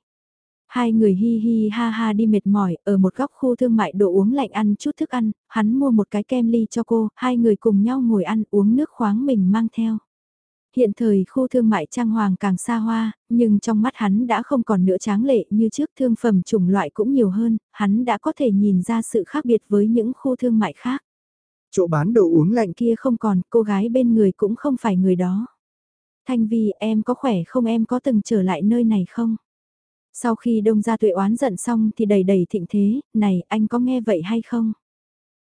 Hai người hi hi ha ha đi mệt mỏi, ở một góc khu thương mại đồ uống lạnh ăn chút thức ăn, hắn mua một cái kem ly cho cô, hai người cùng nhau ngồi ăn uống nước khoáng mình mang theo. Hiện thời khu thương mại trang hoàng càng xa hoa, nhưng trong mắt hắn đã không còn nữa tráng lệ như trước thương phẩm chủng loại cũng nhiều hơn, hắn đã có thể nhìn ra sự khác biệt với những khu thương mại khác. Chỗ bán đồ uống lạnh kia không còn, cô gái bên người cũng không phải người đó. Thanh Vi em có khỏe không em có từng trở lại nơi này không? Sau khi đông gia tuệ oán giận xong thì đầy đầy thịnh thế, này anh có nghe vậy hay không?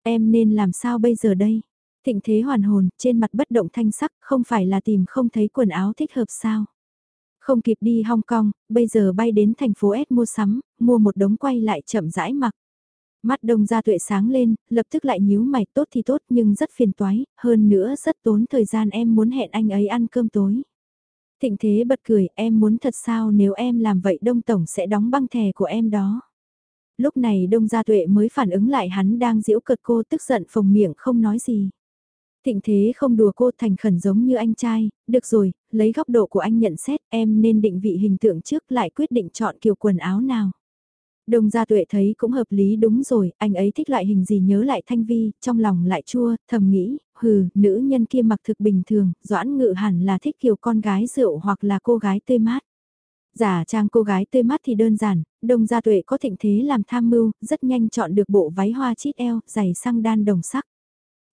Em nên làm sao bây giờ đây? Thịnh thế hoàn hồn, trên mặt bất động thanh sắc, không phải là tìm không thấy quần áo thích hợp sao? Không kịp đi Hong Kong, bây giờ bay đến thành phố S mua sắm, mua một đống quay lại chậm rãi mặc. Mắt đông gia tuệ sáng lên, lập tức lại nhíu mày tốt thì tốt nhưng rất phiền toái, hơn nữa rất tốn thời gian em muốn hẹn anh ấy ăn cơm tối. Thịnh thế bật cười, em muốn thật sao nếu em làm vậy Đông Tổng sẽ đóng băng thẻ của em đó. Lúc này Đông Gia Tuệ mới phản ứng lại hắn đang giễu cợt cô tức giận phồng miệng không nói gì. Thịnh thế không đùa cô thành khẩn giống như anh trai, được rồi, lấy góc độ của anh nhận xét em nên định vị hình tượng trước lại quyết định chọn kiểu quần áo nào. Đông Gia Tuệ thấy cũng hợp lý đúng rồi, anh ấy thích loại hình gì nhớ lại Thanh Vi, trong lòng lại chua, thầm nghĩ, hừ, nữ nhân kia mặc thực bình thường, Doãn Ngự hẳn là thích kiểu con gái rượu hoặc là cô gái tươi mát. Giả trang cô gái tươi mát thì đơn giản, Đông Gia Tuệ có thịnh thế làm tham mưu, rất nhanh chọn được bộ váy hoa chít eo, giày sang đan đồng sắc.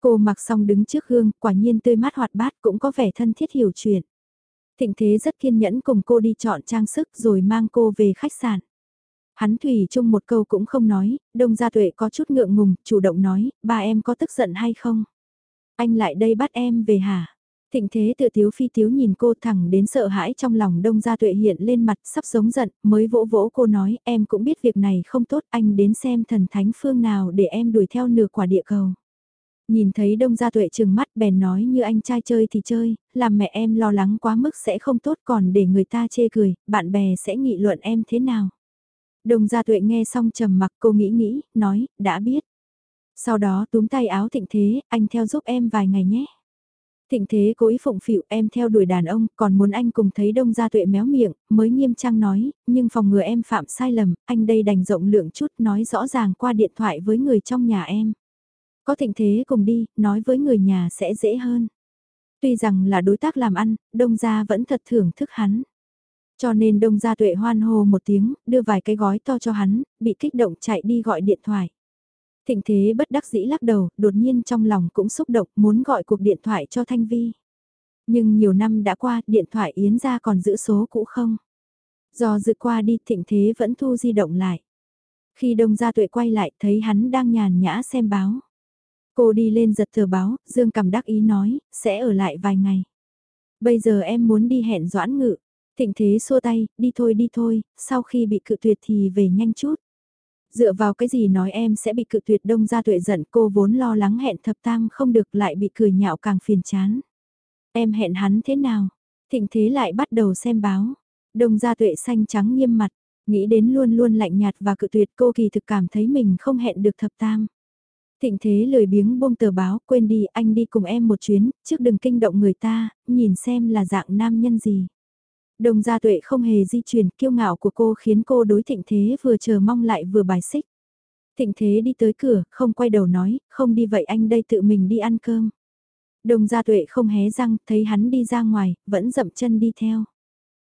Cô mặc xong đứng trước gương, quả nhiên tươi mát hoạt bát cũng có vẻ thân thiết hiểu chuyện. Thịnh thế rất kiên nhẫn cùng cô đi chọn trang sức rồi mang cô về khách sạn. Hắn Thủy chung một câu cũng không nói, đông gia tuệ có chút ngượng ngùng, chủ động nói, ba em có tức giận hay không? Anh lại đây bắt em về hả? Thịnh thế tự thiếu phi thiếu nhìn cô thẳng đến sợ hãi trong lòng đông gia tuệ hiện lên mặt sắp sống giận, mới vỗ vỗ cô nói em cũng biết việc này không tốt anh đến xem thần thánh phương nào để em đuổi theo nửa quả địa cầu. Nhìn thấy đông gia tuệ trừng mắt bèn nói như anh trai chơi thì chơi, làm mẹ em lo lắng quá mức sẽ không tốt còn để người ta chê cười, bạn bè sẽ nghị luận em thế nào. Đồng gia tuệ nghe xong trầm mặc cô nghĩ nghĩ, nói, đã biết. Sau đó túm tay áo thịnh thế, anh theo giúp em vài ngày nhé. Thịnh thế cố ý phụng phịu em theo đuổi đàn ông, còn muốn anh cùng thấy đông gia tuệ méo miệng, mới nghiêm trang nói, nhưng phòng ngừa em phạm sai lầm, anh đây đành rộng lượng chút nói rõ ràng qua điện thoại với người trong nhà em. Có thịnh thế cùng đi, nói với người nhà sẽ dễ hơn. Tuy rằng là đối tác làm ăn, đông gia vẫn thật thưởng thức hắn. Cho nên đông gia tuệ hoan hô một tiếng, đưa vài cái gói to cho hắn, bị kích động chạy đi gọi điện thoại. Thịnh thế bất đắc dĩ lắc đầu, đột nhiên trong lòng cũng xúc động muốn gọi cuộc điện thoại cho Thanh Vi. Nhưng nhiều năm đã qua, điện thoại Yến ra còn giữ số cũ không? Do dự qua đi, thịnh thế vẫn thu di động lại. Khi đông gia tuệ quay lại, thấy hắn đang nhàn nhã xem báo. Cô đi lên giật tờ báo, Dương cầm đắc ý nói, sẽ ở lại vài ngày. Bây giờ em muốn đi hẹn doãn ngự. Thịnh thế xua tay, đi thôi đi thôi, sau khi bị cự tuyệt thì về nhanh chút. Dựa vào cái gì nói em sẽ bị cự tuyệt đông ra tuệ giận cô vốn lo lắng hẹn thập tam không được lại bị cười nhạo càng phiền chán. Em hẹn hắn thế nào? Thịnh thế lại bắt đầu xem báo. Đông gia tuệ xanh trắng nghiêm mặt, nghĩ đến luôn luôn lạnh nhạt và cự tuyệt cô kỳ thực cảm thấy mình không hẹn được thập tam. Thịnh thế lười biếng buông tờ báo, quên đi, anh đi cùng em một chuyến, trước đừng kinh động người ta, nhìn xem là dạng nam nhân gì. Đồng gia tuệ không hề di chuyển, kiêu ngạo của cô khiến cô đối thịnh thế vừa chờ mong lại vừa bài xích. Thịnh thế đi tới cửa, không quay đầu nói, không đi vậy anh đây tự mình đi ăn cơm. Đồng gia tuệ không hé răng, thấy hắn đi ra ngoài, vẫn dậm chân đi theo.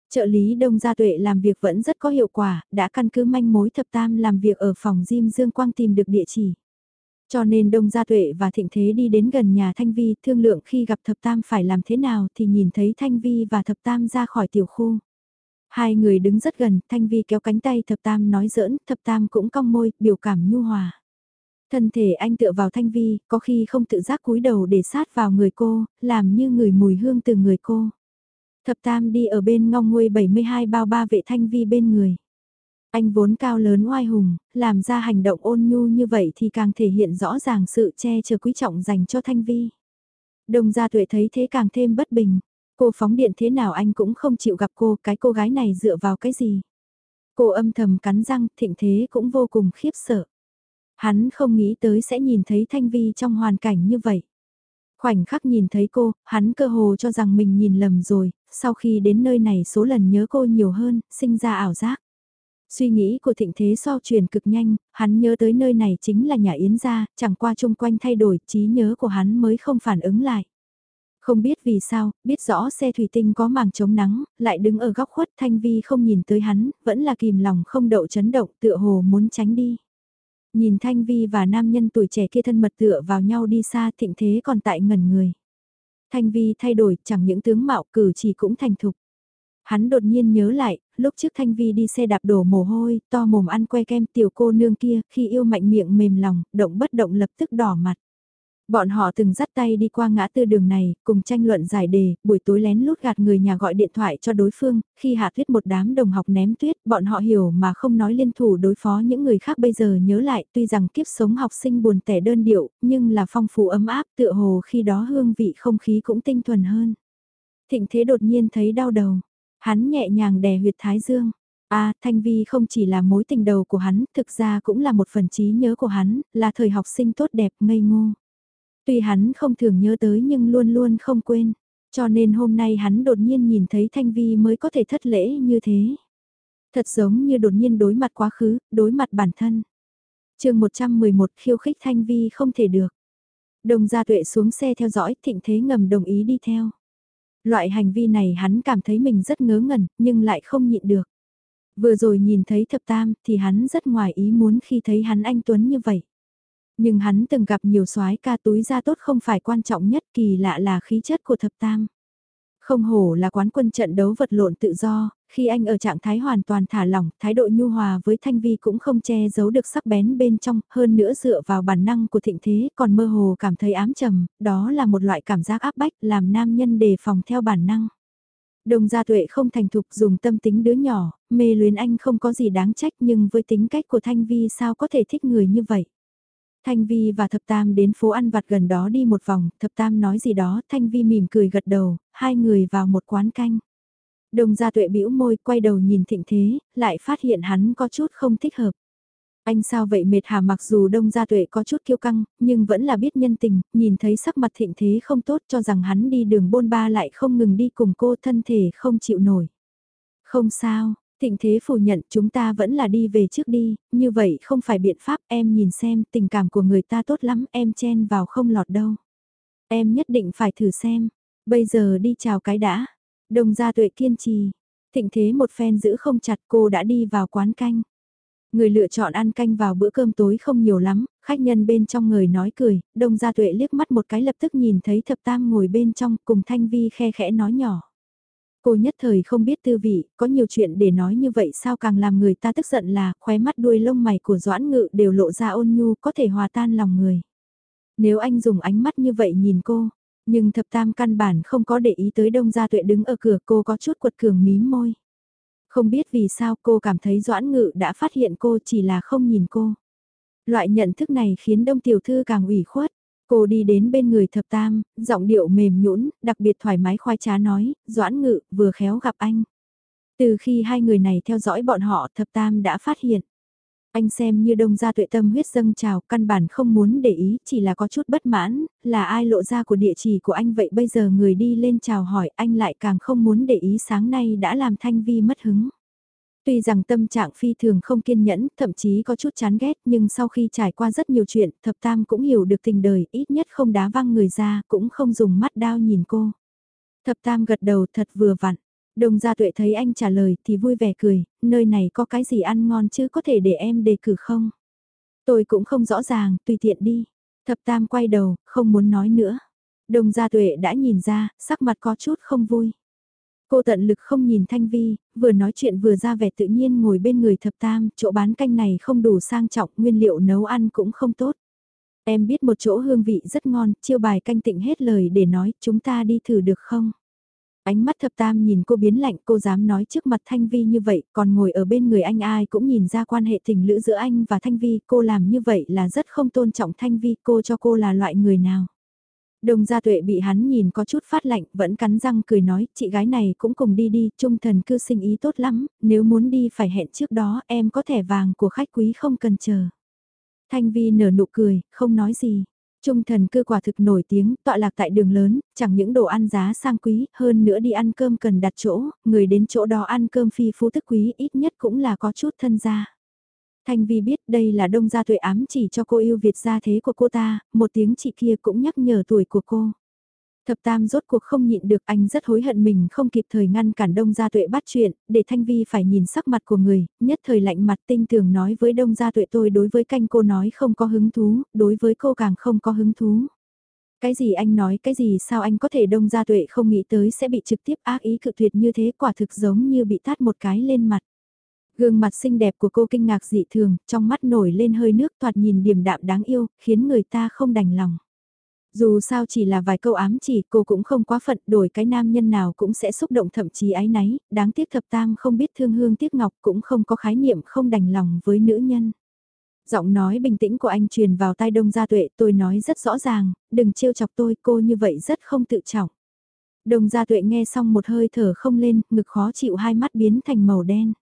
Trợ lý Đông Gia Tuệ làm việc vẫn rất có hiệu quả, đã căn cứ manh mối thập tam làm việc ở phòng Diêm Dương Quang tìm được địa chỉ. Cho nên Đông Gia Tuệ và Thịnh Thế đi đến gần nhà Thanh Vi thương lượng khi gặp Thập Tam phải làm thế nào thì nhìn thấy Thanh Vi và Thập Tam ra khỏi tiểu khu. Hai người đứng rất gần, Thanh Vi kéo cánh tay Thập Tam nói giỡn, Thập Tam cũng cong môi, biểu cảm nhu hòa. Thân thể anh tựa vào Thanh Vi, có khi không tự giác cúi đầu để sát vào người cô, làm như người mùi hương từ người cô. Thập Tam đi ở bên ngong nguôi 72 bao ba vệ Thanh Vi bên người. Anh vốn cao lớn oai hùng, làm ra hành động ôn nhu như vậy thì càng thể hiện rõ ràng sự che chở quý trọng dành cho Thanh Vi. Đồng gia tuệ thấy thế càng thêm bất bình. Cô phóng điện thế nào anh cũng không chịu gặp cô, cái cô gái này dựa vào cái gì. Cô âm thầm cắn răng, thịnh thế cũng vô cùng khiếp sợ. Hắn không nghĩ tới sẽ nhìn thấy Thanh Vi trong hoàn cảnh như vậy. Khoảnh khắc nhìn thấy cô, hắn cơ hồ cho rằng mình nhìn lầm rồi, sau khi đến nơi này số lần nhớ cô nhiều hơn, sinh ra ảo giác. Suy nghĩ của thịnh thế so truyền cực nhanh, hắn nhớ tới nơi này chính là nhà Yến gia, chẳng qua chung quanh thay đổi, trí nhớ của hắn mới không phản ứng lại. Không biết vì sao, biết rõ xe thủy tinh có màng chống nắng, lại đứng ở góc khuất Thanh Vi không nhìn tới hắn, vẫn là kìm lòng không đậu chấn động tựa hồ muốn tránh đi. Nhìn Thanh Vi và nam nhân tuổi trẻ kia thân mật tựa vào nhau đi xa thịnh thế còn tại ngẩn người. Thanh Vi thay đổi chẳng những tướng mạo cử chỉ cũng thành thục. Hắn đột nhiên nhớ lại, lúc trước Thanh Vi đi xe đạp đổ mồ hôi, to mồm ăn que kem tiểu cô nương kia, khi yêu mạnh miệng mềm lòng, động bất động lập tức đỏ mặt. Bọn họ từng dắt tay đi qua ngã tư đường này, cùng tranh luận giải đề, buổi tối lén lút gạt người nhà gọi điện thoại cho đối phương, khi hạ tuyết một đám đồng học ném tuyết, bọn họ hiểu mà không nói liên thủ đối phó những người khác bây giờ nhớ lại, tuy rằng kiếp sống học sinh buồn tẻ đơn điệu, nhưng là phong phú ấm áp tựa hồ khi đó hương vị không khí cũng tinh thuần hơn. Thịnh thế đột nhiên thấy đau đầu, hắn nhẹ nhàng đè huyệt thái dương. A, Thanh Vi không chỉ là mối tình đầu của hắn, thực ra cũng là một phần trí nhớ của hắn, là thời học sinh tốt đẹp, ngây ngô. Tuy hắn không thường nhớ tới nhưng luôn luôn không quên. Cho nên hôm nay hắn đột nhiên nhìn thấy Thanh Vi mới có thể thất lễ như thế. Thật giống như đột nhiên đối mặt quá khứ, đối mặt bản thân. chương 111 khiêu khích Thanh Vi không thể được. Đồng gia tuệ xuống xe theo dõi, thịnh thế ngầm đồng ý đi theo. Loại hành vi này hắn cảm thấy mình rất ngớ ngẩn, nhưng lại không nhịn được. Vừa rồi nhìn thấy thập tam thì hắn rất ngoài ý muốn khi thấy hắn anh Tuấn như vậy. Nhưng hắn từng gặp nhiều soái ca túi ra tốt không phải quan trọng nhất kỳ lạ là khí chất của thập tam. Không hổ là quán quân trận đấu vật lộn tự do, khi anh ở trạng thái hoàn toàn thả lỏng, thái độ nhu hòa với Thanh Vi cũng không che giấu được sắc bén bên trong, hơn nữa dựa vào bản năng của thịnh thế còn mơ hồ cảm thấy ám trầm, đó là một loại cảm giác áp bách làm nam nhân đề phòng theo bản năng. Đồng gia tuệ không thành thục dùng tâm tính đứa nhỏ, mê luyến anh không có gì đáng trách nhưng với tính cách của Thanh Vi sao có thể thích người như vậy. Thanh Vi và Thập Tam đến phố ăn vặt gần đó đi một vòng, Thập Tam nói gì đó, Thanh Vi mỉm cười gật đầu, hai người vào một quán canh. Đồng gia tuệ bĩu môi, quay đầu nhìn thịnh thế, lại phát hiện hắn có chút không thích hợp. Anh sao vậy mệt hà mặc dù đông gia tuệ có chút kiêu căng, nhưng vẫn là biết nhân tình, nhìn thấy sắc mặt thịnh thế không tốt cho rằng hắn đi đường bôn ba lại không ngừng đi cùng cô thân thể không chịu nổi. Không sao, thịnh thế phủ nhận chúng ta vẫn là đi về trước đi, như vậy không phải biện pháp em nhìn xem tình cảm của người ta tốt lắm em chen vào không lọt đâu. Em nhất định phải thử xem, bây giờ đi chào cái đã. Đồng gia tuệ kiên trì, thịnh thế một phen giữ không chặt cô đã đi vào quán canh. Người lựa chọn ăn canh vào bữa cơm tối không nhiều lắm, khách nhân bên trong người nói cười, đông gia tuệ liếc mắt một cái lập tức nhìn thấy thập tam ngồi bên trong cùng thanh vi khe khẽ nói nhỏ. Cô nhất thời không biết tư vị, có nhiều chuyện để nói như vậy sao càng làm người ta tức giận là khóe mắt đuôi lông mày của Doãn Ngự đều lộ ra ôn nhu có thể hòa tan lòng người. Nếu anh dùng ánh mắt như vậy nhìn cô, nhưng thập tam căn bản không có để ý tới đông gia tuệ đứng ở cửa cô có chút quật cường mím môi. Không biết vì sao cô cảm thấy Doãn Ngự đã phát hiện cô chỉ là không nhìn cô. Loại nhận thức này khiến đông tiểu thư càng ủy khuất. Cô đi đến bên người thập tam, giọng điệu mềm nhũn, đặc biệt thoải mái khoai trá nói, Doãn Ngự vừa khéo gặp anh. Từ khi hai người này theo dõi bọn họ thập tam đã phát hiện. Anh xem như đông gia tuệ tâm huyết dâng trào, căn bản không muốn để ý, chỉ là có chút bất mãn, là ai lộ ra của địa chỉ của anh vậy bây giờ người đi lên chào hỏi anh lại càng không muốn để ý sáng nay đã làm Thanh Vi mất hứng. Tuy rằng tâm trạng phi thường không kiên nhẫn, thậm chí có chút chán ghét, nhưng sau khi trải qua rất nhiều chuyện, thập tam cũng hiểu được tình đời, ít nhất không đá văng người ra, cũng không dùng mắt đao nhìn cô. Thập tam gật đầu thật vừa vặn. Đồng gia tuệ thấy anh trả lời thì vui vẻ cười, nơi này có cái gì ăn ngon chứ có thể để em đề cử không? Tôi cũng không rõ ràng, tùy tiện đi. Thập tam quay đầu, không muốn nói nữa. Đồng gia tuệ đã nhìn ra, sắc mặt có chút không vui. Cô tận lực không nhìn Thanh Vi, vừa nói chuyện vừa ra vẻ tự nhiên ngồi bên người thập tam, chỗ bán canh này không đủ sang trọng, nguyên liệu nấu ăn cũng không tốt. Em biết một chỗ hương vị rất ngon, chiêu bài canh tịnh hết lời để nói, chúng ta đi thử được không? Ánh mắt thập tam nhìn cô biến lạnh cô dám nói trước mặt Thanh Vi như vậy, còn ngồi ở bên người anh ai cũng nhìn ra quan hệ tình lữ giữa anh và Thanh Vi, cô làm như vậy là rất không tôn trọng Thanh Vi, cô cho cô là loại người nào. Đồng gia tuệ bị hắn nhìn có chút phát lạnh, vẫn cắn răng cười nói, chị gái này cũng cùng đi đi, trung thần cư sinh ý tốt lắm, nếu muốn đi phải hẹn trước đó, em có thẻ vàng của khách quý không cần chờ. Thanh Vi nở nụ cười, không nói gì. Trung thần cư quả thực nổi tiếng, tọa lạc tại đường lớn, chẳng những đồ ăn giá sang quý, hơn nữa đi ăn cơm cần đặt chỗ, người đến chỗ đó ăn cơm phi phú thức quý ít nhất cũng là có chút thân gia. Thanh Vi biết đây là đông gia tuệ ám chỉ cho cô yêu Việt gia thế của cô ta, một tiếng chị kia cũng nhắc nhở tuổi của cô. Thập Tam rốt cuộc không nhịn được anh rất hối hận mình không kịp thời ngăn cản Đông Gia Tuệ bắt chuyện, để Thanh Vi phải nhìn sắc mặt của người, nhất thời lạnh mặt tinh tường nói với Đông Gia Tuệ tôi đối với canh cô nói không có hứng thú, đối với cô càng không có hứng thú. Cái gì anh nói cái gì sao anh có thể Đông Gia Tuệ không nghĩ tới sẽ bị trực tiếp ác ý cự tuyệt như thế quả thực giống như bị tát một cái lên mặt. Gương mặt xinh đẹp của cô kinh ngạc dị thường, trong mắt nổi lên hơi nước toạt nhìn điềm đạm đáng yêu, khiến người ta không đành lòng. Dù sao chỉ là vài câu ám chỉ cô cũng không quá phận đổi cái nam nhân nào cũng sẽ xúc động thậm chí ái náy, đáng tiếc thập tam không biết thương hương tiếc ngọc cũng không có khái niệm không đành lòng với nữ nhân. Giọng nói bình tĩnh của anh truyền vào tai đông gia tuệ tôi nói rất rõ ràng, đừng trêu chọc tôi cô như vậy rất không tự trọng. Đông gia tuệ nghe xong một hơi thở không lên, ngực khó chịu hai mắt biến thành màu đen.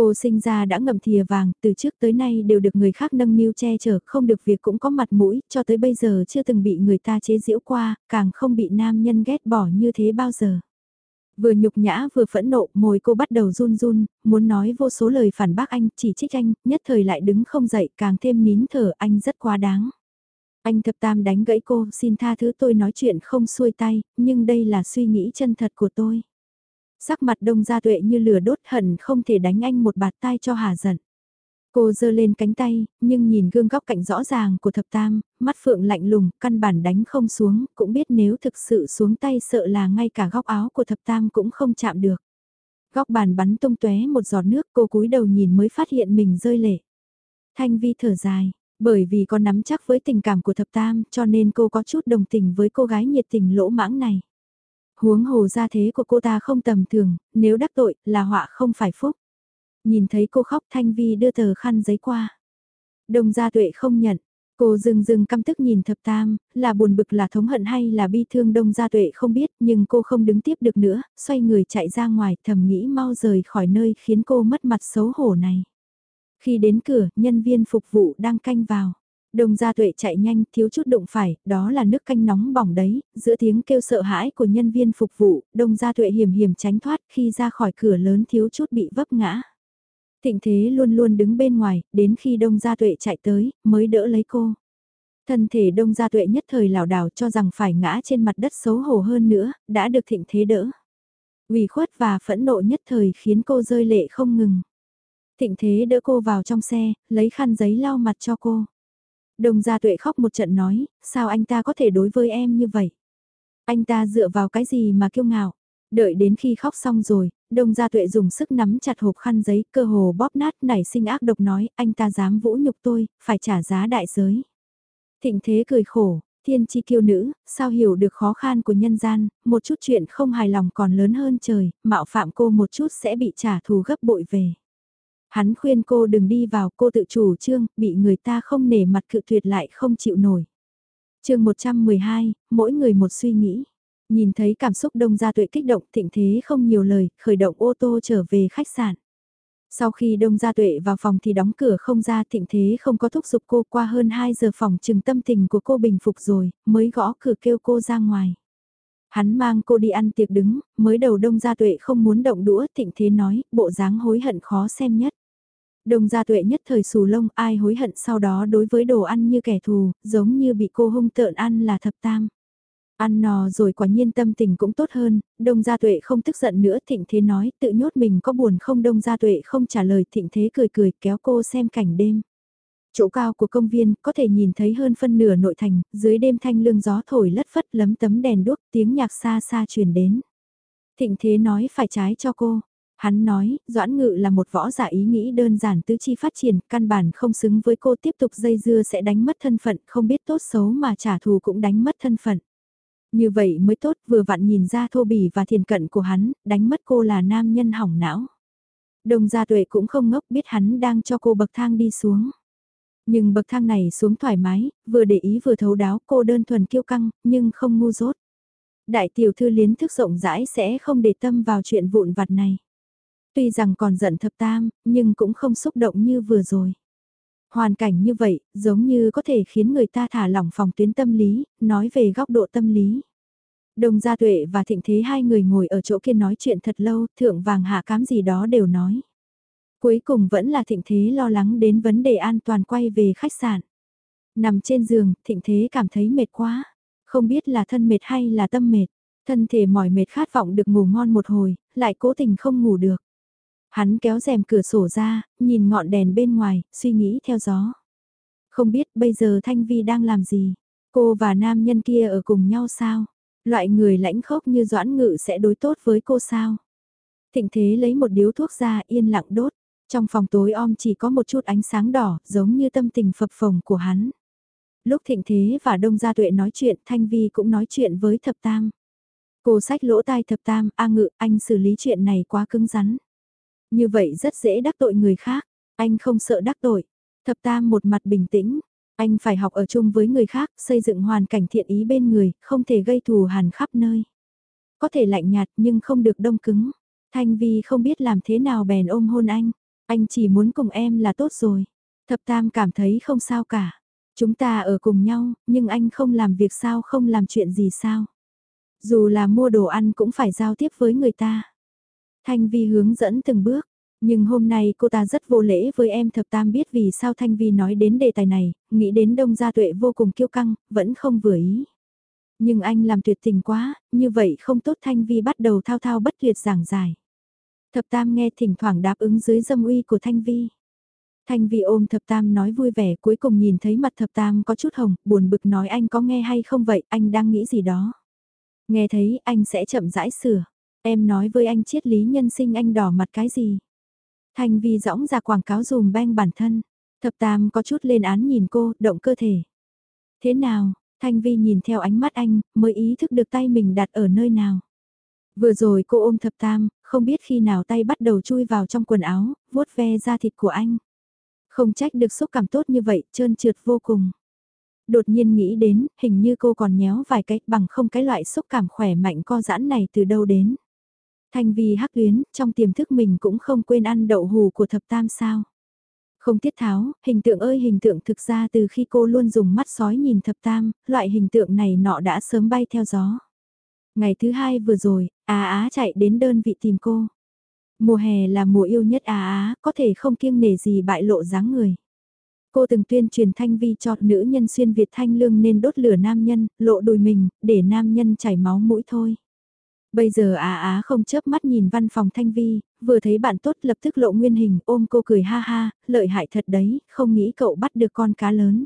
Cô sinh ra đã ngậm thìa vàng, từ trước tới nay đều được người khác nâng niu che chở, không được việc cũng có mặt mũi, cho tới bây giờ chưa từng bị người ta chế giễu qua, càng không bị nam nhân ghét bỏ như thế bao giờ. Vừa nhục nhã vừa phẫn nộ, môi cô bắt đầu run run, muốn nói vô số lời phản bác anh, chỉ trích anh, nhất thời lại đứng không dậy, càng thêm nín thở, anh rất quá đáng. Anh thập tam đánh gãy cô, xin tha thứ tôi nói chuyện không xuôi tay, nhưng đây là suy nghĩ chân thật của tôi. Sắc mặt đông gia tuệ như lửa đốt hận không thể đánh anh một bạt tai cho hà giận. Cô giơ lên cánh tay, nhưng nhìn gương góc cạnh rõ ràng của thập tam, mắt phượng lạnh lùng, căn bản đánh không xuống, cũng biết nếu thực sự xuống tay sợ là ngay cả góc áo của thập tam cũng không chạm được. Góc bàn bắn tung tóe một giọt nước cô cúi đầu nhìn mới phát hiện mình rơi lệ. Thanh vi thở dài, bởi vì có nắm chắc với tình cảm của thập tam cho nên cô có chút đồng tình với cô gái nhiệt tình lỗ mãng này. Huống hồ gia thế của cô ta không tầm thường, nếu đắc tội là họa không phải phúc. Nhìn thấy cô khóc Thanh Vi đưa tờ khăn giấy qua. Đông gia tuệ không nhận. Cô dừng dừng căm tức nhìn thập tam, là buồn bực là thống hận hay là bi thương đông gia tuệ không biết nhưng cô không đứng tiếp được nữa, xoay người chạy ra ngoài thầm nghĩ mau rời khỏi nơi khiến cô mất mặt xấu hổ này. Khi đến cửa, nhân viên phục vụ đang canh vào. Đồng gia tuệ chạy nhanh, thiếu chút đụng phải, đó là nước canh nóng bỏng đấy, giữa tiếng kêu sợ hãi của nhân viên phục vụ, đồng gia tuệ hiểm hiểm tránh thoát khi ra khỏi cửa lớn thiếu chút bị vấp ngã. Thịnh thế luôn luôn đứng bên ngoài, đến khi đông gia tuệ chạy tới, mới đỡ lấy cô. Thân thể đông gia tuệ nhất thời lảo đảo cho rằng phải ngã trên mặt đất xấu hổ hơn nữa, đã được thịnh thế đỡ. ủy khuất và phẫn nộ nhất thời khiến cô rơi lệ không ngừng. Thịnh thế đỡ cô vào trong xe, lấy khăn giấy lau mặt cho cô. Đồng gia tuệ khóc một trận nói, sao anh ta có thể đối với em như vậy? Anh ta dựa vào cái gì mà kiêu ngạo? Đợi đến khi khóc xong rồi, đồng gia tuệ dùng sức nắm chặt hộp khăn giấy cơ hồ bóp nát nảy sinh ác độc nói anh ta dám vũ nhục tôi, phải trả giá đại giới. Thịnh thế cười khổ, thiên chi kiêu nữ, sao hiểu được khó khăn của nhân gian, một chút chuyện không hài lòng còn lớn hơn trời, mạo phạm cô một chút sẽ bị trả thù gấp bội về. Hắn khuyên cô đừng đi vào cô tự chủ trương, bị người ta không nể mặt cự tuyệt lại không chịu nổi. chương 112, mỗi người một suy nghĩ. Nhìn thấy cảm xúc đông gia tuệ kích động thịnh thế không nhiều lời, khởi động ô tô trở về khách sạn. Sau khi đông gia tuệ vào phòng thì đóng cửa không ra thịnh thế không có thúc giục cô qua hơn 2 giờ phòng trừng tâm tình của cô bình phục rồi, mới gõ cửa kêu cô ra ngoài. Hắn mang cô đi ăn tiệc đứng, mới đầu đông gia tuệ không muốn động đũa thịnh thế nói, bộ dáng hối hận khó xem nhất. Đồng gia tuệ nhất thời xù lông ai hối hận sau đó đối với đồ ăn như kẻ thù, giống như bị cô hung tợn ăn là thập tam. Ăn nò rồi quả nhiên tâm tình cũng tốt hơn, đông gia tuệ không tức giận nữa thịnh thế nói tự nhốt mình có buồn không đông gia tuệ không trả lời thịnh thế cười cười kéo cô xem cảnh đêm. Chỗ cao của công viên có thể nhìn thấy hơn phân nửa nội thành, dưới đêm thanh lương gió thổi lất phất lấm tấm đèn đuốc tiếng nhạc xa xa truyền đến. Thịnh thế nói phải trái cho cô, Hắn nói, Doãn Ngự là một võ giả ý nghĩ đơn giản tứ chi phát triển, căn bản không xứng với cô tiếp tục dây dưa sẽ đánh mất thân phận, không biết tốt xấu mà trả thù cũng đánh mất thân phận. Như vậy mới tốt, vừa vặn nhìn ra thô bỉ và thiền cận của hắn, đánh mất cô là nam nhân hỏng não. Đồng gia tuệ cũng không ngốc biết hắn đang cho cô bậc thang đi xuống. Nhưng bậc thang này xuống thoải mái, vừa để ý vừa thấu đáo cô đơn thuần kiêu căng, nhưng không ngu dốt. Đại tiểu thư liến thức rộng rãi sẽ không để tâm vào chuyện vụn vặt này. Tuy rằng còn giận thập tam, nhưng cũng không xúc động như vừa rồi. Hoàn cảnh như vậy, giống như có thể khiến người ta thả lỏng phòng tuyến tâm lý, nói về góc độ tâm lý. Đồng Gia Tuệ và Thịnh Thế hai người ngồi ở chỗ kia nói chuyện thật lâu, thượng vàng hạ cám gì đó đều nói. Cuối cùng vẫn là Thịnh Thế lo lắng đến vấn đề an toàn quay về khách sạn. Nằm trên giường, Thịnh Thế cảm thấy mệt quá. Không biết là thân mệt hay là tâm mệt. Thân thể mỏi mệt khát vọng được ngủ ngon một hồi, lại cố tình không ngủ được. Hắn kéo rèm cửa sổ ra, nhìn ngọn đèn bên ngoài, suy nghĩ theo gió. Không biết bây giờ Thanh Vi đang làm gì? Cô và nam nhân kia ở cùng nhau sao? Loại người lãnh khốc như Doãn Ngự sẽ đối tốt với cô sao? Thịnh thế lấy một điếu thuốc ra yên lặng đốt. Trong phòng tối om chỉ có một chút ánh sáng đỏ, giống như tâm tình phập phồng của hắn. Lúc Thịnh Thế và Đông Gia Tuệ nói chuyện, Thanh Vi cũng nói chuyện với Thập Tam. Cô sách lỗ tai Thập Tam, A Ngự, anh xử lý chuyện này quá cứng rắn. Như vậy rất dễ đắc tội người khác, anh không sợ đắc tội. Thập Tam một mặt bình tĩnh, anh phải học ở chung với người khác, xây dựng hoàn cảnh thiện ý bên người, không thể gây thù hằn khắp nơi. Có thể lạnh nhạt nhưng không được đông cứng. Thanh Vi không biết làm thế nào bèn ôm hôn anh. Anh chỉ muốn cùng em là tốt rồi. Thập Tam cảm thấy không sao cả. Chúng ta ở cùng nhau, nhưng anh không làm việc sao không làm chuyện gì sao. Dù là mua đồ ăn cũng phải giao tiếp với người ta. Thanh Vi hướng dẫn từng bước, nhưng hôm nay cô ta rất vô lễ với em thập tam biết vì sao Thanh Vi nói đến đề tài này, nghĩ đến đông gia tuệ vô cùng kiêu căng, vẫn không vừa ý. Nhưng anh làm tuyệt tình quá, như vậy không tốt Thanh Vi bắt đầu thao thao bất tuyệt giảng giải. Thập tam nghe thỉnh thoảng đáp ứng dưới dâm uy của Thanh Vi. Thanh Vi ôm thập tam nói vui vẻ cuối cùng nhìn thấy mặt thập tam có chút hồng, buồn bực nói anh có nghe hay không vậy, anh đang nghĩ gì đó. Nghe thấy anh sẽ chậm rãi sửa. Em nói với anh triết lý nhân sinh anh đỏ mặt cái gì. Thanh Vi rõng ra quảng cáo dùm beng bản thân. Thập tam có chút lên án nhìn cô, động cơ thể. Thế nào, Thanh Vi nhìn theo ánh mắt anh, mới ý thức được tay mình đặt ở nơi nào. Vừa rồi cô ôm thập tam, không biết khi nào tay bắt đầu chui vào trong quần áo, vuốt ve da thịt của anh. Không trách được xúc cảm tốt như vậy, trơn trượt vô cùng. Đột nhiên nghĩ đến, hình như cô còn nhéo vài cái bằng không cái loại xúc cảm khỏe mạnh co giãn này từ đâu đến. Thanh vi hắc tuyến, trong tiềm thức mình cũng không quên ăn đậu hù của thập tam sao. Không tiết tháo, hình tượng ơi hình tượng thực ra từ khi cô luôn dùng mắt sói nhìn thập tam, loại hình tượng này nọ đã sớm bay theo gió. Ngày thứ hai vừa rồi, Á Á chạy đến đơn vị tìm cô. Mùa hè là mùa yêu nhất Á Á, có thể không kiêng nể gì bại lộ dáng người. Cô từng tuyên truyền thanh vi cho nữ nhân xuyên Việt thanh lương nên đốt lửa nam nhân, lộ đùi mình, để nam nhân chảy máu mũi thôi. Bây giờ Á Á không chớp mắt nhìn văn phòng Thanh Vi, vừa thấy bạn tốt lập tức lộ nguyên hình ôm cô cười ha ha, lợi hại thật đấy, không nghĩ cậu bắt được con cá lớn.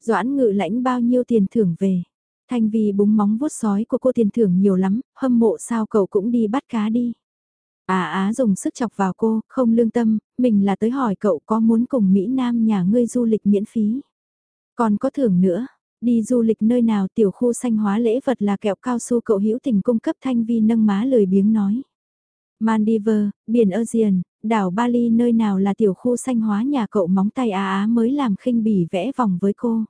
Doãn ngự lãnh bao nhiêu tiền thưởng về. Thanh Vi búng móng vuốt sói của cô tiền thưởng nhiều lắm, hâm mộ sao cậu cũng đi bắt cá đi. Á Á dùng sức chọc vào cô, không lương tâm, mình là tới hỏi cậu có muốn cùng Mỹ Nam nhà ngươi du lịch miễn phí. Còn có thưởng nữa, Đi du lịch nơi nào tiểu khu xanh hóa lễ vật là kẹo cao su cậu hữu tình cung cấp thanh vi nâng má lời biếng nói. Maldives, biển Asian, đảo Bali nơi nào là tiểu khu xanh hóa nhà cậu móng tay á á mới làm khinh bỉ vẽ vòng với cô.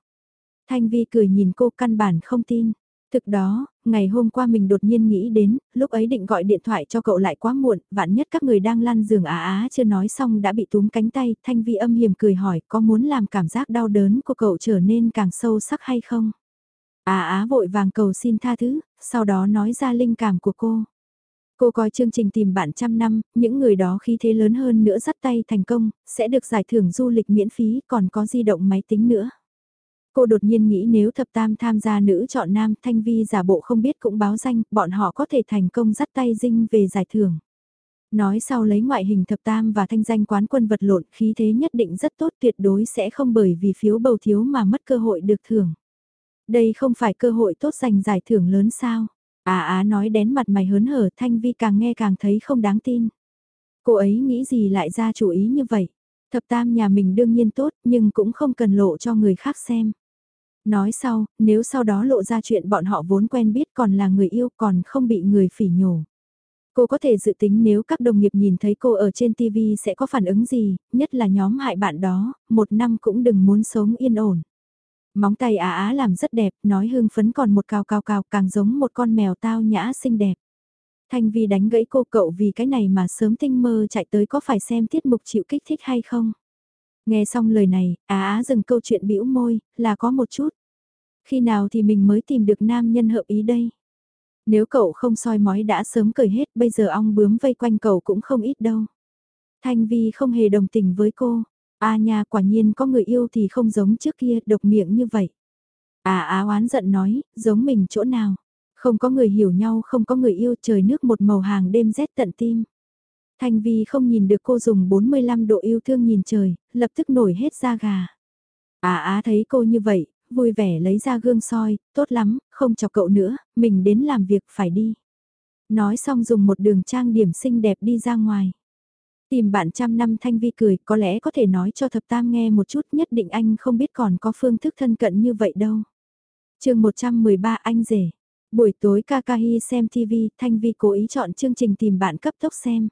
Thanh vi cười nhìn cô căn bản không tin. Thực đó, ngày hôm qua mình đột nhiên nghĩ đến, lúc ấy định gọi điện thoại cho cậu lại quá muộn, vạn nhất các người đang lăn giường á á chưa nói xong đã bị túm cánh tay, thanh vi âm hiểm cười hỏi có muốn làm cảm giác đau đớn của cậu trở nên càng sâu sắc hay không? Á á vội vàng cầu xin tha thứ, sau đó nói ra linh cảm của cô. Cô coi chương trình tìm bạn trăm năm, những người đó khi thế lớn hơn nữa dắt tay thành công, sẽ được giải thưởng du lịch miễn phí còn có di động máy tính nữa. Cô đột nhiên nghĩ nếu thập tam tham gia nữ chọn nam thanh vi giả bộ không biết cũng báo danh, bọn họ có thể thành công dắt tay dinh về giải thưởng. Nói sau lấy ngoại hình thập tam và thanh danh quán quân vật lộn khí thế nhất định rất tốt tuyệt đối sẽ không bởi vì phiếu bầu thiếu mà mất cơ hội được thưởng. Đây không phải cơ hội tốt giành giải thưởng lớn sao? À á nói đến mặt mày hớn hở thanh vi càng nghe càng thấy không đáng tin. Cô ấy nghĩ gì lại ra chủ ý như vậy? Thập tam nhà mình đương nhiên tốt nhưng cũng không cần lộ cho người khác xem. Nói sau, nếu sau đó lộ ra chuyện bọn họ vốn quen biết còn là người yêu còn không bị người phỉ nhổ. Cô có thể dự tính nếu các đồng nghiệp nhìn thấy cô ở trên TV sẽ có phản ứng gì, nhất là nhóm hại bạn đó, một năm cũng đừng muốn sống yên ổn. Móng tay á á làm rất đẹp, nói hương phấn còn một cao cao cao càng giống một con mèo tao nhã xinh đẹp. Thanh Vi đánh gãy cô cậu vì cái này mà sớm tinh mơ chạy tới có phải xem tiết mục chịu kích thích hay không? Nghe xong lời này, Á Á dừng câu chuyện bĩu môi, là có một chút. Khi nào thì mình mới tìm được nam nhân hợp ý đây? Nếu cậu không soi mói đã sớm cười hết, bây giờ ong bướm vây quanh cậu cũng không ít đâu. Thanh Vi không hề đồng tình với cô. A nha quả nhiên có người yêu thì không giống trước kia, độc miệng như vậy. À á oán giận nói, giống mình chỗ nào. Không có người hiểu nhau, không có người yêu trời nước một màu hàng đêm rét tận tim. Thanh Vi không nhìn được cô dùng 45 độ yêu thương nhìn trời, lập tức nổi hết da gà. À á thấy cô như vậy, vui vẻ lấy ra gương soi, tốt lắm, không chọc cậu nữa, mình đến làm việc phải đi. Nói xong dùng một đường trang điểm xinh đẹp đi ra ngoài. Tìm bạn trăm năm Thanh Vi cười, có lẽ có thể nói cho thập tam nghe một chút nhất định anh không biết còn có phương thức thân cận như vậy đâu. chương 113 anh rể. Buổi tối Kakahi xem TV, Thanh Vi cố ý chọn chương trình tìm bạn cấp tốc xem.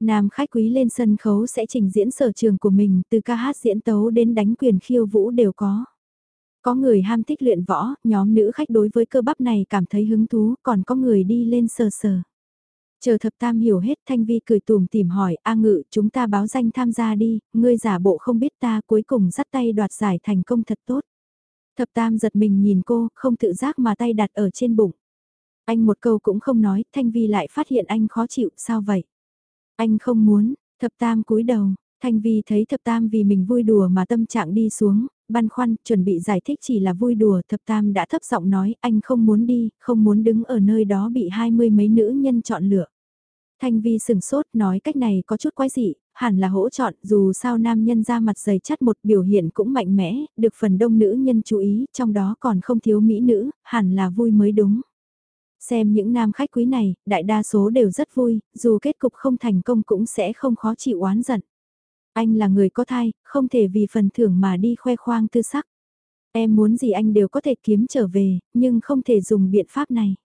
Nam khách quý lên sân khấu sẽ trình diễn sở trường của mình, từ ca hát diễn tấu đến đánh quyền khiêu vũ đều có. Có người ham thích luyện võ, nhóm nữ khách đối với cơ bắp này cảm thấy hứng thú, còn có người đi lên sờ sờ. Chờ thập tam hiểu hết Thanh Vi cười tùm tìm hỏi, A ngự chúng ta báo danh tham gia đi, ngươi giả bộ không biết ta cuối cùng dắt tay đoạt giải thành công thật tốt. Thập tam giật mình nhìn cô, không tự giác mà tay đặt ở trên bụng. Anh một câu cũng không nói, Thanh Vi lại phát hiện anh khó chịu, sao vậy? Anh không muốn, thập tam cúi đầu, Thanh Vi thấy thập tam vì mình vui đùa mà tâm trạng đi xuống, băn khoăn, chuẩn bị giải thích chỉ là vui đùa, thập tam đã thấp giọng nói, anh không muốn đi, không muốn đứng ở nơi đó bị hai mươi mấy nữ nhân chọn lựa. Thanh Vi sừng sốt nói cách này có chút quái dị, hẳn là hỗ chọn dù sao nam nhân ra mặt dày chắt một biểu hiện cũng mạnh mẽ, được phần đông nữ nhân chú ý, trong đó còn không thiếu mỹ nữ, hẳn là vui mới đúng. Xem những nam khách quý này, đại đa số đều rất vui, dù kết cục không thành công cũng sẽ không khó chịu oán giận. Anh là người có thai, không thể vì phần thưởng mà đi khoe khoang tư sắc. Em muốn gì anh đều có thể kiếm trở về, nhưng không thể dùng biện pháp này.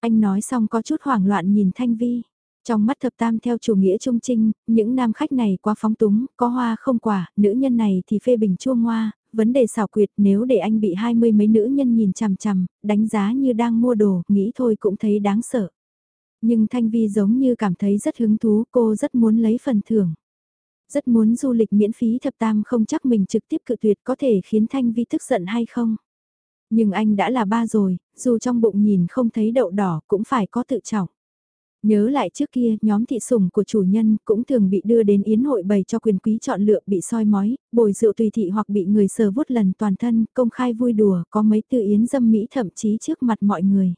Anh nói xong có chút hoảng loạn nhìn Thanh Vi. Trong mắt thập tam theo chủ nghĩa trung trinh, những nam khách này quá phóng túng, có hoa không quả, nữ nhân này thì phê bình chua hoa, vấn đề xảo quyệt nếu để anh bị hai mươi mấy nữ nhân nhìn chằm chằm, đánh giá như đang mua đồ, nghĩ thôi cũng thấy đáng sợ. Nhưng Thanh Vi giống như cảm thấy rất hứng thú, cô rất muốn lấy phần thưởng. Rất muốn du lịch miễn phí thập tam không chắc mình trực tiếp cự tuyệt có thể khiến Thanh Vi tức giận hay không. Nhưng anh đã là ba rồi, dù trong bụng nhìn không thấy đậu đỏ cũng phải có tự trọng. Nhớ lại trước kia, nhóm thị sủng của chủ nhân cũng thường bị đưa đến yến hội bày cho quyền quý chọn lựa bị soi mói, bồi rượu tùy thị hoặc bị người sờ vuốt lần toàn thân, công khai vui đùa, có mấy từ yến dâm mỹ thậm chí trước mặt mọi người.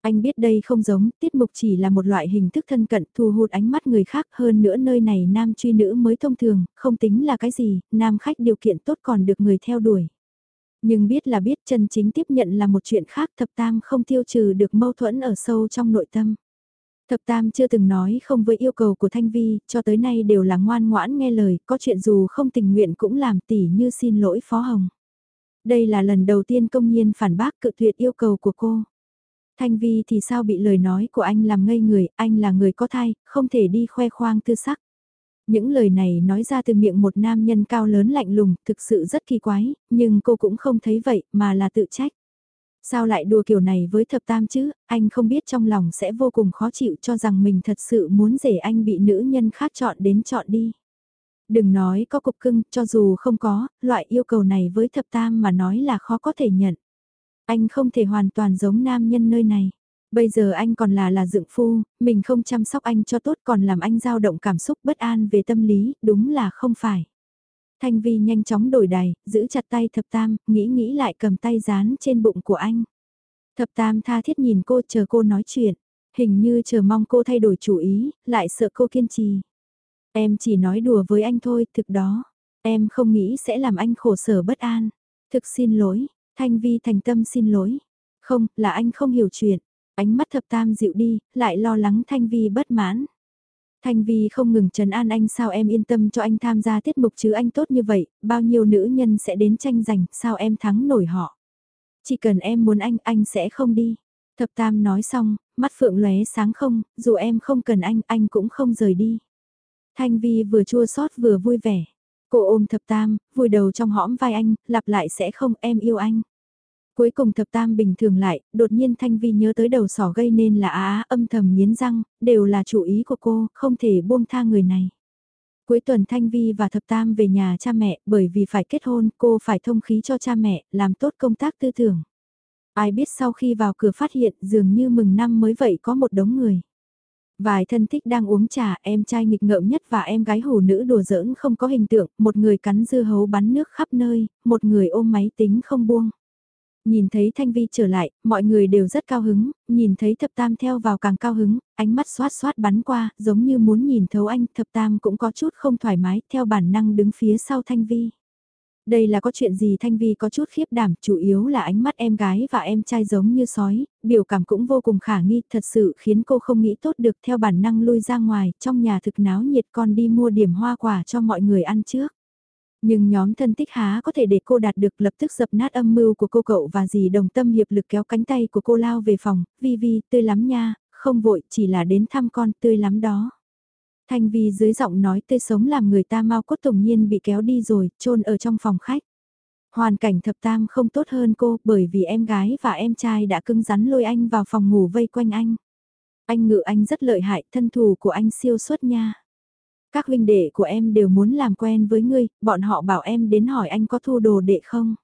Anh biết đây không giống, tiết mục chỉ là một loại hình thức thân cận thu hút ánh mắt người khác hơn nữa nơi này nam truy nữ mới thông thường, không tính là cái gì, nam khách điều kiện tốt còn được người theo đuổi. Nhưng biết là biết chân chính tiếp nhận là một chuyện khác thập tam không tiêu trừ được mâu thuẫn ở sâu trong nội tâm. Thập Tam chưa từng nói không với yêu cầu của Thanh Vi, cho tới nay đều là ngoan ngoãn nghe lời, có chuyện dù không tình nguyện cũng làm tỉ như xin lỗi Phó Hồng. Đây là lần đầu tiên công nhiên phản bác cự tuyệt yêu cầu của cô. Thanh Vi thì sao bị lời nói của anh làm ngây người, anh là người có thai, không thể đi khoe khoang tư sắc. Những lời này nói ra từ miệng một nam nhân cao lớn lạnh lùng, thực sự rất kỳ quái, nhưng cô cũng không thấy vậy, mà là tự trách. Sao lại đùa kiểu này với thập tam chứ, anh không biết trong lòng sẽ vô cùng khó chịu cho rằng mình thật sự muốn rể anh bị nữ nhân khác chọn đến chọn đi. Đừng nói có cục cưng, cho dù không có, loại yêu cầu này với thập tam mà nói là khó có thể nhận. Anh không thể hoàn toàn giống nam nhân nơi này. Bây giờ anh còn là là dựng phu, mình không chăm sóc anh cho tốt còn làm anh dao động cảm xúc bất an về tâm lý, đúng là không phải. Thanh Vi nhanh chóng đổi đài, giữ chặt tay thập tam, nghĩ nghĩ lại cầm tay dán trên bụng của anh. Thập tam tha thiết nhìn cô chờ cô nói chuyện, hình như chờ mong cô thay đổi chủ ý, lại sợ cô kiên trì. Em chỉ nói đùa với anh thôi, thực đó. Em không nghĩ sẽ làm anh khổ sở bất an. Thực xin lỗi, Thanh Vi thành tâm xin lỗi. Không, là anh không hiểu chuyện. Ánh mắt thập tam dịu đi, lại lo lắng Thanh Vi bất mãn. Thanh Vi không ngừng trấn an anh sao em yên tâm cho anh tham gia tiết mục chứ anh tốt như vậy, bao nhiêu nữ nhân sẽ đến tranh giành, sao em thắng nổi họ. Chỉ cần em muốn anh, anh sẽ không đi. Thập Tam nói xong, mắt phượng lóe sáng không, dù em không cần anh, anh cũng không rời đi. Thanh Vi vừa chua xót vừa vui vẻ. Cô ôm Thập Tam, vùi đầu trong hõm vai anh, lặp lại sẽ không, em yêu anh. Cuối cùng thập tam bình thường lại, đột nhiên Thanh Vi nhớ tới đầu sỏ gây nên là á âm thầm nghiến răng, đều là chủ ý của cô, không thể buông tha người này. Cuối tuần Thanh Vi và thập tam về nhà cha mẹ, bởi vì phải kết hôn, cô phải thông khí cho cha mẹ, làm tốt công tác tư tưởng. Ai biết sau khi vào cửa phát hiện dường như mừng năm mới vậy có một đống người. Vài thân thích đang uống trà, em trai nghịch ngợm nhất và em gái hồ nữ đùa giỡn không có hình tượng, một người cắn dưa hấu bắn nước khắp nơi, một người ôm máy tính không buông. Nhìn thấy Thanh Vi trở lại, mọi người đều rất cao hứng, nhìn thấy thập tam theo vào càng cao hứng, ánh mắt xoát xoát bắn qua, giống như muốn nhìn thấu anh, thập tam cũng có chút không thoải mái, theo bản năng đứng phía sau Thanh Vi. Đây là có chuyện gì Thanh Vi có chút khiếp đảm, chủ yếu là ánh mắt em gái và em trai giống như sói, biểu cảm cũng vô cùng khả nghi, thật sự khiến cô không nghĩ tốt được theo bản năng lui ra ngoài, trong nhà thực náo nhiệt con đi mua điểm hoa quả cho mọi người ăn trước. Nhưng nhóm thân tích há có thể để cô đạt được lập tức dập nát âm mưu của cô cậu và dì đồng tâm hiệp lực kéo cánh tay của cô lao về phòng, Vi Vi, tươi lắm nha, không vội, chỉ là đến thăm con, tươi lắm đó. Thanh Vi dưới giọng nói tươi sống làm người ta mau cốt tổng nhiên bị kéo đi rồi, trôn ở trong phòng khách. Hoàn cảnh thập tam không tốt hơn cô bởi vì em gái và em trai đã cưng rắn lôi anh vào phòng ngủ vây quanh anh. Anh ngự anh rất lợi hại, thân thù của anh siêu xuất nha. Các huynh đệ của em đều muốn làm quen với ngươi, bọn họ bảo em đến hỏi anh có thu đồ đệ không.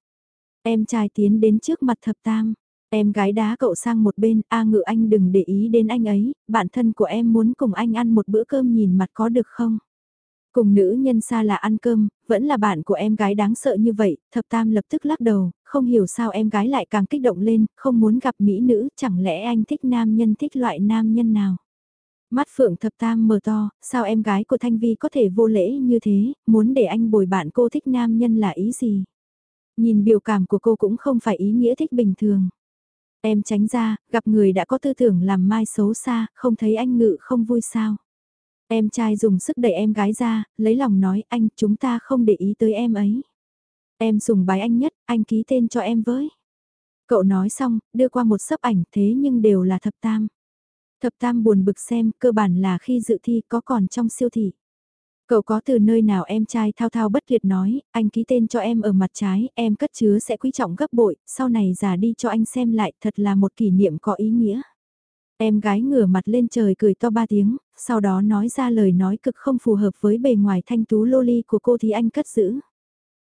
Em trai tiến đến trước mặt thập tam. Em gái đá cậu sang một bên, A ngự anh đừng để ý đến anh ấy, bạn thân của em muốn cùng anh ăn một bữa cơm nhìn mặt có được không? Cùng nữ nhân xa là ăn cơm, vẫn là bạn của em gái đáng sợ như vậy, thập tam lập tức lắc đầu, không hiểu sao em gái lại càng kích động lên, không muốn gặp mỹ nữ, chẳng lẽ anh thích nam nhân thích loại nam nhân nào? Mắt phượng thập tam mờ to, sao em gái của Thanh Vi có thể vô lễ như thế, muốn để anh bồi bạn cô thích nam nhân là ý gì? Nhìn biểu cảm của cô cũng không phải ý nghĩa thích bình thường. Em tránh ra, gặp người đã có tư tưởng làm mai xấu xa, không thấy anh ngự không vui sao. Em trai dùng sức đẩy em gái ra, lấy lòng nói anh chúng ta không để ý tới em ấy. Em sùng bái anh nhất, anh ký tên cho em với. Cậu nói xong, đưa qua một sấp ảnh thế nhưng đều là thập tam. Thập tam buồn bực xem, cơ bản là khi dự thi có còn trong siêu thị. Cậu có từ nơi nào em trai thao thao bất tuyệt nói, anh ký tên cho em ở mặt trái, em cất chứa sẽ quý trọng gấp bội, sau này giả đi cho anh xem lại, thật là một kỷ niệm có ý nghĩa. Em gái ngửa mặt lên trời cười to ba tiếng, sau đó nói ra lời nói cực không phù hợp với bề ngoài thanh tú loli của cô thì anh cất giữ.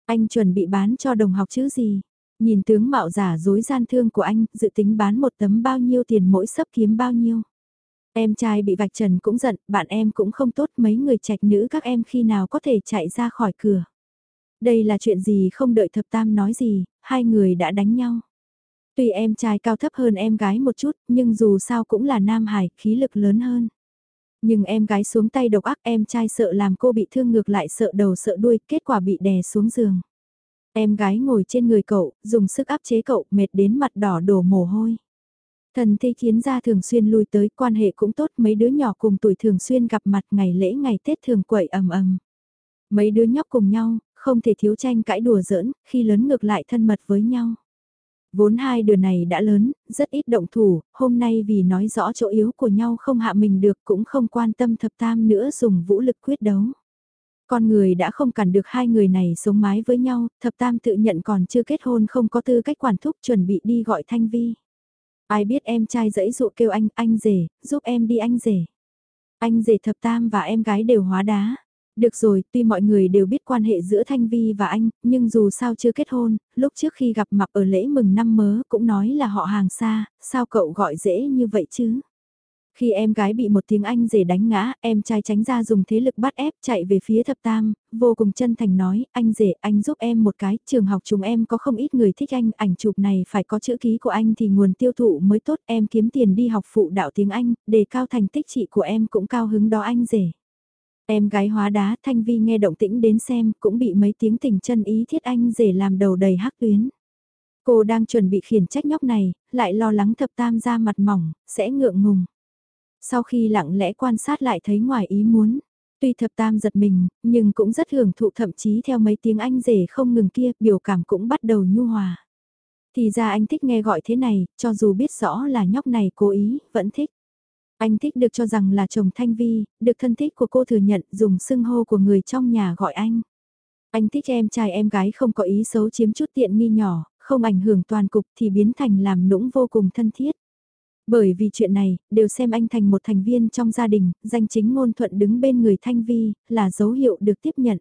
Anh chuẩn bị bán cho đồng học chứ gì? Nhìn tướng mạo giả dối gian thương của anh, dự tính bán một tấm bao nhiêu tiền mỗi sấp kiếm bao nhiêu? Em trai bị vạch trần cũng giận, bạn em cũng không tốt mấy người trạch nữ các em khi nào có thể chạy ra khỏi cửa. Đây là chuyện gì không đợi thập tam nói gì, hai người đã đánh nhau. Tuy em trai cao thấp hơn em gái một chút, nhưng dù sao cũng là nam hải, khí lực lớn hơn. Nhưng em gái xuống tay độc ác em trai sợ làm cô bị thương ngược lại sợ đầu sợ đuôi, kết quả bị đè xuống giường. Em gái ngồi trên người cậu, dùng sức áp chế cậu, mệt đến mặt đỏ đổ mồ hôi. Thần thi thiến gia thường xuyên lui tới, quan hệ cũng tốt, mấy đứa nhỏ cùng tuổi thường xuyên gặp mặt ngày lễ ngày Tết thường quậy ầm ầm. Mấy đứa nhóc cùng nhau, không thể thiếu tranh cãi đùa giỡn, khi lớn ngược lại thân mật với nhau. Vốn hai đứa này đã lớn, rất ít động thủ, hôm nay vì nói rõ chỗ yếu của nhau không hạ mình được cũng không quan tâm thập tam nữa dùng vũ lực quyết đấu. Con người đã không cản được hai người này sống mái với nhau, thập tam tự nhận còn chưa kết hôn không có tư cách quản thúc chuẩn bị đi gọi Thanh Vi. Ai biết em trai dẫy dụ kêu anh, anh rể, giúp em đi anh rể. Anh rể thập tam và em gái đều hóa đá. Được rồi, tuy mọi người đều biết quan hệ giữa Thanh Vi và anh, nhưng dù sao chưa kết hôn, lúc trước khi gặp mặt ở lễ mừng năm mớ cũng nói là họ hàng xa, sao cậu gọi dễ như vậy chứ? Khi em gái bị một tiếng Anh rể đánh ngã, em trai tránh ra dùng thế lực bắt ép chạy về phía thập tam, vô cùng chân thành nói, anh rể, anh giúp em một cái, trường học chúng em có không ít người thích anh, ảnh chụp này phải có chữ ký của anh thì nguồn tiêu thụ mới tốt, em kiếm tiền đi học phụ đạo tiếng Anh, để cao thành tích chị của em cũng cao hứng đó anh rể. Em gái hóa đá Thanh Vi nghe động tĩnh đến xem cũng bị mấy tiếng tình chân ý thiết anh rể làm đầu đầy hắc tuyến. Cô đang chuẩn bị khiển trách nhóc này, lại lo lắng thập tam ra mặt mỏng, sẽ ngượng ngùng. Sau khi lặng lẽ quan sát lại thấy ngoài ý muốn, tuy thập tam giật mình, nhưng cũng rất hưởng thụ thậm chí theo mấy tiếng anh rể không ngừng kia, biểu cảm cũng bắt đầu nhu hòa. Thì ra anh thích nghe gọi thế này, cho dù biết rõ là nhóc này cố ý, vẫn thích. Anh thích được cho rằng là chồng Thanh Vi, được thân thích của cô thừa nhận dùng xưng hô của người trong nhà gọi anh. Anh thích em trai em gái không có ý xấu chiếm chút tiện nghi nhỏ, không ảnh hưởng toàn cục thì biến thành làm nũng vô cùng thân thiết. Bởi vì chuyện này, đều xem anh thành một thành viên trong gia đình, danh chính ngôn thuận đứng bên người Thanh Vi, là dấu hiệu được tiếp nhận.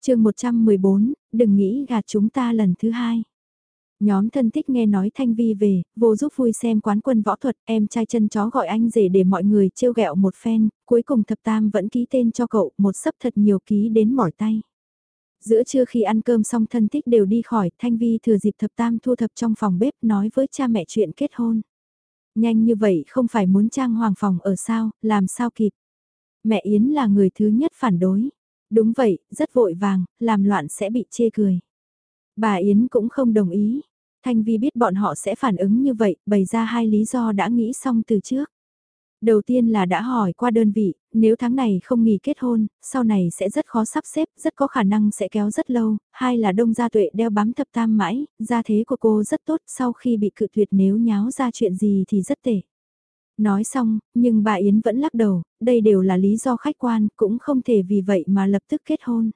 chương 114, đừng nghĩ gạt chúng ta lần thứ hai. Nhóm thân thích nghe nói Thanh Vi về, vô giúp vui xem quán quân võ thuật, em trai chân chó gọi anh rể để mọi người trêu ghẹo một phen, cuối cùng thập tam vẫn ký tên cho cậu, một sấp thật nhiều ký đến mỏi tay. Giữa trưa khi ăn cơm xong thân thích đều đi khỏi, Thanh Vi thừa dịp thập tam thu thập trong phòng bếp nói với cha mẹ chuyện kết hôn. Nhanh như vậy không phải muốn trang hoàng phòng ở sao, làm sao kịp. Mẹ Yến là người thứ nhất phản đối. Đúng vậy, rất vội vàng, làm loạn sẽ bị chê cười. Bà Yến cũng không đồng ý. Thanh Vi biết bọn họ sẽ phản ứng như vậy, bày ra hai lý do đã nghĩ xong từ trước. Đầu tiên là đã hỏi qua đơn vị, nếu tháng này không nghỉ kết hôn, sau này sẽ rất khó sắp xếp, rất có khả năng sẽ kéo rất lâu. Hai là đông gia tuệ đeo bám thập tam mãi, gia thế của cô rất tốt sau khi bị cự tuyệt nếu nháo ra chuyện gì thì rất tệ. Nói xong, nhưng bà Yến vẫn lắc đầu, đây đều là lý do khách quan, cũng không thể vì vậy mà lập tức kết hôn.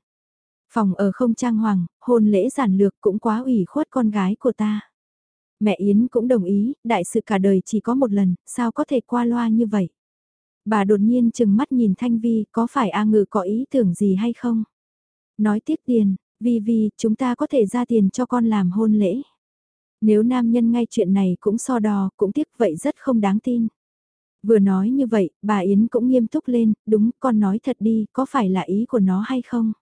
Phòng ở không trang hoàng, hôn lễ giản lược cũng quá ủy khuất con gái của ta. Mẹ Yến cũng đồng ý, đại sự cả đời chỉ có một lần, sao có thể qua loa như vậy. Bà đột nhiên chừng mắt nhìn Thanh Vi, có phải A Ngự có ý tưởng gì hay không? Nói tiếc tiền, Vi Vi, chúng ta có thể ra tiền cho con làm hôn lễ. Nếu nam nhân ngay chuyện này cũng so đo, cũng tiếc vậy rất không đáng tin. Vừa nói như vậy, bà Yến cũng nghiêm túc lên, đúng, con nói thật đi, có phải là ý của nó hay không?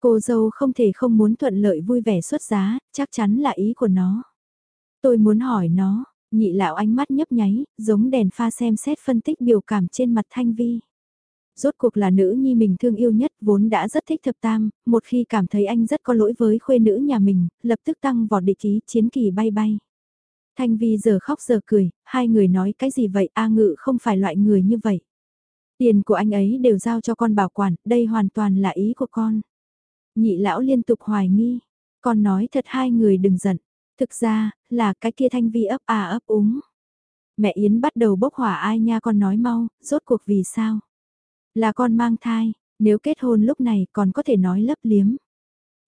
Cô dâu không thể không muốn thuận lợi vui vẻ xuất giá, chắc chắn là ý của nó. Tôi muốn hỏi nó, nhị lão ánh mắt nhấp nháy, giống đèn pha xem xét phân tích biểu cảm trên mặt Thanh Vi. Rốt cuộc là nữ nhi mình thương yêu nhất vốn đã rất thích thập tam, một khi cảm thấy anh rất có lỗi với khuê nữ nhà mình, lập tức tăng vọt địa chí chiến kỳ bay bay. Thanh Vi giờ khóc giờ cười, hai người nói cái gì vậy A ngự không phải loại người như vậy. Tiền của anh ấy đều giao cho con bảo quản, đây hoàn toàn là ý của con. Nhị lão liên tục hoài nghi, con nói thật hai người đừng giận. Thực ra, là cái kia Thanh Vi ấp à ấp úng. Mẹ Yến bắt đầu bốc hỏa ai nha con nói mau, rốt cuộc vì sao? Là con mang thai, nếu kết hôn lúc này còn có thể nói lấp liếm.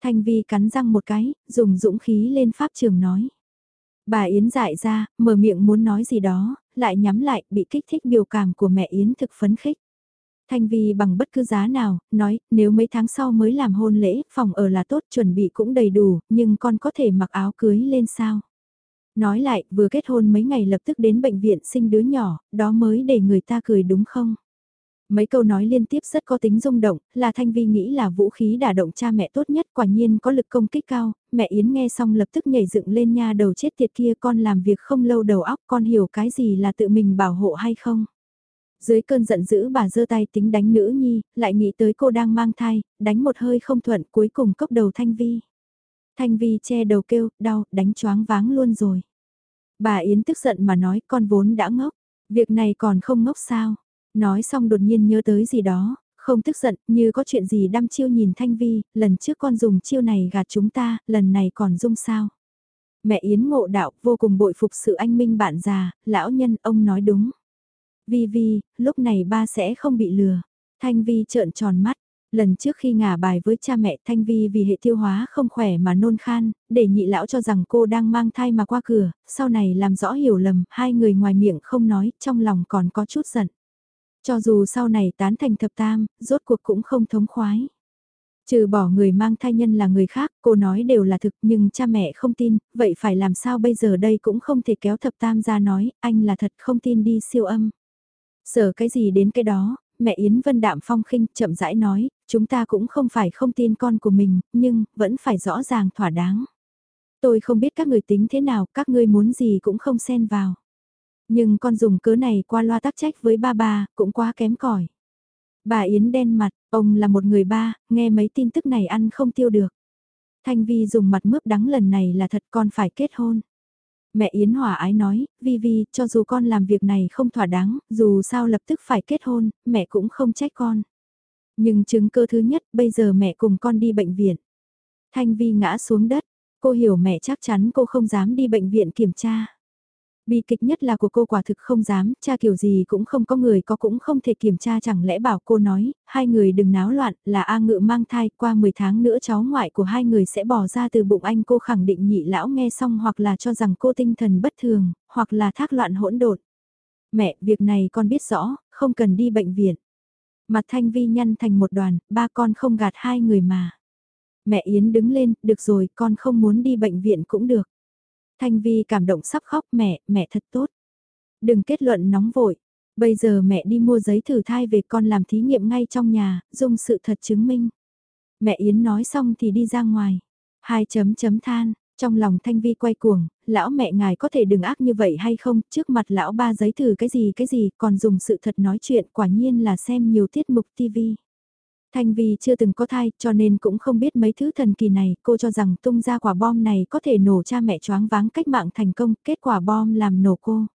Thanh Vi cắn răng một cái, dùng dũng khí lên pháp trường nói. Bà Yến dại ra, mở miệng muốn nói gì đó, lại nhắm lại, bị kích thích biểu cảm của mẹ Yến thực phấn khích. Thanh Vi bằng bất cứ giá nào, nói, nếu mấy tháng sau mới làm hôn lễ, phòng ở là tốt, chuẩn bị cũng đầy đủ, nhưng con có thể mặc áo cưới lên sao? Nói lại, vừa kết hôn mấy ngày lập tức đến bệnh viện sinh đứa nhỏ, đó mới để người ta cười đúng không? Mấy câu nói liên tiếp rất có tính rung động, là Thanh Vi nghĩ là vũ khí đả động cha mẹ tốt nhất quả nhiên có lực công kích cao, mẹ Yến nghe xong lập tức nhảy dựng lên nha đầu chết tiệt kia con làm việc không lâu đầu óc con hiểu cái gì là tự mình bảo hộ hay không. Dưới cơn giận dữ bà giơ tay tính đánh nữ nhi, lại nghĩ tới cô đang mang thai, đánh một hơi không thuận cuối cùng cốc đầu Thanh Vi. Thanh Vi che đầu kêu, đau, đánh choáng váng luôn rồi. Bà Yến tức giận mà nói con vốn đã ngốc, việc này còn không ngốc sao. Nói xong đột nhiên nhớ tới gì đó, không tức giận, như có chuyện gì đăm chiêu nhìn Thanh Vi, lần trước con dùng chiêu này gạt chúng ta, lần này còn dung sao. Mẹ Yến ngộ đạo vô cùng bội phục sự anh minh bạn già, lão nhân ông nói đúng. Vi Vi, lúc này ba sẽ không bị lừa. Thanh Vi trợn tròn mắt. Lần trước khi ngả bài với cha mẹ Thanh Vi vì hệ tiêu hóa không khỏe mà nôn khan, để nhị lão cho rằng cô đang mang thai mà qua cửa, sau này làm rõ hiểu lầm, hai người ngoài miệng không nói, trong lòng còn có chút giận. Cho dù sau này tán thành thập tam, rốt cuộc cũng không thống khoái. Trừ bỏ người mang thai nhân là người khác, cô nói đều là thực nhưng cha mẹ không tin, vậy phải làm sao bây giờ đây cũng không thể kéo thập tam ra nói, anh là thật không tin đi siêu âm. Sở cái gì đến cái đó, mẹ Yến Vân Đạm Phong khinh chậm rãi nói, chúng ta cũng không phải không tin con của mình, nhưng vẫn phải rõ ràng thỏa đáng. Tôi không biết các người tính thế nào, các ngươi muốn gì cũng không xen vào. Nhưng con dùng cớ này qua loa tác trách với ba ba, cũng quá kém cỏi. Bà Yến đen mặt, ông là một người ba, nghe mấy tin tức này ăn không tiêu được. Thanh Vi dùng mặt mướp đắng lần này là thật con phải kết hôn. Mẹ Yến Hòa ái nói, Vi Vi, cho dù con làm việc này không thỏa đáng, dù sao lập tức phải kết hôn, mẹ cũng không trách con. Nhưng chứng cơ thứ nhất, bây giờ mẹ cùng con đi bệnh viện. Thanh Vi ngã xuống đất, cô hiểu mẹ chắc chắn cô không dám đi bệnh viện kiểm tra. Bi kịch nhất là của cô quả thực không dám, cha kiểu gì cũng không có người có cũng không thể kiểm tra chẳng lẽ bảo cô nói, hai người đừng náo loạn, là A ngự mang thai, qua 10 tháng nữa cháu ngoại của hai người sẽ bỏ ra từ bụng anh cô khẳng định nhị lão nghe xong hoặc là cho rằng cô tinh thần bất thường, hoặc là thác loạn hỗn độn. Mẹ, việc này con biết rõ, không cần đi bệnh viện. Mặt thanh vi nhăn thành một đoàn, ba con không gạt hai người mà. Mẹ Yến đứng lên, được rồi, con không muốn đi bệnh viện cũng được. Thanh Vi cảm động sắp khóc mẹ, mẹ thật tốt. Đừng kết luận nóng vội. Bây giờ mẹ đi mua giấy thử thai về con làm thí nghiệm ngay trong nhà, dùng sự thật chứng minh. Mẹ Yến nói xong thì đi ra ngoài. Hai chấm chấm than, trong lòng Thanh Vi quay cuồng, lão mẹ ngài có thể đừng ác như vậy hay không, trước mặt lão ba giấy thử cái gì cái gì, còn dùng sự thật nói chuyện quả nhiên là xem nhiều tiết mục tivi. Thanh Vi chưa từng có thai cho nên cũng không biết mấy thứ thần kỳ này, cô cho rằng tung ra quả bom này có thể nổ cha mẹ choáng váng cách mạng thành công, kết quả bom làm nổ cô.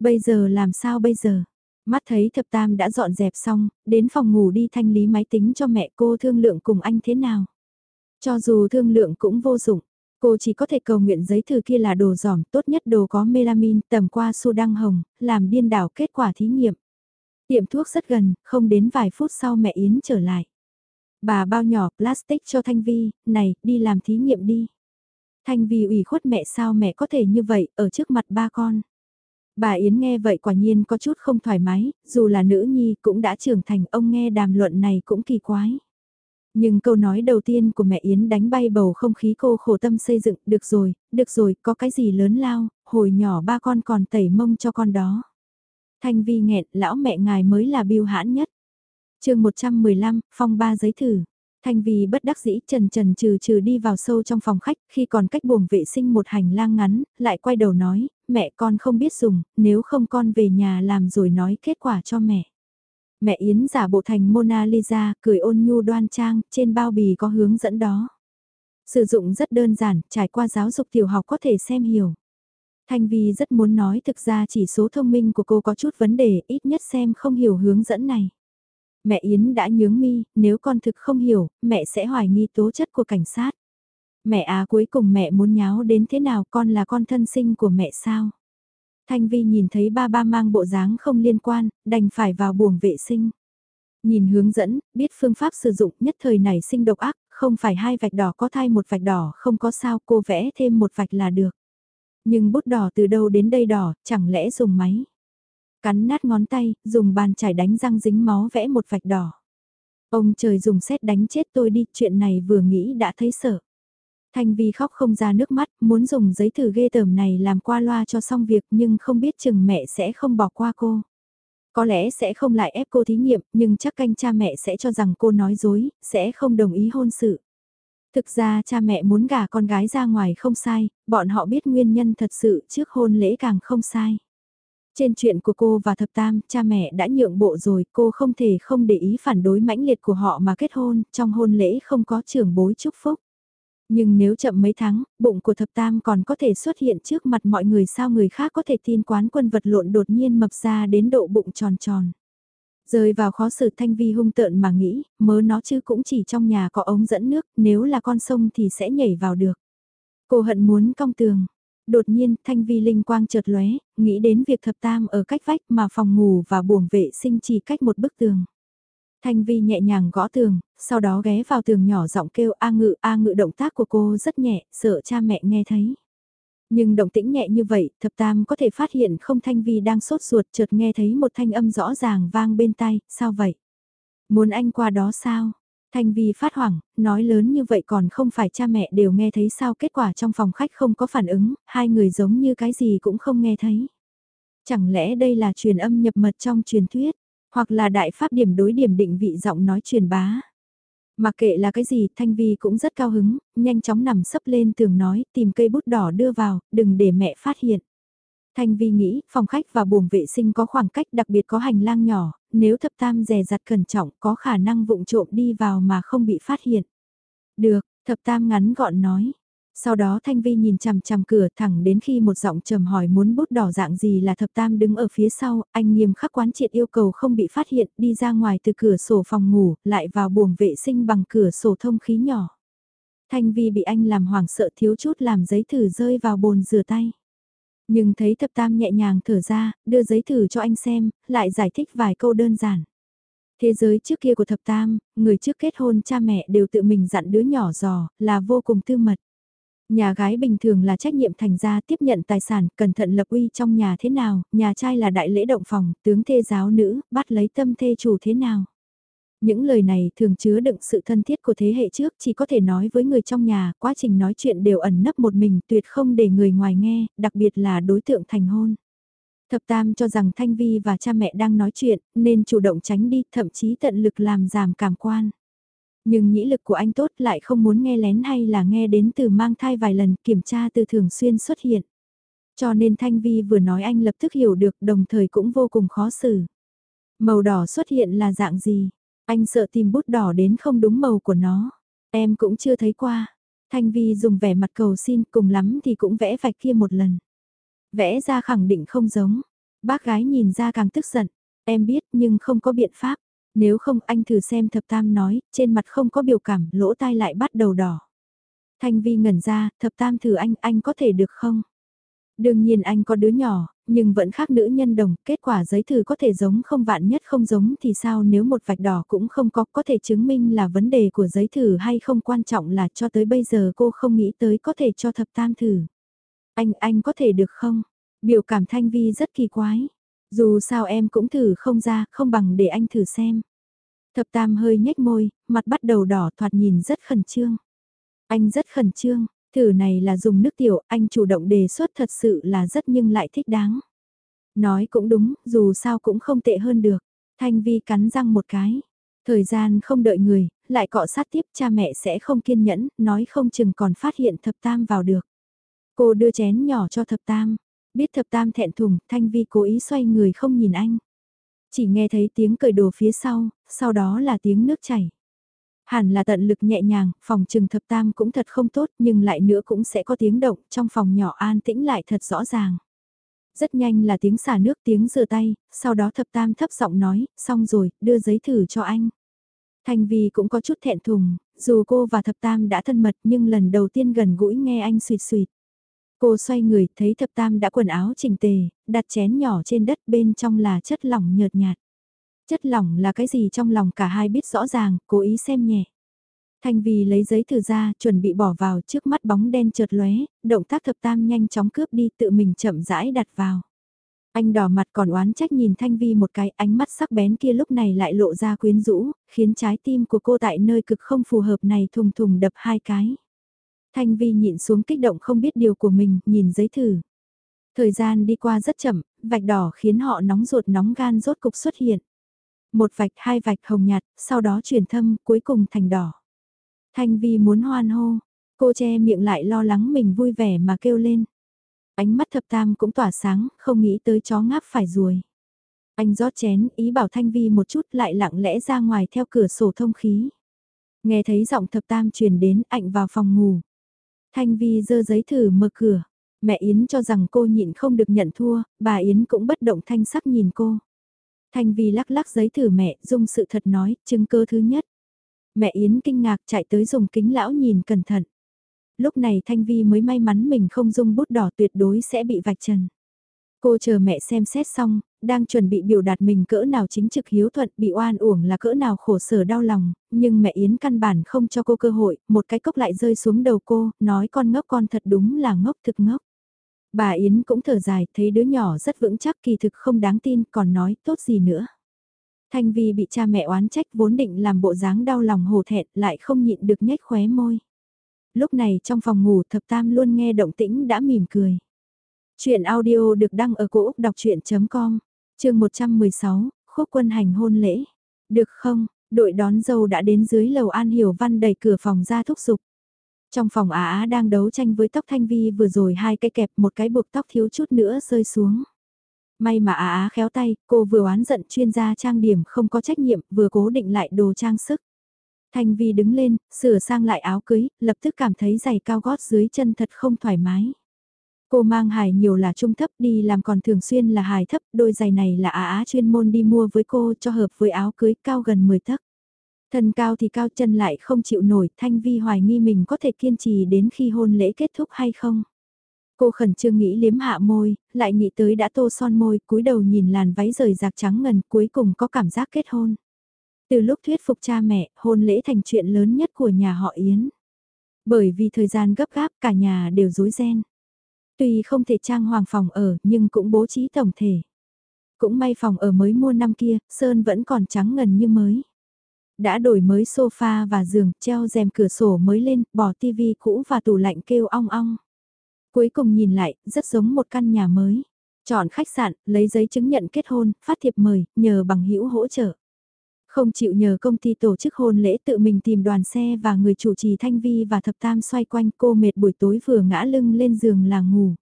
Bây giờ làm sao bây giờ? Mắt thấy thập tam đã dọn dẹp xong, đến phòng ngủ đi thanh lý máy tính cho mẹ cô thương lượng cùng anh thế nào. Cho dù thương lượng cũng vô dụng, cô chỉ có thể cầu nguyện giấy thư kia là đồ giỏm, tốt nhất đồ có melamin, tầm qua su đăng hồng, làm điên đảo kết quả thí nghiệm. Tiệm thuốc rất gần, không đến vài phút sau mẹ Yến trở lại. Bà bao nhỏ plastic cho Thanh Vi, này, đi làm thí nghiệm đi. Thanh Vi ủy khuất mẹ sao mẹ có thể như vậy, ở trước mặt ba con. Bà Yến nghe vậy quả nhiên có chút không thoải mái, dù là nữ nhi cũng đã trưởng thành ông nghe đàm luận này cũng kỳ quái. Nhưng câu nói đầu tiên của mẹ Yến đánh bay bầu không khí cô khổ tâm xây dựng, được rồi, được rồi, có cái gì lớn lao, hồi nhỏ ba con còn tẩy mông cho con đó. Thanh Vi nghẹn, lão mẹ ngài mới là biêu hãn nhất. chương 115, phong ba giấy thử. Thanh Vi bất đắc dĩ trần trần trừ trừ đi vào sâu trong phòng khách khi còn cách buồng vệ sinh một hành lang ngắn, lại quay đầu nói, mẹ con không biết dùng, nếu không con về nhà làm rồi nói kết quả cho mẹ. Mẹ Yến giả bộ thành Mona Lisa, cười ôn nhu đoan trang, trên bao bì có hướng dẫn đó. Sử dụng rất đơn giản, trải qua giáo dục tiểu học có thể xem hiểu. Thanh Vi rất muốn nói thực ra chỉ số thông minh của cô có chút vấn đề, ít nhất xem không hiểu hướng dẫn này. Mẹ Yến đã nhướng mi, nếu con thực không hiểu, mẹ sẽ hoài nghi tố chất của cảnh sát. Mẹ à cuối cùng mẹ muốn nháo đến thế nào con là con thân sinh của mẹ sao? Thanh Vi nhìn thấy ba ba mang bộ dáng không liên quan, đành phải vào buồng vệ sinh. Nhìn hướng dẫn, biết phương pháp sử dụng nhất thời này sinh độc ác, không phải hai vạch đỏ có thay một vạch đỏ không có sao cô vẽ thêm một vạch là được. Nhưng bút đỏ từ đâu đến đây đỏ, chẳng lẽ dùng máy? Cắn nát ngón tay, dùng bàn chải đánh răng dính máu vẽ một vạch đỏ. Ông trời dùng xét đánh chết tôi đi, chuyện này vừa nghĩ đã thấy sợ. Thanh Vi khóc không ra nước mắt, muốn dùng giấy thử ghê tởm này làm qua loa cho xong việc nhưng không biết chừng mẹ sẽ không bỏ qua cô. Có lẽ sẽ không lại ép cô thí nghiệm, nhưng chắc canh cha mẹ sẽ cho rằng cô nói dối, sẽ không đồng ý hôn sự. Thực ra cha mẹ muốn gả con gái ra ngoài không sai, bọn họ biết nguyên nhân thật sự trước hôn lễ càng không sai. Trên chuyện của cô và thập tam, cha mẹ đã nhượng bộ rồi, cô không thể không để ý phản đối mãnh liệt của họ mà kết hôn, trong hôn lễ không có trưởng bối chúc phúc. Nhưng nếu chậm mấy tháng, bụng của thập tam còn có thể xuất hiện trước mặt mọi người sao người khác có thể tin quán quân vật lộn đột nhiên mập ra đến độ bụng tròn tròn. Rơi vào khó xử thanh vi hung tợn mà nghĩ, mớ nó chứ cũng chỉ trong nhà có ống dẫn nước, nếu là con sông thì sẽ nhảy vào được. Cô hận muốn cong tường. Đột nhiên, thanh vi linh quang chợt lóe, nghĩ đến việc thập tam ở cách vách mà phòng ngủ và buồng vệ sinh chỉ cách một bức tường. Thanh Vi nhẹ nhàng gõ tường, sau đó ghé vào tường nhỏ giọng kêu A ngự A ngự động tác của cô rất nhẹ, sợ cha mẹ nghe thấy. Nhưng động tĩnh nhẹ như vậy, thập tam có thể phát hiện không Thanh Vi đang sốt ruột chợt nghe thấy một thanh âm rõ ràng vang bên tai, sao vậy? Muốn anh qua đó sao? Thanh Vi phát hoảng, nói lớn như vậy còn không phải cha mẹ đều nghe thấy sao kết quả trong phòng khách không có phản ứng, hai người giống như cái gì cũng không nghe thấy. Chẳng lẽ đây là truyền âm nhập mật trong truyền thuyết? Hoặc là đại pháp điểm đối điểm định vị giọng nói truyền bá. Mặc kệ là cái gì, Thanh Vi cũng rất cao hứng, nhanh chóng nằm sấp lên tường nói, tìm cây bút đỏ đưa vào, đừng để mẹ phát hiện. Thanh Vi nghĩ, phòng khách và buồng vệ sinh có khoảng cách đặc biệt có hành lang nhỏ, nếu thập tam dè dặt cẩn trọng có khả năng vụng trộm đi vào mà không bị phát hiện. Được, thập tam ngắn gọn nói, sau đó Thanh Vi nhìn chằm chằm cửa thẳng đến khi một giọng trầm hỏi muốn bút đỏ dạng gì là thập tam đứng ở phía sau, anh nghiêm khắc quán triệt yêu cầu không bị phát hiện, đi ra ngoài từ cửa sổ phòng ngủ, lại vào buồng vệ sinh bằng cửa sổ thông khí nhỏ. Thanh Vi bị anh làm hoảng sợ thiếu chút làm giấy thử rơi vào bồn rửa tay. Nhưng thấy thập tam nhẹ nhàng thở ra, đưa giấy thử cho anh xem, lại giải thích vài câu đơn giản. Thế giới trước kia của thập tam, người trước kết hôn cha mẹ đều tự mình dặn đứa nhỏ giò, là vô cùng tư mật. Nhà gái bình thường là trách nhiệm thành gia tiếp nhận tài sản, cẩn thận lập uy trong nhà thế nào, nhà trai là đại lễ động phòng, tướng thê giáo nữ, bắt lấy tâm thê chủ thế nào. Những lời này thường chứa đựng sự thân thiết của thế hệ trước chỉ có thể nói với người trong nhà, quá trình nói chuyện đều ẩn nấp một mình tuyệt không để người ngoài nghe, đặc biệt là đối tượng thành hôn. Thập Tam cho rằng Thanh Vi và cha mẹ đang nói chuyện, nên chủ động tránh đi, thậm chí tận lực làm giảm cảm quan. Nhưng nhĩ lực của anh tốt lại không muốn nghe lén hay là nghe đến từ mang thai vài lần kiểm tra từ thường xuyên xuất hiện. Cho nên Thanh Vi vừa nói anh lập tức hiểu được, đồng thời cũng vô cùng khó xử. Màu đỏ xuất hiện là dạng gì? Anh sợ tìm bút đỏ đến không đúng màu của nó. Em cũng chưa thấy qua. Thanh Vi dùng vẻ mặt cầu xin, cùng lắm thì cũng vẽ vạch kia một lần. Vẽ ra khẳng định không giống. Bác gái nhìn ra càng tức giận. Em biết nhưng không có biện pháp. Nếu không anh thử xem thập tam nói, trên mặt không có biểu cảm, lỗ tai lại bắt đầu đỏ. Thanh Vi ngẩn ra, thập tam thử anh, anh có thể được không? Đương nhiên anh có đứa nhỏ, nhưng vẫn khác nữ nhân đồng, kết quả giấy thử có thể giống không vạn nhất không giống thì sao nếu một vạch đỏ cũng không có, có thể chứng minh là vấn đề của giấy thử hay không quan trọng là cho tới bây giờ cô không nghĩ tới có thể cho thập tam thử. Anh, anh có thể được không? Biểu cảm Thanh Vi rất kỳ quái. Dù sao em cũng thử không ra, không bằng để anh thử xem. Thập tam hơi nhếch môi, mặt bắt đầu đỏ thoạt nhìn rất khẩn trương. Anh rất khẩn trương, thử này là dùng nước tiểu, anh chủ động đề xuất thật sự là rất nhưng lại thích đáng. Nói cũng đúng, dù sao cũng không tệ hơn được. Thanh Vi cắn răng một cái. Thời gian không đợi người, lại cọ sát tiếp cha mẹ sẽ không kiên nhẫn, nói không chừng còn phát hiện thập tam vào được. Cô đưa chén nhỏ cho thập tam, biết thập tam thẹn thùng, Thanh Vi cố ý xoay người không nhìn anh. Chỉ nghe thấy tiếng cười đồ phía sau, sau đó là tiếng nước chảy. Hẳn là tận lực nhẹ nhàng, phòng trừng thập tam cũng thật không tốt nhưng lại nữa cũng sẽ có tiếng động, trong phòng nhỏ an tĩnh lại thật rõ ràng. Rất nhanh là tiếng xả nước tiếng rửa tay, sau đó thập tam thấp giọng nói, xong rồi, đưa giấy thử cho anh. Thanh Vi cũng có chút thẹn thùng, dù cô và thập tam đã thân mật nhưng lần đầu tiên gần gũi nghe anh suyệt suyệt. Cô xoay người thấy thập tam đã quần áo chỉnh tề, đặt chén nhỏ trên đất bên trong là chất lỏng nhợt nhạt. Chất lỏng là cái gì trong lòng cả hai biết rõ ràng, cố ý xem nhẹ. Thanh Vi lấy giấy thử ra, chuẩn bị bỏ vào trước mắt bóng đen chợt lóe, động tác thập tam nhanh chóng cướp đi tự mình chậm rãi đặt vào. Anh đỏ mặt còn oán trách nhìn Thanh Vi một cái ánh mắt sắc bén kia lúc này lại lộ ra quyến rũ, khiến trái tim của cô tại nơi cực không phù hợp này thùng thùng đập hai cái. Thanh Vi nhịn xuống kích động không biết điều của mình, nhìn giấy thử. Thời gian đi qua rất chậm, vạch đỏ khiến họ nóng ruột nóng gan rốt cục xuất hiện. Một vạch hai vạch hồng nhạt, sau đó chuyển thâm, cuối cùng thành đỏ. Thanh Vi muốn hoan hô, cô che miệng lại lo lắng mình vui vẻ mà kêu lên. Ánh mắt thập tam cũng tỏa sáng, không nghĩ tới chó ngáp phải ruồi. Anh rót chén, ý bảo Thanh Vi một chút lại lặng lẽ ra ngoài theo cửa sổ thông khí. Nghe thấy giọng thập tam truyền đến, ảnh vào phòng ngủ. Thanh Vi dơ giấy thử mở cửa. Mẹ Yến cho rằng cô nhịn không được nhận thua, bà Yến cũng bất động thanh sắc nhìn cô. Thanh Vi lắc lắc giấy thử mẹ, dung sự thật nói, chứng cơ thứ nhất. Mẹ Yến kinh ngạc chạy tới dùng kính lão nhìn cẩn thận. Lúc này Thanh Vi mới may mắn mình không dung bút đỏ tuyệt đối sẽ bị vạch trần. Cô chờ mẹ xem xét xong, đang chuẩn bị biểu đạt mình cỡ nào chính trực hiếu thuận bị oan uổng là cỡ nào khổ sở đau lòng, nhưng mẹ Yến căn bản không cho cô cơ hội, một cái cốc lại rơi xuống đầu cô, nói con ngốc con thật đúng là ngốc thực ngốc. Bà Yến cũng thở dài, thấy đứa nhỏ rất vững chắc kỳ thực không đáng tin, còn nói tốt gì nữa. Thanh Vi bị cha mẹ oán trách vốn định làm bộ dáng đau lòng hổ thẹn lại không nhịn được nhếch khóe môi. Lúc này trong phòng ngủ thập tam luôn nghe động tĩnh đã mỉm cười. Chuyện audio được đăng ở cổ Úc đọc chuyện.com, chương 116, khúc quân hành hôn lễ. Được không, đội đón dâu đã đến dưới lầu An Hiểu Văn đẩy cửa phòng ra thúc giục. Trong phòng Á Á đang đấu tranh với tóc Thanh Vi vừa rồi hai cái kẹp một cái buộc tóc thiếu chút nữa rơi xuống. May mà Á Á khéo tay, cô vừa oán giận chuyên gia trang điểm không có trách nhiệm, vừa cố định lại đồ trang sức. Thanh Vi đứng lên, sửa sang lại áo cưới, lập tức cảm thấy giày cao gót dưới chân thật không thoải mái. Cô mang hài nhiều là trung thấp đi làm còn thường xuyên là hài thấp, đôi giày này là Á Á chuyên môn đi mua với cô cho hợp với áo cưới cao gần 10 tấc. Thân cao thì cao chân lại không chịu nổi, Thanh Vi hoài nghi mình có thể kiên trì đến khi hôn lễ kết thúc hay không. Cô khẩn trương nghĩ liếm hạ môi, lại nghĩ tới đã tô son môi, cúi đầu nhìn làn váy rời rạc trắng ngần cuối cùng có cảm giác kết hôn. Từ lúc thuyết phục cha mẹ, hôn lễ thành chuyện lớn nhất của nhà họ Yến. Bởi vì thời gian gấp gáp cả nhà đều rối ren. Tuy không thể trang hoàng phòng ở nhưng cũng bố trí tổng thể. Cũng may phòng ở mới mua năm kia, Sơn vẫn còn trắng ngần như mới. Đã đổi mới sofa và giường, treo rèm cửa sổ mới lên, bỏ tivi cũ và tủ lạnh kêu ong ong. Cuối cùng nhìn lại, rất giống một căn nhà mới. Chọn khách sạn, lấy giấy chứng nhận kết hôn, phát thiệp mời, nhờ bằng hữu hỗ trợ. Không chịu nhờ công ty tổ chức hôn lễ tự mình tìm đoàn xe và người chủ trì Thanh Vi và Thập Tam xoay quanh cô mệt buổi tối vừa ngã lưng lên giường là ngủ.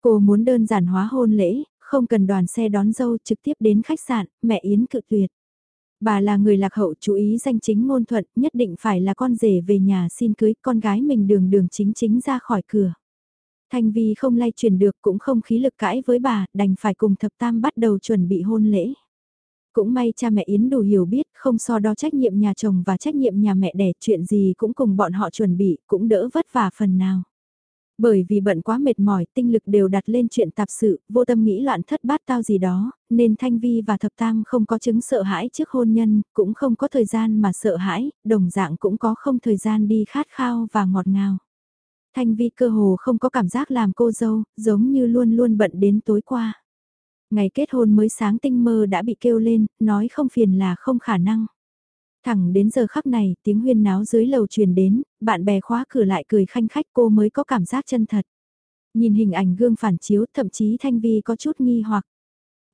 Cô muốn đơn giản hóa hôn lễ, không cần đoàn xe đón dâu trực tiếp đến khách sạn, mẹ Yến cự tuyệt. Bà là người lạc hậu chú ý danh chính ngôn thuận, nhất định phải là con rể về nhà xin cưới con gái mình đường đường chính chính ra khỏi cửa. Thanh Vi không lay chuyển được cũng không khí lực cãi với bà, đành phải cùng thập tam bắt đầu chuẩn bị hôn lễ. Cũng may cha mẹ Yến đủ hiểu biết, không so đo trách nhiệm nhà chồng và trách nhiệm nhà mẹ đẻ, chuyện gì cũng cùng bọn họ chuẩn bị, cũng đỡ vất vả phần nào. Bởi vì bận quá mệt mỏi, tinh lực đều đặt lên chuyện tạp sự, vô tâm nghĩ loạn thất bát tao gì đó, nên Thanh Vi và Thập Tam không có chứng sợ hãi trước hôn nhân, cũng không có thời gian mà sợ hãi, đồng dạng cũng có không thời gian đi khát khao và ngọt ngào. Thanh Vi cơ hồ không có cảm giác làm cô dâu, giống như luôn luôn bận đến tối qua. Ngày kết hôn mới sáng tinh mơ đã bị kêu lên, nói không phiền là không khả năng. Thẳng đến giờ khắc này, tiếng huyên náo dưới lầu truyền đến, bạn bè khóa cửa lại cười khanh khách cô mới có cảm giác chân thật. Nhìn hình ảnh gương phản chiếu, thậm chí Thanh Vi có chút nghi hoặc.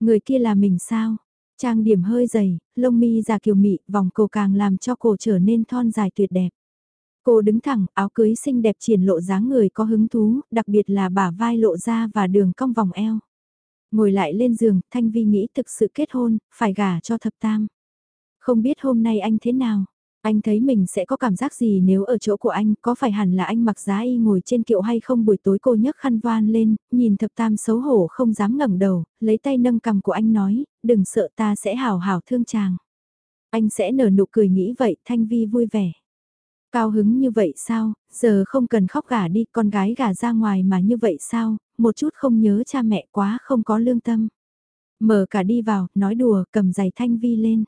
Người kia là mình sao? Trang điểm hơi dày, lông mi già kiều mị, vòng cổ càng làm cho cổ trở nên thon dài tuyệt đẹp. Cô đứng thẳng, áo cưới xinh đẹp triển lộ dáng người có hứng thú, đặc biệt là bả vai lộ ra và đường cong vòng eo. Ngồi lại lên giường, Thanh Vi nghĩ thực sự kết hôn, phải gả cho thập tam. Không biết hôm nay anh thế nào? Anh thấy mình sẽ có cảm giác gì nếu ở chỗ của anh, có phải hẳn là anh mặc giá y ngồi trên kiệu hay không buổi tối cô nhấc khăn voan lên, nhìn thập tam xấu hổ không dám ngẩng đầu, lấy tay nâng cầm của anh nói, đừng sợ ta sẽ hào hào thương chàng. Anh sẽ nở nụ cười nghĩ vậy, Thanh Vi vui vẻ. Cao hứng như vậy sao, giờ không cần khóc gả đi, con gái gả ra ngoài mà như vậy sao, một chút không nhớ cha mẹ quá không có lương tâm. Mở cả đi vào, nói đùa, cầm giày Thanh Vi lên.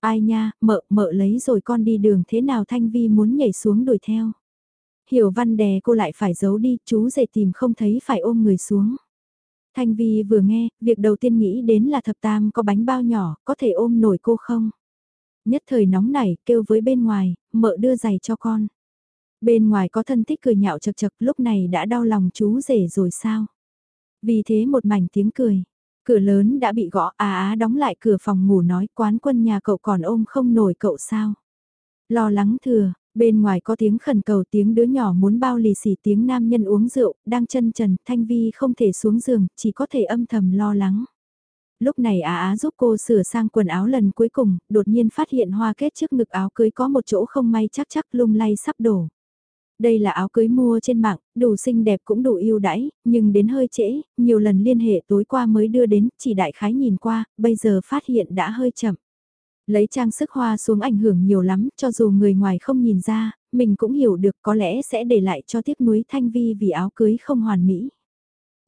Ai nha, mợ, mợ lấy rồi con đi đường thế nào Thanh Vi muốn nhảy xuống đuổi theo. Hiểu văn đè cô lại phải giấu đi, chú dậy tìm không thấy phải ôm người xuống. Thanh Vi vừa nghe, việc đầu tiên nghĩ đến là thập tam có bánh bao nhỏ, có thể ôm nổi cô không? Nhất thời nóng nảy, kêu với bên ngoài, mợ đưa giày cho con. Bên ngoài có thân thích cười nhạo chật chật lúc này đã đau lòng chú rể rồi sao? Vì thế một mảnh tiếng cười. Cửa lớn đã bị gõ á á đóng lại cửa phòng ngủ nói quán quân nhà cậu còn ôm không nổi cậu sao. Lo lắng thừa, bên ngoài có tiếng khẩn cầu tiếng đứa nhỏ muốn bao lì xì tiếng nam nhân uống rượu, đang chân trần, Thanh Vi không thể xuống giường, chỉ có thể âm thầm lo lắng. Lúc này Á Á giúp cô sửa sang quần áo lần cuối cùng, đột nhiên phát hiện hoa kết trước ngực áo cưới có một chỗ không may chắc chắc lung lay sắp đổ. Đây là áo cưới mua trên mạng, đủ xinh đẹp cũng đủ yêu đãi, nhưng đến hơi trễ, nhiều lần liên hệ tối qua mới đưa đến, chỉ đại khái nhìn qua, bây giờ phát hiện đã hơi chậm. Lấy trang sức hoa xuống ảnh hưởng nhiều lắm, cho dù người ngoài không nhìn ra, mình cũng hiểu được có lẽ sẽ để lại cho tiếc nuối thanh vi vì áo cưới không hoàn mỹ.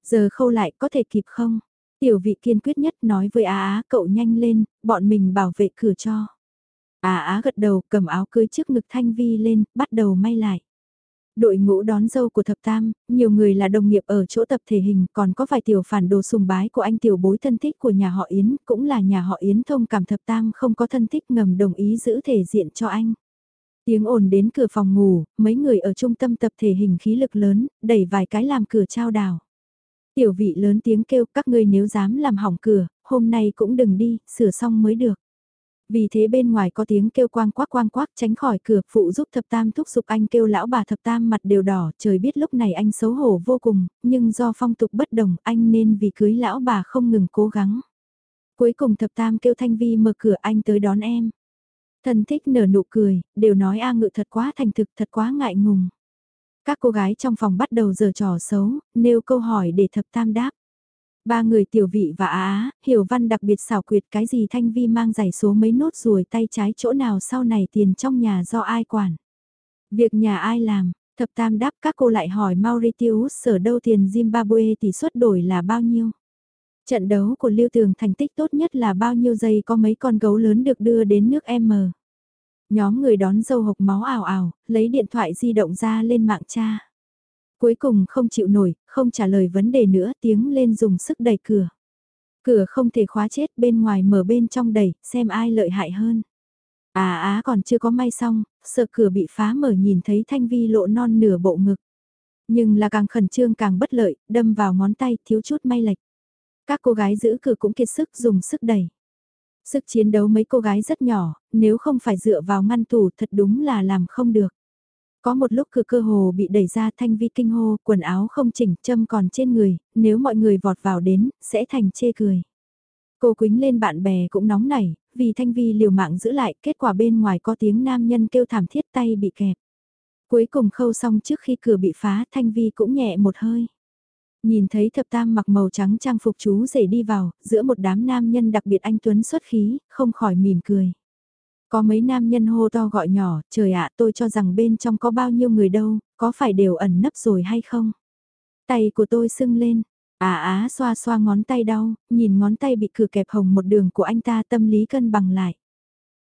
Giờ khâu lại có thể kịp không? Tiểu vị kiên quyết nhất nói với Á Á cậu nhanh lên, bọn mình bảo vệ cửa cho. Á Á gật đầu cầm áo cưới trước ngực Thanh Vi lên, bắt đầu may lại. Đội ngũ đón dâu của thập tam, nhiều người là đồng nghiệp ở chỗ tập thể hình, còn có vài tiểu phản đồ sùng bái của anh tiểu bối thân thích của nhà họ Yến, cũng là nhà họ Yến thông cảm thập tam không có thân thích ngầm đồng ý giữ thể diện cho anh. Tiếng ồn đến cửa phòng ngủ, mấy người ở trung tâm tập thể hình khí lực lớn, đẩy vài cái làm cửa trao đảo. Tiểu vị lớn tiếng kêu các ngươi nếu dám làm hỏng cửa, hôm nay cũng đừng đi, sửa xong mới được. Vì thế bên ngoài có tiếng kêu quang quắc quang quắc tránh khỏi cửa phụ giúp thập tam thúc giục anh kêu lão bà thập tam mặt đều đỏ trời biết lúc này anh xấu hổ vô cùng, nhưng do phong tục bất đồng anh nên vì cưới lão bà không ngừng cố gắng. Cuối cùng thập tam kêu Thanh Vi mở cửa anh tới đón em. Thần thích nở nụ cười, đều nói A ngự thật quá thành thực thật quá ngại ngùng. Các cô gái trong phòng bắt đầu giờ trò xấu, nêu câu hỏi để thập tam đáp. Ba người tiểu vị và á á, hiểu văn đặc biệt xảo quyệt cái gì thanh vi mang giày số mấy nốt ruồi tay trái chỗ nào sau này tiền trong nhà do ai quản. Việc nhà ai làm, thập tam đáp các cô lại hỏi Mauritius sở đâu tiền Zimbabwe tỷ suất đổi là bao nhiêu. Trận đấu của Lưu Tường thành tích tốt nhất là bao nhiêu giây có mấy con gấu lớn được đưa đến nước M. Nhóm người đón dâu hộc máu ảo ảo, lấy điện thoại di động ra lên mạng cha. Cuối cùng không chịu nổi, không trả lời vấn đề nữa tiếng lên dùng sức đẩy cửa. Cửa không thể khóa chết bên ngoài mở bên trong đẩy, xem ai lợi hại hơn. À á còn chưa có may xong, sợ cửa bị phá mở nhìn thấy thanh vi lộ non nửa bộ ngực. Nhưng là càng khẩn trương càng bất lợi, đâm vào ngón tay thiếu chút may lệch. Các cô gái giữ cửa cũng kiệt sức dùng sức đẩy. Sức chiến đấu mấy cô gái rất nhỏ, nếu không phải dựa vào ngăn tủ thật đúng là làm không được. Có một lúc cửa cơ hồ bị đẩy ra thanh vi kinh hô, quần áo không chỉnh, châm còn trên người, nếu mọi người vọt vào đến, sẽ thành chê cười. Cô quính lên bạn bè cũng nóng nảy, vì Thanh Vi liều mạng giữ lại, kết quả bên ngoài có tiếng nam nhân kêu thảm thiết tay bị kẹp. Cuối cùng khâu xong trước khi cửa bị phá Thanh Vi cũng nhẹ một hơi. Nhìn thấy thập tam mặc màu trắng trang phục chú rể đi vào, giữa một đám nam nhân đặc biệt anh Tuấn xuất khí, không khỏi mỉm cười. Có mấy nam nhân hô to gọi nhỏ, trời ạ tôi cho rằng bên trong có bao nhiêu người đâu, có phải đều ẩn nấp rồi hay không? Tay của tôi sưng lên, à á xoa xoa ngón tay đau, nhìn ngón tay bị cử kẹp hồng một đường của anh ta tâm lý cân bằng lại.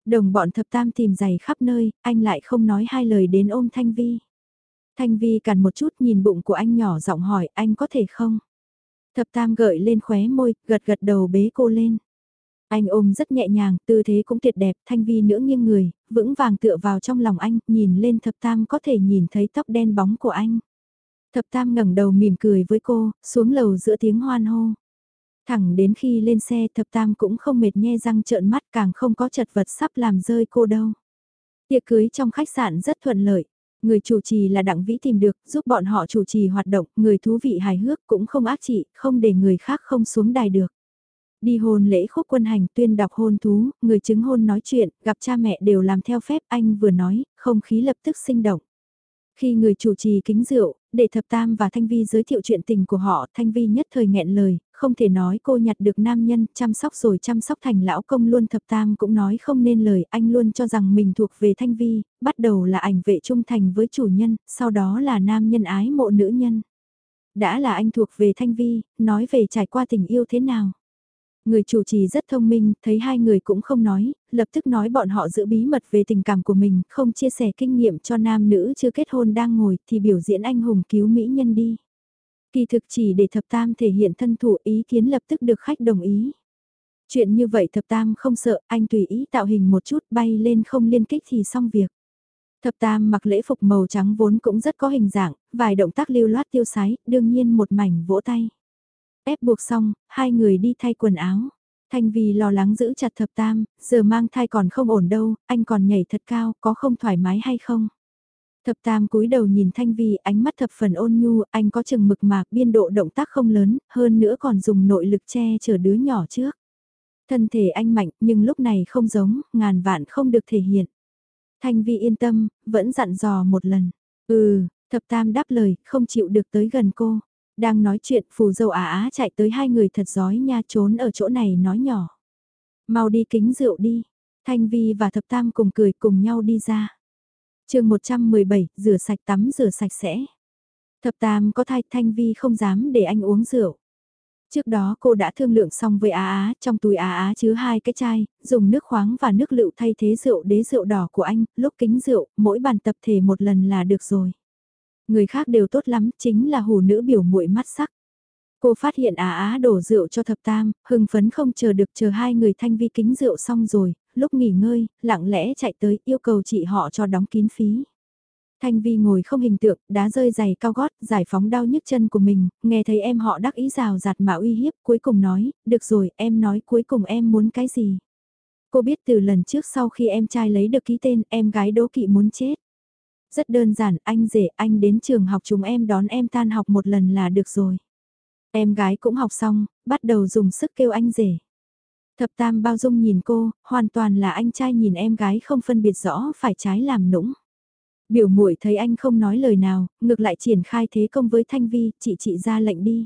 Đồng bọn thập tam tìm giày khắp nơi, anh lại không nói hai lời đến ôm Thanh Vi. Thanh Vi cằn một chút nhìn bụng của anh nhỏ giọng hỏi anh có thể không? Thập tam gợi lên khóe môi, gật gật đầu bế cô lên. Anh ôm rất nhẹ nhàng, tư thế cũng tuyệt đẹp, Thanh Vi nữa nghiêng người, vững vàng tựa vào trong lòng anh, nhìn lên thập tam có thể nhìn thấy tóc đen bóng của anh. Thập tam ngẩng đầu mỉm cười với cô, xuống lầu giữa tiếng hoan hô. Thẳng đến khi lên xe thập tam cũng không mệt nhe răng trợn mắt càng không có chật vật sắp làm rơi cô đâu. Tiệc cưới trong khách sạn rất thuận lợi. Người chủ trì là Đặng Vĩ tìm được, giúp bọn họ chủ trì hoạt động, người thú vị hài hước cũng không ác trị, không để người khác không xuống đài được. Đi hôn lễ khúc quân hành tuyên đọc hôn thú, người chứng hôn nói chuyện, gặp cha mẹ đều làm theo phép anh vừa nói, không khí lập tức sinh động. Khi người chủ trì kính rượu, để Thập Tam và Thanh Vi giới thiệu chuyện tình của họ, Thanh Vi nhất thời nghẹn lời, không thể nói cô nhặt được nam nhân, chăm sóc rồi chăm sóc thành lão công luôn Thập Tam cũng nói không nên lời, anh luôn cho rằng mình thuộc về Thanh Vi, bắt đầu là ảnh vệ trung thành với chủ nhân, sau đó là nam nhân ái mộ nữ nhân. Đã là anh thuộc về Thanh Vi, nói về trải qua tình yêu thế nào. Người chủ trì rất thông minh, thấy hai người cũng không nói, lập tức nói bọn họ giữ bí mật về tình cảm của mình, không chia sẻ kinh nghiệm cho nam nữ chưa kết hôn đang ngồi thì biểu diễn anh hùng cứu mỹ nhân đi. Kỳ thực chỉ để thập tam thể hiện thân thủ ý kiến lập tức được khách đồng ý. Chuyện như vậy thập tam không sợ, anh tùy ý tạo hình một chút bay lên không liên kích thì xong việc. Thập tam mặc lễ phục màu trắng vốn cũng rất có hình dạng, vài động tác lưu loát tiêu sái, đương nhiên một mảnh vỗ tay. Ép buộc xong, hai người đi thay quần áo. Thanh Vi lo lắng giữ chặt thập tam, giờ mang thai còn không ổn đâu, anh còn nhảy thật cao, có không thoải mái hay không? Thập tam cúi đầu nhìn Thanh Vi ánh mắt thập phần ôn nhu, anh có chừng mực mạc biên độ động tác không lớn, hơn nữa còn dùng nội lực che chở đứa nhỏ trước. Thân thể anh mạnh nhưng lúc này không giống, ngàn vạn không được thể hiện. Thanh Vi yên tâm, vẫn dặn dò một lần. Ừ, thập tam đáp lời, không chịu được tới gần cô. Đang nói chuyện phù dâu á á chạy tới hai người thật giói nha trốn ở chỗ này nói nhỏ. Mau đi kính rượu đi. Thanh Vi và thập tam cùng cười cùng nhau đi ra. chương 117, rửa sạch tắm rửa sạch sẽ. Thập tam có thai Thanh Vi không dám để anh uống rượu. Trước đó cô đã thương lượng xong với Á Á, trong túi Á Á chứa hai cái chai, dùng nước khoáng và nước lựu thay thế rượu đế rượu đỏ của anh, lúc kính rượu, mỗi bàn tập thể một lần là được rồi người khác đều tốt lắm, chính là hủ nữ biểu muội mắt sắc. Cô phát hiện Á Á đổ rượu cho thập tam, hưng phấn không chờ được chờ hai người thanh vi kính rượu xong rồi, lúc nghỉ ngơi, lặng lẽ chạy tới yêu cầu chị họ cho đóng kín phí. Thanh Vi ngồi không hình tượng, đá rơi giày cao gót, giải phóng đau nhức chân của mình, nghe thấy em họ đắc ý rào rạt mà uy hiếp, cuối cùng nói, được rồi, em nói cuối cùng em muốn cái gì. Cô biết từ lần trước sau khi em trai lấy được ký tên, em gái đố kỵ muốn chết. Rất đơn giản, anh rể, anh đến trường học chúng em đón em tan học một lần là được rồi. Em gái cũng học xong, bắt đầu dùng sức kêu anh rể. Thập tam bao dung nhìn cô, hoàn toàn là anh trai nhìn em gái không phân biệt rõ phải trái làm nũng. Biểu muội thấy anh không nói lời nào, ngược lại triển khai thế công với Thanh Vi, chị chị ra lệnh đi.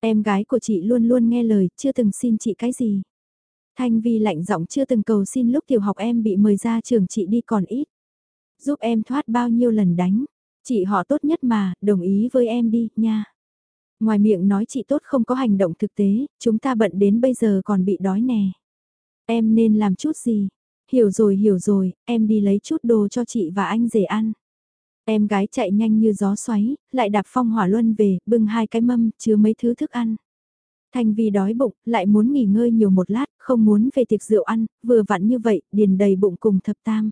Em gái của chị luôn luôn nghe lời, chưa từng xin chị cái gì. Thanh Vi lạnh giọng chưa từng cầu xin lúc tiểu học em bị mời ra trường chị đi còn ít giúp em thoát bao nhiêu lần đánh. Chị họ tốt nhất mà, đồng ý với em đi, nha. Ngoài miệng nói chị tốt không có hành động thực tế, chúng ta bận đến bây giờ còn bị đói nè. Em nên làm chút gì? Hiểu rồi hiểu rồi, em đi lấy chút đồ cho chị và anh rể ăn. Em gái chạy nhanh như gió xoáy, lại đạp phong hỏa luân về, bưng hai cái mâm, chứa mấy thứ thức ăn. Thanh vì đói bụng, lại muốn nghỉ ngơi nhiều một lát, không muốn về tiệc rượu ăn, vừa vặn như vậy, điền đầy bụng cùng thập tam.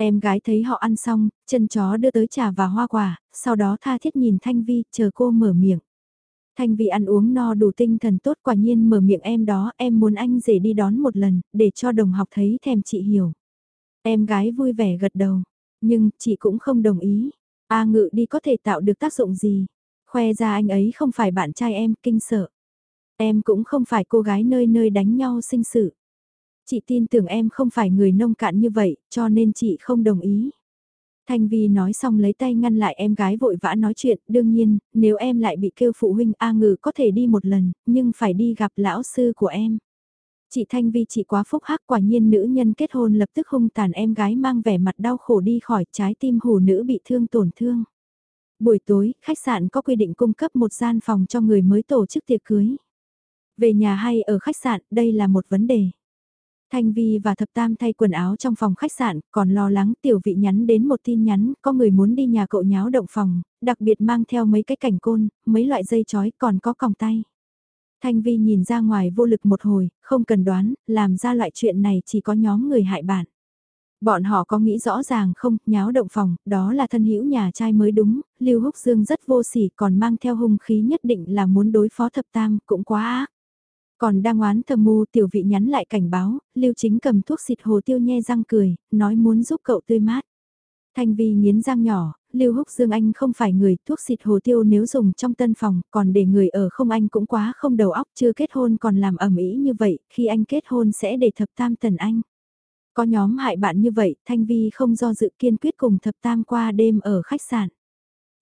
Em gái thấy họ ăn xong, chân chó đưa tới trà và hoa quả, sau đó tha thiết nhìn Thanh Vi, chờ cô mở miệng. Thanh Vi ăn uống no đủ tinh thần tốt quả nhiên mở miệng em đó, em muốn anh rể đi đón một lần, để cho đồng học thấy thèm chị hiểu. Em gái vui vẻ gật đầu, nhưng chị cũng không đồng ý. A ngự đi có thể tạo được tác dụng gì? Khoe ra anh ấy không phải bạn trai em, kinh sợ. Em cũng không phải cô gái nơi nơi đánh nhau sinh sự. Chị tin tưởng em không phải người nông cạn như vậy, cho nên chị không đồng ý. Thanh Vi nói xong lấy tay ngăn lại em gái vội vã nói chuyện, đương nhiên, nếu em lại bị kêu phụ huynh A ngừ có thể đi một lần, nhưng phải đi gặp lão sư của em. Chị Thanh Vi chị quá phúc hắc quả nhiên nữ nhân kết hôn lập tức hung tàn em gái mang vẻ mặt đau khổ đi khỏi trái tim hồ nữ bị thương tổn thương. Buổi tối, khách sạn có quy định cung cấp một gian phòng cho người mới tổ chức tiệc cưới. Về nhà hay ở khách sạn, đây là một vấn đề. Thanh Vi và Thập Tam thay quần áo trong phòng khách sạn, còn lo lắng tiểu vị nhắn đến một tin nhắn, có người muốn đi nhà cậu nháo động phòng, đặc biệt mang theo mấy cái cảnh côn, mấy loại dây chói còn có còng tay. Thanh Vi nhìn ra ngoài vô lực một hồi, không cần đoán, làm ra loại chuyện này chỉ có nhóm người hại bạn. Bọn họ có nghĩ rõ ràng không, nháo động phòng, đó là thân hữu nhà trai mới đúng, Lưu Húc Dương rất vô sỉ còn mang theo hung khí nhất định là muốn đối phó thập tam, cũng quá ác. Còn đang oán thầm mù tiểu vị nhắn lại cảnh báo, Lưu Chính cầm thuốc xịt hồ tiêu nhe răng cười, nói muốn giúp cậu tươi mát. Thanh Vi nghiến răng nhỏ, Lưu Húc Dương Anh không phải người thuốc xịt hồ tiêu nếu dùng trong tân phòng, còn để người ở không anh cũng quá không đầu óc chưa kết hôn còn làm ẩm ý như vậy, khi anh kết hôn sẽ để thập tam tần anh. Có nhóm hại bạn như vậy, Thanh Vi không do dự kiên quyết cùng thập tam qua đêm ở khách sạn.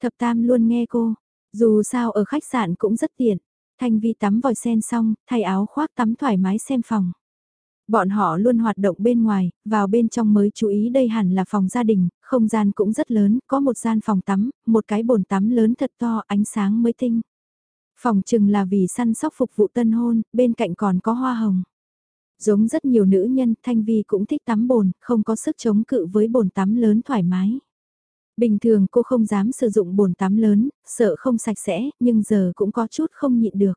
Thập tam luôn nghe cô, dù sao ở khách sạn cũng rất tiện. Thanh Vi tắm vòi sen xong, thay áo khoác tắm thoải mái xem phòng. Bọn họ luôn hoạt động bên ngoài, vào bên trong mới chú ý đây hẳn là phòng gia đình, không gian cũng rất lớn, có một gian phòng tắm, một cái bồn tắm lớn thật to, ánh sáng mới tinh. Phòng chừng là vì săn sóc phục vụ tân hôn, bên cạnh còn có hoa hồng. Giống rất nhiều nữ nhân, Thanh Vi cũng thích tắm bồn, không có sức chống cự với bồn tắm lớn thoải mái. Bình thường cô không dám sử dụng bồn tắm lớn, sợ không sạch sẽ, nhưng giờ cũng có chút không nhịn được.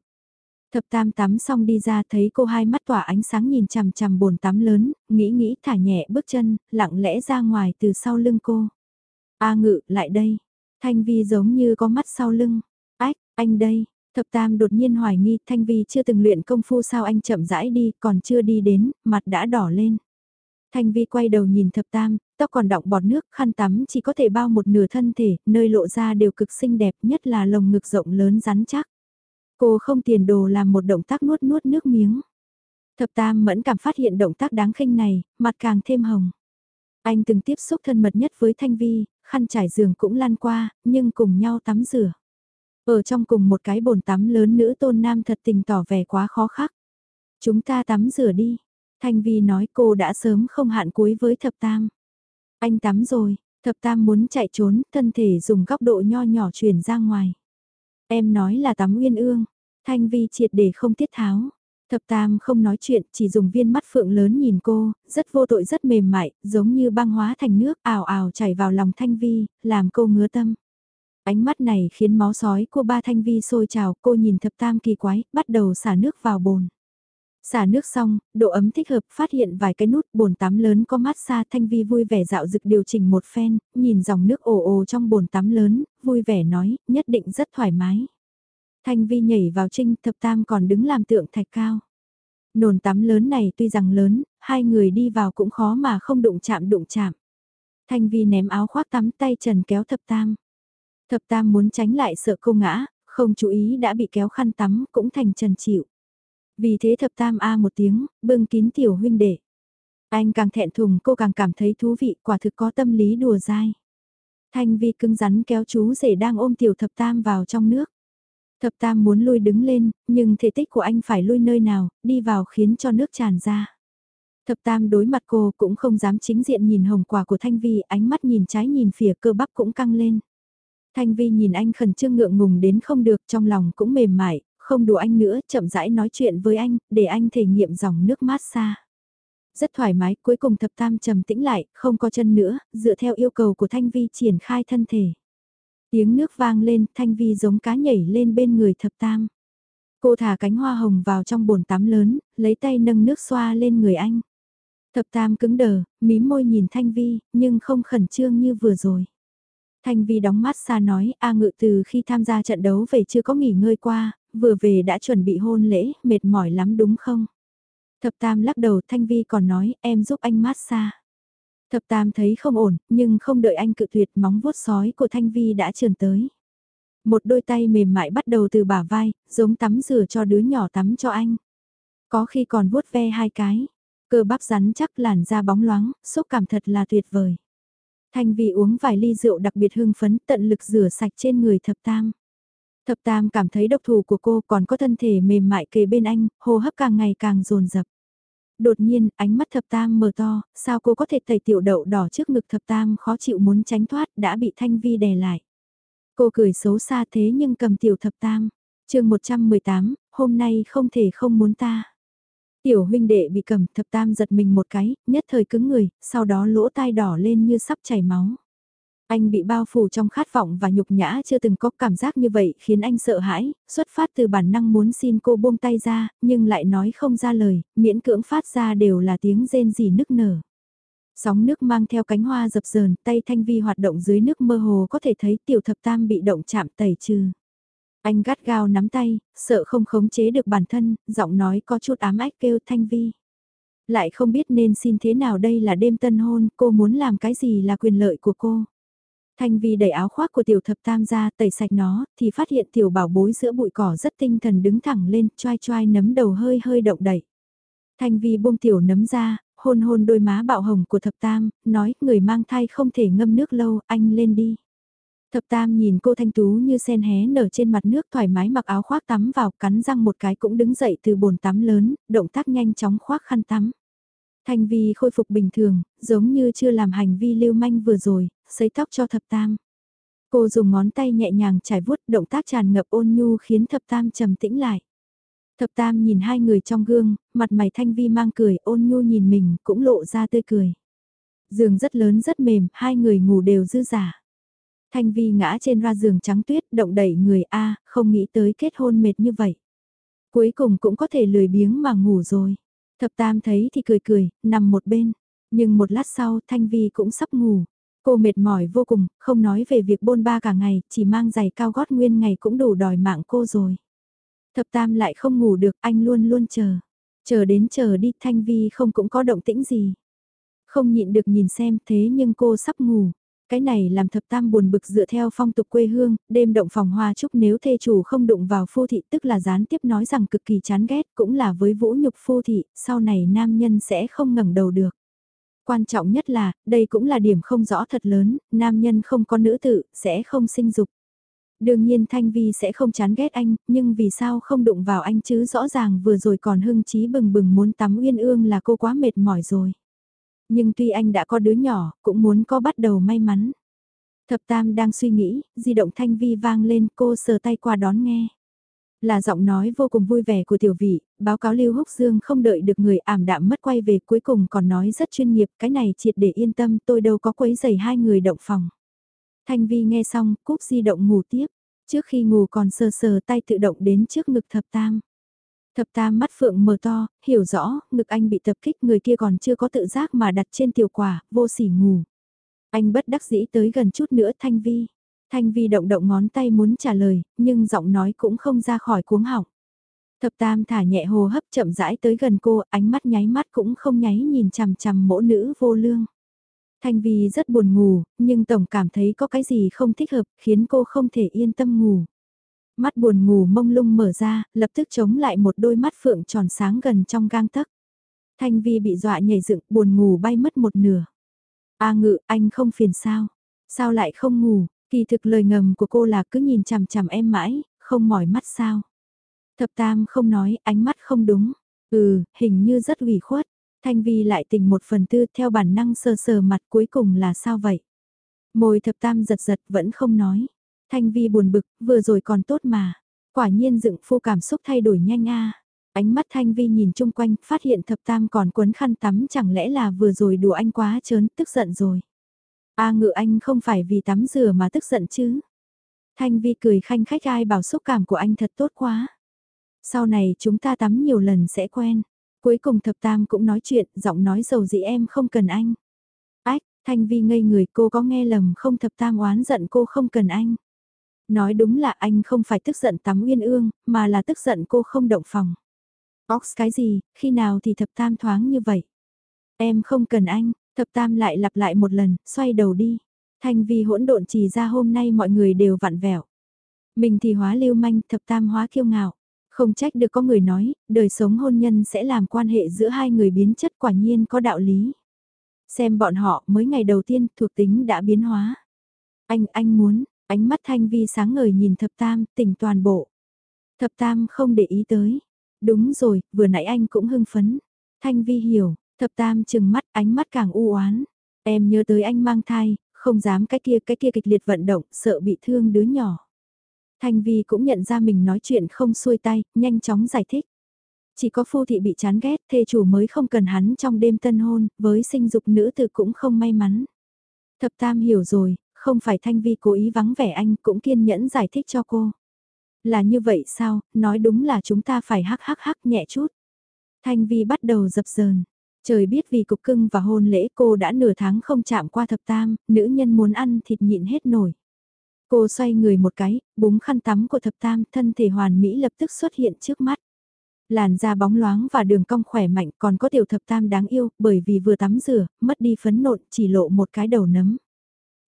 Thập tam tắm xong đi ra thấy cô hai mắt tỏa ánh sáng nhìn chằm chằm bồn tắm lớn, nghĩ nghĩ thả nhẹ bước chân, lặng lẽ ra ngoài từ sau lưng cô. A ngự, lại đây. Thanh Vi giống như có mắt sau lưng. Ách, anh đây. Thập tam đột nhiên hoài nghi Thanh Vi chưa từng luyện công phu sao anh chậm rãi đi, còn chưa đi đến, mặt đã đỏ lên. Thanh Vi quay đầu nhìn thập tam, tóc còn đọng bọt nước, khăn tắm chỉ có thể bao một nửa thân thể, nơi lộ ra đều cực xinh đẹp nhất là lồng ngực rộng lớn rắn chắc. Cô không tiền đồ làm một động tác nuốt nuốt nước miếng. Thập tam mẫn cảm phát hiện động tác đáng khinh này, mặt càng thêm hồng. Anh từng tiếp xúc thân mật nhất với Thanh Vi, khăn trải giường cũng lăn qua, nhưng cùng nhau tắm rửa. Ở trong cùng một cái bồn tắm lớn nữ tôn nam thật tình tỏ vẻ quá khó khắc. Chúng ta tắm rửa đi. Thanh Vi nói cô đã sớm không hạn cuối với thập tam. Anh tắm rồi, thập tam muốn chạy trốn, thân thể dùng góc độ nho nhỏ chuyển ra ngoài. Em nói là tắm uyên ương, Thanh Vi triệt để không tiết tháo. Thập Tam không nói chuyện, chỉ dùng viên mắt phượng lớn nhìn cô, rất vô tội rất mềm mại, giống như băng hóa thành nước ảo ảo chảy vào lòng Thanh Vi, làm cô ngứa tâm. Ánh mắt này khiến máu sói của ba Thanh Vi sôi trào, cô nhìn Thập Tam kỳ quái, bắt đầu xả nước vào bồn. Xả nước xong, độ ấm thích hợp, phát hiện vài cái nút bồn tắm lớn có mát xa Thanh Vi vui vẻ dạo dực điều chỉnh một phen, nhìn dòng nước ồ ồ trong bồn tắm lớn, vui vẻ nói, nhất định rất thoải mái. Thanh Vi nhảy vào trinh thập tam còn đứng làm tượng thạch cao. Nồn tắm lớn này tuy rằng lớn, hai người đi vào cũng khó mà không đụng chạm đụng chạm. Thanh Vi ném áo khoác tắm tay trần kéo thập tam. Thập tam muốn tránh lại sợ cô ngã, không chú ý đã bị kéo khăn tắm cũng thành trần chịu. Vì thế thập tam A một tiếng, bưng kín tiểu huynh đệ. Anh càng thẹn thùng cô càng cảm thấy thú vị quả thực có tâm lý đùa dai. Thanh vi cưng rắn kéo chú rể đang ôm tiểu thập tam vào trong nước. Thập tam muốn lui đứng lên, nhưng thể tích của anh phải lui nơi nào, đi vào khiến cho nước tràn ra. Thập tam đối mặt cô cũng không dám chính diện nhìn hồng quả của Thanh Vi, ánh mắt nhìn trái nhìn phía cơ bắp cũng căng lên. Thanh Vi nhìn anh khẩn trương ngượng ngùng đến không được trong lòng cũng mềm mại, không đùa anh nữa, chậm rãi nói chuyện với anh, để anh thể nghiệm dòng nước mát xa. Rất thoải mái, cuối cùng thập tam trầm tĩnh lại, không có chân nữa, dựa theo yêu cầu của Thanh Vi triển khai thân thể. Tiếng nước vang lên, Thanh Vi giống cá nhảy lên bên người thập tam. Cô thả cánh hoa hồng vào trong bồn tắm lớn, lấy tay nâng nước xoa lên người anh. Thập tam cứng đờ, mím môi nhìn Thanh Vi, nhưng không khẩn trương như vừa rồi. Thanh Vi đóng mắt xa nói, A ngự từ khi tham gia trận đấu về chưa có nghỉ ngơi qua, vừa về đã chuẩn bị hôn lễ, mệt mỏi lắm đúng không? Thập Tam lắc đầu Thanh Vi còn nói em giúp anh mát xa. Thập Tam thấy không ổn, nhưng không đợi anh cự tuyệt móng vuốt sói của Thanh Vi đã trườn tới. Một đôi tay mềm mại bắt đầu từ bả vai, giống tắm rửa cho đứa nhỏ tắm cho anh. Có khi còn vuốt ve hai cái. Cơ bắp rắn chắc làn da bóng loáng, xúc cảm thật là tuyệt vời. Thanh Vi uống vài ly rượu đặc biệt hưng phấn tận lực rửa sạch trên người thập tam. Thập tam cảm thấy độc thủ của cô còn có thân thể mềm mại kề bên anh, hô hấp càng ngày càng dồn dập. Đột nhiên, ánh mắt thập tam mở to, sao cô có thể tẩy tiểu đậu đỏ trước ngực thập tam khó chịu muốn tránh thoát đã bị Thanh Vi đè lại. Cô cười xấu xa thế nhưng cầm tiểu thập tam. chương 118, hôm nay không thể không muốn ta. Tiểu huynh đệ bị cầm thập tam giật mình một cái, nhất thời cứng người, sau đó lỗ tai đỏ lên như sắp chảy máu. Anh bị bao phủ trong khát vọng và nhục nhã chưa từng có cảm giác như vậy khiến anh sợ hãi, xuất phát từ bản năng muốn xin cô buông tay ra, nhưng lại nói không ra lời, miễn cưỡng phát ra đều là tiếng rên rỉ nức nở. Sóng nước mang theo cánh hoa dập dờn, tay thanh vi hoạt động dưới nước mơ hồ có thể thấy tiểu thập tam bị động chạm tẩy trừ. Anh gắt gao nắm tay, sợ không khống chế được bản thân, giọng nói có chút ám ách kêu thanh vi. Lại không biết nên xin thế nào đây là đêm tân hôn, cô muốn làm cái gì là quyền lợi của cô. Thanh Vi đẩy áo khoác của tiểu thập tam ra tẩy sạch nó, thì phát hiện tiểu bảo bối giữa bụi cỏ rất tinh thần đứng thẳng lên, choai choai nấm đầu hơi hơi động đẩy. Thanh Vi buông tiểu nấm ra, hôn hôn đôi má bạo hồng của thập tam, nói người mang thai không thể ngâm nước lâu, anh lên đi. Thập tam nhìn cô thanh tú như sen hé nở trên mặt nước thoải mái mặc áo khoác tắm vào, cắn răng một cái cũng đứng dậy từ bồn tắm lớn, động tác nhanh chóng khoác khăn tắm. Thanh Vi khôi phục bình thường, giống như chưa làm hành vi lưu manh vừa rồi, sấy tóc cho thập tam. Cô dùng ngón tay nhẹ nhàng trải vuốt động tác tràn ngập ôn nhu khiến thập tam trầm tĩnh lại. Thập tam nhìn hai người trong gương, mặt mày thanh vi mang cười ôn nhu nhìn mình cũng lộ ra tươi cười. Giường rất lớn rất mềm, hai người ngủ đều dư giả. Thanh vi ngã trên ra giường trắng tuyết động đẩy người A, không nghĩ tới kết hôn mệt như vậy. Cuối cùng cũng có thể lười biếng mà ngủ rồi. Thập tam thấy thì cười cười, nằm một bên. Nhưng một lát sau Thanh Vi cũng sắp ngủ. Cô mệt mỏi vô cùng, không nói về việc bôn ba cả ngày, chỉ mang giày cao gót nguyên ngày cũng đủ đòi mạng cô rồi. Thập tam lại không ngủ được, anh luôn luôn chờ. Chờ đến chờ đi, Thanh Vi không cũng có động tĩnh gì. Không nhịn được nhìn xem thế nhưng cô sắp ngủ. Cái này làm thập tam buồn bực dựa theo phong tục quê hương, đêm động phòng hoa chúc nếu thê chủ không đụng vào phu thị tức là gián tiếp nói rằng cực kỳ chán ghét cũng là với vũ nhục phu thị, sau này nam nhân sẽ không ngẩng đầu được. Quan trọng nhất là, đây cũng là điểm không rõ thật lớn, nam nhân không có nữ tự, sẽ không sinh dục. Đương nhiên Thanh Vi sẽ không chán ghét anh, nhưng vì sao không đụng vào anh chứ rõ ràng vừa rồi còn hưng trí bừng bừng muốn tắm uyên ương là cô quá mệt mỏi rồi. Nhưng tuy anh đã có đứa nhỏ, cũng muốn có bắt đầu may mắn. Thập Tam đang suy nghĩ, di động Thanh Vi vang lên cô sờ tay qua đón nghe. Là giọng nói vô cùng vui vẻ của tiểu vị, báo cáo Lưu Húc Dương không đợi được người ảm đạm mất quay về cuối cùng còn nói rất chuyên nghiệp, cái này triệt để yên tâm tôi đâu có quấy giày hai người động phòng. Thanh Vi nghe xong, cúp di động ngủ tiếp, trước khi ngủ còn sờ sờ tay tự động đến trước ngực thập tam. Thập tam mắt phượng mở to, hiểu rõ, ngực anh bị tập kích người kia còn chưa có tự giác mà đặt trên tiểu quả, vô sỉ ngủ. Anh bất đắc dĩ tới gần chút nữa Thanh Vi. Thanh Vi động động ngón tay muốn trả lời, nhưng giọng nói cũng không ra khỏi cuống họng. Thập tam thả nhẹ hồ hấp chậm rãi tới gần cô, ánh mắt nháy mắt cũng không nháy nhìn chằm chằm mỗ nữ vô lương. Thanh Vi rất buồn ngủ, nhưng tổng cảm thấy có cái gì không thích hợp, khiến cô không thể yên tâm ngủ. Mắt buồn ngủ mông lung mở ra, lập tức chống lại một đôi mắt phượng tròn sáng gần trong gang tấc. Thanh Vi bị dọa nhảy dựng, buồn ngủ bay mất một nửa. A ngự, anh không phiền sao? Sao lại không ngủ? Kỳ thực lời ngầm của cô là cứ nhìn chằm chằm em mãi, không mỏi mắt sao? Thập tam không nói, ánh mắt không đúng. Ừ, hình như rất ủy khuất. Thanh Vi lại tình một phần tư theo bản năng sờ sờ mặt cuối cùng là sao vậy? Môi thập tam giật giật vẫn không nói. Thanh Vi buồn bực, vừa rồi còn tốt mà. Quả nhiên dựng phu cảm xúc thay đổi nhanh a. Ánh mắt Thanh Vi nhìn chung quanh, phát hiện thập tam còn quấn khăn tắm chẳng lẽ là vừa rồi đùa anh quá chớn, tức giận rồi. A ngự anh không phải vì tắm rửa mà tức giận chứ. Thanh Vi cười khanh khách ai bảo xúc cảm của anh thật tốt quá. Sau này chúng ta tắm nhiều lần sẽ quen. Cuối cùng thập tam cũng nói chuyện, giọng nói dầu dĩ em không cần anh. Ách, Thanh Vi ngây người cô có nghe lầm không thập tam oán giận cô không cần anh. Nói đúng là anh không phải tức giận tắm uyên ương, mà là tức giận cô không động phòng. Ox cái gì, khi nào thì thập tam thoáng như vậy? Em không cần anh, thập tam lại lặp lại một lần, xoay đầu đi. Thanh vi hỗn độn chỉ ra hôm nay mọi người đều vặn vẹo. Mình thì hóa lưu manh, thập tam hóa kiêu ngạo. Không trách được có người nói, đời sống hôn nhân sẽ làm quan hệ giữa hai người biến chất quả nhiên có đạo lý. Xem bọn họ mới ngày đầu tiên thuộc tính đã biến hóa. Anh, anh muốn, ánh mắt thanh vi sáng ngời nhìn thập tam, tỉnh toàn bộ. Thập tam không để ý tới. Đúng rồi, vừa nãy anh cũng hưng phấn. Thanh vi hiểu, thập tam chừng mắt ánh mắt càng u oán Em nhớ tới anh mang thai, không dám cái kia cái kia kịch liệt vận động, sợ bị thương đứa nhỏ. Thanh Vi cũng nhận ra mình nói chuyện không xuôi tay, nhanh chóng giải thích. Chỉ có phu thị bị chán ghét, thê chủ mới không cần hắn trong đêm tân hôn, với sinh dục nữ tử cũng không may mắn. Thập Tam hiểu rồi, không phải Thanh Vi cố ý vắng vẻ anh cũng kiên nhẫn giải thích cho cô. Là như vậy sao, nói đúng là chúng ta phải hắc hắc hắc nhẹ chút. Thanh Vi bắt đầu dập dờn. Trời biết vì cục cưng và hôn lễ cô đã nửa tháng không chạm qua thập tam, nữ nhân muốn ăn thịt nhịn hết nổi. Cô xoay người một cái, búng khăn tắm của thập tam, thân thể hoàn mỹ lập tức xuất hiện trước mắt. Làn da bóng loáng và đường cong khỏe mạnh còn có tiểu thập tam đáng yêu, bởi vì vừa tắm rửa, mất đi phấn nộn, chỉ lộ một cái đầu nấm.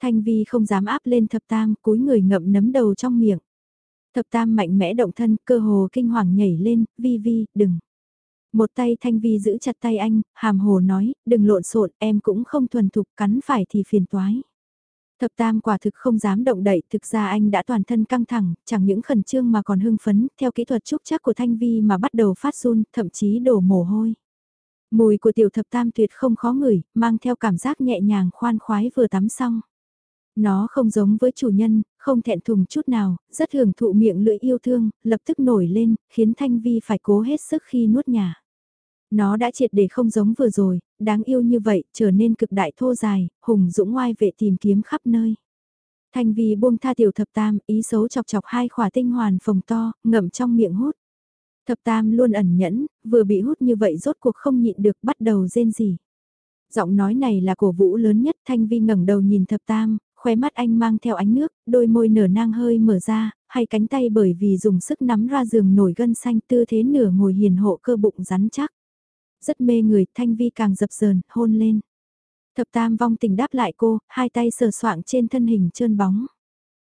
Thanh Vi không dám áp lên thập tam, cúi người ngậm nấm đầu trong miệng. Thập tam mạnh mẽ động thân, cơ hồ kinh hoàng nhảy lên, Vi Vi, đừng. Một tay Thanh Vi giữ chặt tay anh, hàm hồ nói, đừng lộn xộn, em cũng không thuần thục, cắn phải thì phiền toái. Thập tam quả thực không dám động đậy, thực ra anh đã toàn thân căng thẳng, chẳng những khẩn trương mà còn hưng phấn, theo kỹ thuật trúc chắc của Thanh Vi mà bắt đầu phát run, thậm chí đổ mồ hôi. Mùi của tiểu thập tam tuyệt không khó ngửi, mang theo cảm giác nhẹ nhàng khoan khoái vừa tắm xong. Nó không giống với chủ nhân, không thẹn thùng chút nào, rất hưởng thụ miệng lưỡi yêu thương, lập tức nổi lên, khiến Thanh Vi phải cố hết sức khi nuốt nhà. Nó đã triệt để không giống vừa rồi, đáng yêu như vậy, trở nên cực đại thô dài, hùng dũng ngoai vệ tìm kiếm khắp nơi. Thanh vi buông tha tiểu thập tam, ý xấu chọc chọc hai khỏa tinh hoàn phồng to, ngậm trong miệng hút. Thập tam luôn ẩn nhẫn, vừa bị hút như vậy rốt cuộc không nhịn được bắt đầu rên gì. Giọng nói này là cổ vũ lớn nhất Thanh Vi ngẩng đầu nhìn thập tam, khóe mắt anh mang theo ánh nước, đôi môi nở nang hơi mở ra, hay cánh tay bởi vì dùng sức nắm ra giường nổi gân xanh tư thế nửa ngồi hiền hộ cơ bụng rắn chắc rất mê người, Thanh Vi càng dập dờn, hôn lên. Thập tam vong tình đáp lại cô, hai tay sờ soạng trên thân hình trơn bóng.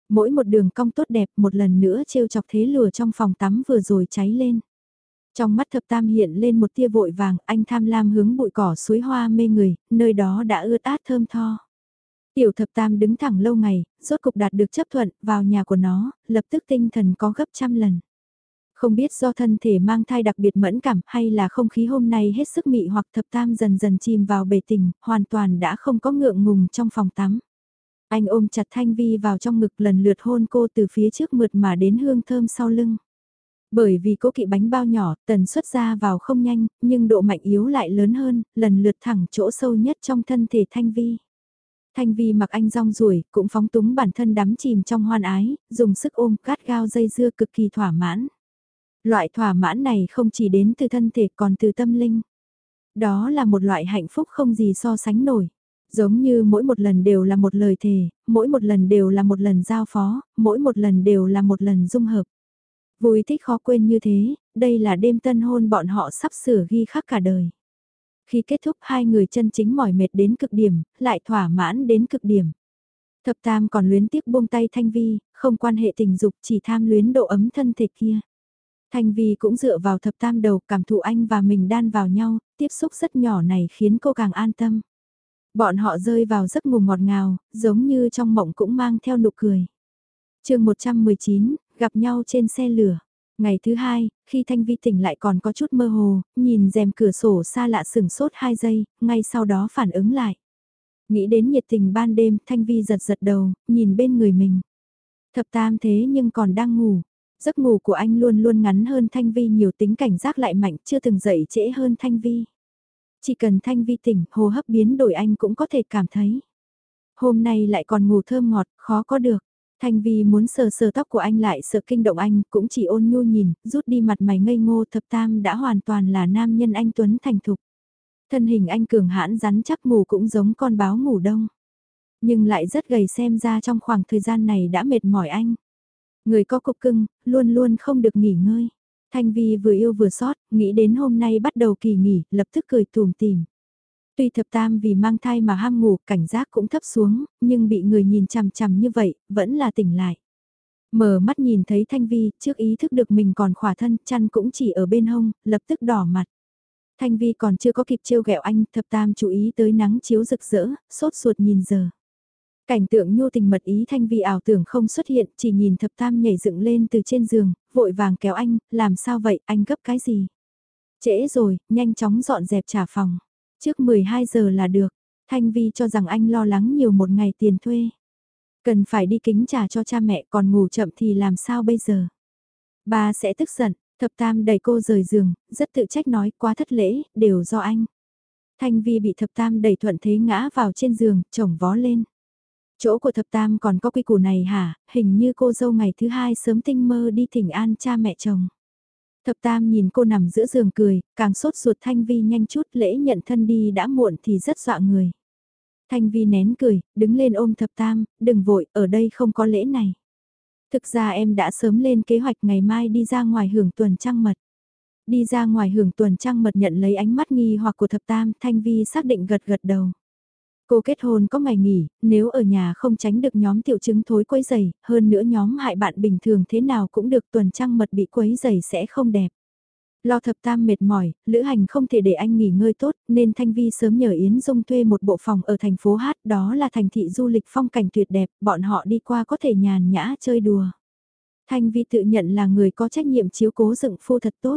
Mỗi một đường cong tốt đẹp một lần nữa trêu chọc thế lửa trong phòng tắm vừa rồi cháy lên. Trong mắt thập tam hiện lên một tia vội vàng, anh tham lam hướng bụi cỏ suối hoa mê người, nơi đó đã ướt át thơm tho. Tiểu thập tam đứng thẳng lâu ngày, rốt cục đạt được chấp thuận, vào nhà của nó, lập tức tinh thần có gấp trăm lần. Không biết do thân thể mang thai đặc biệt mẫn cảm hay là không khí hôm nay hết sức mị hoặc thập tam dần dần chìm vào bể tình, hoàn toàn đã không có ngượng ngùng trong phòng tắm. Anh ôm chặt Thanh Vi vào trong ngực lần lượt hôn cô từ phía trước mượt mà đến hương thơm sau lưng. Bởi vì cố kỵ bánh bao nhỏ, tần suất ra vào không nhanh, nhưng độ mạnh yếu lại lớn hơn, lần lượt thẳng chỗ sâu nhất trong thân thể Thanh Vi. Thanh Vi mặc anh rong ruổi, cũng phóng túng bản thân đắm chìm trong hoan ái, dùng sức ôm cát gao dây dưa cực kỳ thỏa mãn. Loại thỏa mãn này không chỉ đến từ thân thể còn từ tâm linh. Đó là một loại hạnh phúc không gì so sánh nổi. Giống như mỗi một lần đều là một lời thề, mỗi một lần đều là một lần giao phó, mỗi một lần đều là một lần dung hợp. Vui thích khó quên như thế, đây là đêm tân hôn bọn họ sắp sửa ghi khắc cả đời. Khi kết thúc hai người chân chính mỏi mệt đến cực điểm, lại thỏa mãn đến cực điểm. Thập tam còn luyến tiếc buông tay thanh vi, không quan hệ tình dục chỉ tham luyến độ ấm thân thể kia. Thanh Vi cũng dựa vào thập tam đầu cảm thụ anh và mình đan vào nhau, tiếp xúc rất nhỏ này khiến cô càng an tâm. Bọn họ rơi vào giấc ngủ ngọt ngào, giống như trong mộng cũng mang theo nụ cười. chương 119, gặp nhau trên xe lửa. Ngày thứ hai, khi Thanh Vi tỉnh lại còn có chút mơ hồ, nhìn rèm cửa sổ xa lạ sừng sốt 2 giây, ngay sau đó phản ứng lại. Nghĩ đến nhiệt tình ban đêm, Thanh Vi giật giật đầu, nhìn bên người mình. Thập tam thế nhưng còn đang ngủ, Giấc ngủ của anh luôn luôn ngắn hơn Thanh Vi nhiều tính cảnh giác lại mạnh chưa từng dậy trễ hơn Thanh Vi. Chỉ cần Thanh Vi tỉnh, hô hấp biến đổi anh cũng có thể cảm thấy. Hôm nay lại còn ngủ thơm ngọt, khó có được. Thanh Vi muốn sờ sờ tóc của anh lại sợ kinh động anh, cũng chỉ ôn nhu nhìn, rút đi mặt mày ngây ngô thập tam đã hoàn toàn là nam nhân anh Tuấn thành thục. Thân hình anh cường hãn rắn chắc ngủ cũng giống con báo ngủ đông. Nhưng lại rất gầy xem ra trong khoảng thời gian này đã mệt mỏi anh. Người có cục cưng, luôn luôn không được nghỉ ngơi. Thanh Vi vừa yêu vừa xót, nghĩ đến hôm nay bắt đầu kỳ nghỉ, lập tức cười tùm tìm. Tuy thập tam vì mang thai mà ham ngủ, cảnh giác cũng thấp xuống, nhưng bị người nhìn chằm chằm như vậy, vẫn là tỉnh lại. Mở mắt nhìn thấy Thanh Vi, trước ý thức được mình còn khỏa thân, chăn cũng chỉ ở bên hông, lập tức đỏ mặt. Thanh Vi còn chưa có kịp trêu ghẹo anh, thập tam chú ý tới nắng chiếu rực rỡ, sốt ruột nhìn giờ. Cảnh tượng nhu tình mật ý Thanh Vi ảo tưởng không xuất hiện, chỉ nhìn thập tam nhảy dựng lên từ trên giường, vội vàng kéo anh, làm sao vậy, anh gấp cái gì? Trễ rồi, nhanh chóng dọn dẹp trả phòng. Trước 12 giờ là được, Thanh Vi cho rằng anh lo lắng nhiều một ngày tiền thuê. Cần phải đi kính trả cho cha mẹ còn ngủ chậm thì làm sao bây giờ? Ba sẽ tức giận, thập tam đẩy cô rời giường, rất tự trách nói quá thất lễ, đều do anh. Thanh Vi bị thập tam đẩy thuận thế ngã vào trên giường, chồng vó lên. Chỗ của thập tam còn có quy củ này hả, hình như cô dâu ngày thứ hai sớm tinh mơ đi thỉnh an cha mẹ chồng. Thập tam nhìn cô nằm giữa giường cười, càng sốt ruột Thanh Vi nhanh chút lễ nhận thân đi đã muộn thì rất dọa người. Thanh Vi nén cười, đứng lên ôm thập tam, đừng vội, ở đây không có lễ này. Thực ra em đã sớm lên kế hoạch ngày mai đi ra ngoài hưởng tuần trăng mật. Đi ra ngoài hưởng tuần trăng mật nhận lấy ánh mắt nghi hoặc của thập tam, Thanh Vi xác định gật gật đầu. Cô kết hôn có ngày nghỉ, nếu ở nhà không tránh được nhóm tiểu chứng thối quấy giày, hơn nữa nhóm hại bạn bình thường thế nào cũng được tuần trăng mật bị quấy giày sẽ không đẹp. Lo thập tam mệt mỏi, lữ hành không thể để anh nghỉ ngơi tốt, nên Thanh Vi sớm nhờ Yến Dung thuê một bộ phòng ở thành phố Hát, đó là thành thị du lịch phong cảnh tuyệt đẹp, bọn họ đi qua có thể nhàn nhã chơi đùa. Thanh Vi tự nhận là người có trách nhiệm chiếu cố dựng phu thật tốt.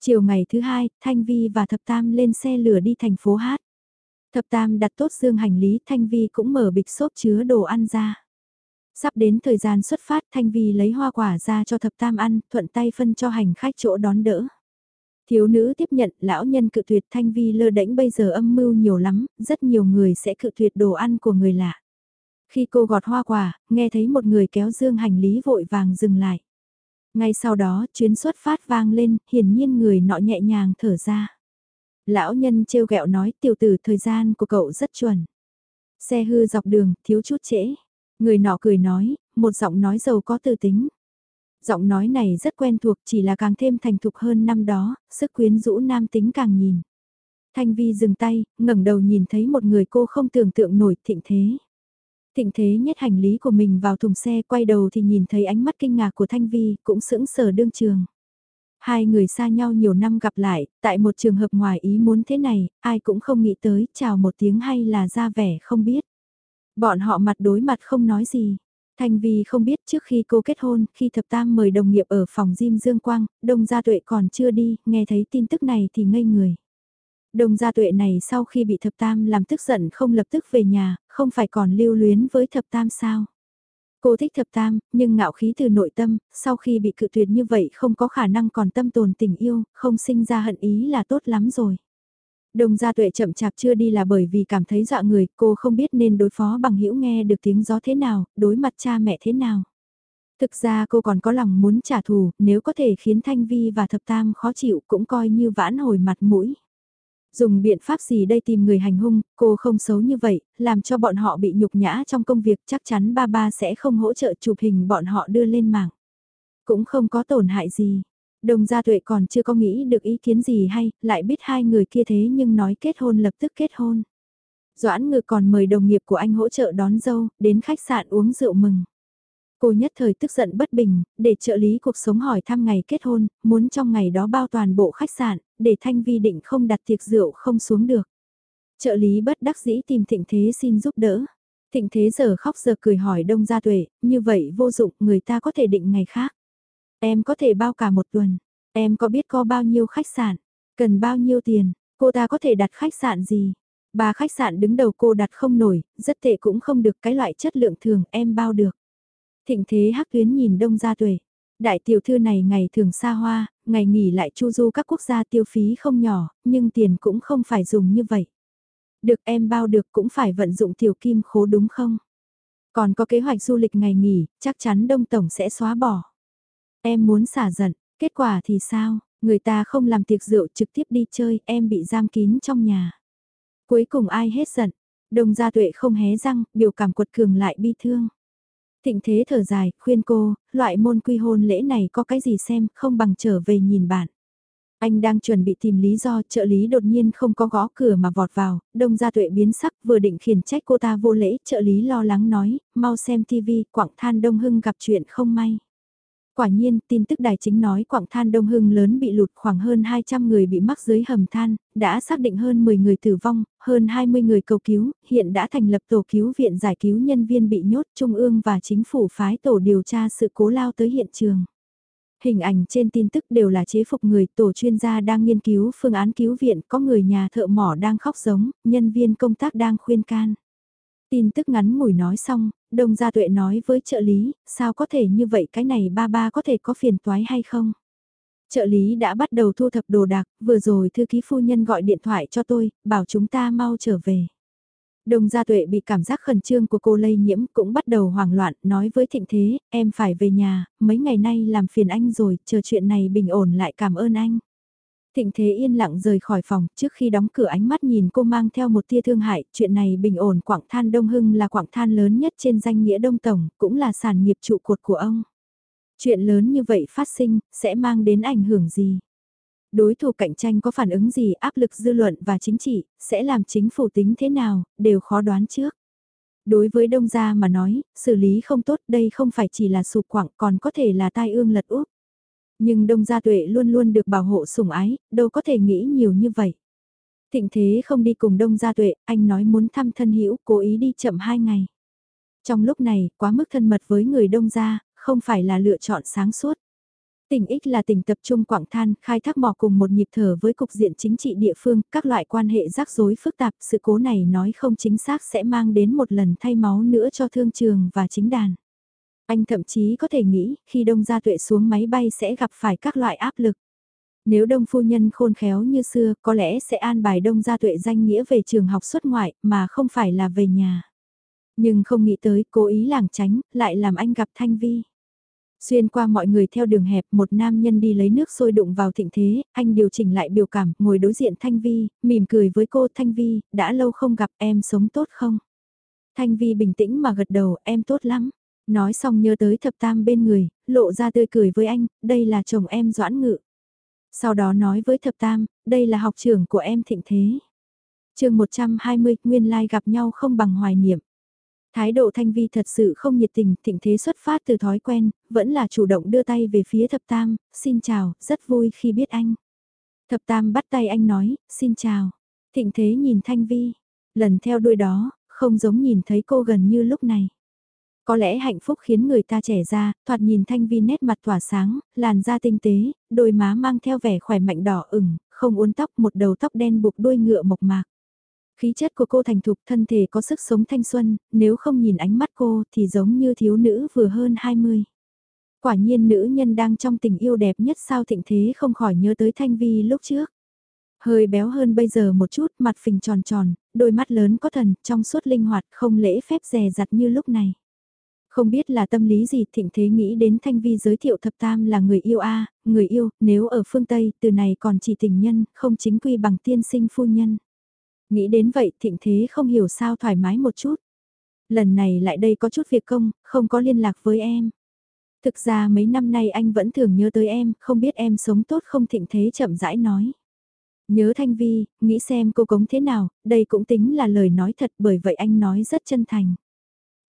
Chiều ngày thứ hai, Thanh Vi và Thập Tam lên xe lửa đi thành phố Hát. Thập Tam đặt tốt dương hành lý, Thanh Vi cũng mở bịch xốp chứa đồ ăn ra. Sắp đến thời gian xuất phát, Thanh Vi lấy hoa quả ra cho Thập Tam ăn, thuận tay phân cho hành khách chỗ đón đỡ. Thiếu nữ tiếp nhận, lão nhân cự tuyệt Thanh Vi lơ đễnh bây giờ âm mưu nhiều lắm, rất nhiều người sẽ cự tuyệt đồ ăn của người lạ. Khi cô gọt hoa quả, nghe thấy một người kéo dương hành lý vội vàng dừng lại. Ngay sau đó, chuyến xuất phát vang lên, hiển nhiên người nọ nhẹ nhàng thở ra. Lão nhân trêu ghẹo nói tiểu tử thời gian của cậu rất chuẩn. Xe hư dọc đường, thiếu chút trễ. Người nọ cười nói, một giọng nói giàu có tư tính. Giọng nói này rất quen thuộc chỉ là càng thêm thành thục hơn năm đó, sức quyến rũ nam tính càng nhìn. Thanh Vi dừng tay, ngẩng đầu nhìn thấy một người cô không tưởng tượng nổi thịnh thế. Thịnh thế nhét hành lý của mình vào thùng xe quay đầu thì nhìn thấy ánh mắt kinh ngạc của Thanh Vi cũng sững sờ đương trường. Hai người xa nhau nhiều năm gặp lại, tại một trường hợp ngoài ý muốn thế này, ai cũng không nghĩ tới chào một tiếng hay là ra vẻ không biết. Bọn họ mặt đối mặt không nói gì. Thanh Vi không biết trước khi cô kết hôn, khi thập tam mời đồng nghiệp ở phòng gym Dương Quang, Đông Gia Tuệ còn chưa đi, nghe thấy tin tức này thì ngây người. Đông Gia Tuệ này sau khi bị thập tam làm tức giận không lập tức về nhà, không phải còn lưu luyến với thập tam sao. Cô thích thập tam, nhưng ngạo khí từ nội tâm, sau khi bị cự tuyệt như vậy không có khả năng còn tâm tồn tình yêu, không sinh ra hận ý là tốt lắm rồi. Đồng gia tuệ chậm chạp chưa đi là bởi vì cảm thấy dọa người, cô không biết nên đối phó bằng hữu nghe được tiếng gió thế nào, đối mặt cha mẹ thế nào. Thực ra cô còn có lòng muốn trả thù, nếu có thể khiến Thanh Vi và Thập Tam khó chịu cũng coi như vãn hồi mặt mũi. Dùng biện pháp gì đây tìm người hành hung, cô không xấu như vậy, làm cho bọn họ bị nhục nhã trong công việc chắc chắn ba ba sẽ không hỗ trợ chụp hình bọn họ đưa lên mạng. Cũng không có tổn hại gì. Đồng gia tuệ còn chưa có nghĩ được ý kiến gì hay, lại biết hai người kia thế nhưng nói kết hôn lập tức kết hôn. Doãn ngự còn mời đồng nghiệp của anh hỗ trợ đón dâu, đến khách sạn uống rượu mừng. Cô nhất thời tức giận bất bình, để trợ lý cuộc sống hỏi thăm ngày kết hôn, muốn trong ngày đó bao toàn bộ khách sạn, để Thanh Vi định không đặt tiệc rượu không xuống được. Trợ lý bất đắc dĩ tìm Thịnh Thế xin giúp đỡ. Thịnh Thế giờ khóc giờ cười hỏi Đông Gia Tuệ, như vậy vô dụng người ta có thể định ngày khác. Em có thể bao cả một tuần, em có biết có bao nhiêu khách sạn, cần bao nhiêu tiền, cô ta có thể đặt khách sạn gì. Ba khách sạn đứng đầu cô đặt không nổi, rất tệ cũng không được cái loại chất lượng thường em bao được. Thịnh thế hắc tuyến nhìn đông gia tuệ. Đại tiểu thư này ngày thường xa hoa, ngày nghỉ lại chu du các quốc gia tiêu phí không nhỏ, nhưng tiền cũng không phải dùng như vậy. Được em bao được cũng phải vận dụng tiểu kim khố đúng không? Còn có kế hoạch du lịch ngày nghỉ, chắc chắn Đông Tổng sẽ xóa bỏ. Em muốn xả giận, kết quả thì sao? Người ta không làm tiệc rượu trực tiếp đi chơi, em bị giam kín trong nhà. Cuối cùng ai hết giận? Đông gia tuệ không hé răng, biểu cảm quật cường lại bi thương. Thịnh thế thở dài, khuyên cô, loại môn quy hôn lễ này có cái gì xem, không bằng trở về nhìn bạn. Anh đang chuẩn bị tìm lý do trợ lý đột nhiên không có gõ cửa mà vọt vào, đông gia tuệ biến sắc vừa định khiển trách cô ta vô lễ, trợ lý lo lắng nói, mau xem TV, quảng than đông hưng gặp chuyện không may. Quả nhiên, tin tức đài chính nói quảng than Đông Hưng lớn bị lụt khoảng hơn 200 người bị mắc dưới hầm than, đã xác định hơn 10 người tử vong, hơn 20 người cầu cứu, hiện đã thành lập tổ cứu viện giải cứu nhân viên bị nhốt Trung ương và chính phủ phái tổ điều tra sự cố lao tới hiện trường. Hình ảnh trên tin tức đều là chế phục người, tổ chuyên gia đang nghiên cứu phương án cứu viện, có người nhà thợ mỏ đang khóc giống, nhân viên công tác đang khuyên can. Tin tức ngắn ngủi nói xong, Đông Gia Tuệ nói với trợ lý, sao có thể như vậy cái này ba ba có thể có phiền toái hay không? Trợ lý đã bắt đầu thu thập đồ đạc, vừa rồi thư ký phu nhân gọi điện thoại cho tôi, bảo chúng ta mau trở về. Đồng gia tuệ bị cảm giác khẩn trương của cô lây nhiễm cũng bắt đầu hoảng loạn, nói với thịnh thế, em phải về nhà, mấy ngày nay làm phiền anh rồi, chờ chuyện này bình ổn lại cảm ơn anh. Thịnh Thế yên lặng rời khỏi phòng, trước khi đóng cửa ánh mắt nhìn cô mang theo một tia thương hại, chuyện này bình ổn quảng than Đông Hưng là quảng than lớn nhất trên danh nghĩa Đông Tổng, cũng là sản nghiệp trụ cột của ông. Chuyện lớn như vậy phát sinh, sẽ mang đến ảnh hưởng gì? Đối thủ cạnh tranh có phản ứng gì, áp lực dư luận và chính trị, sẽ làm chính phủ tính thế nào, đều khó đoán trước. Đối với Đông Gia mà nói, xử lý không tốt đây không phải chỉ là sụp quảng còn có thể là tai ương lật úp. Nhưng Đông Gia Tuệ luôn luôn được bảo hộ sủng ái, đâu có thể nghĩ nhiều như vậy. Thịnh thế không đi cùng Đông Gia Tuệ, anh nói muốn thăm thân hữu cố ý đi chậm hai ngày. Trong lúc này, quá mức thân mật với người Đông Gia, không phải là lựa chọn sáng suốt. Tỉnh Ích là tỉnh tập trung quảng than, khai thác mỏ cùng một nhịp thở với cục diện chính trị địa phương, các loại quan hệ rắc rối phức tạp, sự cố này nói không chính xác sẽ mang đến một lần thay máu nữa cho thương trường và chính đàn. Anh thậm chí có thể nghĩ, khi đông gia tuệ xuống máy bay sẽ gặp phải các loại áp lực. Nếu đông phu nhân khôn khéo như xưa, có lẽ sẽ an bài đông gia tuệ danh nghĩa về trường học xuất ngoại, mà không phải là về nhà. Nhưng không nghĩ tới, cố ý làng tránh, lại làm anh gặp Thanh Vi. Xuyên qua mọi người theo đường hẹp, một nam nhân đi lấy nước sôi đụng vào thịnh thế, anh điều chỉnh lại biểu cảm, ngồi đối diện Thanh Vi, mỉm cười với cô Thanh Vi, đã lâu không gặp em sống tốt không? Thanh Vi bình tĩnh mà gật đầu, em tốt lắm. Nói xong nhớ tới thập tam bên người, lộ ra tươi cười với anh, đây là chồng em Doãn Ngự. Sau đó nói với thập tam, đây là học trưởng của em Thịnh Thế. chương 120, nguyên lai gặp nhau không bằng hoài niệm. Thái độ Thanh Vi thật sự không nhiệt tình, Thịnh Thế xuất phát từ thói quen, vẫn là chủ động đưa tay về phía thập tam, xin chào, rất vui khi biết anh. Thập tam bắt tay anh nói, xin chào. Thịnh Thế nhìn Thanh Vi, lần theo đuôi đó, không giống nhìn thấy cô gần như lúc này. Có lẽ hạnh phúc khiến người ta trẻ ra, thoạt nhìn thanh vi nét mặt tỏa sáng, làn da tinh tế, đôi má mang theo vẻ khỏe mạnh đỏ ửng, không uốn tóc một đầu tóc đen buộc đuôi ngựa mộc mạc. Khí chất của cô thành thục thân thể có sức sống thanh xuân, nếu không nhìn ánh mắt cô thì giống như thiếu nữ vừa hơn 20. Quả nhiên nữ nhân đang trong tình yêu đẹp nhất sao thịnh thế không khỏi nhớ tới thanh vi lúc trước. Hơi béo hơn bây giờ một chút, mặt phình tròn tròn, đôi mắt lớn có thần, trong suốt linh hoạt, không lễ phép rè rặt như lúc này. Không biết là tâm lý gì thịnh thế nghĩ đến Thanh Vi giới thiệu thập tam là người yêu a người yêu, nếu ở phương Tây, từ này còn chỉ tình nhân, không chính quy bằng tiên sinh phu nhân. Nghĩ đến vậy thịnh thế không hiểu sao thoải mái một chút. Lần này lại đây có chút việc công, không có liên lạc với em. Thực ra mấy năm nay anh vẫn thường nhớ tới em, không biết em sống tốt không thịnh thế chậm rãi nói. Nhớ Thanh Vi, nghĩ xem cô cống thế nào, đây cũng tính là lời nói thật bởi vậy anh nói rất chân thành.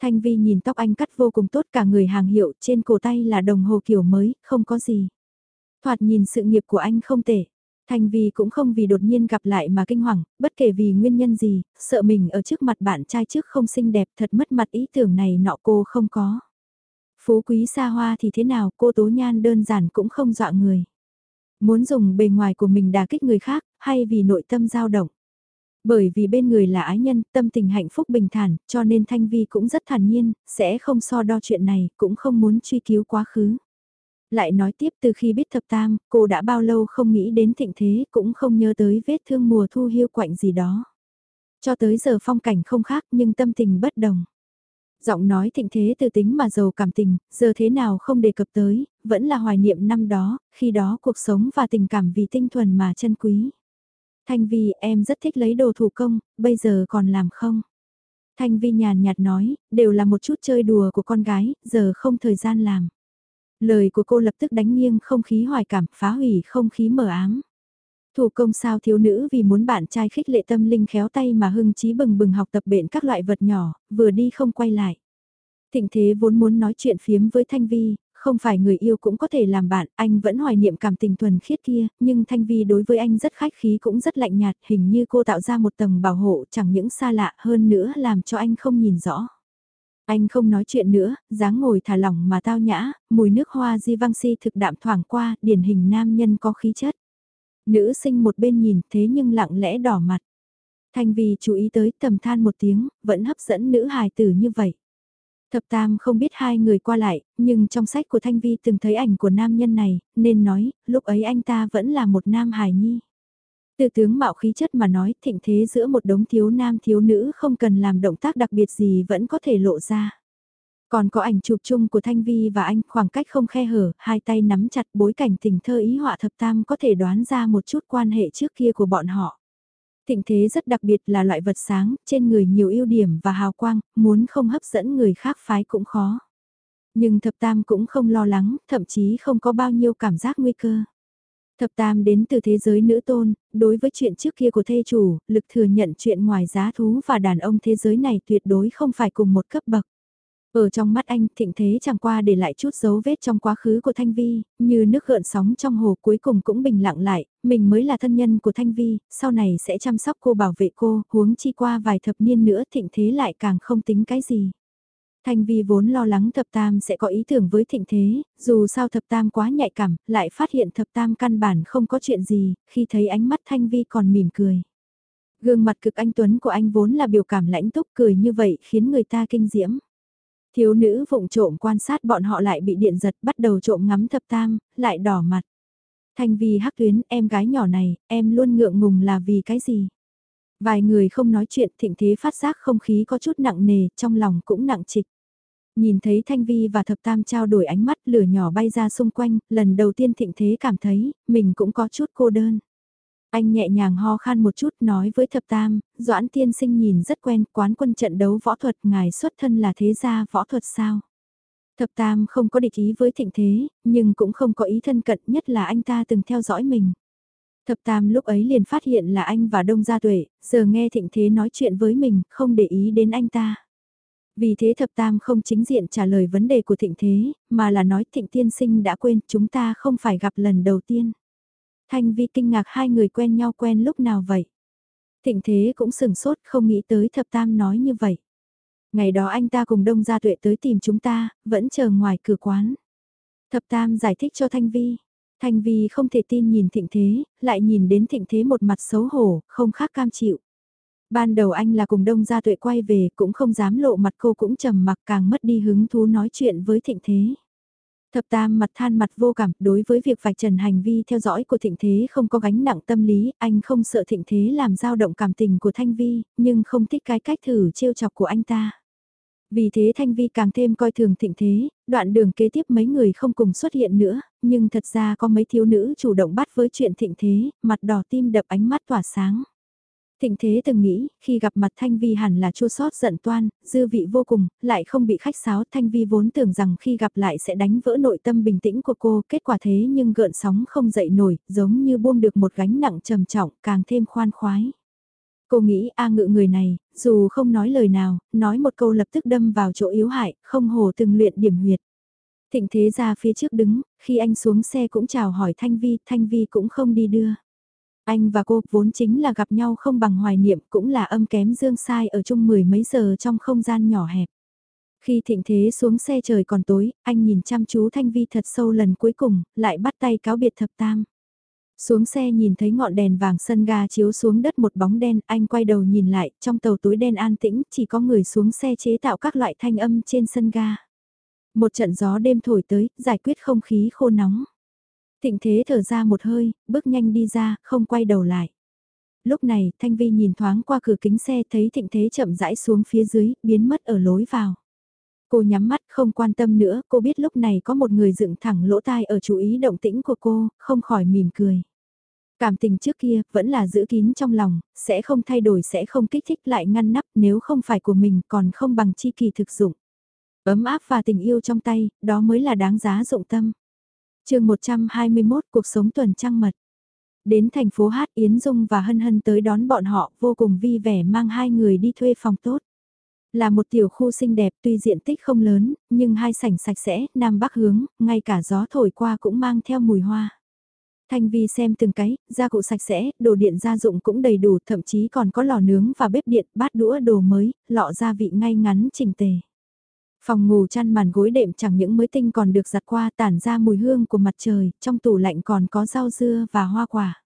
Thanh Vi nhìn tóc anh cắt vô cùng tốt cả người hàng hiệu, trên cổ tay là đồng hồ kiểu mới, không có gì. Thoạt nhìn sự nghiệp của anh không tệ. Thanh Vi cũng không vì đột nhiên gặp lại mà kinh hoàng, bất kể vì nguyên nhân gì, sợ mình ở trước mặt bạn trai trước không xinh đẹp thật mất mặt ý tưởng này nọ cô không có. Phú quý xa hoa thì thế nào cô tố nhan đơn giản cũng không dọa người. Muốn dùng bề ngoài của mình đà kích người khác, hay vì nội tâm dao động. Bởi vì bên người là ái nhân, tâm tình hạnh phúc bình thản, cho nên Thanh Vi cũng rất thản nhiên, sẽ không so đo chuyện này, cũng không muốn truy cứu quá khứ. Lại nói tiếp từ khi biết thập tam, cô đã bao lâu không nghĩ đến thịnh thế, cũng không nhớ tới vết thương mùa thu hiu quạnh gì đó. Cho tới giờ phong cảnh không khác nhưng tâm tình bất đồng. Giọng nói thịnh thế từ tính mà giàu cảm tình, giờ thế nào không đề cập tới, vẫn là hoài niệm năm đó, khi đó cuộc sống và tình cảm vì tinh thuần mà chân quý. Thanh Vi em rất thích lấy đồ thủ công, bây giờ còn làm không? Thanh Vi nhàn nhạt nói, đều là một chút chơi đùa của con gái, giờ không thời gian làm. Lời của cô lập tức đánh nghiêng không khí hoài cảm, phá hủy không khí mờ ám. Thủ công sao thiếu nữ vì muốn bạn trai khích lệ tâm linh khéo tay mà hưng trí bừng bừng học tập bệnh các loại vật nhỏ, vừa đi không quay lại. Thịnh thế vốn muốn nói chuyện phiếm với Thanh Vi, không phải người yêu cũng có thể làm bạn, anh vẫn hoài niệm cảm tình thuần khiết kia, nhưng Thanh Vi đối với anh rất khách khí cũng rất lạnh nhạt, hình như cô tạo ra một tầng bảo hộ chẳng những xa lạ hơn nữa làm cho anh không nhìn rõ. Anh không nói chuyện nữa, dáng ngồi thả lỏng mà tao nhã, mùi nước hoa di văng si thực đạm thoảng qua, điển hình nam nhân có khí chất. Nữ sinh một bên nhìn thế nhưng lặng lẽ đỏ mặt. Thanh Vi chú ý tới tầm than một tiếng, vẫn hấp dẫn nữ hài tử như vậy. Thập Tam không biết hai người qua lại, nhưng trong sách của Thanh Vi từng thấy ảnh của nam nhân này, nên nói, lúc ấy anh ta vẫn là một nam hài nhi. Từ tướng mạo khí chất mà nói thịnh thế giữa một đống thiếu nam thiếu nữ không cần làm động tác đặc biệt gì vẫn có thể lộ ra. Còn có ảnh chụp chung của Thanh Vi và anh khoảng cách không khe hở, hai tay nắm chặt bối cảnh tình thơ ý họa thập tam có thể đoán ra một chút quan hệ trước kia của bọn họ. Thịnh thế rất đặc biệt là loại vật sáng, trên người nhiều ưu điểm và hào quang, muốn không hấp dẫn người khác phái cũng khó. Nhưng thập tam cũng không lo lắng, thậm chí không có bao nhiêu cảm giác nguy cơ. Thập tam đến từ thế giới nữ tôn, đối với chuyện trước kia của thê chủ, lực thừa nhận chuyện ngoài giá thú và đàn ông thế giới này tuyệt đối không phải cùng một cấp bậc. Ở trong mắt anh, thịnh thế chẳng qua để lại chút dấu vết trong quá khứ của Thanh Vi, như nước gợn sóng trong hồ cuối cùng cũng bình lặng lại, mình mới là thân nhân của Thanh Vi, sau này sẽ chăm sóc cô bảo vệ cô, huống chi qua vài thập niên nữa thịnh thế lại càng không tính cái gì. Thanh Vi vốn lo lắng thập tam sẽ có ý tưởng với thịnh thế, dù sao thập tam quá nhạy cảm, lại phát hiện thập tam căn bản không có chuyện gì, khi thấy ánh mắt Thanh Vi còn mỉm cười. Gương mặt cực anh Tuấn của anh vốn là biểu cảm lãnh túc cười như vậy khiến người ta kinh diễm. Thiếu nữ vụng trộm quan sát bọn họ lại bị điện giật bắt đầu trộm ngắm thập tam, lại đỏ mặt. Thanh Vi hắc tuyến, em gái nhỏ này, em luôn ngượng ngùng là vì cái gì? Vài người không nói chuyện thịnh thế phát giác không khí có chút nặng nề, trong lòng cũng nặng trịch. Nhìn thấy Thanh Vi và Thập Tam trao đổi ánh mắt lửa nhỏ bay ra xung quanh, lần đầu tiên thịnh thế cảm thấy, mình cũng có chút cô đơn. Anh nhẹ nhàng ho khan một chút nói với thập tam, Doãn tiên sinh nhìn rất quen quán quân trận đấu võ thuật ngài xuất thân là thế gia võ thuật sao. Thập tam không có địch ý với thịnh thế, nhưng cũng không có ý thân cận nhất là anh ta từng theo dõi mình. Thập tam lúc ấy liền phát hiện là anh và Đông Gia Tuệ, giờ nghe thịnh thế nói chuyện với mình, không để ý đến anh ta. Vì thế thập tam không chính diện trả lời vấn đề của thịnh thế, mà là nói thịnh tiên sinh đã quên chúng ta không phải gặp lần đầu tiên. Thanh Vi kinh ngạc hai người quen nhau quen lúc nào vậy? Thịnh thế cũng sừng sốt không nghĩ tới thập tam nói như vậy. Ngày đó anh ta cùng đông gia tuệ tới tìm chúng ta, vẫn chờ ngoài cửa quán. Thập tam giải thích cho Thanh Vi. Thanh Vi không thể tin nhìn thịnh thế, lại nhìn đến thịnh thế một mặt xấu hổ, không khác cam chịu. Ban đầu anh là cùng đông gia tuệ quay về cũng không dám lộ mặt cô cũng trầm mặc càng mất đi hứng thú nói chuyện với thịnh thế. Thập tam mặt than mặt vô cảm, đối với việc vạch trần hành vi theo dõi của thịnh thế không có gánh nặng tâm lý, anh không sợ thịnh thế làm dao động cảm tình của Thanh Vi, nhưng không thích cái cách thử trêu chọc của anh ta. Vì thế Thanh Vi càng thêm coi thường thịnh thế, đoạn đường kế tiếp mấy người không cùng xuất hiện nữa, nhưng thật ra có mấy thiếu nữ chủ động bắt với chuyện thịnh thế, mặt đỏ tim đập ánh mắt tỏa sáng. Thịnh thế từng nghĩ, khi gặp mặt Thanh Vi hẳn là chua sót giận toan, dư vị vô cùng, lại không bị khách sáo. Thanh Vi vốn tưởng rằng khi gặp lại sẽ đánh vỡ nội tâm bình tĩnh của cô, kết quả thế nhưng gợn sóng không dậy nổi, giống như buông được một gánh nặng trầm trọng, càng thêm khoan khoái. Cô nghĩ A ngự người này, dù không nói lời nào, nói một câu lập tức đâm vào chỗ yếu hại, không hồ từng luyện điểm huyệt. Thịnh thế ra phía trước đứng, khi anh xuống xe cũng chào hỏi Thanh Vi, Thanh Vi cũng không đi đưa. Anh và cô vốn chính là gặp nhau không bằng hoài niệm cũng là âm kém dương sai ở chung mười mấy giờ trong không gian nhỏ hẹp. Khi thịnh thế xuống xe trời còn tối, anh nhìn chăm chú Thanh Vi thật sâu lần cuối cùng, lại bắt tay cáo biệt thập tam. Xuống xe nhìn thấy ngọn đèn vàng sân ga chiếu xuống đất một bóng đen, anh quay đầu nhìn lại, trong tàu tối đen an tĩnh, chỉ có người xuống xe chế tạo các loại thanh âm trên sân ga. Một trận gió đêm thổi tới, giải quyết không khí khô nóng. Thịnh thế thở ra một hơi, bước nhanh đi ra, không quay đầu lại. Lúc này, Thanh Vi nhìn thoáng qua cửa kính xe thấy thịnh thế chậm rãi xuống phía dưới, biến mất ở lối vào. Cô nhắm mắt không quan tâm nữa, cô biết lúc này có một người dựng thẳng lỗ tai ở chú ý động tĩnh của cô, không khỏi mỉm cười. Cảm tình trước kia vẫn là giữ kín trong lòng, sẽ không thay đổi sẽ không kích thích lại ngăn nắp nếu không phải của mình còn không bằng chi kỳ thực dụng. Ấm áp và tình yêu trong tay, đó mới là đáng giá dụng tâm chương 121 cuộc sống tuần trăng mật. Đến thành phố Hát Yến Dung và Hân Hân tới đón bọn họ vô cùng vi vẻ mang hai người đi thuê phòng tốt. Là một tiểu khu xinh đẹp tuy diện tích không lớn, nhưng hai sảnh sạch sẽ, nam bắc hướng, ngay cả gió thổi qua cũng mang theo mùi hoa. Thanh Vi xem từng cái, gia cụ sạch sẽ, đồ điện gia dụng cũng đầy đủ, thậm chí còn có lò nướng và bếp điện, bát đũa đồ mới, lọ gia vị ngay ngắn chỉnh tề. Phòng ngủ chăn màn gối đệm chẳng những mới tinh còn được giặt qua tản ra mùi hương của mặt trời, trong tủ lạnh còn có rau dưa và hoa quả.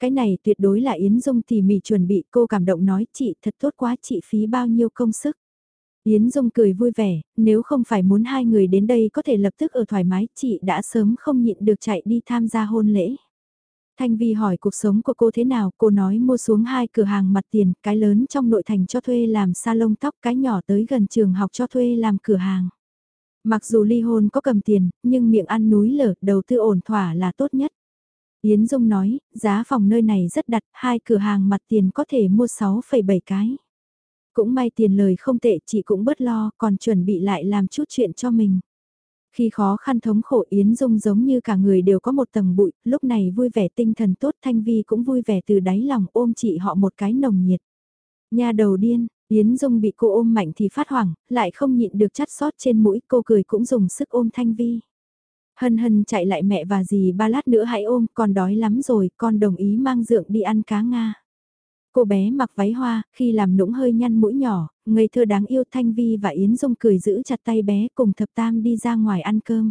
Cái này tuyệt đối là Yến Dung tỉ mỉ chuẩn bị cô cảm động nói chị thật tốt quá chị phí bao nhiêu công sức. Yến Dung cười vui vẻ, nếu không phải muốn hai người đến đây có thể lập tức ở thoải mái chị đã sớm không nhịn được chạy đi tham gia hôn lễ. Thanh Vi hỏi cuộc sống của cô thế nào, cô nói mua xuống hai cửa hàng mặt tiền, cái lớn trong nội thành cho thuê làm salon tóc, cái nhỏ tới gần trường học cho thuê làm cửa hàng. Mặc dù ly hôn có cầm tiền, nhưng miệng ăn núi lở, đầu tư ổn thỏa là tốt nhất. Yến Dung nói, giá phòng nơi này rất đắt, hai cửa hàng mặt tiền có thể mua 6,7 cái. Cũng may tiền lời không tệ, chị cũng bớt lo, còn chuẩn bị lại làm chút chuyện cho mình. Khi khó khăn thống khổ Yến Dung giống như cả người đều có một tầng bụi, lúc này vui vẻ tinh thần tốt Thanh Vi cũng vui vẻ từ đáy lòng ôm chị họ một cái nồng nhiệt. Nhà đầu điên, Yến Dung bị cô ôm mạnh thì phát hoảng, lại không nhịn được chắt sót trên mũi cô cười cũng dùng sức ôm Thanh Vi. Hân hân chạy lại mẹ và dì ba lát nữa hãy ôm, con đói lắm rồi, con đồng ý mang dượng đi ăn cá Nga. Cô bé mặc váy hoa, khi làm nũng hơi nhăn mũi nhỏ, ngây thơ đáng yêu Thanh Vi và Yến Dung cười giữ chặt tay bé cùng thập tam đi ra ngoài ăn cơm.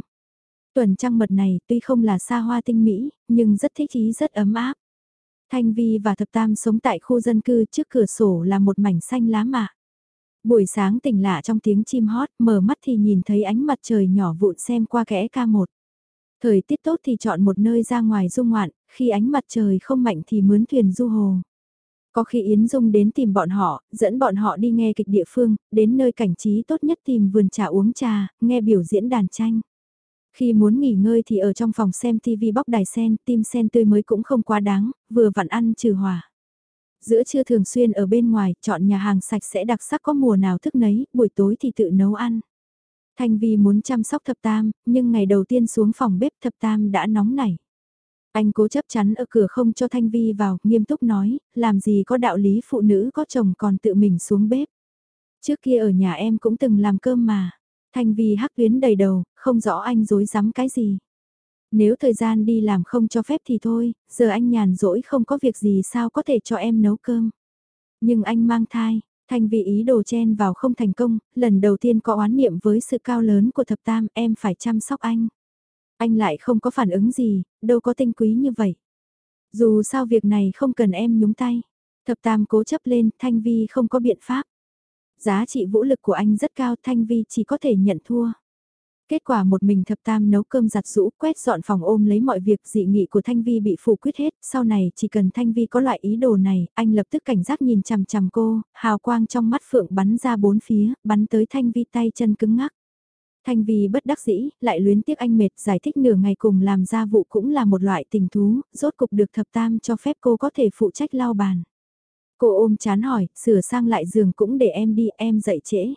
Tuần trăng mật này tuy không là xa hoa tinh mỹ, nhưng rất thích ý rất ấm áp. Thanh Vi và thập tam sống tại khu dân cư trước cửa sổ là một mảnh xanh lá mạ. Buổi sáng tỉnh lạ trong tiếng chim hót, mở mắt thì nhìn thấy ánh mặt trời nhỏ vụn xem qua kẽ ca một. Thời tiết tốt thì chọn một nơi ra ngoài du ngoạn, khi ánh mặt trời không mạnh thì mướn thuyền du hồ. Có khi Yến Dung đến tìm bọn họ, dẫn bọn họ đi nghe kịch địa phương, đến nơi cảnh trí tốt nhất tìm vườn trà uống trà, nghe biểu diễn đàn tranh. Khi muốn nghỉ ngơi thì ở trong phòng xem TV bóc đài sen, tim sen tươi mới cũng không quá đáng, vừa vặn ăn trừ hòa. Giữa trưa thường xuyên ở bên ngoài, chọn nhà hàng sạch sẽ đặc sắc có mùa nào thức nấy, buổi tối thì tự nấu ăn. Thanh Vi muốn chăm sóc thập tam, nhưng ngày đầu tiên xuống phòng bếp thập tam đã nóng nảy. Anh cố chấp chắn ở cửa không cho Thanh Vi vào, nghiêm túc nói, làm gì có đạo lý phụ nữ có chồng còn tự mình xuống bếp. Trước kia ở nhà em cũng từng làm cơm mà. Thanh Vi hắc tuyến đầy đầu, không rõ anh dối rắm cái gì. Nếu thời gian đi làm không cho phép thì thôi, giờ anh nhàn rỗi không có việc gì sao có thể cho em nấu cơm. Nhưng anh mang thai, Thanh Vi ý đồ chen vào không thành công, lần đầu tiên có oán niệm với sự cao lớn của thập tam em phải chăm sóc anh. Anh lại không có phản ứng gì, đâu có tinh quý như vậy. Dù sao việc này không cần em nhúng tay. Thập tam cố chấp lên, Thanh Vi không có biện pháp. Giá trị vũ lực của anh rất cao, Thanh Vi chỉ có thể nhận thua. Kết quả một mình thập tam nấu cơm giặt rũ quét dọn phòng ôm lấy mọi việc dị nghị của Thanh Vi bị phủ quyết hết, sau này chỉ cần Thanh Vi có loại ý đồ này, anh lập tức cảnh giác nhìn chằm chằm cô, hào quang trong mắt phượng bắn ra bốn phía, bắn tới Thanh Vi tay chân cứng ngắc. Thanh Vi bất đắc dĩ, lại luyến tiếc anh mệt giải thích nửa ngày cùng làm gia vụ cũng là một loại tình thú, rốt cục được thập tam cho phép cô có thể phụ trách lau bàn. Cô ôm chán hỏi, sửa sang lại giường cũng để em đi, em dậy trễ.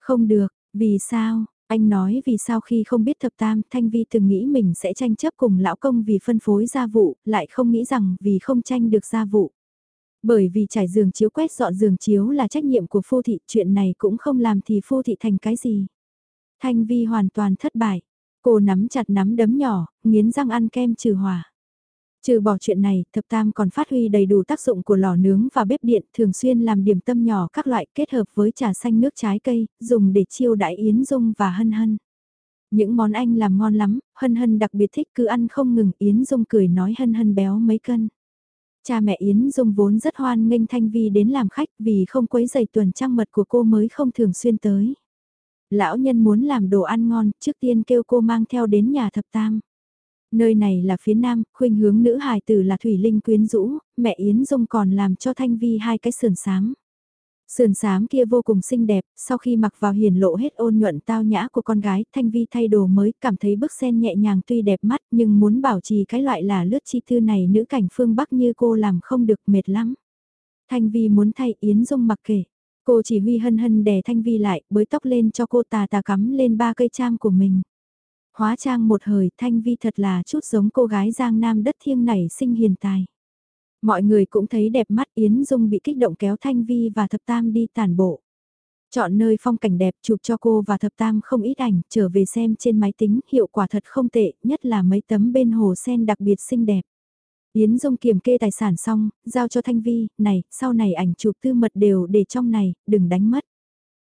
Không được, vì sao? Anh nói vì sao khi không biết thập tam, Thanh Vi từng nghĩ mình sẽ tranh chấp cùng lão công vì phân phối gia vụ, lại không nghĩ rằng vì không tranh được gia vụ. Bởi vì trải giường chiếu quét dọn giường chiếu là trách nhiệm của phu thị, chuyện này cũng không làm thì phu thị thành cái gì. Thanh Vi hoàn toàn thất bại. Cô nắm chặt nắm đấm nhỏ, nghiến răng ăn kem trừ hỏa. Trừ bỏ chuyện này, thập tam còn phát huy đầy đủ tác dụng của lò nướng và bếp điện, thường xuyên làm điểm tâm nhỏ các loại kết hợp với trà xanh nước trái cây, dùng để chiêu đãi Yến Dung và Hân Hân. Những món anh làm ngon lắm, Hân Hân đặc biệt thích cứ ăn không ngừng, Yến Dung cười nói Hân Hân béo mấy cân. Cha mẹ Yến Dung vốn rất hoan nghênh Thanh Vi đến làm khách vì không quấy giày tuần trăng mật của cô mới không thường xuyên tới. Lão nhân muốn làm đồ ăn ngon, trước tiên kêu cô mang theo đến nhà thập tam. Nơi này là phía nam, khuynh hướng nữ hài tử là Thủy Linh quyến rũ, mẹ Yến Dung còn làm cho Thanh Vi hai cái sườn sám. Sườn sám kia vô cùng xinh đẹp, sau khi mặc vào hiền lộ hết ôn nhuận tao nhã của con gái, Thanh Vi thay đồ mới, cảm thấy bức sen nhẹ nhàng tuy đẹp mắt nhưng muốn bảo trì cái loại là lướt chi thư này nữ cảnh phương Bắc như cô làm không được mệt lắm. Thanh Vi muốn thay Yến Dung mặc kể. Cô chỉ huy hân hân đè Thanh Vi lại, bới tóc lên cho cô tà tà cắm lên ba cây trang của mình. Hóa trang một hời, Thanh Vi thật là chút giống cô gái giang nam đất thiêng này sinh hiền tài. Mọi người cũng thấy đẹp mắt Yến Dung bị kích động kéo Thanh Vi và Thập Tam đi tàn bộ. Chọn nơi phong cảnh đẹp chụp cho cô và Thập Tam không ít ảnh, trở về xem trên máy tính, hiệu quả thật không tệ, nhất là mấy tấm bên hồ sen đặc biệt xinh đẹp. Yến Dung kiểm kê tài sản xong, giao cho Thanh Vi, này, sau này ảnh chụp tư mật đều để trong này, đừng đánh mất.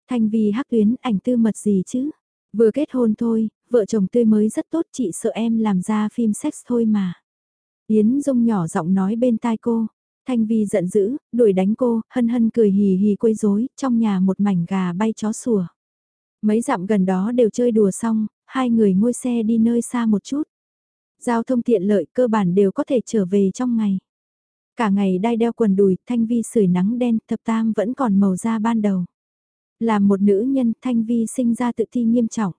Thanh Vi hắc tuyến, ảnh tư mật gì chứ? Vừa kết hôn thôi, vợ chồng tươi mới rất tốt, chị sợ em làm ra phim sex thôi mà. Yến Dung nhỏ giọng nói bên tai cô. Thanh Vi giận dữ, đuổi đánh cô, hân hân cười hì hì quấy rối, trong nhà một mảnh gà bay chó sủa. Mấy dặm gần đó đều chơi đùa xong, hai người ngôi xe đi nơi xa một chút. Giao thông tiện lợi cơ bản đều có thể trở về trong ngày. Cả ngày đai đeo quần đùi, Thanh Vi sưởi nắng đen, thập tam vẫn còn màu da ban đầu. Là một nữ nhân, Thanh Vi sinh ra tự thi nghiêm trọng.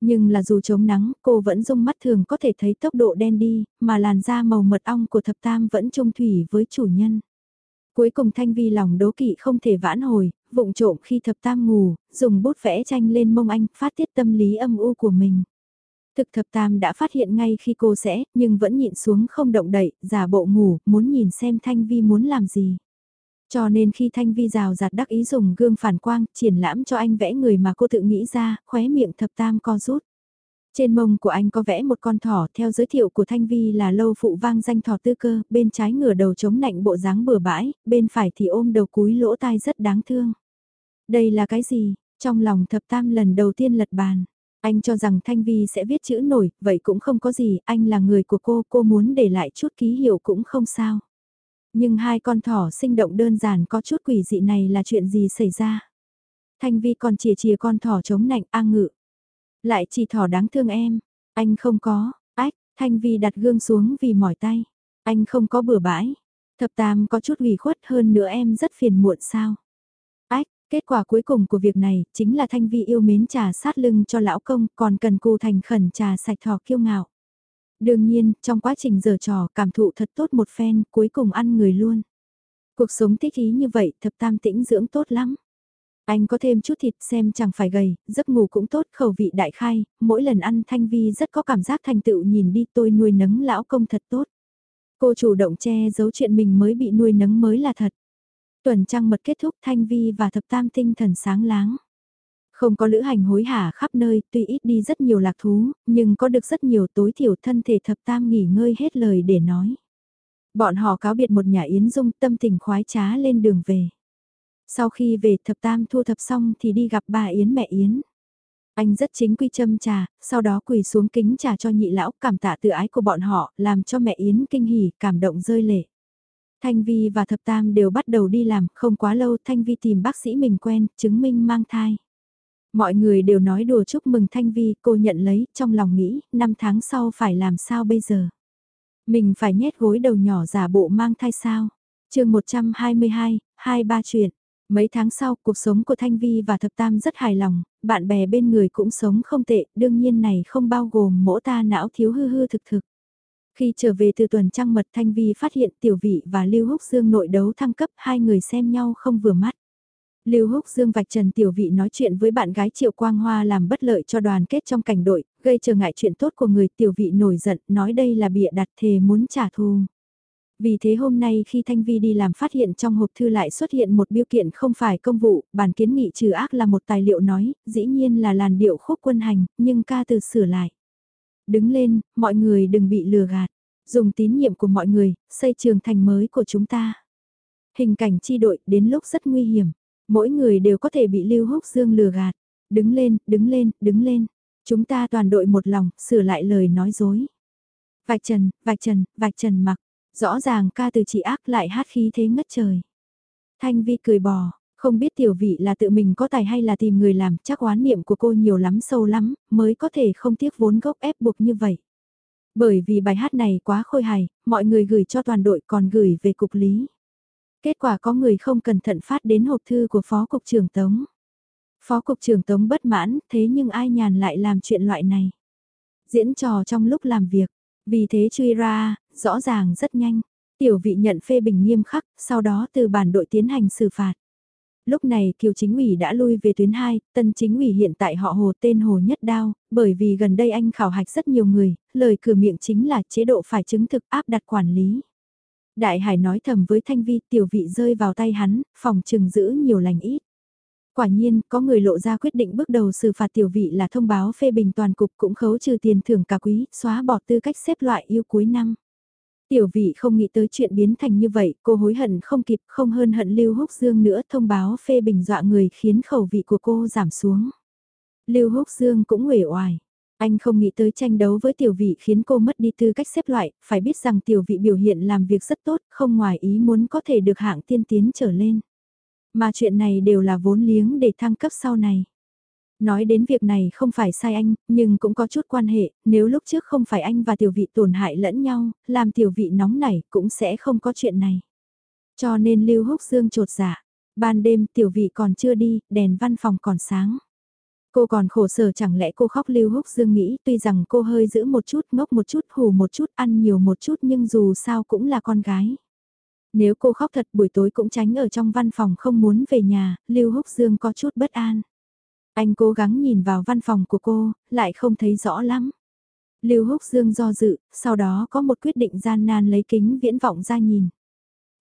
Nhưng là dù chống nắng, cô vẫn dung mắt thường có thể thấy tốc độ đen đi, mà làn da màu mật ong của thập tam vẫn trung thủy với chủ nhân. Cuối cùng Thanh Vi lòng đố kỵ không thể vãn hồi, vụng trộm khi thập tam ngủ, dùng bút vẽ tranh lên mông anh, phát tiết tâm lý âm u của mình. Thực thập tam đã phát hiện ngay khi cô sẽ, nhưng vẫn nhịn xuống không động đậy, giả bộ ngủ, muốn nhìn xem Thanh Vi muốn làm gì. Cho nên khi Thanh Vi rào rạt đắc ý dùng gương phản quang, triển lãm cho anh vẽ người mà cô tự nghĩ ra, khóe miệng thập tam co rút. Trên mông của anh có vẽ một con thỏ, theo giới thiệu của Thanh Vi là lâu phụ vang danh thỏ tư cơ, bên trái ngửa đầu chống nạnh bộ dáng bừa bãi, bên phải thì ôm đầu cúi lỗ tai rất đáng thương. Đây là cái gì? Trong lòng thập tam lần đầu tiên lật bàn. Anh cho rằng Thanh Vi sẽ viết chữ nổi, vậy cũng không có gì, anh là người của cô, cô muốn để lại chút ký hiệu cũng không sao. Nhưng hai con thỏ sinh động đơn giản có chút quỷ dị này là chuyện gì xảy ra? Thanh Vi còn chìa chìa con thỏ chống nạnh a ngự. Lại chỉ thỏ đáng thương em. Anh không có, ách, Thanh Vi đặt gương xuống vì mỏi tay. Anh không có bừa bãi. Thập tam có chút ủy khuất hơn nữa em rất phiền muộn sao. Kết quả cuối cùng của việc này chính là Thanh Vi yêu mến trà sát lưng cho lão công còn cần cô thành khẩn trà sạch thỏ kiêu ngạo. Đương nhiên, trong quá trình giờ trò cảm thụ thật tốt một phen, cuối cùng ăn người luôn. Cuộc sống thích ý như vậy, thập tam tĩnh dưỡng tốt lắm. Anh có thêm chút thịt xem chẳng phải gầy, giấc ngủ cũng tốt, khẩu vị đại khai, mỗi lần ăn thanh vi rất có cảm giác thành tựu nhìn đi tôi nuôi nấng lão công thật tốt. Cô chủ động che giấu chuyện mình mới bị nuôi nấng mới là thật. Tuần trăng mật kết thúc thanh vi và thập tam tinh thần sáng láng. Không có lữ hành hối hả khắp nơi, tuy ít đi rất nhiều lạc thú, nhưng có được rất nhiều tối thiểu thân thể thập tam nghỉ ngơi hết lời để nói. Bọn họ cáo biệt một nhà Yến Dung tâm tình khoái trá lên đường về. Sau khi về thập tam thu thập xong thì đi gặp bà Yến mẹ Yến. Anh rất chính quy châm trà, sau đó quỳ xuống kính trà cho nhị lão cảm tạ tự ái của bọn họ, làm cho mẹ Yến kinh hỉ, cảm động rơi lệ. Thanh Vi và Thập Tam đều bắt đầu đi làm, không quá lâu Thanh Vi tìm bác sĩ mình quen, chứng minh mang thai. Mọi người đều nói đùa chúc mừng Thanh Vi, cô nhận lấy, trong lòng nghĩ, năm tháng sau phải làm sao bây giờ? Mình phải nhét gối đầu nhỏ giả bộ mang thai sao? chương 122, hai ba chuyện. Mấy tháng sau, cuộc sống của Thanh Vi và Thập Tam rất hài lòng, bạn bè bên người cũng sống không tệ, đương nhiên này không bao gồm mỗ ta não thiếu hư hư thực thực. Khi trở về từ tuần trăng mật Thanh Vi phát hiện Tiểu Vị và Lưu Húc Dương nội đấu thăng cấp hai người xem nhau không vừa mắt. Lưu Húc Dương vạch trần tiểu vị nói chuyện với bạn gái Triệu Quang Hoa làm bất lợi cho đoàn kết trong cảnh đội, gây trở ngại chuyện tốt của người tiểu vị nổi giận, nói đây là bịa đặt thề muốn trả thù. Vì thế hôm nay khi Thanh Vi đi làm phát hiện trong hộp thư lại xuất hiện một biêu kiện không phải công vụ, bản kiến nghị trừ ác là một tài liệu nói, dĩ nhiên là làn điệu khúc quân hành, nhưng ca từ sửa lại. Đứng lên, mọi người đừng bị lừa gạt, dùng tín nhiệm của mọi người, xây trường thành mới của chúng ta. Hình cảnh chi đội đến lúc rất nguy hiểm. Mỗi người đều có thể bị Lưu Húc Dương lừa gạt. Đứng lên, đứng lên, đứng lên. Chúng ta toàn đội một lòng, sửa lại lời nói dối. Vạch trần, vạch trần, vạch trần mặc. Rõ ràng ca từ chị ác lại hát khí thế ngất trời. Thanh Vi cười bò, không biết tiểu vị là tự mình có tài hay là tìm người làm, chắc oán niệm của cô nhiều lắm sâu lắm, mới có thể không tiếc vốn gốc ép buộc như vậy. Bởi vì bài hát này quá khôi hài, mọi người gửi cho toàn đội còn gửi về cục lý. Kết quả có người không cẩn thận phát đến hộp thư của Phó Cục trưởng Tống. Phó Cục trưởng Tống bất mãn, thế nhưng ai nhàn lại làm chuyện loại này. Diễn trò trong lúc làm việc, vì thế truy ra, rõ ràng rất nhanh. Tiểu vị nhận phê bình nghiêm khắc, sau đó từ bản đội tiến hành xử phạt. Lúc này Kiều Chính ủy đã lui về tuyến 2, tân chính ủy hiện tại họ Hồ tên Hồ Nhất Đao, bởi vì gần đây anh khảo hạch rất nhiều người, lời cửa miệng chính là chế độ phải chứng thực áp đặt quản lý. Đại Hải nói thầm với Thanh Vi tiểu vị rơi vào tay hắn, phòng trừng giữ nhiều lành ít. Quả nhiên, có người lộ ra quyết định bước đầu xử phạt tiểu vị là thông báo phê bình toàn cục cũng khấu trừ tiền thưởng cả quý, xóa bỏ tư cách xếp loại yêu cuối năm. Tiểu vị không nghĩ tới chuyện biến thành như vậy, cô hối hận không kịp không hơn hận Lưu Húc Dương nữa thông báo phê bình dọa người khiến khẩu vị của cô giảm xuống. Lưu Húc Dương cũng uể oải. Anh không nghĩ tới tranh đấu với tiểu vị khiến cô mất đi tư cách xếp loại, phải biết rằng tiểu vị biểu hiện làm việc rất tốt, không ngoài ý muốn có thể được hạng tiên tiến trở lên. Mà chuyện này đều là vốn liếng để thăng cấp sau này. Nói đến việc này không phải sai anh, nhưng cũng có chút quan hệ, nếu lúc trước không phải anh và tiểu vị tổn hại lẫn nhau, làm tiểu vị nóng nảy cũng sẽ không có chuyện này. Cho nên Lưu Húc Dương trột dạ, ban đêm tiểu vị còn chưa đi, đèn văn phòng còn sáng. Cô còn khổ sở chẳng lẽ cô khóc Lưu Húc Dương nghĩ tuy rằng cô hơi giữ một chút ngốc một chút hù một chút ăn nhiều một chút nhưng dù sao cũng là con gái. Nếu cô khóc thật buổi tối cũng tránh ở trong văn phòng không muốn về nhà, Lưu Húc Dương có chút bất an. Anh cố gắng nhìn vào văn phòng của cô, lại không thấy rõ lắm. Lưu Húc Dương do dự, sau đó có một quyết định gian nan lấy kính viễn vọng ra nhìn.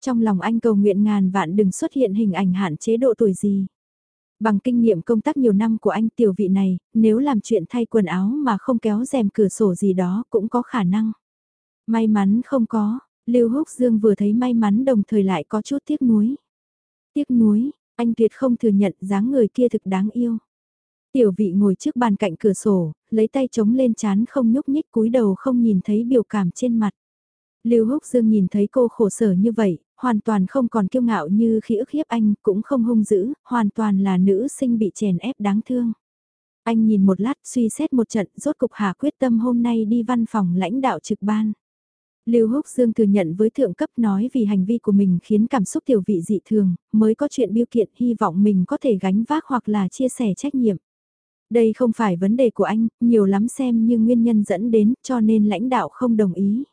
Trong lòng anh cầu nguyện ngàn vạn đừng xuất hiện hình ảnh hạn chế độ tuổi gì. Bằng kinh nghiệm công tác nhiều năm của anh tiểu vị này, nếu làm chuyện thay quần áo mà không kéo rèm cửa sổ gì đó cũng có khả năng. May mắn không có, Lưu Húc Dương vừa thấy may mắn đồng thời lại có chút tiếc nuối. Tiếc nuối, anh tuyệt không thừa nhận dáng người kia thực đáng yêu. Tiểu vị ngồi trước bàn cạnh cửa sổ, lấy tay chống lên chán không nhúc nhích cúi đầu không nhìn thấy biểu cảm trên mặt. Lưu Húc Dương nhìn thấy cô khổ sở như vậy, hoàn toàn không còn kiêu ngạo như khi ức hiếp anh, cũng không hung dữ, hoàn toàn là nữ sinh bị chèn ép đáng thương. Anh nhìn một lát suy xét một trận, rốt cục hà quyết tâm hôm nay đi văn phòng lãnh đạo trực ban. Lưu Húc Dương thừa nhận với thượng cấp nói vì hành vi của mình khiến cảm xúc tiểu vị dị thường, mới có chuyện biêu kiện hy vọng mình có thể gánh vác hoặc là chia sẻ trách nhiệm. Đây không phải vấn đề của anh, nhiều lắm xem như nguyên nhân dẫn đến cho nên lãnh đạo không đồng ý.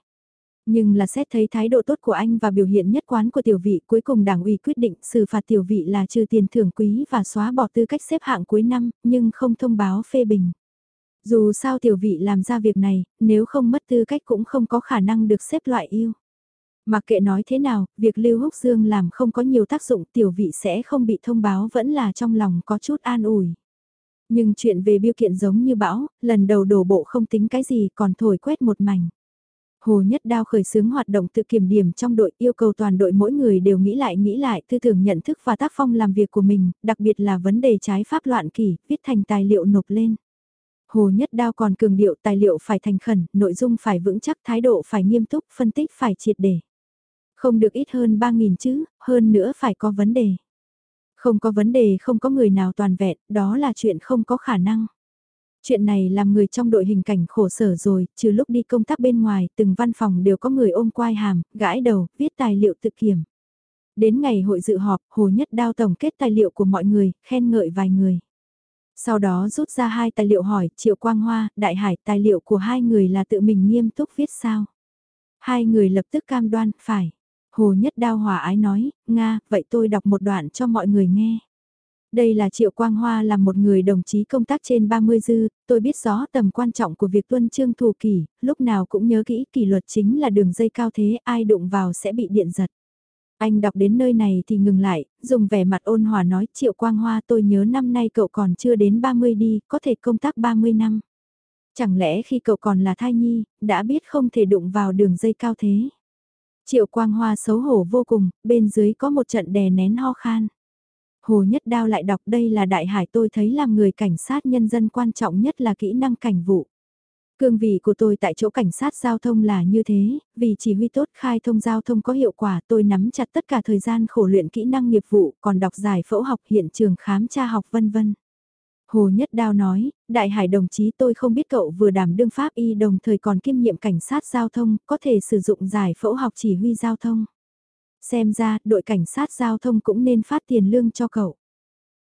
Nhưng là xét thấy thái độ tốt của anh và biểu hiện nhất quán của tiểu vị cuối cùng đảng ủy quyết định xử phạt tiểu vị là trừ tiền thưởng quý và xóa bỏ tư cách xếp hạng cuối năm, nhưng không thông báo phê bình. Dù sao tiểu vị làm ra việc này, nếu không mất tư cách cũng không có khả năng được xếp loại yêu. Mà kệ nói thế nào, việc Lưu Húc Dương làm không có nhiều tác dụng tiểu vị sẽ không bị thông báo vẫn là trong lòng có chút an ủi. Nhưng chuyện về biêu kiện giống như bão, lần đầu đổ bộ không tính cái gì còn thổi quét một mảnh. Hồ Nhất Đao khởi xướng hoạt động tự kiểm điểm trong đội yêu cầu toàn đội mỗi người đều nghĩ lại nghĩ lại tư tưởng nhận thức và tác phong làm việc của mình, đặc biệt là vấn đề trái pháp loạn kỷ, viết thành tài liệu nộp lên. Hồ Nhất Đao còn cường điệu tài liệu phải thành khẩn, nội dung phải vững chắc, thái độ phải nghiêm túc, phân tích phải triệt để. Không được ít hơn 3.000 chữ hơn nữa phải có vấn đề. Không có vấn đề không có người nào toàn vẹn, đó là chuyện không có khả năng. Chuyện này làm người trong đội hình cảnh khổ sở rồi, trừ lúc đi công tác bên ngoài, từng văn phòng đều có người ôm quai hàm, gãi đầu, viết tài liệu tự kiểm. Đến ngày hội dự họp, Hồ Nhất Đao tổng kết tài liệu của mọi người, khen ngợi vài người. Sau đó rút ra hai tài liệu hỏi, Triệu Quang Hoa, Đại Hải, tài liệu của hai người là tự mình nghiêm túc viết sao? Hai người lập tức cam đoan, phải. Hồ Nhất Đao hòa ái nói, Nga, vậy tôi đọc một đoạn cho mọi người nghe. Đây là Triệu Quang Hoa là một người đồng chí công tác trên 30 dư, tôi biết rõ tầm quan trọng của việc tuân trương thù kỷ, lúc nào cũng nhớ kỹ kỷ luật chính là đường dây cao thế, ai đụng vào sẽ bị điện giật. Anh đọc đến nơi này thì ngừng lại, dùng vẻ mặt ôn hòa nói Triệu Quang Hoa tôi nhớ năm nay cậu còn chưa đến 30 đi, có thể công tác 30 năm. Chẳng lẽ khi cậu còn là thai nhi, đã biết không thể đụng vào đường dây cao thế. Triệu Quang Hoa xấu hổ vô cùng, bên dưới có một trận đè nén ho khan. Hồ Nhất Đao lại đọc đây là đại hải tôi thấy làm người cảnh sát nhân dân quan trọng nhất là kỹ năng cảnh vụ. Cương vị của tôi tại chỗ cảnh sát giao thông là như thế, vì chỉ huy tốt khai thông giao thông có hiệu quả tôi nắm chặt tất cả thời gian khổ luyện kỹ năng nghiệp vụ còn đọc giải phẫu học hiện trường khám tra học vân vân. Hồ Nhất Đao nói, Đại Hải đồng chí tôi không biết cậu vừa đảm đương pháp y đồng thời còn kiêm nhiệm cảnh sát giao thông, có thể sử dụng giải phẫu học chỉ huy giao thông. Xem ra, đội cảnh sát giao thông cũng nên phát tiền lương cho cậu.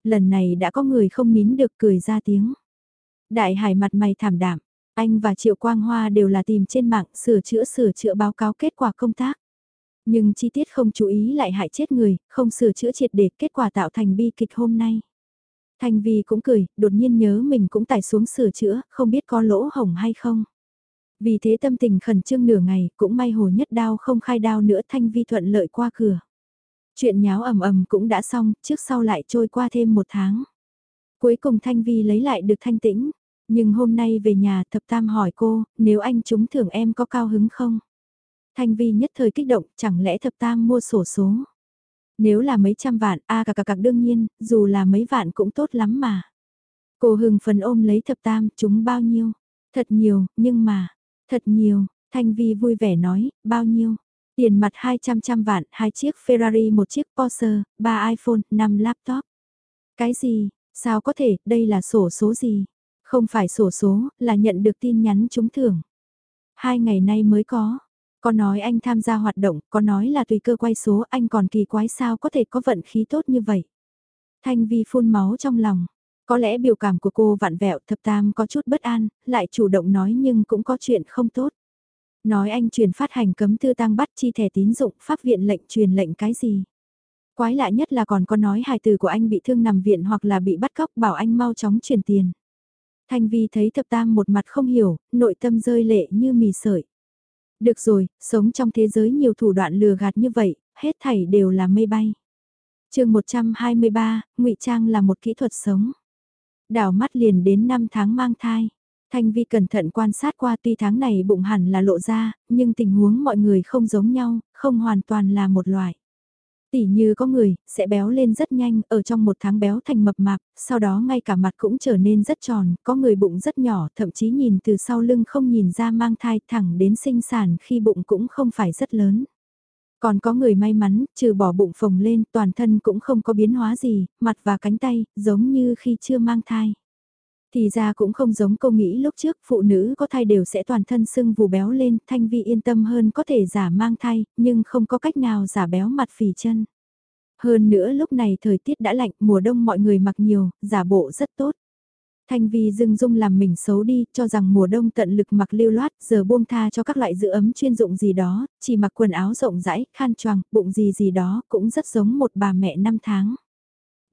Lần này đã có người không nín được cười ra tiếng. Đại Hải mặt mày thảm đạm, anh và Triệu Quang Hoa đều là tìm trên mạng sửa chữa sửa chữa báo cáo kết quả công tác. Nhưng chi tiết không chú ý lại hại chết người, không sửa chữa triệt để kết quả tạo thành bi kịch hôm nay. Thanh Vi cũng cười, đột nhiên nhớ mình cũng tải xuống sửa chữa, không biết có lỗ hổng hay không. Vì thế tâm tình khẩn trương nửa ngày, cũng may hồ nhất đao không khai đao nữa Thanh Vi thuận lợi qua cửa. Chuyện nháo ầm ầm cũng đã xong, trước sau lại trôi qua thêm một tháng. Cuối cùng Thanh Vi lấy lại được thanh tĩnh, nhưng hôm nay về nhà thập tam hỏi cô, nếu anh trúng thưởng em có cao hứng không? Thanh Vi nhất thời kích động, chẳng lẽ thập tam mua sổ số? Nếu là mấy trăm vạn, a à, cà cà cà đương nhiên, dù là mấy vạn cũng tốt lắm mà. Cô hừng phần ôm lấy thập tam, chúng bao nhiêu? Thật nhiều, nhưng mà, thật nhiều, Thanh Vi vui vẻ nói, bao nhiêu? Tiền mặt 200 trăm vạn, hai chiếc Ferrari, một chiếc Porsche, ba iPhone, 5 laptop. Cái gì, sao có thể, đây là sổ số gì? Không phải sổ số, là nhận được tin nhắn trúng thưởng. Hai ngày nay mới có. Có nói anh tham gia hoạt động, có nói là tùy cơ quay số anh còn kỳ quái sao có thể có vận khí tốt như vậy. Thanh Vi phun máu trong lòng. Có lẽ biểu cảm của cô vặn vẹo thập tam có chút bất an, lại chủ động nói nhưng cũng có chuyện không tốt. Nói anh truyền phát hành cấm thư tăng bắt chi thẻ tín dụng pháp viện lệnh truyền lệnh cái gì. Quái lạ nhất là còn có nói hài từ của anh bị thương nằm viện hoặc là bị bắt cóc bảo anh mau chóng truyền tiền. Thanh Vi thấy thập tam một mặt không hiểu, nội tâm rơi lệ như mì sợi. Được rồi, sống trong thế giới nhiều thủ đoạn lừa gạt như vậy, hết thảy đều là mây bay. chương 123, ngụy Trang là một kỹ thuật sống. Đảo mắt liền đến 5 tháng mang thai. Thanh Vi cẩn thận quan sát qua tuy tháng này bụng hẳn là lộ ra, nhưng tình huống mọi người không giống nhau, không hoàn toàn là một loại. Tỉ như có người, sẽ béo lên rất nhanh, ở trong một tháng béo thành mập mạp, sau đó ngay cả mặt cũng trở nên rất tròn, có người bụng rất nhỏ, thậm chí nhìn từ sau lưng không nhìn ra mang thai thẳng đến sinh sản khi bụng cũng không phải rất lớn. Còn có người may mắn, trừ bỏ bụng phồng lên, toàn thân cũng không có biến hóa gì, mặt và cánh tay, giống như khi chưa mang thai. Thì ra cũng không giống câu nghĩ lúc trước, phụ nữ có thai đều sẽ toàn thân sưng vù béo lên, Thanh Vi yên tâm hơn có thể giả mang thai, nhưng không có cách nào giả béo mặt phì chân. Hơn nữa lúc này thời tiết đã lạnh, mùa đông mọi người mặc nhiều, giả bộ rất tốt. Thanh Vi dưng dung làm mình xấu đi, cho rằng mùa đông tận lực mặc lưu loát, giờ buông tha cho các loại giữ ấm chuyên dụng gì đó, chỉ mặc quần áo rộng rãi, khan choàng, bụng gì gì đó, cũng rất giống một bà mẹ năm tháng.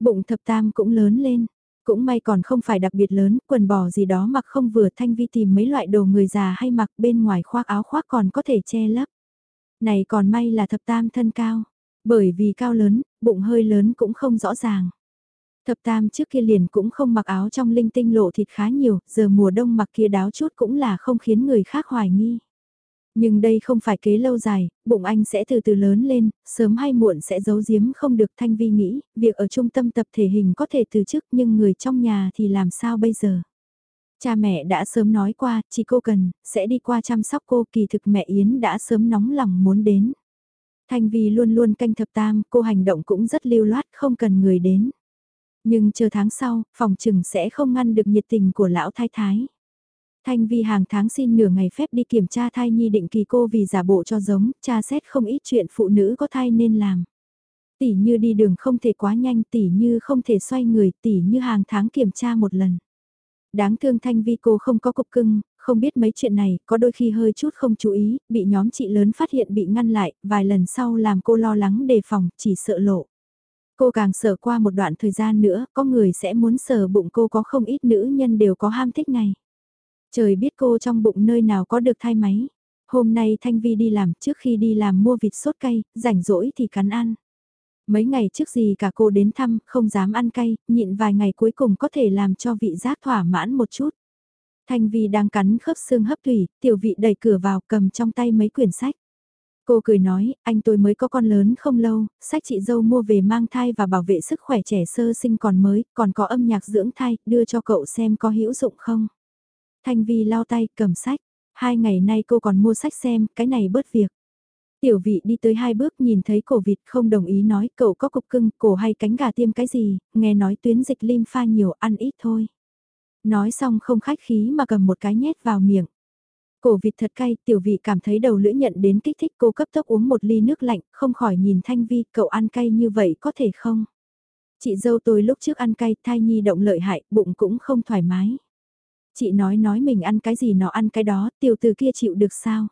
Bụng thập tam cũng lớn lên, cũng may còn không phải đặc biệt lớn, quần bò gì đó mặc không vừa thanh vi tìm mấy loại đồ người già hay mặc bên ngoài khoác áo khoác còn có thể che lấp. Này còn may là thập tam thân cao, bởi vì cao lớn, bụng hơi lớn cũng không rõ ràng. Thập tam trước kia liền cũng không mặc áo trong linh tinh lộ thịt khá nhiều, giờ mùa đông mặc kia đáo chút cũng là không khiến người khác hoài nghi. Nhưng đây không phải kế lâu dài, bụng anh sẽ từ từ lớn lên, sớm hay muộn sẽ giấu giếm không được Thanh Vi nghĩ, việc ở trung tâm tập thể hình có thể từ chức nhưng người trong nhà thì làm sao bây giờ? Cha mẹ đã sớm nói qua, chỉ cô cần, sẽ đi qua chăm sóc cô kỳ thực mẹ Yến đã sớm nóng lòng muốn đến. Thanh Vi luôn luôn canh thập tam, cô hành động cũng rất lưu loát, không cần người đến. Nhưng chờ tháng sau, phòng trừng sẽ không ngăn được nhiệt tình của lão thái thái. Thanh Vi hàng tháng xin nửa ngày phép đi kiểm tra thai nhi định kỳ cô vì giả bộ cho giống, cha xét không ít chuyện phụ nữ có thai nên làm. Tỷ như đi đường không thể quá nhanh, tỷ như không thể xoay người, tỷ như hàng tháng kiểm tra một lần. Đáng thương Thanh Vi cô không có cục cưng, không biết mấy chuyện này, có đôi khi hơi chút không chú ý, bị nhóm chị lớn phát hiện bị ngăn lại, vài lần sau làm cô lo lắng đề phòng, chỉ sợ lộ. Cô càng sợ qua một đoạn thời gian nữa, có người sẽ muốn sờ bụng cô có không ít nữ nhân đều có ham thích này. Trời biết cô trong bụng nơi nào có được thai máy. Hôm nay Thanh Vi đi làm trước khi đi làm mua vịt sốt cay, rảnh rỗi thì cắn ăn. Mấy ngày trước gì cả cô đến thăm, không dám ăn cay, nhịn vài ngày cuối cùng có thể làm cho vị giác thỏa mãn một chút. Thanh Vi đang cắn khớp xương hấp thủy, tiểu vị đẩy cửa vào cầm trong tay mấy quyển sách. Cô cười nói, anh tôi mới có con lớn không lâu, sách chị dâu mua về mang thai và bảo vệ sức khỏe trẻ sơ sinh còn mới, còn có âm nhạc dưỡng thai, đưa cho cậu xem có hữu dụng không. Thanh Vi lau tay cầm sách, hai ngày nay cô còn mua sách xem, cái này bớt việc. Tiểu vị đi tới hai bước nhìn thấy cổ vịt không đồng ý nói cậu có cục cưng, cổ hay cánh gà tiêm cái gì, nghe nói tuyến dịch lim pha nhiều ăn ít thôi. Nói xong không khách khí mà cầm một cái nhét vào miệng. Cổ vịt thật cay, tiểu vị cảm thấy đầu lưỡi nhận đến kích thích cô cấp tốc uống một ly nước lạnh, không khỏi nhìn Thanh Vi, cậu ăn cay như vậy có thể không? Chị dâu tôi lúc trước ăn cay, thai nhi động lợi hại, bụng cũng không thoải mái. Chị nói nói mình ăn cái gì nó ăn cái đó, tiểu từ kia chịu được sao?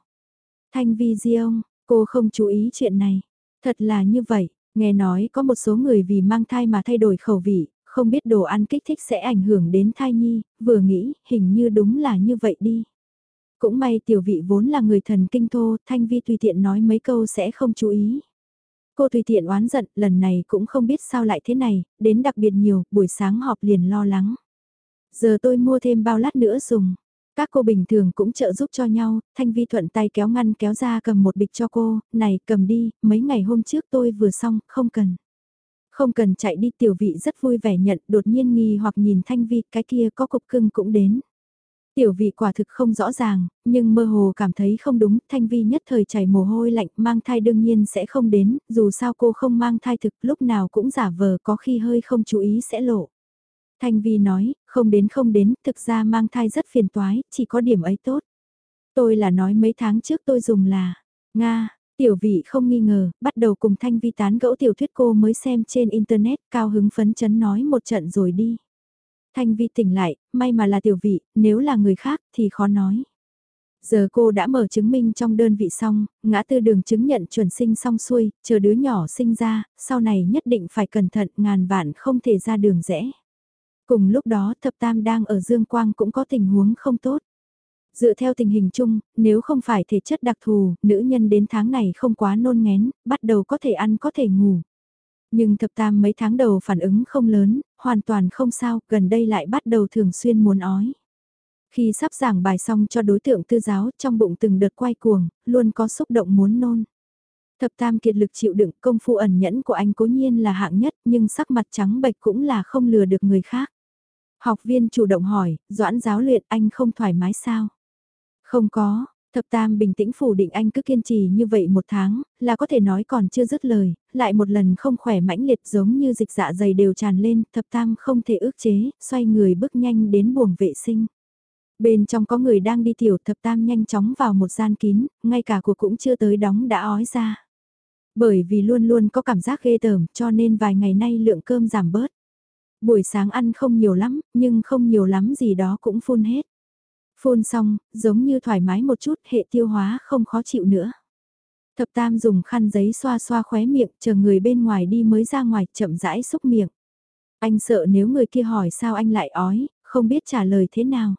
Thanh Vi di ông, Cô không chú ý chuyện này. Thật là như vậy, nghe nói có một số người vì mang thai mà thay đổi khẩu vị, không biết đồ ăn kích thích sẽ ảnh hưởng đến thai nhi, vừa nghĩ, hình như đúng là như vậy đi. Cũng may tiểu vị vốn là người thần kinh thô, Thanh Vi tùy tiện nói mấy câu sẽ không chú ý. Cô tùy tiện oán giận, lần này cũng không biết sao lại thế này, đến đặc biệt nhiều, buổi sáng họp liền lo lắng. Giờ tôi mua thêm bao lát nữa dùng. Các cô bình thường cũng trợ giúp cho nhau, Thanh Vi thuận tay kéo ngăn kéo ra cầm một bịch cho cô, này cầm đi, mấy ngày hôm trước tôi vừa xong, không cần. Không cần chạy đi tiểu vị rất vui vẻ nhận, đột nhiên nghi hoặc nhìn Thanh Vi, cái kia có cục cưng cũng đến. Tiểu vị quả thực không rõ ràng, nhưng mơ hồ cảm thấy không đúng, Thanh Vi nhất thời chảy mồ hôi lạnh, mang thai đương nhiên sẽ không đến, dù sao cô không mang thai thực, lúc nào cũng giả vờ có khi hơi không chú ý sẽ lộ. Thanh Vi nói, không đến không đến, thực ra mang thai rất phiền toái, chỉ có điểm ấy tốt. Tôi là nói mấy tháng trước tôi dùng là, Nga, tiểu vị không nghi ngờ, bắt đầu cùng Thanh Vi tán gẫu tiểu thuyết cô mới xem trên Internet, cao hứng phấn chấn nói một trận rồi đi. Thanh Vi tỉnh lại, may mà là tiểu vị, nếu là người khác thì khó nói. Giờ cô đã mở chứng minh trong đơn vị xong, ngã tư đường chứng nhận chuẩn sinh xong xuôi, chờ đứa nhỏ sinh ra, sau này nhất định phải cẩn thận ngàn vạn không thể ra đường rẽ. Cùng lúc đó thập tam đang ở Dương Quang cũng có tình huống không tốt. Dựa theo tình hình chung, nếu không phải thể chất đặc thù, nữ nhân đến tháng này không quá nôn ngén, bắt đầu có thể ăn có thể ngủ. Nhưng thập tam mấy tháng đầu phản ứng không lớn, hoàn toàn không sao, gần đây lại bắt đầu thường xuyên muốn ói. Khi sắp giảng bài xong cho đối tượng tư giáo, trong bụng từng đợt quay cuồng, luôn có xúc động muốn nôn. Thập tam kiệt lực chịu đựng công phu ẩn nhẫn của anh cố nhiên là hạng nhất nhưng sắc mặt trắng bệch cũng là không lừa được người khác. Học viên chủ động hỏi, doãn giáo luyện anh không thoải mái sao? Không có, thập tam bình tĩnh phủ định anh cứ kiên trì như vậy một tháng, là có thể nói còn chưa dứt lời, lại một lần không khỏe mãnh liệt giống như dịch dạ dày đều tràn lên, thập tam không thể ước chế, xoay người bước nhanh đến buồng vệ sinh. Bên trong có người đang đi tiểu thập tam nhanh chóng vào một gian kín, ngay cả cuộc cũng chưa tới đóng đã ói ra. Bởi vì luôn luôn có cảm giác ghê tởm cho nên vài ngày nay lượng cơm giảm bớt. Buổi sáng ăn không nhiều lắm, nhưng không nhiều lắm gì đó cũng phun hết. Phun xong, giống như thoải mái một chút, hệ tiêu hóa không khó chịu nữa. Thập tam dùng khăn giấy xoa xoa khóe miệng, chờ người bên ngoài đi mới ra ngoài, chậm rãi xúc miệng. Anh sợ nếu người kia hỏi sao anh lại ói, không biết trả lời thế nào.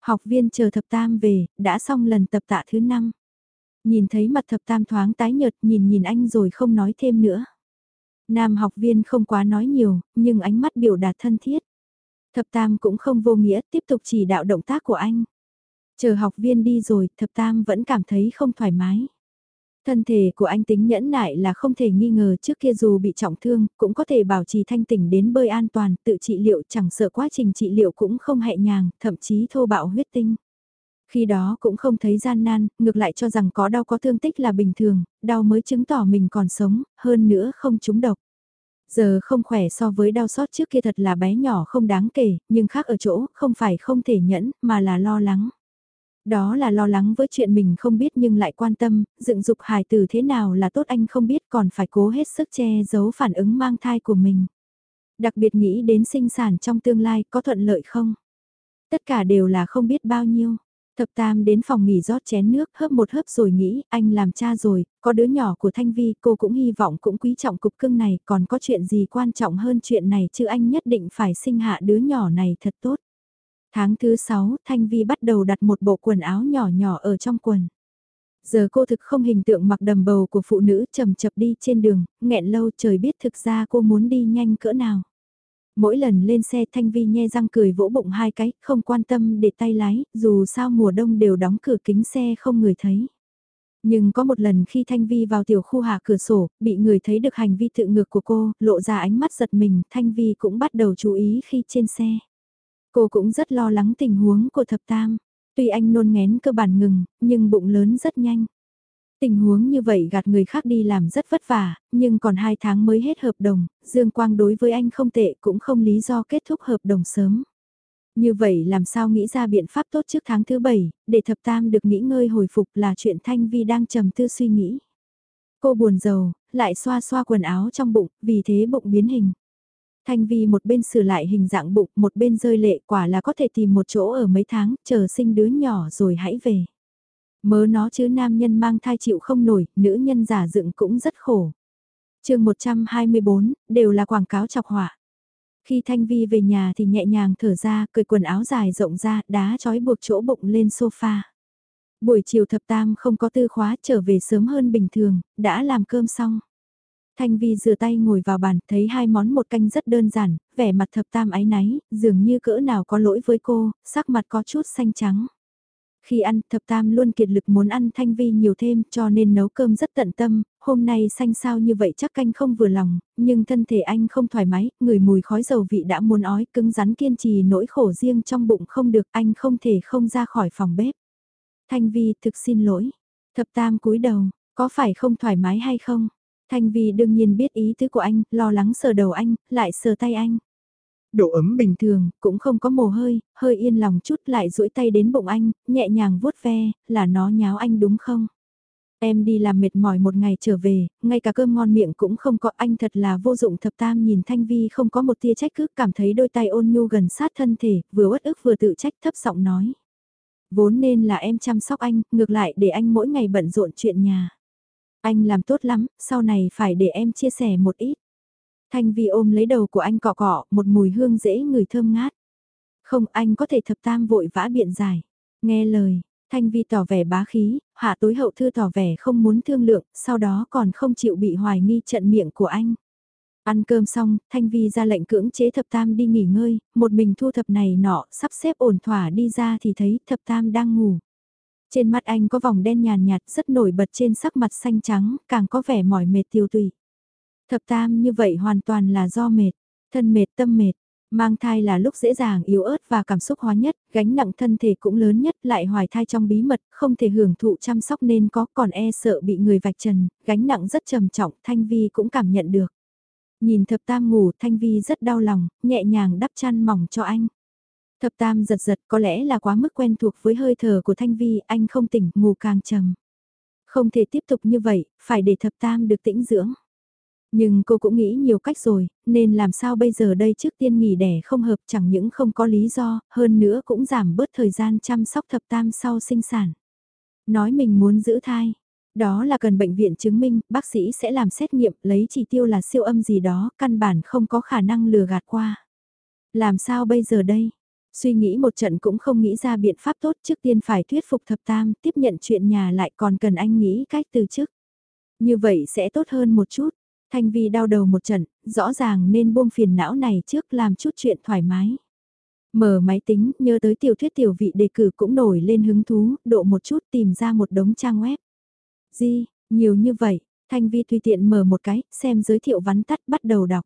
Học viên chờ thập tam về, đã xong lần tập tạ thứ năm. Nhìn thấy mặt thập tam thoáng tái nhợt nhìn nhìn anh rồi không nói thêm nữa. Nam học viên không quá nói nhiều, nhưng ánh mắt biểu đạt thân thiết. Thập tam cũng không vô nghĩa, tiếp tục chỉ đạo động tác của anh. Chờ học viên đi rồi, thập tam vẫn cảm thấy không thoải mái. Thân thể của anh tính nhẫn nại là không thể nghi ngờ trước kia dù bị trọng thương, cũng có thể bảo trì thanh tỉnh đến bơi an toàn, tự trị liệu chẳng sợ quá trình trị liệu cũng không hẹ nhàng, thậm chí thô bạo huyết tinh. Khi đó cũng không thấy gian nan, ngược lại cho rằng có đau có thương tích là bình thường, đau mới chứng tỏ mình còn sống, hơn nữa không trúng độc. Giờ không khỏe so với đau xót trước kia thật là bé nhỏ không đáng kể, nhưng khác ở chỗ không phải không thể nhẫn, mà là lo lắng. Đó là lo lắng với chuyện mình không biết nhưng lại quan tâm, dựng dục hài từ thế nào là tốt anh không biết còn phải cố hết sức che giấu phản ứng mang thai của mình. Đặc biệt nghĩ đến sinh sản trong tương lai có thuận lợi không? Tất cả đều là không biết bao nhiêu. Thập Tam đến phòng nghỉ rót chén nước, hớp một hớp rồi nghĩ, anh làm cha rồi, có đứa nhỏ của Thanh Vi, cô cũng hy vọng cũng quý trọng cục cưng này, còn có chuyện gì quan trọng hơn chuyện này chứ anh nhất định phải sinh hạ đứa nhỏ này thật tốt. Tháng thứ 6, Thanh Vi bắt đầu đặt một bộ quần áo nhỏ nhỏ ở trong quần. Giờ cô thực không hình tượng mặc đầm bầu của phụ nữ chầm chập đi trên đường, nghẹn lâu trời biết thực ra cô muốn đi nhanh cỡ nào. Mỗi lần lên xe Thanh Vi nhe răng cười vỗ bụng hai cái, không quan tâm để tay lái, dù sao mùa đông đều đóng cửa kính xe không người thấy. Nhưng có một lần khi Thanh Vi vào tiểu khu hạ cửa sổ, bị người thấy được hành vi tự ngược của cô, lộ ra ánh mắt giật mình, Thanh Vi cũng bắt đầu chú ý khi trên xe. Cô cũng rất lo lắng tình huống của thập tam. Tuy anh nôn ngén cơ bản ngừng, nhưng bụng lớn rất nhanh. Tình huống như vậy gạt người khác đi làm rất vất vả, nhưng còn hai tháng mới hết hợp đồng, Dương Quang đối với anh không tệ cũng không lý do kết thúc hợp đồng sớm. Như vậy làm sao nghĩ ra biện pháp tốt trước tháng thứ bảy, để thập tam được nghỉ ngơi hồi phục là chuyện Thanh Vi đang trầm tư suy nghĩ. Cô buồn giàu lại xoa xoa quần áo trong bụng, vì thế bụng biến hình. Thanh Vi một bên sửa lại hình dạng bụng, một bên rơi lệ quả là có thể tìm một chỗ ở mấy tháng, chờ sinh đứa nhỏ rồi hãy về. Mớ nó chứ nam nhân mang thai chịu không nổi, nữ nhân giả dựng cũng rất khổ. chương 124, đều là quảng cáo chọc họa. Khi Thanh Vi về nhà thì nhẹ nhàng thở ra, cười quần áo dài rộng ra, đá chói buộc chỗ bụng lên sofa. Buổi chiều thập tam không có tư khóa trở về sớm hơn bình thường, đã làm cơm xong. Thanh Vi rửa tay ngồi vào bàn, thấy hai món một canh rất đơn giản, vẻ mặt thập tam ái náy, dường như cỡ nào có lỗi với cô, sắc mặt có chút xanh trắng. Khi ăn, thập tam luôn kiệt lực muốn ăn Thanh Vi nhiều thêm cho nên nấu cơm rất tận tâm, hôm nay xanh sao như vậy chắc canh không vừa lòng, nhưng thân thể anh không thoải mái, người mùi khói dầu vị đã muốn ói, cứng rắn kiên trì nỗi khổ riêng trong bụng không được, anh không thể không ra khỏi phòng bếp. Thanh Vi thực xin lỗi. Thập tam cúi đầu, có phải không thoải mái hay không? Thanh Vi đương nhiên biết ý tứ của anh, lo lắng sờ đầu anh, lại sờ tay anh. Độ ấm bình thường, cũng không có mồ hơi, hơi yên lòng chút lại duỗi tay đến bụng anh, nhẹ nhàng vuốt ve, là nó nháo anh đúng không? Em đi làm mệt mỏi một ngày trở về, ngay cả cơm ngon miệng cũng không có anh thật là vô dụng thập tam nhìn Thanh Vi không có một tia trách cứ cảm thấy đôi tay ôn nhu gần sát thân thể, vừa uất ức vừa tự trách thấp giọng nói. Vốn nên là em chăm sóc anh, ngược lại để anh mỗi ngày bận rộn chuyện nhà. Anh làm tốt lắm, sau này phải để em chia sẻ một ít. Thanh Vi ôm lấy đầu của anh cọ cọ, một mùi hương dễ người thơm ngát. Không, anh có thể thập tam vội vã biện giải. Nghe lời, Thanh Vi tỏ vẻ bá khí, hạ tối hậu thư tỏ vẻ không muốn thương lượng, sau đó còn không chịu bị hoài nghi trận miệng của anh. Ăn cơm xong, Thanh Vi ra lệnh cưỡng chế thập tam đi nghỉ ngơi, một mình thu thập này nọ, sắp xếp ổn thỏa đi ra thì thấy thập tam đang ngủ. Trên mắt anh có vòng đen nhàn nhạt rất nổi bật trên sắc mặt xanh trắng, càng có vẻ mỏi mệt tiêu tùy. Thập tam như vậy hoàn toàn là do mệt, thân mệt tâm mệt, mang thai là lúc dễ dàng yếu ớt và cảm xúc hóa nhất, gánh nặng thân thể cũng lớn nhất lại hoài thai trong bí mật, không thể hưởng thụ chăm sóc nên có còn e sợ bị người vạch trần, gánh nặng rất trầm trọng, Thanh Vi cũng cảm nhận được. Nhìn thập tam ngủ Thanh Vi rất đau lòng, nhẹ nhàng đắp chăn mỏng cho anh. Thập tam giật giật có lẽ là quá mức quen thuộc với hơi thở của Thanh Vi, anh không tỉnh, ngủ càng trầm. Không thể tiếp tục như vậy, phải để thập tam được tĩnh dưỡng. Nhưng cô cũng nghĩ nhiều cách rồi, nên làm sao bây giờ đây trước tiên nghỉ đẻ không hợp chẳng những không có lý do, hơn nữa cũng giảm bớt thời gian chăm sóc thập tam sau sinh sản. Nói mình muốn giữ thai, đó là cần bệnh viện chứng minh, bác sĩ sẽ làm xét nghiệm, lấy chỉ tiêu là siêu âm gì đó, căn bản không có khả năng lừa gạt qua. Làm sao bây giờ đây? Suy nghĩ một trận cũng không nghĩ ra biện pháp tốt trước tiên phải thuyết phục thập tam, tiếp nhận chuyện nhà lại còn cần anh nghĩ cách từ chức. Như vậy sẽ tốt hơn một chút. Thanh Vi đau đầu một trận, rõ ràng nên buông phiền não này trước làm chút chuyện thoải mái. Mở máy tính, nhớ tới tiểu thuyết tiểu vị đề cử cũng nổi lên hứng thú, độ một chút tìm ra một đống trang web. Di, nhiều như vậy, Thanh Vi tùy tiện mở một cái, xem giới thiệu vắn tắt bắt đầu đọc.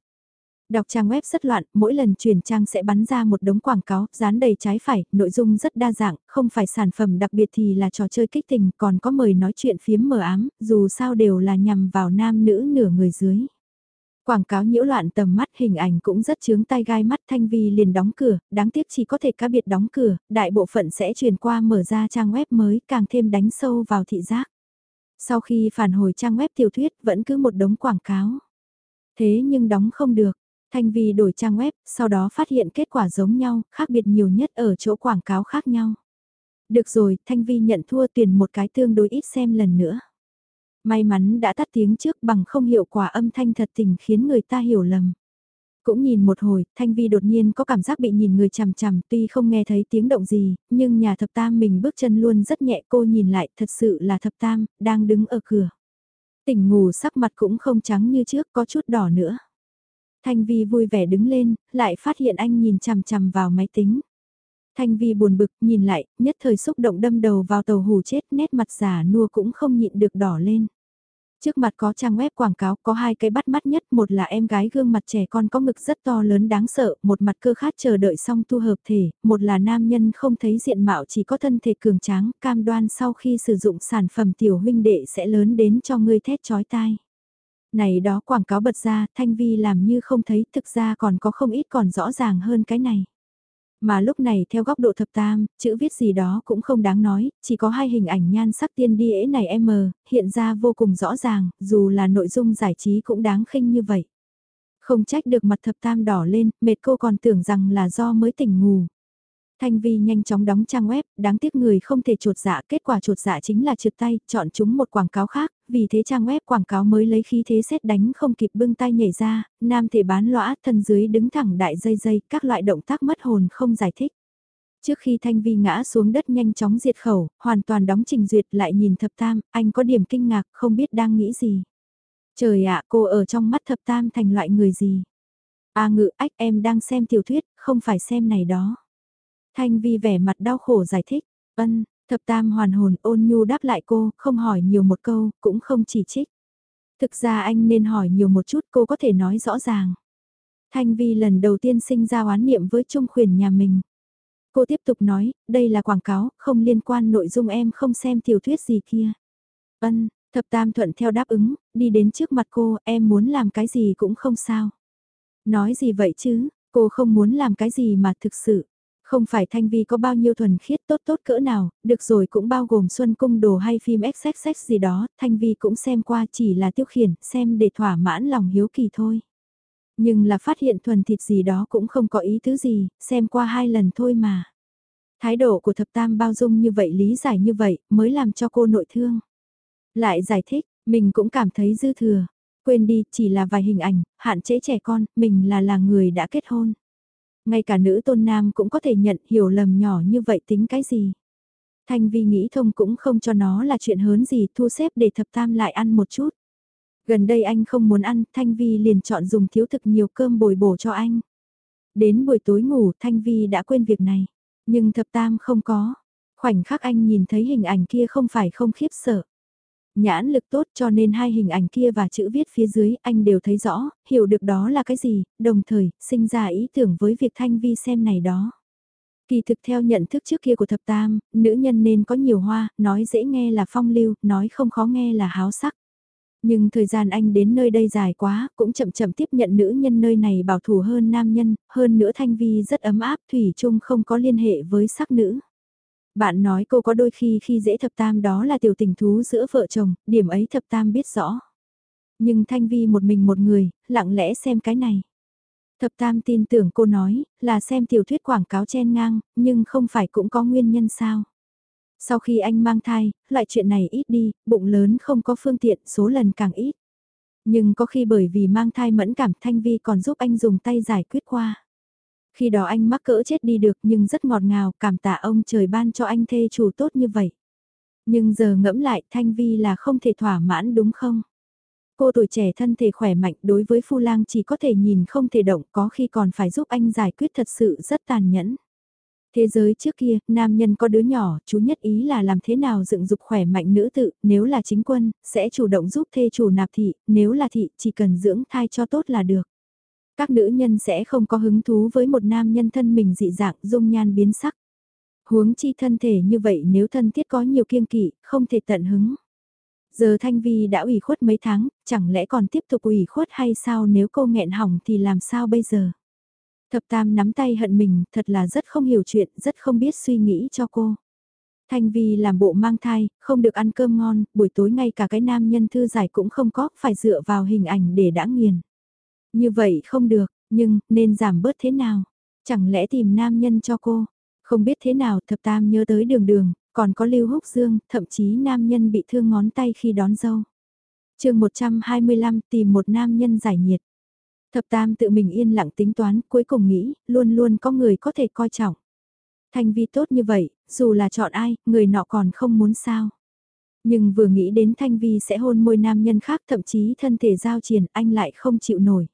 Đọc trang web rất loạn, mỗi lần chuyển trang sẽ bắn ra một đống quảng cáo, dán đầy trái phải, nội dung rất đa dạng, không phải sản phẩm đặc biệt thì là trò chơi kích tình, còn có mời nói chuyện phiếm mờ ám, dù sao đều là nhằm vào nam nữ nửa người dưới. Quảng cáo nhiễu loạn tầm mắt hình ảnh cũng rất chướng tai gai mắt Thanh Vi liền đóng cửa, đáng tiếc chỉ có thể cá biệt đóng cửa, đại bộ phận sẽ truyền qua mở ra trang web mới càng thêm đánh sâu vào thị giác. Sau khi phản hồi trang web tiểu thuyết vẫn cứ một đống quảng cáo. Thế nhưng đóng không được, Thanh Vi đổi trang web, sau đó phát hiện kết quả giống nhau, khác biệt nhiều nhất ở chỗ quảng cáo khác nhau. Được rồi, Thanh Vi nhận thua tuyển một cái tương đối ít xem lần nữa. May mắn đã tắt tiếng trước bằng không hiệu quả âm thanh thật tình khiến người ta hiểu lầm. Cũng nhìn một hồi, Thanh Vi đột nhiên có cảm giác bị nhìn người chằm chằm tuy không nghe thấy tiếng động gì, nhưng nhà thập tam mình bước chân luôn rất nhẹ cô nhìn lại thật sự là thập tam, đang đứng ở cửa. Tỉnh ngủ sắc mặt cũng không trắng như trước có chút đỏ nữa. Thanh Vi vui vẻ đứng lên, lại phát hiện anh nhìn chằm chằm vào máy tính. Thanh Vi buồn bực, nhìn lại, nhất thời xúc động đâm đầu vào tàu hù chết, nét mặt giả nua cũng không nhịn được đỏ lên. Trước mặt có trang web quảng cáo có hai cái bắt mắt nhất, một là em gái gương mặt trẻ con có ngực rất to lớn đáng sợ, một mặt cơ khát chờ đợi xong tu hợp thể, một là nam nhân không thấy diện mạo chỉ có thân thể cường tráng, cam đoan sau khi sử dụng sản phẩm tiểu huynh đệ sẽ lớn đến cho ngươi thét chói tai. Này đó quảng cáo bật ra, Thanh Vi làm như không thấy, thực ra còn có không ít còn rõ ràng hơn cái này. Mà lúc này theo góc độ thập tam, chữ viết gì đó cũng không đáng nói, chỉ có hai hình ảnh nhan sắc tiên đi ế này M, hiện ra vô cùng rõ ràng, dù là nội dung giải trí cũng đáng khinh như vậy. Không trách được mặt thập tam đỏ lên, mệt cô còn tưởng rằng là do mới tỉnh ngủ. Thanh Vi nhanh chóng đóng trang web, đáng tiếc người không thể chuột dạ, kết quả chuột dạ chính là trượt tay, chọn chúng một quảng cáo khác, vì thế trang web quảng cáo mới lấy khí thế xét đánh không kịp bưng tay nhảy ra, nam thể bán lõa, thân dưới đứng thẳng đại dây dây, các loại động tác mất hồn không giải thích. Trước khi Thanh Vi ngã xuống đất nhanh chóng diệt khẩu, hoàn toàn đóng trình duyệt lại nhìn thập tam, anh có điểm kinh ngạc, không biết đang nghĩ gì. Trời ạ, cô ở trong mắt thập tam thành loại người gì? A ngự ách em đang xem tiểu thuyết, không phải xem này đó. Thanh Vi vẻ mặt đau khổ giải thích, ân, thập tam hoàn hồn ôn nhu đáp lại cô, không hỏi nhiều một câu, cũng không chỉ trích. Thực ra anh nên hỏi nhiều một chút cô có thể nói rõ ràng. Thanh Vi lần đầu tiên sinh ra oán niệm với Trung Khuyển nhà mình. Cô tiếp tục nói, đây là quảng cáo, không liên quan nội dung em không xem tiểu thuyết gì kia. Ân, thập tam thuận theo đáp ứng, đi đến trước mặt cô, em muốn làm cái gì cũng không sao. Nói gì vậy chứ, cô không muốn làm cái gì mà thực sự. Không phải Thanh Vi có bao nhiêu thuần khiết tốt tốt cỡ nào, được rồi cũng bao gồm Xuân Cung Đồ hay phim XXX gì đó, Thanh Vi cũng xem qua chỉ là tiêu khiển, xem để thỏa mãn lòng hiếu kỳ thôi. Nhưng là phát hiện thuần thịt gì đó cũng không có ý tứ gì, xem qua hai lần thôi mà. Thái độ của thập tam bao dung như vậy lý giải như vậy mới làm cho cô nội thương. Lại giải thích, mình cũng cảm thấy dư thừa. Quên đi, chỉ là vài hình ảnh, hạn chế trẻ con, mình là là người đã kết hôn. Ngay cả nữ tôn nam cũng có thể nhận hiểu lầm nhỏ như vậy tính cái gì. Thanh Vi nghĩ thông cũng không cho nó là chuyện hớn gì thu xếp để thập tam lại ăn một chút. Gần đây anh không muốn ăn, Thanh Vi liền chọn dùng thiếu thực nhiều cơm bồi bổ cho anh. Đến buổi tối ngủ Thanh Vi đã quên việc này, nhưng thập tam không có. Khoảnh khắc anh nhìn thấy hình ảnh kia không phải không khiếp sợ. Nhãn lực tốt cho nên hai hình ảnh kia và chữ viết phía dưới anh đều thấy rõ, hiểu được đó là cái gì, đồng thời sinh ra ý tưởng với việc Thanh Vi xem này đó. Kỳ thực theo nhận thức trước kia của thập tam, nữ nhân nên có nhiều hoa, nói dễ nghe là phong lưu, nói không khó nghe là háo sắc. Nhưng thời gian anh đến nơi đây dài quá, cũng chậm chậm tiếp nhận nữ nhân nơi này bảo thủ hơn nam nhân, hơn nữa Thanh Vi rất ấm áp, Thủy chung không có liên hệ với sắc nữ. Bạn nói cô có đôi khi khi dễ thập tam đó là tiểu tình thú giữa vợ chồng, điểm ấy thập tam biết rõ. Nhưng Thanh Vi một mình một người, lặng lẽ xem cái này. Thập tam tin tưởng cô nói, là xem tiểu thuyết quảng cáo chen ngang, nhưng không phải cũng có nguyên nhân sao. Sau khi anh mang thai, loại chuyện này ít đi, bụng lớn không có phương tiện, số lần càng ít. Nhưng có khi bởi vì mang thai mẫn cảm Thanh Vi còn giúp anh dùng tay giải quyết qua. Khi đó anh mắc cỡ chết đi được nhưng rất ngọt ngào, cảm tạ ông trời ban cho anh thê chủ tốt như vậy. Nhưng giờ ngẫm lại Thanh Vi là không thể thỏa mãn đúng không? Cô tuổi trẻ thân thể khỏe mạnh đối với Phu Lang chỉ có thể nhìn không thể động có khi còn phải giúp anh giải quyết thật sự rất tàn nhẫn. Thế giới trước kia, nam nhân có đứa nhỏ, chú nhất ý là làm thế nào dựng dục khỏe mạnh nữ tự, nếu là chính quân, sẽ chủ động giúp thê chủ nạp thị, nếu là thị, chỉ cần dưỡng thai cho tốt là được. Các nữ nhân sẽ không có hứng thú với một nam nhân thân mình dị dạng dung nhan biến sắc. Huống chi thân thể như vậy nếu thân thiết có nhiều kiêng kỵ, không thể tận hứng. Giờ Thanh Vi đã ủy khuất mấy tháng, chẳng lẽ còn tiếp tục ủy khuất hay sao nếu cô nghẹn hỏng thì làm sao bây giờ? Thập Tam nắm tay hận mình, thật là rất không hiểu chuyện, rất không biết suy nghĩ cho cô. Thanh Vi làm bộ mang thai, không được ăn cơm ngon, buổi tối ngay cả cái nam nhân thư giải cũng không có, phải dựa vào hình ảnh để đã nghiền. Như vậy không được, nhưng, nên giảm bớt thế nào? Chẳng lẽ tìm nam nhân cho cô? Không biết thế nào thập tam nhớ tới đường đường, còn có lưu húc dương, thậm chí nam nhân bị thương ngón tay khi đón dâu. chương 125 tìm một nam nhân giải nhiệt. Thập tam tự mình yên lặng tính toán, cuối cùng nghĩ, luôn luôn có người có thể coi trọng. Thanh vi tốt như vậy, dù là chọn ai, người nọ còn không muốn sao. Nhưng vừa nghĩ đến Thanh Vi sẽ hôn môi nam nhân khác thậm chí thân thể giao triển anh lại không chịu nổi.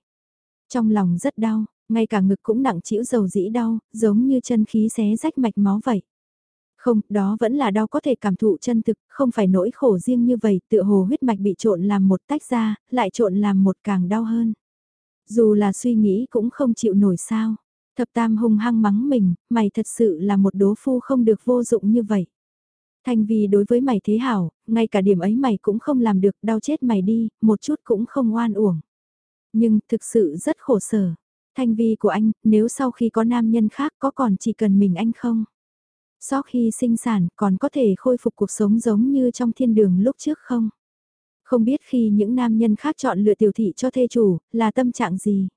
Trong lòng rất đau, ngay cả ngực cũng nặng chịu dầu dĩ đau, giống như chân khí xé rách mạch máu vậy. Không, đó vẫn là đau có thể cảm thụ chân thực, không phải nỗi khổ riêng như vậy, tựa hồ huyết mạch bị trộn làm một tách ra, lại trộn làm một càng đau hơn. Dù là suy nghĩ cũng không chịu nổi sao. Thập tam hung hăng mắng mình, mày thật sự là một đố phu không được vô dụng như vậy. Thanh vì đối với mày thế hảo, ngay cả điểm ấy mày cũng không làm được, đau chết mày đi, một chút cũng không oan uổng. Nhưng thực sự rất khổ sở. Thanh vi của anh, nếu sau khi có nam nhân khác có còn chỉ cần mình anh không? Sau khi sinh sản còn có thể khôi phục cuộc sống giống như trong thiên đường lúc trước không? Không biết khi những nam nhân khác chọn lựa tiểu thị cho thê chủ, là tâm trạng gì?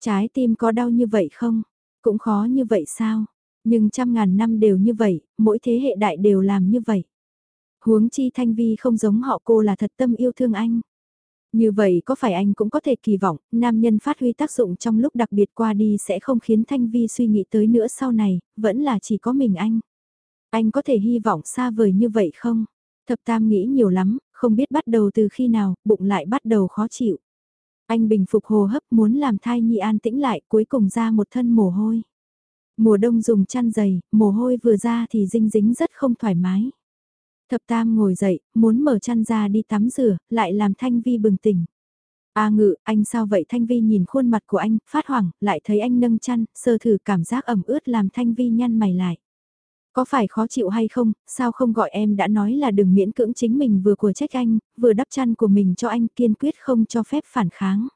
Trái tim có đau như vậy không? Cũng khó như vậy sao? Nhưng trăm ngàn năm đều như vậy, mỗi thế hệ đại đều làm như vậy. Huống chi Thanh Vi không giống họ cô là thật tâm yêu thương anh. Như vậy có phải anh cũng có thể kỳ vọng, nam nhân phát huy tác dụng trong lúc đặc biệt qua đi sẽ không khiến Thanh Vi suy nghĩ tới nữa sau này, vẫn là chỉ có mình anh. Anh có thể hy vọng xa vời như vậy không? Thập Tam nghĩ nhiều lắm, không biết bắt đầu từ khi nào, bụng lại bắt đầu khó chịu. Anh bình phục hồ hấp muốn làm thai nhi an tĩnh lại cuối cùng ra một thân mồ hôi. Mùa đông dùng chăn dày, mồ hôi vừa ra thì dinh dính rất không thoải mái. Thập Tam ngồi dậy, muốn mở chăn ra đi tắm rửa, lại làm Thanh Vi bừng tỉnh. A ngự, anh sao vậy Thanh Vi nhìn khuôn mặt của anh, phát hoảng, lại thấy anh nâng chăn, sơ thử cảm giác ẩm ướt làm Thanh Vi nhăn mày lại. Có phải khó chịu hay không, sao không gọi em đã nói là đừng miễn cưỡng chính mình vừa của trách anh, vừa đắp chăn của mình cho anh kiên quyết không cho phép phản kháng.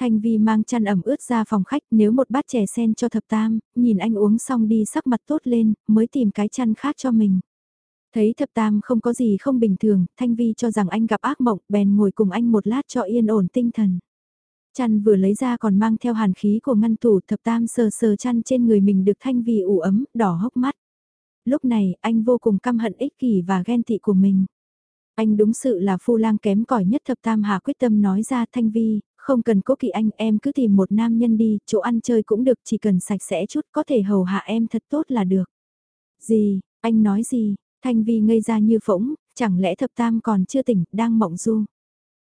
Thanh Vi mang chăn ẩm ướt ra phòng khách nếu một bát chè sen cho thập tam, nhìn anh uống xong đi sắc mặt tốt lên, mới tìm cái chăn khác cho mình. Thấy thập tam không có gì không bình thường, Thanh Vi cho rằng anh gặp ác mộng, bèn ngồi cùng anh một lát cho yên ổn tinh thần. Chăn vừa lấy ra còn mang theo hàn khí của ngăn tủ thập tam sờ sờ chăn trên người mình được Thanh Vi ủ ấm, đỏ hốc mắt. Lúc này, anh vô cùng căm hận ích kỷ và ghen tị của mình. Anh đúng sự là phu lang kém cỏi nhất thập tam hà quyết tâm nói ra Thanh Vi, không cần cố kỵ anh, em cứ tìm một nam nhân đi, chỗ ăn chơi cũng được, chỉ cần sạch sẽ chút, có thể hầu hạ em thật tốt là được. Gì, anh nói gì, Thanh Vi ngây ra như phỗng, chẳng lẽ thập tam còn chưa tỉnh, đang mộng du.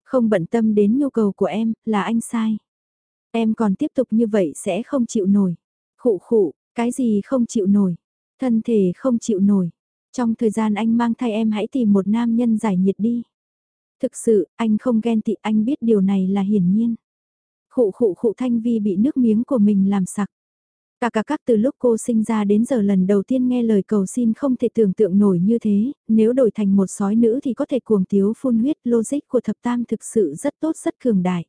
Không bận tâm đến nhu cầu của em, là anh sai. Em còn tiếp tục như vậy sẽ không chịu nổi. Khụ khụ, cái gì không chịu nổi. Thân thể không chịu nổi. Trong thời gian anh mang thai em hãy tìm một nam nhân giải nhiệt đi. Thực sự, anh không ghen tị anh biết điều này là hiển nhiên. Khụ khụ khụ Thanh Vi bị nước miếng của mình làm sặc. Cả cả các từ lúc cô sinh ra đến giờ lần đầu tiên nghe lời cầu xin không thể tưởng tượng nổi như thế, nếu đổi thành một sói nữ thì có thể cuồng tiếu phun huyết logic của thập tam thực sự rất tốt rất cường đại.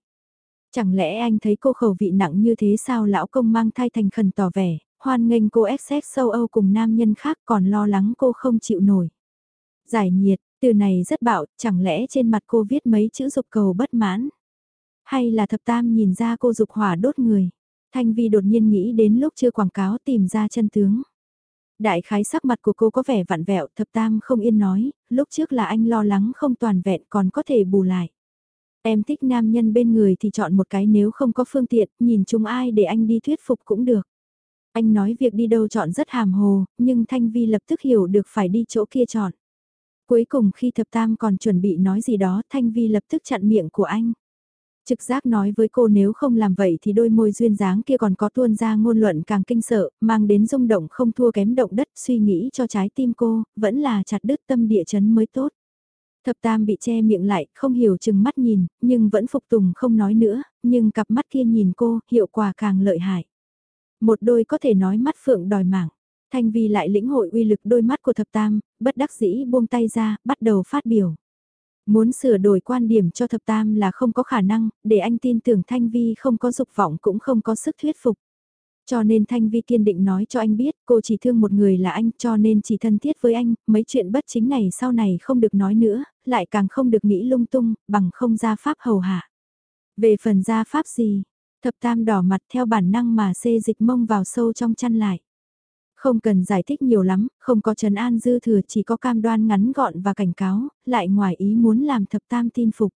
Chẳng lẽ anh thấy cô khẩu vị nặng như thế sao lão công mang thai thành khẩn tỏ vẻ, hoan nghênh cô XX sâu Âu cùng nam nhân khác còn lo lắng cô không chịu nổi. Giải nhiệt, từ này rất bạo, chẳng lẽ trên mặt cô viết mấy chữ dục cầu bất mãn? Hay là thập tam nhìn ra cô dục hỏa đốt người? Thanh Vi đột nhiên nghĩ đến lúc chưa quảng cáo tìm ra chân tướng. Đại khái sắc mặt của cô có vẻ vặn vẹo, thập tam không yên nói, lúc trước là anh lo lắng không toàn vẹn còn có thể bù lại. Em thích nam nhân bên người thì chọn một cái nếu không có phương tiện, nhìn chung ai để anh đi thuyết phục cũng được. Anh nói việc đi đâu chọn rất hàm hồ, nhưng Thanh Vi lập tức hiểu được phải đi chỗ kia chọn. Cuối cùng khi thập tam còn chuẩn bị nói gì đó Thanh Vi lập tức chặn miệng của anh. Trực giác nói với cô nếu không làm vậy thì đôi môi duyên dáng kia còn có tuôn ra ngôn luận càng kinh sợ, mang đến rung động không thua kém động đất suy nghĩ cho trái tim cô, vẫn là chặt đứt tâm địa chấn mới tốt. Thập tam bị che miệng lại, không hiểu chừng mắt nhìn, nhưng vẫn phục tùng không nói nữa, nhưng cặp mắt kia nhìn cô, hiệu quả càng lợi hại. Một đôi có thể nói mắt phượng đòi mạng. Thanh Vi lại lĩnh hội uy lực đôi mắt của thập tam, bất đắc dĩ buông tay ra, bắt đầu phát biểu. Muốn sửa đổi quan điểm cho thập tam là không có khả năng, để anh tin tưởng Thanh Vi không có dục vọng cũng không có sức thuyết phục. Cho nên Thanh Vi kiên định nói cho anh biết cô chỉ thương một người là anh cho nên chỉ thân thiết với anh, mấy chuyện bất chính này sau này không được nói nữa, lại càng không được nghĩ lung tung, bằng không gia pháp hầu hạ. Về phần gia pháp gì, thập tam đỏ mặt theo bản năng mà xê dịch mông vào sâu trong chăn lại. Không cần giải thích nhiều lắm, không có trần an dư thừa chỉ có cam đoan ngắn gọn và cảnh cáo, lại ngoài ý muốn làm thập tam tin phục.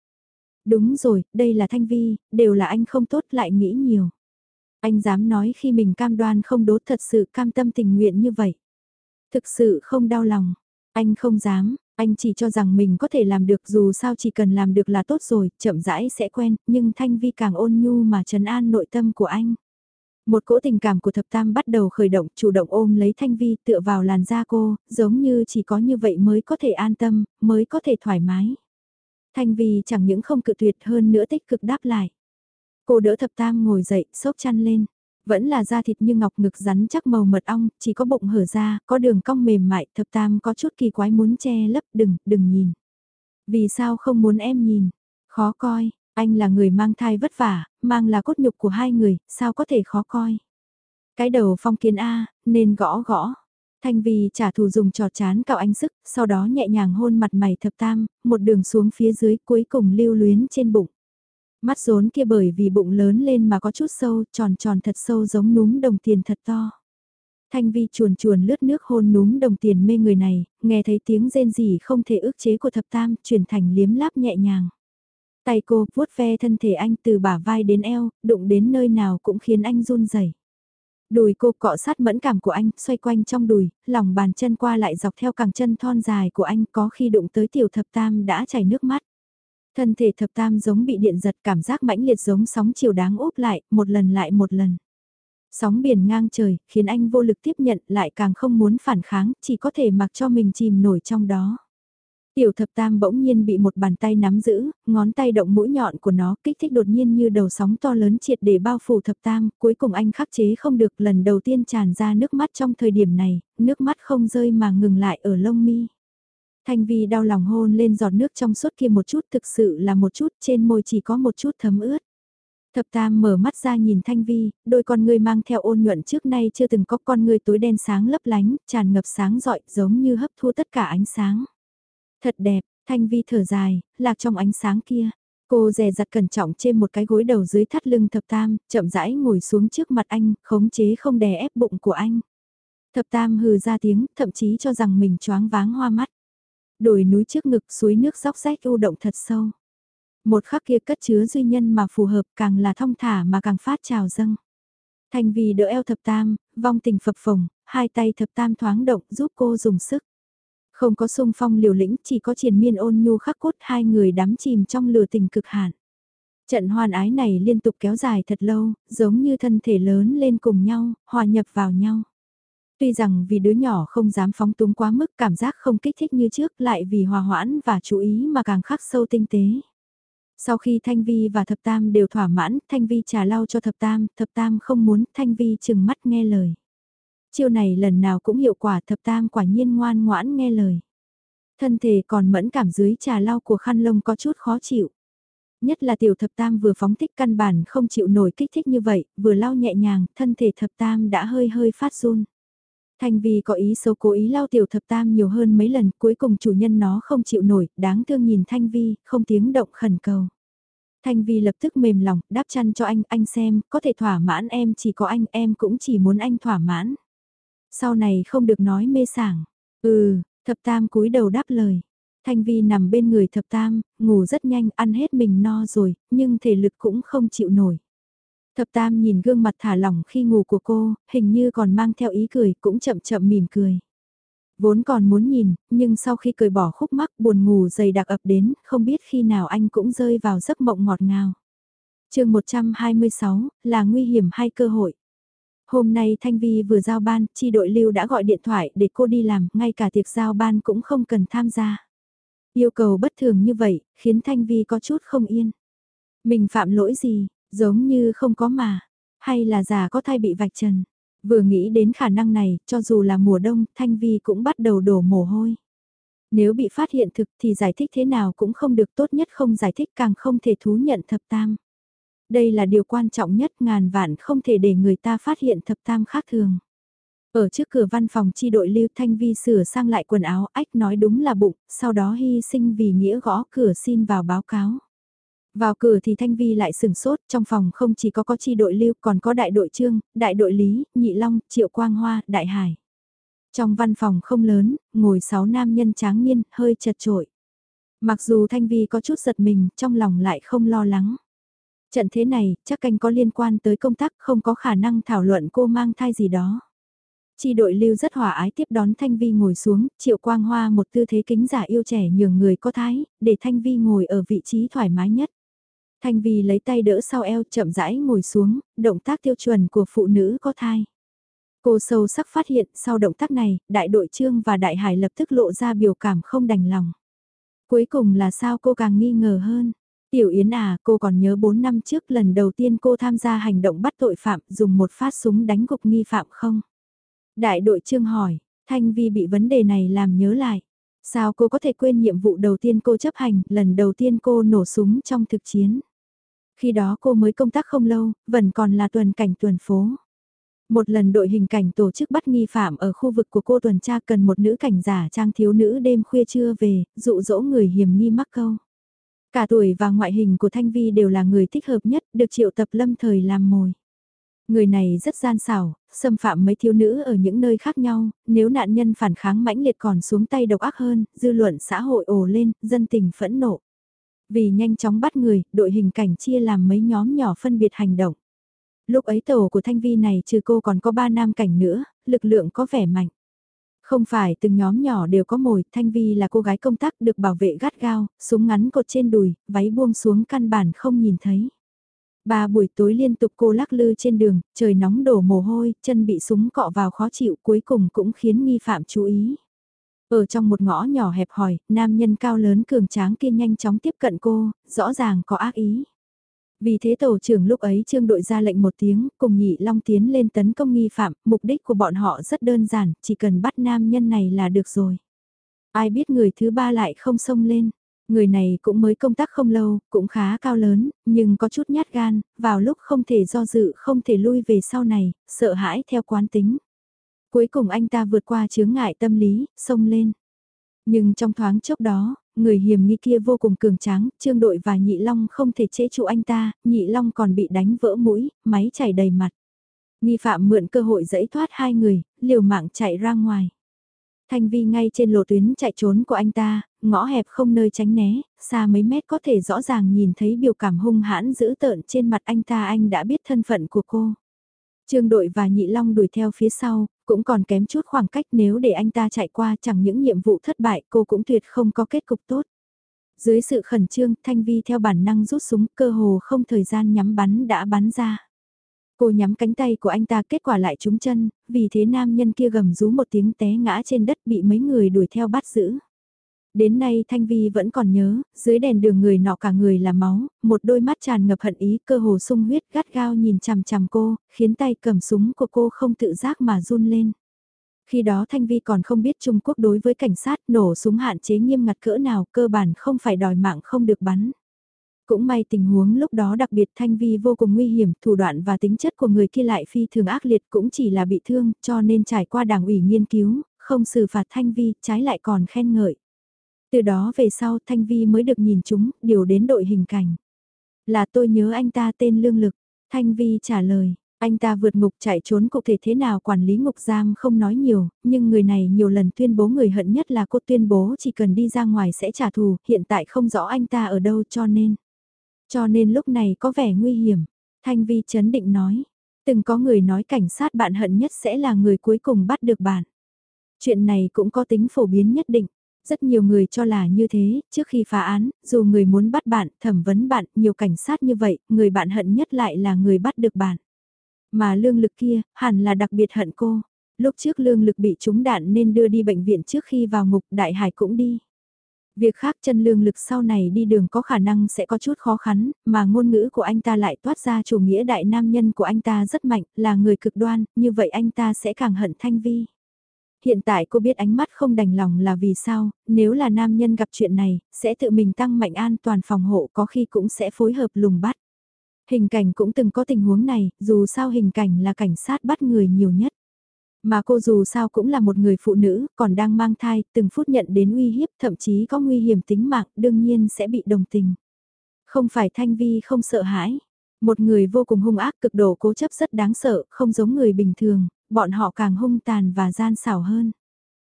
Đúng rồi, đây là Thanh Vi, đều là anh không tốt lại nghĩ nhiều. Anh dám nói khi mình cam đoan không đốt thật sự cam tâm tình nguyện như vậy. Thực sự không đau lòng. Anh không dám, anh chỉ cho rằng mình có thể làm được dù sao chỉ cần làm được là tốt rồi, chậm rãi sẽ quen, nhưng Thanh Vi càng ôn nhu mà trấn an nội tâm của anh. Một cỗ tình cảm của thập tam bắt đầu khởi động, chủ động ôm lấy Thanh Vi tựa vào làn da cô, giống như chỉ có như vậy mới có thể an tâm, mới có thể thoải mái. Thanh Vi chẳng những không cự tuyệt hơn nữa tích cực đáp lại. Cô đỡ thập tam ngồi dậy, xốp chăn lên. Vẫn là da thịt như ngọc ngực rắn chắc màu mật ong, chỉ có bụng hở ra, có đường cong mềm mại, thập tam có chút kỳ quái muốn che lấp, đừng, đừng nhìn. Vì sao không muốn em nhìn? Khó coi, anh là người mang thai vất vả, mang là cốt nhục của hai người, sao có thể khó coi. Cái đầu phong kiến A, nên gõ gõ. Thanh vi trả thù dùng trọt chán cạo anh sức, sau đó nhẹ nhàng hôn mặt mày thập tam, một đường xuống phía dưới cuối cùng lưu luyến trên bụng. Mắt rốn kia bởi vì bụng lớn lên mà có chút sâu, tròn tròn thật sâu giống núm đồng tiền thật to. Thanh Vi chuồn chuồn lướt nước hôn núm đồng tiền mê người này, nghe thấy tiếng rên rỉ không thể ước chế của thập tam, chuyển thành liếm láp nhẹ nhàng. Tay cô vuốt ve thân thể anh từ bả vai đến eo, đụng đến nơi nào cũng khiến anh run rẩy. Đùi cô cọ sát mẫn cảm của anh, xoay quanh trong đùi, lòng bàn chân qua lại dọc theo càng chân thon dài của anh có khi đụng tới tiểu thập tam đã chảy nước mắt. Thân thể thập tam giống bị điện giật cảm giác mãnh liệt giống sóng chiều đáng úp lại, một lần lại một lần. Sóng biển ngang trời, khiến anh vô lực tiếp nhận lại càng không muốn phản kháng, chỉ có thể mặc cho mình chìm nổi trong đó. Tiểu thập tam bỗng nhiên bị một bàn tay nắm giữ, ngón tay động mũi nhọn của nó kích thích đột nhiên như đầu sóng to lớn triệt để bao phủ thập tam, cuối cùng anh khắc chế không được lần đầu tiên tràn ra nước mắt trong thời điểm này, nước mắt không rơi mà ngừng lại ở lông mi. Thanh Vi đau lòng hôn lên giọt nước trong suốt kia một chút thực sự là một chút trên môi chỉ có một chút thấm ướt. Thập Tam mở mắt ra nhìn Thanh Vi, đôi con người mang theo ôn nhuận trước nay chưa từng có con người tối đen sáng lấp lánh, tràn ngập sáng rọi giống như hấp thu tất cả ánh sáng. Thật đẹp, Thanh Vi thở dài, lạc trong ánh sáng kia. Cô dè dặt cẩn trọng trên một cái gối đầu dưới thắt lưng thập tam, chậm rãi ngồi xuống trước mặt anh, khống chế không đè ép bụng của anh. Thập tam hừ ra tiếng, thậm chí cho rằng mình choáng váng hoa mắt. Đồi núi trước ngực suối nước róc rách u động thật sâu. Một khắc kia cất chứa duy nhân mà phù hợp càng là thong thả mà càng phát trào dâng. Thành vì đỡ eo thập tam, vong tình phập phồng, hai tay thập tam thoáng động giúp cô dùng sức. Không có sung phong liều lĩnh, chỉ có triền miên ôn nhu khắc cốt hai người đắm chìm trong lửa tình cực hạn. Trận hoan ái này liên tục kéo dài thật lâu, giống như thân thể lớn lên cùng nhau, hòa nhập vào nhau. Tuy rằng vì đứa nhỏ không dám phóng túng quá mức cảm giác không kích thích như trước lại vì hòa hoãn và chú ý mà càng khắc sâu tinh tế. Sau khi Thanh Vi và Thập Tam đều thỏa mãn, Thanh Vi trả lau cho Thập Tam, Thập Tam không muốn, Thanh Vi chừng mắt nghe lời. Chiêu này lần nào cũng hiệu quả Thập Tam quả nhiên ngoan ngoãn nghe lời. Thân thể còn mẫn cảm dưới trà lau của khăn lông có chút khó chịu. Nhất là tiểu thập tam vừa phóng thích căn bản không chịu nổi kích thích như vậy, vừa lau nhẹ nhàng, thân thể thập tam đã hơi hơi phát run. Thanh Vi có ý xấu cố ý lao tiểu thập tam nhiều hơn mấy lần, cuối cùng chủ nhân nó không chịu nổi, đáng thương nhìn Thanh Vi, không tiếng động khẩn cầu. Thanh Vi lập tức mềm lòng, đáp chăn cho anh, anh xem, có thể thỏa mãn em chỉ có anh, em cũng chỉ muốn anh thỏa mãn. Sau này không được nói mê sảng. Ừ, thập tam cúi đầu đáp lời. Thanh Vi nằm bên người thập tam, ngủ rất nhanh, ăn hết mình no rồi, nhưng thể lực cũng không chịu nổi. Thập tam nhìn gương mặt thả lỏng khi ngủ của cô, hình như còn mang theo ý cười, cũng chậm chậm mỉm cười. Vốn còn muốn nhìn, nhưng sau khi cười bỏ khúc mắc buồn ngủ dày đặc ập đến, không biết khi nào anh cũng rơi vào giấc mộng ngọt ngào. chương 126, là nguy hiểm hay cơ hội? Hôm nay Thanh Vi vừa giao ban, chi đội lưu đã gọi điện thoại để cô đi làm, ngay cả tiệc giao ban cũng không cần tham gia. Yêu cầu bất thường như vậy, khiến Thanh Vi có chút không yên. Mình phạm lỗi gì, Giống như không có mà, hay là già có thai bị vạch trần. Vừa nghĩ đến khả năng này, cho dù là mùa đông, Thanh Vi cũng bắt đầu đổ mồ hôi. Nếu bị phát hiện thực thì giải thích thế nào cũng không được tốt nhất không giải thích càng không thể thú nhận thập tam. Đây là điều quan trọng nhất ngàn vạn không thể để người ta phát hiện thập tam khác thường. Ở trước cửa văn phòng chi đội Lưu Thanh Vi sửa sang lại quần áo ách nói đúng là bụng, sau đó hy sinh vì nghĩa gõ cửa xin vào báo cáo. Vào cửa thì Thanh Vi lại sừng sốt, trong phòng không chỉ có có chi đội lưu còn có đại đội trương, đại đội lý, nhị long, triệu quang hoa, đại hải. Trong văn phòng không lớn, ngồi sáu nam nhân tráng niên, hơi chật trội. Mặc dù Thanh Vi có chút giật mình, trong lòng lại không lo lắng. Trận thế này, chắc canh có liên quan tới công tác không có khả năng thảo luận cô mang thai gì đó. Chi đội lưu rất hòa ái tiếp đón Thanh Vi ngồi xuống, triệu quang hoa một tư thế kính giả yêu trẻ nhường người có thái, để Thanh Vi ngồi ở vị trí thoải mái nhất. Thanh Vi lấy tay đỡ sau eo chậm rãi ngồi xuống, động tác tiêu chuẩn của phụ nữ có thai. Cô sâu sắc phát hiện sau động tác này, đại đội trương và đại hải lập tức lộ ra biểu cảm không đành lòng. Cuối cùng là sao cô càng nghi ngờ hơn. Tiểu Yến à, cô còn nhớ 4 năm trước lần đầu tiên cô tham gia hành động bắt tội phạm dùng một phát súng đánh gục nghi phạm không? Đại đội trương hỏi, Thanh Vi bị vấn đề này làm nhớ lại. Sao cô có thể quên nhiệm vụ đầu tiên cô chấp hành, lần đầu tiên cô nổ súng trong thực chiến? Khi đó cô mới công tác không lâu, vẫn còn là tuần cảnh tuần phố. Một lần đội hình cảnh tổ chức bắt nghi phạm ở khu vực của cô tuần tra cần một nữ cảnh giả trang thiếu nữ đêm khuya trưa về, dụ dỗ người hiểm nghi mắc câu. Cả tuổi và ngoại hình của Thanh Vi đều là người thích hợp nhất, được triệu tập lâm thời làm mồi. Người này rất gian xảo, xâm phạm mấy thiếu nữ ở những nơi khác nhau, nếu nạn nhân phản kháng mãnh liệt còn xuống tay độc ác hơn, dư luận xã hội ồ lên, dân tình phẫn nộ. Vì nhanh chóng bắt người, đội hình cảnh chia làm mấy nhóm nhỏ phân biệt hành động. Lúc ấy tổ của Thanh Vi này trừ cô còn có ba nam cảnh nữa, lực lượng có vẻ mạnh. Không phải từng nhóm nhỏ đều có mồi, Thanh Vi là cô gái công tác được bảo vệ gắt gao, súng ngắn cột trên đùi, váy buông xuống căn bản không nhìn thấy. Ba buổi tối liên tục cô lắc lư trên đường, trời nóng đổ mồ hôi, chân bị súng cọ vào khó chịu cuối cùng cũng khiến nghi phạm chú ý. Ở trong một ngõ nhỏ hẹp hòi, nam nhân cao lớn cường tráng kia nhanh chóng tiếp cận cô, rõ ràng có ác ý. Vì thế tổ trưởng lúc ấy trương đội ra lệnh một tiếng, cùng nhị long tiến lên tấn công nghi phạm, mục đích của bọn họ rất đơn giản, chỉ cần bắt nam nhân này là được rồi. Ai biết người thứ ba lại không xông lên. Người này cũng mới công tác không lâu, cũng khá cao lớn, nhưng có chút nhát gan, vào lúc không thể do dự không thể lui về sau này, sợ hãi theo quán tính. Cuối cùng anh ta vượt qua chướng ngại tâm lý, xông lên. Nhưng trong thoáng chốc đó, người hiểm nghi kia vô cùng cường tráng, trương đội và nhị long không thể chế trụ anh ta, nhị long còn bị đánh vỡ mũi, máy chảy đầy mặt. Nghi phạm mượn cơ hội dẫy thoát hai người, liều mạng chạy ra ngoài. Thanh Vi ngay trên lộ tuyến chạy trốn của anh ta, ngõ hẹp không nơi tránh né, xa mấy mét có thể rõ ràng nhìn thấy biểu cảm hung hãn dữ tợn trên mặt anh ta anh đã biết thân phận của cô. Trương đội và nhị long đuổi theo phía sau, cũng còn kém chút khoảng cách nếu để anh ta chạy qua chẳng những nhiệm vụ thất bại cô cũng tuyệt không có kết cục tốt. Dưới sự khẩn trương, Thanh Vi theo bản năng rút súng cơ hồ không thời gian nhắm bắn đã bắn ra. Cô nhắm cánh tay của anh ta kết quả lại trúng chân, vì thế nam nhân kia gầm rú một tiếng té ngã trên đất bị mấy người đuổi theo bắt giữ. Đến nay Thanh Vi vẫn còn nhớ, dưới đèn đường người nọ cả người là máu, một đôi mắt tràn ngập hận ý cơ hồ sung huyết gắt gao nhìn chằm chằm cô, khiến tay cầm súng của cô không tự giác mà run lên. Khi đó Thanh Vi còn không biết Trung Quốc đối với cảnh sát nổ súng hạn chế nghiêm ngặt cỡ nào cơ bản không phải đòi mạng không được bắn. Cũng may tình huống lúc đó đặc biệt Thanh Vi vô cùng nguy hiểm, thủ đoạn và tính chất của người kia lại phi thường ác liệt cũng chỉ là bị thương, cho nên trải qua đảng ủy nghiên cứu, không xử phạt Thanh Vi, trái lại còn khen ngợi. Từ đó về sau Thanh Vi mới được nhìn chúng, điều đến đội hình cảnh. Là tôi nhớ anh ta tên Lương Lực. Thanh Vi trả lời, anh ta vượt ngục chạy trốn cụ thể thế nào quản lý ngục giam không nói nhiều, nhưng người này nhiều lần tuyên bố người hận nhất là cô tuyên bố chỉ cần đi ra ngoài sẽ trả thù, hiện tại không rõ anh ta ở đâu cho nên. Cho nên lúc này có vẻ nguy hiểm. Thanh Vi chấn định nói, từng có người nói cảnh sát bạn hận nhất sẽ là người cuối cùng bắt được bạn. Chuyện này cũng có tính phổ biến nhất định. Rất nhiều người cho là như thế, trước khi phá án, dù người muốn bắt bạn, thẩm vấn bạn, nhiều cảnh sát như vậy, người bạn hận nhất lại là người bắt được bạn. Mà lương lực kia, hẳn là đặc biệt hận cô. Lúc trước lương lực bị trúng đạn nên đưa đi bệnh viện trước khi vào ngục đại hải cũng đi. Việc khác chân lương lực sau này đi đường có khả năng sẽ có chút khó khăn, mà ngôn ngữ của anh ta lại toát ra chủ nghĩa đại nam nhân của anh ta rất mạnh, là người cực đoan, như vậy anh ta sẽ càng hận Thanh Vi. Hiện tại cô biết ánh mắt không đành lòng là vì sao, nếu là nam nhân gặp chuyện này, sẽ tự mình tăng mạnh an toàn phòng hộ có khi cũng sẽ phối hợp lùng bắt. Hình cảnh cũng từng có tình huống này, dù sao hình cảnh là cảnh sát bắt người nhiều nhất. Mà cô dù sao cũng là một người phụ nữ, còn đang mang thai, từng phút nhận đến uy hiếp, thậm chí có nguy hiểm tính mạng, đương nhiên sẽ bị đồng tình. Không phải Thanh Vi không sợ hãi. Một người vô cùng hung ác cực độ cố chấp rất đáng sợ, không giống người bình thường, bọn họ càng hung tàn và gian xảo hơn.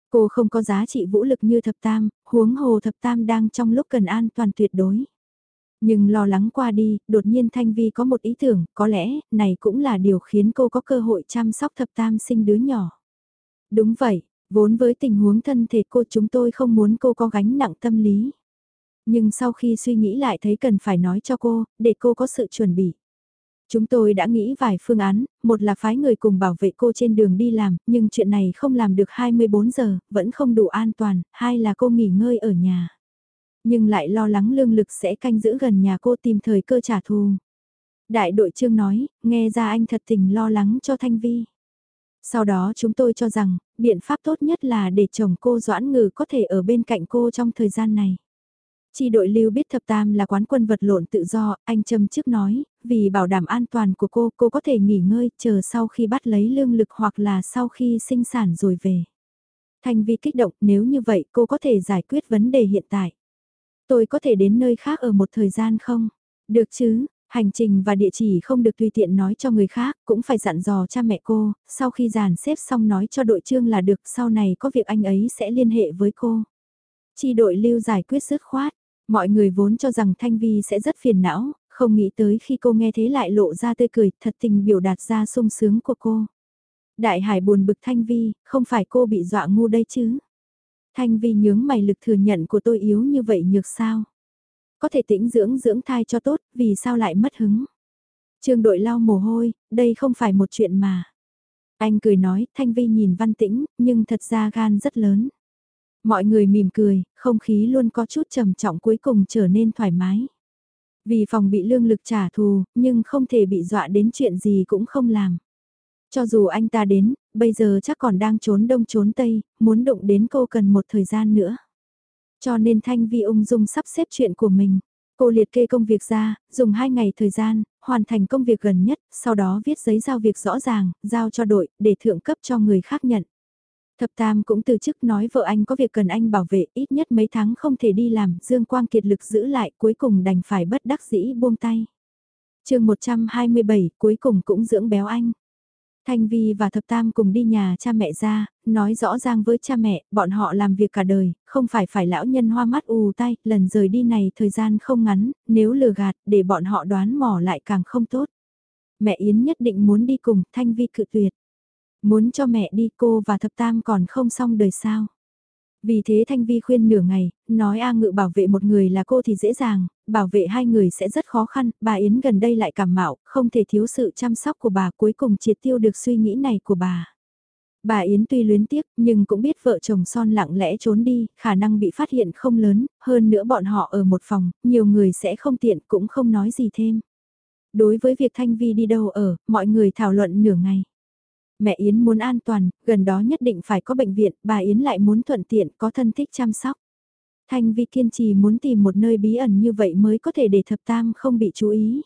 Cô không có giá trị vũ lực như thập tam, huống hồ thập tam đang trong lúc cần an toàn tuyệt đối. Nhưng lo lắng qua đi, đột nhiên Thanh Vi có một ý tưởng, có lẽ, này cũng là điều khiến cô có cơ hội chăm sóc thập tam sinh đứa nhỏ. Đúng vậy, vốn với tình huống thân thể cô chúng tôi không muốn cô có gánh nặng tâm lý. Nhưng sau khi suy nghĩ lại thấy cần phải nói cho cô, để cô có sự chuẩn bị. Chúng tôi đã nghĩ vài phương án, một là phái người cùng bảo vệ cô trên đường đi làm, nhưng chuyện này không làm được 24 giờ, vẫn không đủ an toàn, hai là cô nghỉ ngơi ở nhà. Nhưng lại lo lắng lương lực sẽ canh giữ gần nhà cô tìm thời cơ trả thù. Đại đội trương nói, nghe ra anh thật tình lo lắng cho Thanh Vi. Sau đó chúng tôi cho rằng, biện pháp tốt nhất là để chồng cô Doãn Ngừ có thể ở bên cạnh cô trong thời gian này. Chi đội lưu biết thập tam là quán quân vật lộn tự do, anh châm trước nói, vì bảo đảm an toàn của cô, cô có thể nghỉ ngơi, chờ sau khi bắt lấy lương lực hoặc là sau khi sinh sản rồi về. Thanh Vi kích động, nếu như vậy cô có thể giải quyết vấn đề hiện tại. Tôi có thể đến nơi khác ở một thời gian không? Được chứ, Hành trình và địa chỉ không được tùy tiện nói cho người khác, cũng phải dặn dò cha mẹ cô, sau khi dàn xếp xong nói cho đội trương là được, sau này có việc anh ấy sẽ liên hệ với cô. Chi đội lưu giải quyết dứt khoát, mọi người vốn cho rằng Thanh Vi sẽ rất phiền não, không nghĩ tới khi cô nghe thế lại lộ ra tươi cười, thật tình biểu đạt ra sung sướng của cô. Đại Hải buồn bực Thanh Vi, không phải cô bị dọa ngu đây chứ. Thanh Vi nhướng mày lực thừa nhận của tôi yếu như vậy nhược sao. Có thể tĩnh dưỡng dưỡng thai cho tốt, vì sao lại mất hứng. Trương đội lau mồ hôi, đây không phải một chuyện mà. Anh cười nói, Thanh Vi nhìn văn tĩnh, nhưng thật ra gan rất lớn. Mọi người mỉm cười, không khí luôn có chút trầm trọng cuối cùng trở nên thoải mái. Vì phòng bị lương lực trả thù, nhưng không thể bị dọa đến chuyện gì cũng không làm. Cho dù anh ta đến, bây giờ chắc còn đang trốn đông trốn tây, muốn đụng đến cô cần một thời gian nữa. Cho nên Thanh Vi ung dung sắp xếp chuyện của mình. Cô liệt kê công việc ra, dùng 2 ngày thời gian, hoàn thành công việc gần nhất, sau đó viết giấy giao việc rõ ràng, giao cho đội, để thượng cấp cho người khác nhận. Thập Tam cũng từ chức nói vợ anh có việc cần anh bảo vệ, ít nhất mấy tháng không thể đi làm, Dương Quang kiệt lực giữ lại, cuối cùng đành phải bất đắc dĩ buông tay. chương 127, cuối cùng cũng dưỡng béo anh. Thanh Vi và Thập Tam cùng đi nhà cha mẹ ra, nói rõ ràng với cha mẹ, bọn họ làm việc cả đời, không phải phải lão nhân hoa mắt ù tay, lần rời đi này thời gian không ngắn, nếu lừa gạt, để bọn họ đoán mò lại càng không tốt. Mẹ Yến nhất định muốn đi cùng, Thanh Vi cự tuyệt. Muốn cho mẹ đi cô và Thập Tam còn không xong đời sao. Vì thế Thanh Vi khuyên nửa ngày, nói A Ngự bảo vệ một người là cô thì dễ dàng, bảo vệ hai người sẽ rất khó khăn, bà Yến gần đây lại cảm mạo, không thể thiếu sự chăm sóc của bà cuối cùng triệt tiêu được suy nghĩ này của bà. Bà Yến tuy luyến tiếc nhưng cũng biết vợ chồng son lặng lẽ trốn đi, khả năng bị phát hiện không lớn, hơn nữa bọn họ ở một phòng, nhiều người sẽ không tiện cũng không nói gì thêm. Đối với việc Thanh Vi đi đâu ở, mọi người thảo luận nửa ngày. Mẹ Yến muốn an toàn, gần đó nhất định phải có bệnh viện, bà Yến lại muốn thuận tiện, có thân thích chăm sóc. Thanh Vi kiên trì muốn tìm một nơi bí ẩn như vậy mới có thể để thập tam không bị chú ý.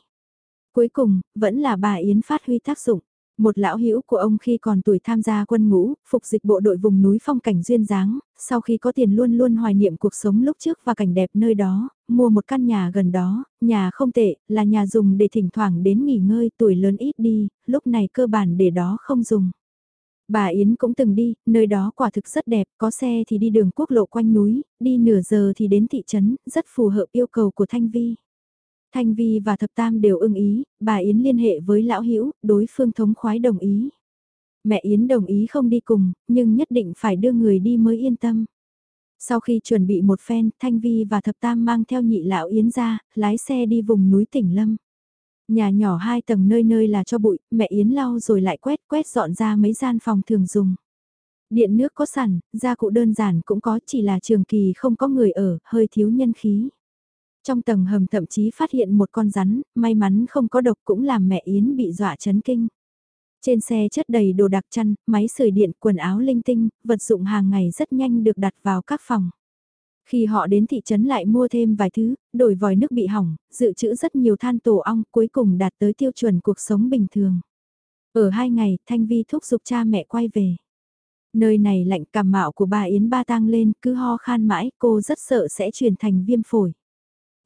Cuối cùng, vẫn là bà Yến phát huy tác dụng. Một lão hữu của ông khi còn tuổi tham gia quân ngũ, phục dịch bộ đội vùng núi phong cảnh duyên dáng, sau khi có tiền luôn luôn hoài niệm cuộc sống lúc trước và cảnh đẹp nơi đó, mua một căn nhà gần đó, nhà không tệ, là nhà dùng để thỉnh thoảng đến nghỉ ngơi tuổi lớn ít đi, lúc này cơ bản để đó không dùng. Bà Yến cũng từng đi, nơi đó quả thực rất đẹp, có xe thì đi đường quốc lộ quanh núi, đi nửa giờ thì đến thị trấn, rất phù hợp yêu cầu của Thanh Vi. Thanh Vi và Thập Tam đều ưng ý, bà Yến liên hệ với Lão Hữu đối phương thống khoái đồng ý. Mẹ Yến đồng ý không đi cùng, nhưng nhất định phải đưa người đi mới yên tâm. Sau khi chuẩn bị một phen, Thanh Vi và Thập Tam mang theo nhị lão Yến ra, lái xe đi vùng núi tỉnh Lâm. Nhà nhỏ hai tầng nơi nơi là cho bụi, mẹ Yến lau rồi lại quét quét dọn ra mấy gian phòng thường dùng. Điện nước có sẵn, gia cụ đơn giản cũng có chỉ là trường kỳ không có người ở, hơi thiếu nhân khí. Trong tầng hầm thậm chí phát hiện một con rắn, may mắn không có độc cũng làm mẹ Yến bị dọa chấn kinh. Trên xe chất đầy đồ đặc chăn, máy sưởi điện, quần áo linh tinh, vật dụng hàng ngày rất nhanh được đặt vào các phòng. Khi họ đến thị trấn lại mua thêm vài thứ, đổi vòi nước bị hỏng, dự trữ rất nhiều than tổ ong, cuối cùng đạt tới tiêu chuẩn cuộc sống bình thường. Ở hai ngày, Thanh Vi thúc giục cha mẹ quay về. Nơi này lạnh cảm mạo của bà Yến ba tang lên, cứ ho khan mãi, cô rất sợ sẽ truyền thành viêm phổi.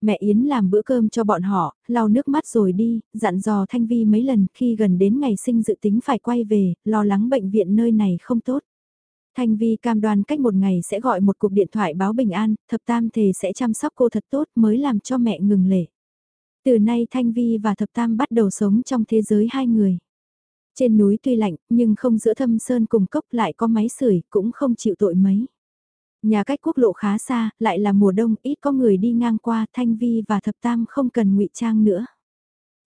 Mẹ Yến làm bữa cơm cho bọn họ, lau nước mắt rồi đi, dặn dò Thanh Vi mấy lần khi gần đến ngày sinh dự tính phải quay về, lo lắng bệnh viện nơi này không tốt. Thanh Vi cam đoan cách một ngày sẽ gọi một cuộc điện thoại báo bình an, thập tam thề sẽ chăm sóc cô thật tốt mới làm cho mẹ ngừng lệ. Từ nay Thanh Vi và thập tam bắt đầu sống trong thế giới hai người. Trên núi tuy lạnh, nhưng không giữa thâm sơn cùng cốc lại có máy sưởi cũng không chịu tội mấy. Nhà cách quốc lộ khá xa, lại là mùa đông, ít có người đi ngang qua, Thanh Vi và Thập Tam không cần ngụy trang nữa.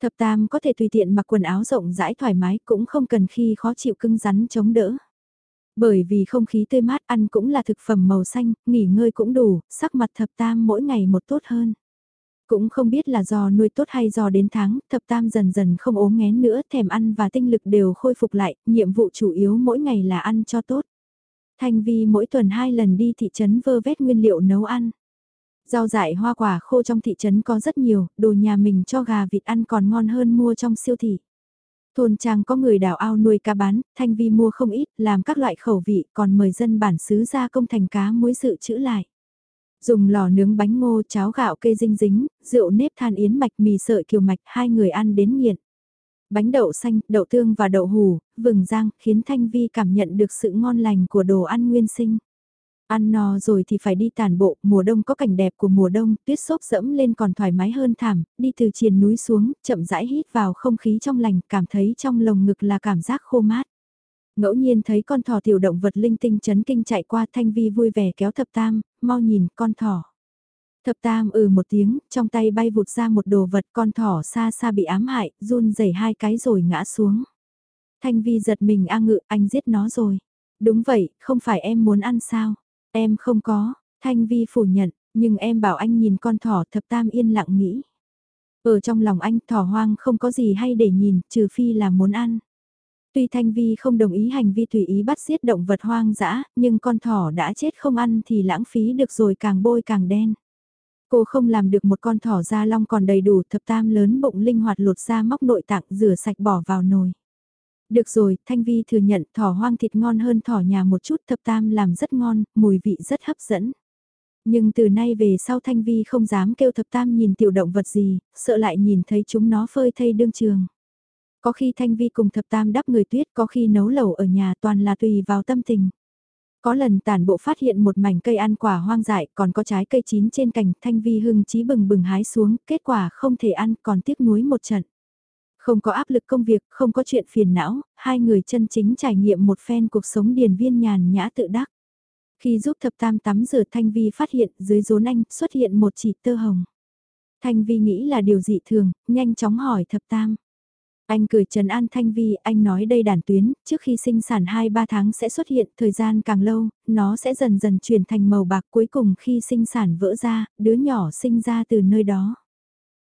Thập Tam có thể tùy tiện mặc quần áo rộng rãi thoải mái, cũng không cần khi khó chịu cưng rắn chống đỡ. Bởi vì không khí tươi mát ăn cũng là thực phẩm màu xanh, nghỉ ngơi cũng đủ, sắc mặt Thập Tam mỗi ngày một tốt hơn. Cũng không biết là do nuôi tốt hay do đến tháng, thập tam dần dần không ốm nghén nữa, thèm ăn và tinh lực đều khôi phục lại, nhiệm vụ chủ yếu mỗi ngày là ăn cho tốt. Thanh Vi mỗi tuần hai lần đi thị trấn vơ vét nguyên liệu nấu ăn. Rau dại hoa quả khô trong thị trấn có rất nhiều, đồ nhà mình cho gà vịt ăn còn ngon hơn mua trong siêu thị. Thôn trang có người đào ao nuôi cá bán, Thanh Vi mua không ít, làm các loại khẩu vị, còn mời dân bản xứ ra công thành cá muối dự trữ lại. Dùng lò nướng bánh ngô, cháo gạo kê dinh dính, rượu nếp than yến mạch mì sợi kiều mạch hai người ăn đến nghiện. Bánh đậu xanh, đậu tương và đậu hủ, vừng rang khiến Thanh Vi cảm nhận được sự ngon lành của đồ ăn nguyên sinh. Ăn no rồi thì phải đi tàn bộ, mùa đông có cảnh đẹp của mùa đông, tuyết xốp dẫm lên còn thoải mái hơn thảm, đi từ triền núi xuống, chậm rãi hít vào không khí trong lành, cảm thấy trong lồng ngực là cảm giác khô mát. Ngẫu nhiên thấy con thỏ tiểu động vật linh tinh chấn kinh chạy qua thanh vi vui vẻ kéo thập tam, mau nhìn con thỏ. Thập tam ừ một tiếng, trong tay bay vụt ra một đồ vật con thỏ xa xa bị ám hại, run rẩy hai cái rồi ngã xuống. Thanh vi giật mình a ngự, anh giết nó rồi. Đúng vậy, không phải em muốn ăn sao? Em không có, Thanh vi phủ nhận, nhưng em bảo anh nhìn con thỏ thập tam yên lặng nghĩ. Ở trong lòng anh thỏ hoang không có gì hay để nhìn, trừ phi là muốn ăn. Tuy Thanh Vi không đồng ý hành vi tùy ý bắt giết động vật hoang dã, nhưng con thỏ đã chết không ăn thì lãng phí được rồi càng bôi càng đen. Cô không làm được một con thỏ da long còn đầy đủ thập tam lớn bụng linh hoạt lột ra móc nội tạng rửa sạch bỏ vào nồi. Được rồi, Thanh Vi thừa nhận thỏ hoang thịt ngon hơn thỏ nhà một chút thập tam làm rất ngon, mùi vị rất hấp dẫn. Nhưng từ nay về sau Thanh Vi không dám kêu thập tam nhìn tiểu động vật gì, sợ lại nhìn thấy chúng nó phơi thây đương trường. Có khi Thanh Vi cùng thập tam đắp người tuyết, có khi nấu lẩu ở nhà toàn là tùy vào tâm tình. Có lần tản bộ phát hiện một mảnh cây ăn quả hoang dại, còn có trái cây chín trên cành, Thanh Vi hưng trí bừng bừng hái xuống, kết quả không thể ăn, còn tiếc nuối một trận. Không có áp lực công việc, không có chuyện phiền não, hai người chân chính trải nghiệm một phen cuộc sống điền viên nhàn nhã tự đắc. Khi giúp thập tam tắm rửa Thanh Vi phát hiện dưới rốn anh xuất hiện một chỉ tơ hồng. Thanh Vi nghĩ là điều dị thường, nhanh chóng hỏi thập tam. Anh cười trần an Thanh Vi, anh nói đây đàn tuyến, trước khi sinh sản 2-3 tháng sẽ xuất hiện, thời gian càng lâu, nó sẽ dần dần chuyển thành màu bạc cuối cùng khi sinh sản vỡ ra, đứa nhỏ sinh ra từ nơi đó.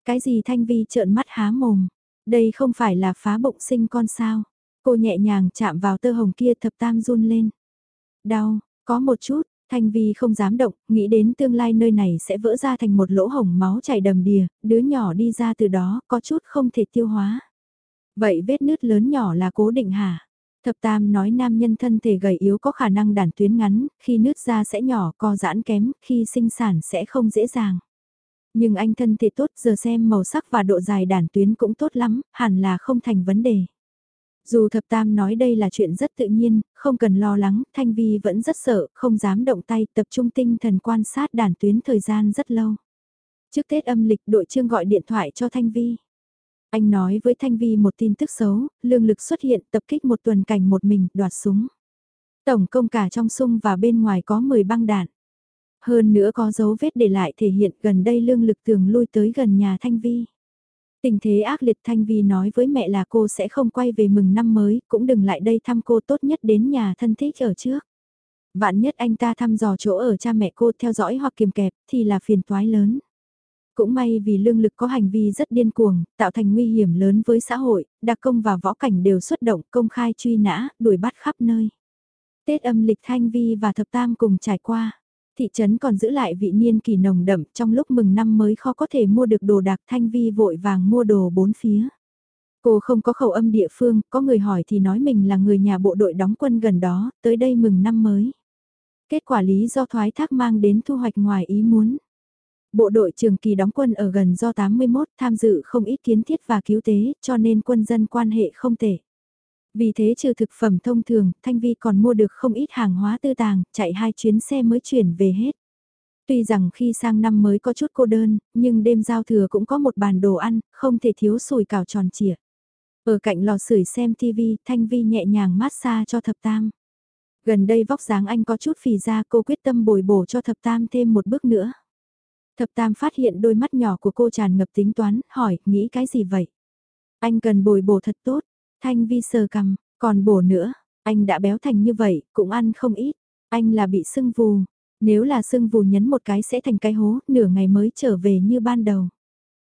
Cái gì Thanh Vi trợn mắt há mồm, đây không phải là phá bụng sinh con sao. Cô nhẹ nhàng chạm vào tơ hồng kia thập tam run lên. Đau, có một chút, Thanh Vi không dám động, nghĩ đến tương lai nơi này sẽ vỡ ra thành một lỗ hồng máu chảy đầm đìa, đứa nhỏ đi ra từ đó có chút không thể tiêu hóa. Vậy vết nứt lớn nhỏ là cố định hả? Thập Tam nói nam nhân thân thể gầy yếu có khả năng đàn tuyến ngắn, khi nứt ra sẽ nhỏ, co giãn kém, khi sinh sản sẽ không dễ dàng. Nhưng anh thân thể tốt giờ xem màu sắc và độ dài đàn tuyến cũng tốt lắm, hẳn là không thành vấn đề. Dù thập tam nói đây là chuyện rất tự nhiên, không cần lo lắng, Thanh Vi vẫn rất sợ, không dám động tay, tập trung tinh thần quan sát đàn tuyến thời gian rất lâu. Trước Tết âm lịch đội trương gọi điện thoại cho Thanh Vi. Anh nói với Thanh Vi một tin tức xấu, lương lực xuất hiện tập kích một tuần cảnh một mình, đoạt súng. Tổng công cả trong sung và bên ngoài có 10 băng đạn. Hơn nữa có dấu vết để lại thể hiện gần đây lương lực thường lui tới gần nhà Thanh Vi. Tình thế ác liệt Thanh Vi nói với mẹ là cô sẽ không quay về mừng năm mới, cũng đừng lại đây thăm cô tốt nhất đến nhà thân thích ở trước. Vạn nhất anh ta thăm dò chỗ ở cha mẹ cô theo dõi hoặc kiềm kẹp thì là phiền toái lớn. Cũng may vì lương lực có hành vi rất điên cuồng, tạo thành nguy hiểm lớn với xã hội, đặc công và võ cảnh đều xuất động công khai truy nã, đuổi bắt khắp nơi. Tết âm lịch Thanh Vi và Thập Tam cùng trải qua. Thị trấn còn giữ lại vị niên kỳ nồng đậm trong lúc mừng năm mới khó có thể mua được đồ đạc Thanh Vi vội vàng mua đồ bốn phía. Cô không có khẩu âm địa phương, có người hỏi thì nói mình là người nhà bộ đội đóng quân gần đó, tới đây mừng năm mới. Kết quả lý do thoái thác mang đến thu hoạch ngoài ý muốn. Bộ đội trường kỳ đóng quân ở gần do 81 tham dự không ít kiến thiết và cứu tế cho nên quân dân quan hệ không tệ. Vì thế trừ thực phẩm thông thường, Thanh Vi còn mua được không ít hàng hóa tư tàng, chạy hai chuyến xe mới chuyển về hết. Tuy rằng khi sang năm mới có chút cô đơn, nhưng đêm giao thừa cũng có một bàn đồ ăn, không thể thiếu sùi cảo tròn trịa. Ở cạnh lò sưởi xem TV, Thanh Vi nhẹ nhàng massage cho thập tam. Gần đây vóc dáng anh có chút phì ra cô quyết tâm bồi bổ cho thập tam thêm một bước nữa. Thập tam phát hiện đôi mắt nhỏ của cô tràn ngập tính toán, hỏi, nghĩ cái gì vậy? Anh cần bồi bổ thật tốt, thanh vi sờ cầm, còn bổ nữa, anh đã béo thành như vậy, cũng ăn không ít, anh là bị sưng vù, nếu là sưng vù nhấn một cái sẽ thành cái hố, nửa ngày mới trở về như ban đầu.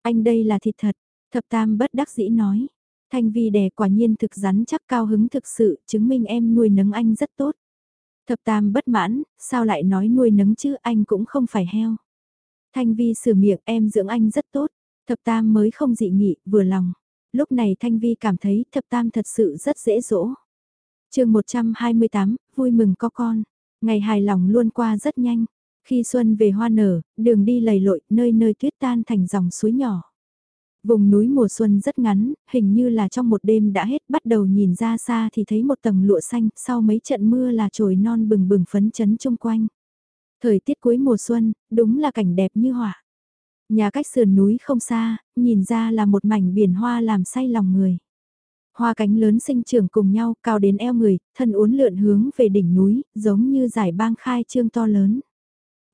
Anh đây là thịt thật, thập tam bất đắc dĩ nói. Thanh vi đè quả nhiên thực rắn chắc cao hứng thực sự, chứng minh em nuôi nấng anh rất tốt. Thập tam bất mãn, sao lại nói nuôi nấng chứ anh cũng không phải heo. Thanh Vi sửa miệng em dưỡng anh rất tốt, thập tam mới không dị nghị, vừa lòng. Lúc này Thanh Vi cảm thấy thập tam thật sự rất dễ dỗ. chương 128, vui mừng có con. Ngày hài lòng luôn qua rất nhanh. Khi xuân về hoa nở, đường đi lầy lội, nơi nơi tuyết tan thành dòng suối nhỏ. Vùng núi mùa xuân rất ngắn, hình như là trong một đêm đã hết bắt đầu nhìn ra xa thì thấy một tầng lụa xanh, sau mấy trận mưa là trồi non bừng bừng phấn chấn chung quanh. Thời tiết cuối mùa xuân, đúng là cảnh đẹp như họa. Nhà cách sườn núi không xa, nhìn ra là một mảnh biển hoa làm say lòng người. Hoa cánh lớn sinh trưởng cùng nhau, cao đến eo người, thân uốn lượn hướng về đỉnh núi, giống như giải bang khai trương to lớn.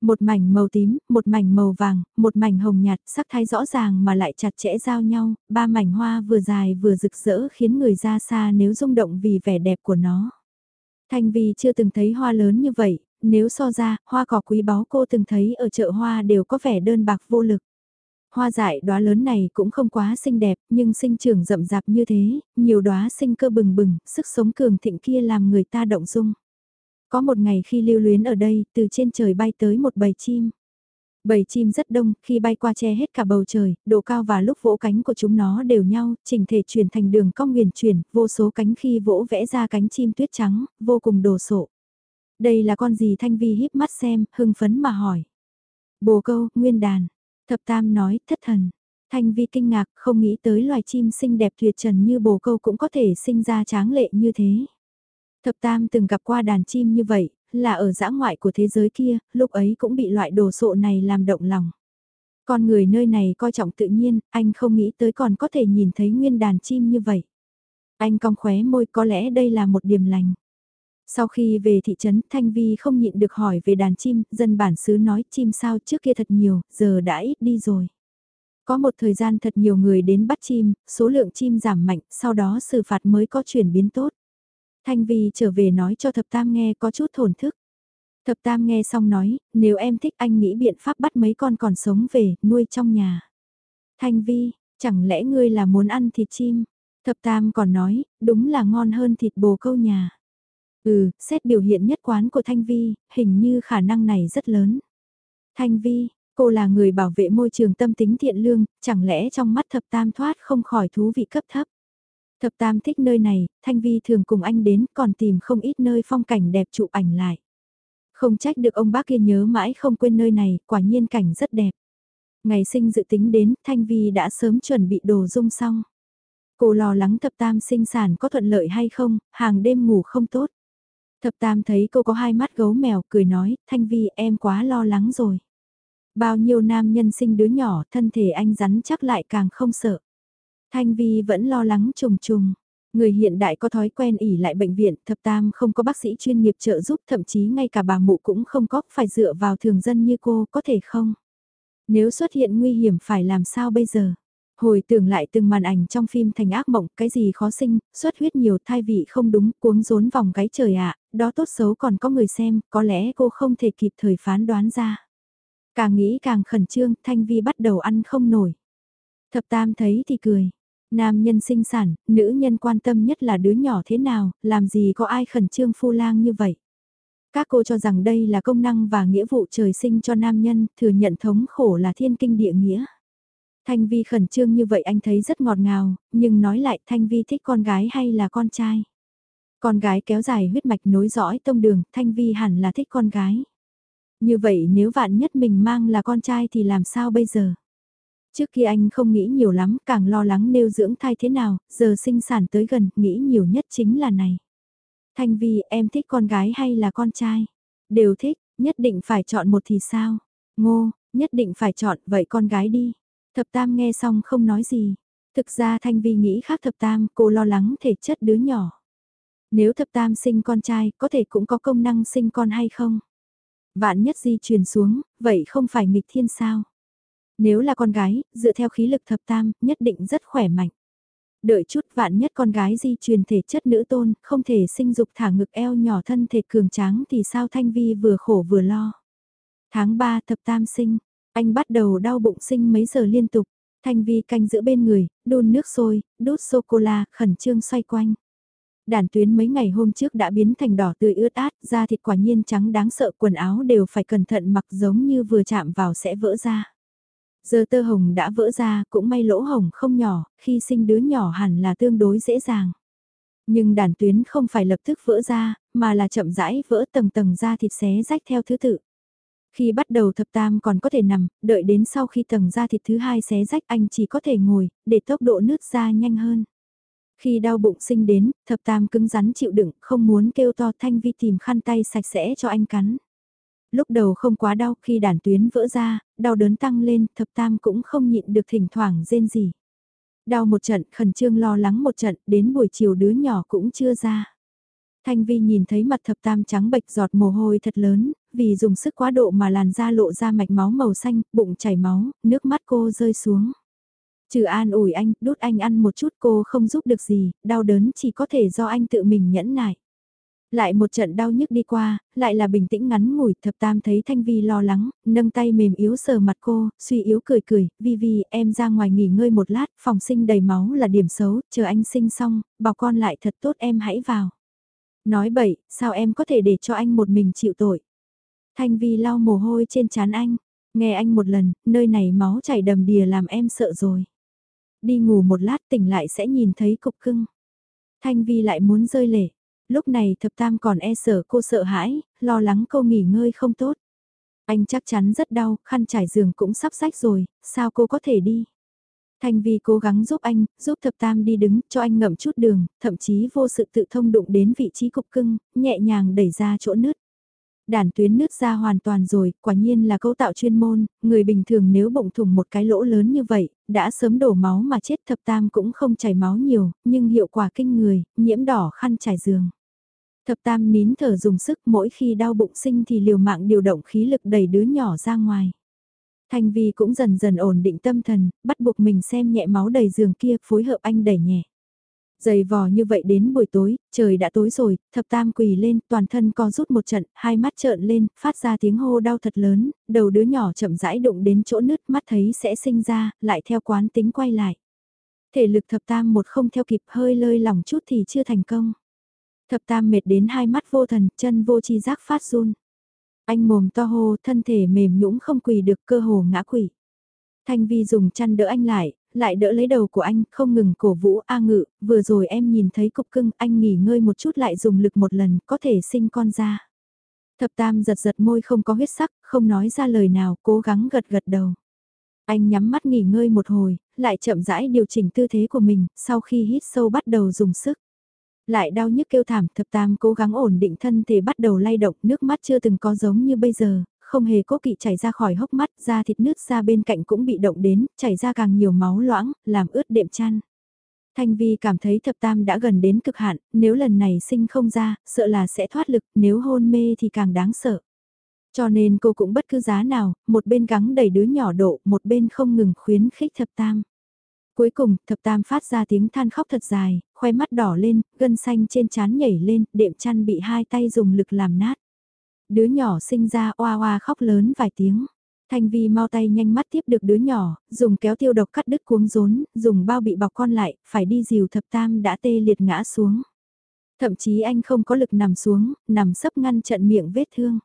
Một mảnh màu tím, một mảnh màu vàng, một mảnh hồng nhạt, sắc thái rõ ràng mà lại chặt chẽ giao nhau, ba mảnh hoa vừa dài vừa rực rỡ khiến người ra xa nếu rung động vì vẻ đẹp của nó. Thanh Vi chưa từng thấy hoa lớn như vậy, nếu so ra, hoa cỏ quý báu cô từng thấy ở chợ hoa đều có vẻ đơn bạc vô lực. Hoa dại đóa lớn này cũng không quá xinh đẹp, nhưng sinh trưởng rậm rạp như thế, nhiều đóa sinh cơ bừng bừng, sức sống cường thịnh kia làm người ta động dung. Có một ngày khi lưu luyến ở đây, từ trên trời bay tới một bầy chim. Bầy chim rất đông, khi bay qua che hết cả bầu trời, độ cao và lúc vỗ cánh của chúng nó đều nhau, chỉnh thể chuyển thành đường cong huyền chuyển, vô số cánh khi vỗ vẽ ra cánh chim tuyết trắng, vô cùng đồ sộ. Đây là con gì Thanh Vi híp mắt xem, hưng phấn mà hỏi. Bồ câu, nguyên đàn. Thập Tam nói, thất thần. Thanh Vi kinh ngạc, không nghĩ tới loài chim xinh đẹp tuyệt trần như bồ câu cũng có thể sinh ra tráng lệ như thế. Thập Tam từng gặp qua đàn chim như vậy, là ở dã ngoại của thế giới kia, lúc ấy cũng bị loại đồ sộ này làm động lòng. Con người nơi này coi trọng tự nhiên, anh không nghĩ tới còn có thể nhìn thấy nguyên đàn chim như vậy. Anh cong khóe môi có lẽ đây là một điểm lành. Sau khi về thị trấn Thanh Vi không nhịn được hỏi về đàn chim, dân bản xứ nói chim sao trước kia thật nhiều, giờ đã ít đi rồi. Có một thời gian thật nhiều người đến bắt chim, số lượng chim giảm mạnh, sau đó xử phạt mới có chuyển biến tốt. Thanh Vi trở về nói cho thập tam nghe có chút thổn thức. Thập tam nghe xong nói, nếu em thích anh nghĩ biện pháp bắt mấy con còn sống về, nuôi trong nhà. Thanh Vi, chẳng lẽ ngươi là muốn ăn thịt chim? Thập tam còn nói, đúng là ngon hơn thịt bồ câu nhà. Ừ, xét biểu hiện nhất quán của Thanh Vi, hình như khả năng này rất lớn. Thanh Vi, cô là người bảo vệ môi trường tâm tính thiện lương, chẳng lẽ trong mắt thập tam thoát không khỏi thú vị cấp thấp. Thập tam thích nơi này, Thanh Vi thường cùng anh đến còn tìm không ít nơi phong cảnh đẹp chụp ảnh lại. Không trách được ông bác kia nhớ mãi không quên nơi này, quả nhiên cảnh rất đẹp. Ngày sinh dự tính đến, Thanh Vi đã sớm chuẩn bị đồ dung xong. Cô lo lắng thập tam sinh sản có thuận lợi hay không, hàng đêm ngủ không tốt. Thập tam thấy cô có hai mắt gấu mèo, cười nói, Thanh Vi em quá lo lắng rồi. Bao nhiêu nam nhân sinh đứa nhỏ, thân thể anh rắn chắc lại càng không sợ. Thanh Vi vẫn lo lắng trùng trùng. Người hiện đại có thói quen ỉ lại bệnh viện, thập tam không có bác sĩ chuyên nghiệp trợ giúp, thậm chí ngay cả bà mụ cũng không có, phải dựa vào thường dân như cô, có thể không? Nếu xuất hiện nguy hiểm phải làm sao bây giờ? Hồi tưởng lại từng màn ảnh trong phim thành ác mộng, cái gì khó sinh, xuất huyết nhiều thai vị không đúng, cuống rốn vòng cái trời ạ, đó tốt xấu còn có người xem, có lẽ cô không thể kịp thời phán đoán ra. Càng nghĩ càng khẩn trương, Thanh Vi bắt đầu ăn không nổi. Thập Tam thấy thì cười. Nam nhân sinh sản, nữ nhân quan tâm nhất là đứa nhỏ thế nào, làm gì có ai khẩn trương phu lang như vậy. Các cô cho rằng đây là công năng và nghĩa vụ trời sinh cho nam nhân, thừa nhận thống khổ là thiên kinh địa nghĩa. Thanh Vi khẩn trương như vậy anh thấy rất ngọt ngào, nhưng nói lại Thanh Vi thích con gái hay là con trai. Con gái kéo dài huyết mạch nối dõi tông đường, Thanh Vi hẳn là thích con gái. Như vậy nếu vạn nhất mình mang là con trai thì làm sao bây giờ? Trước khi anh không nghĩ nhiều lắm, càng lo lắng nêu dưỡng thai thế nào, giờ sinh sản tới gần, nghĩ nhiều nhất chính là này. Thanh Vi, em thích con gái hay là con trai? Đều thích, nhất định phải chọn một thì sao? Ngô, nhất định phải chọn, vậy con gái đi. Thập Tam nghe xong không nói gì. Thực ra Thanh Vi nghĩ khác Thập Tam, cô lo lắng thể chất đứa nhỏ. Nếu Thập Tam sinh con trai, có thể cũng có công năng sinh con hay không? Vạn nhất di truyền xuống, vậy không phải nghịch thiên sao? Nếu là con gái, dựa theo khí lực Thập Tam, nhất định rất khỏe mạnh. Đợi chút vạn nhất con gái di truyền thể chất nữ tôn, không thể sinh dục thả ngực eo nhỏ thân thể cường tráng thì sao Thanh Vi vừa khổ vừa lo. Tháng 3 thập tam sinh, anh bắt đầu đau bụng sinh mấy giờ liên tục, Thanh Vi canh giữa bên người, đun nước sôi, đút sô-cô-la, khẩn trương xoay quanh. Đàn tuyến mấy ngày hôm trước đã biến thành đỏ tươi ướt át, da thịt quả nhiên trắng đáng sợ quần áo đều phải cẩn thận mặc giống như vừa chạm vào sẽ vỡ ra. Giờ tơ hồng đã vỡ ra, cũng may lỗ hồng không nhỏ, khi sinh đứa nhỏ hẳn là tương đối dễ dàng. Nhưng đàn tuyến không phải lập tức vỡ ra, mà là chậm rãi vỡ tầng tầng da thịt xé rách theo thứ tự. Khi bắt đầu thập tam còn có thể nằm, đợi đến sau khi tầng da thịt thứ hai xé rách anh chỉ có thể ngồi, để tốc độ nứt ra nhanh hơn. Khi đau bụng sinh đến, thập tam cứng rắn chịu đựng, không muốn kêu to thanh vi tìm khăn tay sạch sẽ cho anh cắn. Lúc đầu không quá đau, khi đàn tuyến vỡ ra, đau đớn tăng lên, thập tam cũng không nhịn được thỉnh thoảng rên gì. Đau một trận, khẩn trương lo lắng một trận, đến buổi chiều đứa nhỏ cũng chưa ra. Thanh Vi nhìn thấy mặt thập tam trắng bệch giọt mồ hôi thật lớn, vì dùng sức quá độ mà làn da lộ ra mạch máu màu xanh, bụng chảy máu, nước mắt cô rơi xuống. Trừ an ủi anh, đút anh ăn một chút cô không giúp được gì, đau đớn chỉ có thể do anh tự mình nhẫn nại. Lại một trận đau nhức đi qua, lại là bình tĩnh ngắn ngủi, thập tam thấy Thanh Vi lo lắng, nâng tay mềm yếu sờ mặt cô, suy yếu cười cười, Vi Vi em ra ngoài nghỉ ngơi một lát, phòng sinh đầy máu là điểm xấu, chờ anh sinh xong, bảo con lại thật tốt em hãy vào. Nói bậy, sao em có thể để cho anh một mình chịu tội. Thanh Vi lau mồ hôi trên trán anh, nghe anh một lần, nơi này máu chảy đầm đìa làm em sợ rồi. Đi ngủ một lát tỉnh lại sẽ nhìn thấy cục cưng. Thanh Vi lại muốn rơi lệ lúc này thập tam còn e sợ cô sợ hãi, lo lắng cô nghỉ ngơi không tốt. Anh chắc chắn rất đau, khăn trải giường cũng sắp sách rồi, sao cô có thể đi? Thanh Vi cố gắng giúp anh, giúp thập tam đi đứng, cho anh ngậm chút đường, thậm chí vô sự tự thông đụng đến vị trí cục cưng, nhẹ nhàng đẩy ra chỗ nứt đàn tuyến nứt ra hoàn toàn rồi, quả nhiên là cấu tạo chuyên môn, người bình thường nếu bụng thủng một cái lỗ lớn như vậy, đã sớm đổ máu mà chết thập tam cũng không chảy máu nhiều, nhưng hiệu quả kinh người, nhiễm đỏ khăn trải giường. Thập tam nín thở dùng sức mỗi khi đau bụng sinh thì liều mạng điều động khí lực đẩy đứa nhỏ ra ngoài. Thanh Vi cũng dần dần ổn định tâm thần, bắt buộc mình xem nhẹ máu đầy giường kia phối hợp anh đẩy nhẹ. Dày vò như vậy đến buổi tối, trời đã tối rồi, thập tam quỳ lên, toàn thân co rút một trận, hai mắt trợn lên, phát ra tiếng hô đau thật lớn, đầu đứa nhỏ chậm rãi đụng đến chỗ nứt mắt thấy sẽ sinh ra, lại theo quán tính quay lại. Thể lực thập tam một không theo kịp hơi lơi lòng chút thì chưa thành công. Thập tam mệt đến hai mắt vô thần, chân vô chi giác phát run. Anh mồm to hô, thân thể mềm nhũng không quỳ được cơ hồ ngã quỷ. Thanh Vi dùng chăn đỡ anh lại, lại đỡ lấy đầu của anh, không ngừng cổ vũ A ngự, vừa rồi em nhìn thấy cục cưng, anh nghỉ ngơi một chút lại dùng lực một lần, có thể sinh con ra. Thập tam giật giật môi không có huyết sắc, không nói ra lời nào, cố gắng gật gật đầu. Anh nhắm mắt nghỉ ngơi một hồi, lại chậm rãi điều chỉnh tư thế của mình, sau khi hít sâu bắt đầu dùng sức lại đau nhức kêu thảm, thập tam cố gắng ổn định thân thể bắt đầu lay động, nước mắt chưa từng có giống như bây giờ, không hề cố kỵ chảy ra khỏi hốc mắt, da thịt nước ra bên cạnh cũng bị động đến, chảy ra càng nhiều máu loãng, làm ướt đệm chăn. Thanh Vi cảm thấy thập tam đã gần đến cực hạn, nếu lần này sinh không ra, sợ là sẽ thoát lực, nếu hôn mê thì càng đáng sợ. Cho nên cô cũng bất cứ giá nào, một bên gắng đẩy đứa nhỏ độ, một bên không ngừng khuyến khích thập tam. Cuối cùng, thập tam phát ra tiếng than khóc thật dài, khoe mắt đỏ lên, gân xanh trên trán nhảy lên, đệm chăn bị hai tay dùng lực làm nát. Đứa nhỏ sinh ra oa oa khóc lớn vài tiếng. Thanh Vi mau tay nhanh mắt tiếp được đứa nhỏ, dùng kéo tiêu độc cắt đứt cuống rốn, dùng bao bị bọc con lại, phải đi dìu thập tam đã tê liệt ngã xuống. Thậm chí anh không có lực nằm xuống, nằm sấp ngăn trận miệng vết thương.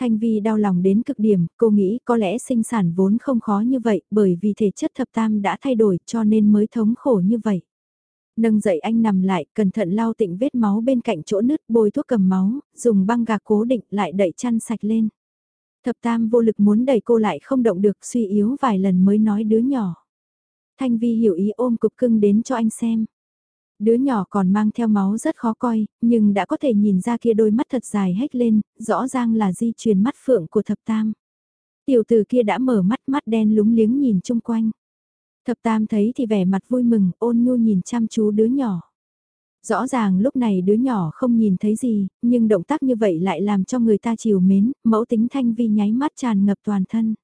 Thanh Vi đau lòng đến cực điểm, cô nghĩ có lẽ sinh sản vốn không khó như vậy bởi vì thể chất thập tam đã thay đổi cho nên mới thống khổ như vậy. Nâng dậy anh nằm lại, cẩn thận lau tịnh vết máu bên cạnh chỗ nứt, bôi thuốc cầm máu, dùng băng gạc cố định lại đẩy chăn sạch lên. Thập tam vô lực muốn đẩy cô lại không động được suy yếu vài lần mới nói đứa nhỏ. Thanh Vi hiểu ý ôm cục cưng đến cho anh xem. Đứa nhỏ còn mang theo máu rất khó coi, nhưng đã có thể nhìn ra kia đôi mắt thật dài hét lên, rõ ràng là di truyền mắt phượng của thập tam. Tiểu tử kia đã mở mắt mắt đen lúng liếng nhìn chung quanh. Thập tam thấy thì vẻ mặt vui mừng, ôn nhu nhìn chăm chú đứa nhỏ. Rõ ràng lúc này đứa nhỏ không nhìn thấy gì, nhưng động tác như vậy lại làm cho người ta chiều mến, mẫu tính thanh vi nháy mắt tràn ngập toàn thân.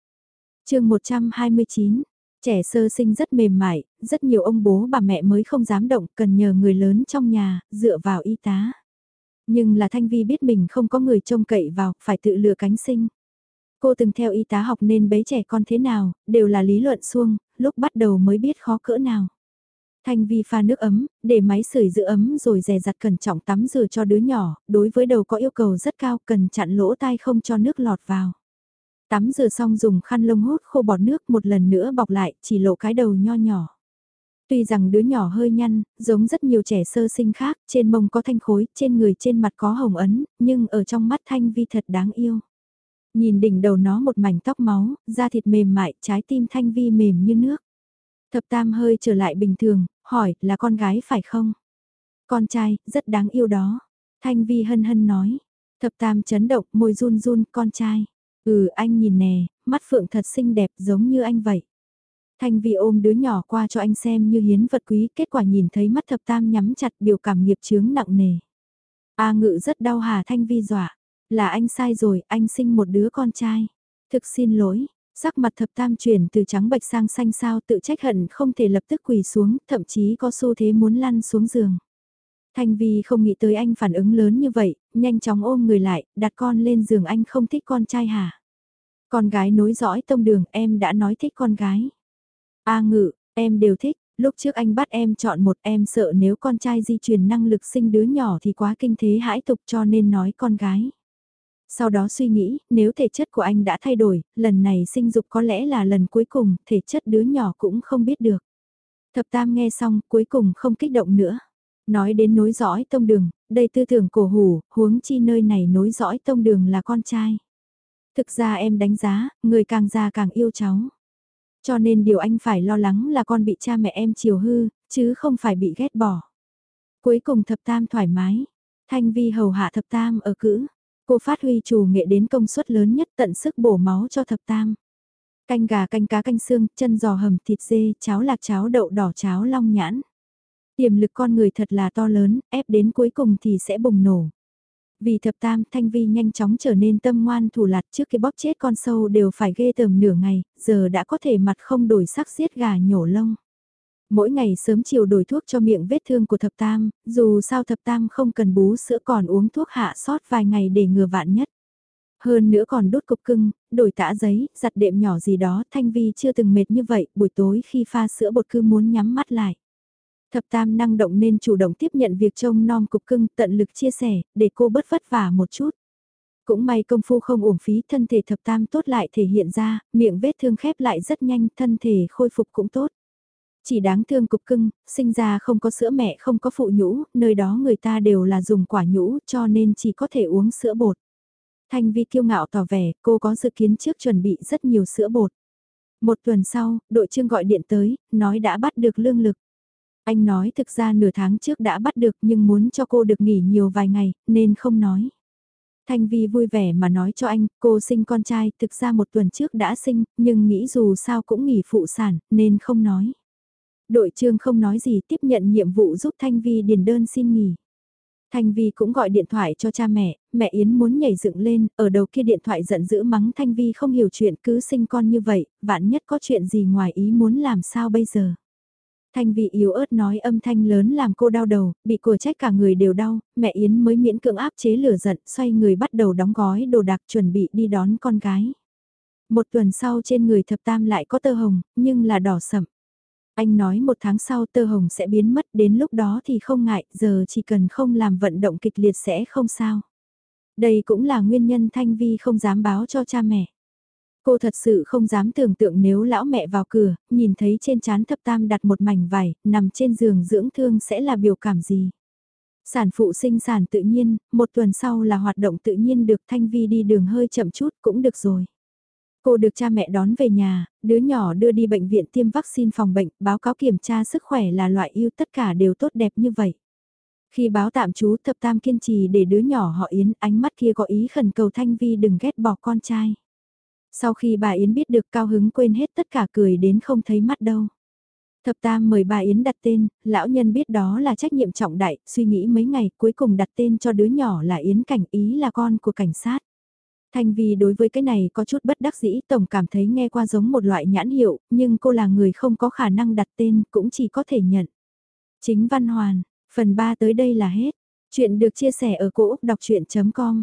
chương 129, trẻ sơ sinh rất mềm mại, rất nhiều ông bố bà mẹ mới không dám động, cần nhờ người lớn trong nhà, dựa vào y tá. Nhưng là Thanh Vi biết mình không có người trông cậy vào, phải tự lừa cánh sinh. Cô từng theo y tá học nên bế trẻ con thế nào, đều là lý luận xuông, lúc bắt đầu mới biết khó cỡ nào. Thanh Vi pha nước ấm, để máy sưởi giữ ấm rồi dè dặt cẩn trọng tắm rửa cho đứa nhỏ, đối với đầu có yêu cầu rất cao cần chặn lỗ tai không cho nước lọt vào. Tắm rửa xong dùng khăn lông hút khô bọt nước một lần nữa bọc lại, chỉ lộ cái đầu nho nhỏ. Tuy rằng đứa nhỏ hơi nhăn, giống rất nhiều trẻ sơ sinh khác, trên mông có thanh khối, trên người trên mặt có hồng ấn, nhưng ở trong mắt Thanh Vi thật đáng yêu. Nhìn đỉnh đầu nó một mảnh tóc máu, da thịt mềm mại, trái tim Thanh Vi mềm như nước. Thập Tam hơi trở lại bình thường, hỏi là con gái phải không? Con trai, rất đáng yêu đó. Thanh Vi hân hân nói. Thập Tam chấn động, môi run run, con trai. Ừ anh nhìn nè, mắt phượng thật xinh đẹp giống như anh vậy. Thanh Vi ôm đứa nhỏ qua cho anh xem như hiến vật quý, kết quả nhìn thấy mắt thập tam nhắm chặt biểu cảm nghiệp chướng nặng nề. A ngự rất đau hà Thanh Vi dọa, là anh sai rồi, anh sinh một đứa con trai. Thực xin lỗi, sắc mặt thập tam chuyển từ trắng bạch sang xanh sao tự trách hận không thể lập tức quỳ xuống, thậm chí có xu thế muốn lăn xuống giường. Thanh Vi không nghĩ tới anh phản ứng lớn như vậy, nhanh chóng ôm người lại, đặt con lên giường anh không thích con trai hả? Con gái nối dõi tông đường em đã nói thích con gái. A ngự, em đều thích, lúc trước anh bắt em chọn một em sợ nếu con trai di truyền năng lực sinh đứa nhỏ thì quá kinh thế hãi tục cho nên nói con gái. Sau đó suy nghĩ, nếu thể chất của anh đã thay đổi, lần này sinh dục có lẽ là lần cuối cùng, thể chất đứa nhỏ cũng không biết được. Thập Tam nghe xong, cuối cùng không kích động nữa. Nói đến nối dõi tông đường, đây tư tưởng cổ hủ, huống chi nơi này nối dõi tông đường là con trai. Thực ra em đánh giá, người càng già càng yêu cháu. Cho nên điều anh phải lo lắng là con bị cha mẹ em chiều hư, chứ không phải bị ghét bỏ. Cuối cùng thập tam thoải mái. Thanh vi hầu hạ thập tam ở cữ. Cô phát huy chủ nghệ đến công suất lớn nhất tận sức bổ máu cho thập tam. Canh gà canh cá canh xương, chân giò hầm thịt dê, cháo lạc cháo đậu đỏ cháo long nhãn. Tiềm lực con người thật là to lớn, ép đến cuối cùng thì sẽ bùng nổ. Vì thập tam, Thanh Vi nhanh chóng trở nên tâm ngoan thủ lạt trước khi bóp chết con sâu đều phải ghê tởm nửa ngày, giờ đã có thể mặt không đổi sắc giết gà nhổ lông. Mỗi ngày sớm chiều đổi thuốc cho miệng vết thương của thập tam, dù sao thập tam không cần bú sữa còn uống thuốc hạ sót vài ngày để ngừa vạn nhất. Hơn nữa còn đốt cục cưng, đổi tã giấy, giặt đệm nhỏ gì đó, Thanh Vi chưa từng mệt như vậy, buổi tối khi pha sữa bột cứ muốn nhắm mắt lại. Thập tam năng động nên chủ động tiếp nhận việc trông non cục cưng tận lực chia sẻ, để cô bớt vất vả một chút. Cũng may công phu không uổng phí thân thể thập tam tốt lại thể hiện ra, miệng vết thương khép lại rất nhanh, thân thể khôi phục cũng tốt. Chỉ đáng thương cục cưng, sinh ra không có sữa mẹ không có phụ nhũ, nơi đó người ta đều là dùng quả nhũ cho nên chỉ có thể uống sữa bột. Thanh Vi kiêu ngạo tỏ vẻ cô có dự kiến trước chuẩn bị rất nhiều sữa bột. Một tuần sau, đội trương gọi điện tới, nói đã bắt được lương lực. Anh nói thực ra nửa tháng trước đã bắt được nhưng muốn cho cô được nghỉ nhiều vài ngày, nên không nói. Thanh Vi vui vẻ mà nói cho anh, cô sinh con trai, thực ra một tuần trước đã sinh, nhưng nghĩ dù sao cũng nghỉ phụ sản, nên không nói. Đội trương không nói gì tiếp nhận nhiệm vụ giúp Thanh Vi điền đơn xin nghỉ. Thanh Vi cũng gọi điện thoại cho cha mẹ, mẹ Yến muốn nhảy dựng lên, ở đầu kia điện thoại giận dữ mắng Thanh Vi không hiểu chuyện cứ sinh con như vậy, vạn nhất có chuyện gì ngoài ý muốn làm sao bây giờ. Thanh vi yếu ớt nói âm thanh lớn làm cô đau đầu, bị của trách cả người đều đau, mẹ Yến mới miễn cưỡng áp chế lửa giận, xoay người bắt đầu đóng gói đồ đạc chuẩn bị đi đón con gái. Một tuần sau trên người thập tam lại có tơ hồng, nhưng là đỏ sậm. Anh nói một tháng sau tơ hồng sẽ biến mất đến lúc đó thì không ngại, giờ chỉ cần không làm vận động kịch liệt sẽ không sao. Đây cũng là nguyên nhân Thanh Vi không dám báo cho cha mẹ. Cô thật sự không dám tưởng tượng nếu lão mẹ vào cửa, nhìn thấy trên chán thập tam đặt một mảnh vải, nằm trên giường dưỡng thương sẽ là biểu cảm gì. Sản phụ sinh sản tự nhiên, một tuần sau là hoạt động tự nhiên được Thanh Vi đi đường hơi chậm chút cũng được rồi. Cô được cha mẹ đón về nhà, đứa nhỏ đưa đi bệnh viện tiêm vaccine phòng bệnh, báo cáo kiểm tra sức khỏe là loại yêu tất cả đều tốt đẹp như vậy. Khi báo tạm chú thập tam kiên trì để đứa nhỏ họ Yến ánh mắt kia có ý khẩn cầu Thanh Vi đừng ghét bỏ con trai. Sau khi bà Yến biết được cao hứng quên hết tất cả cười đến không thấy mắt đâu. Thập Tam mời bà Yến đặt tên, lão nhân biết đó là trách nhiệm trọng đại, suy nghĩ mấy ngày cuối cùng đặt tên cho đứa nhỏ là Yến Cảnh ý là con của cảnh sát. Thanh Vi đối với cái này có chút bất đắc dĩ, tổng cảm thấy nghe qua giống một loại nhãn hiệu, nhưng cô là người không có khả năng đặt tên, cũng chỉ có thể nhận. Chính Văn Hoàn, phần 3 tới đây là hết. Chuyện được chia sẻ ở cỗ đọc chuyện.com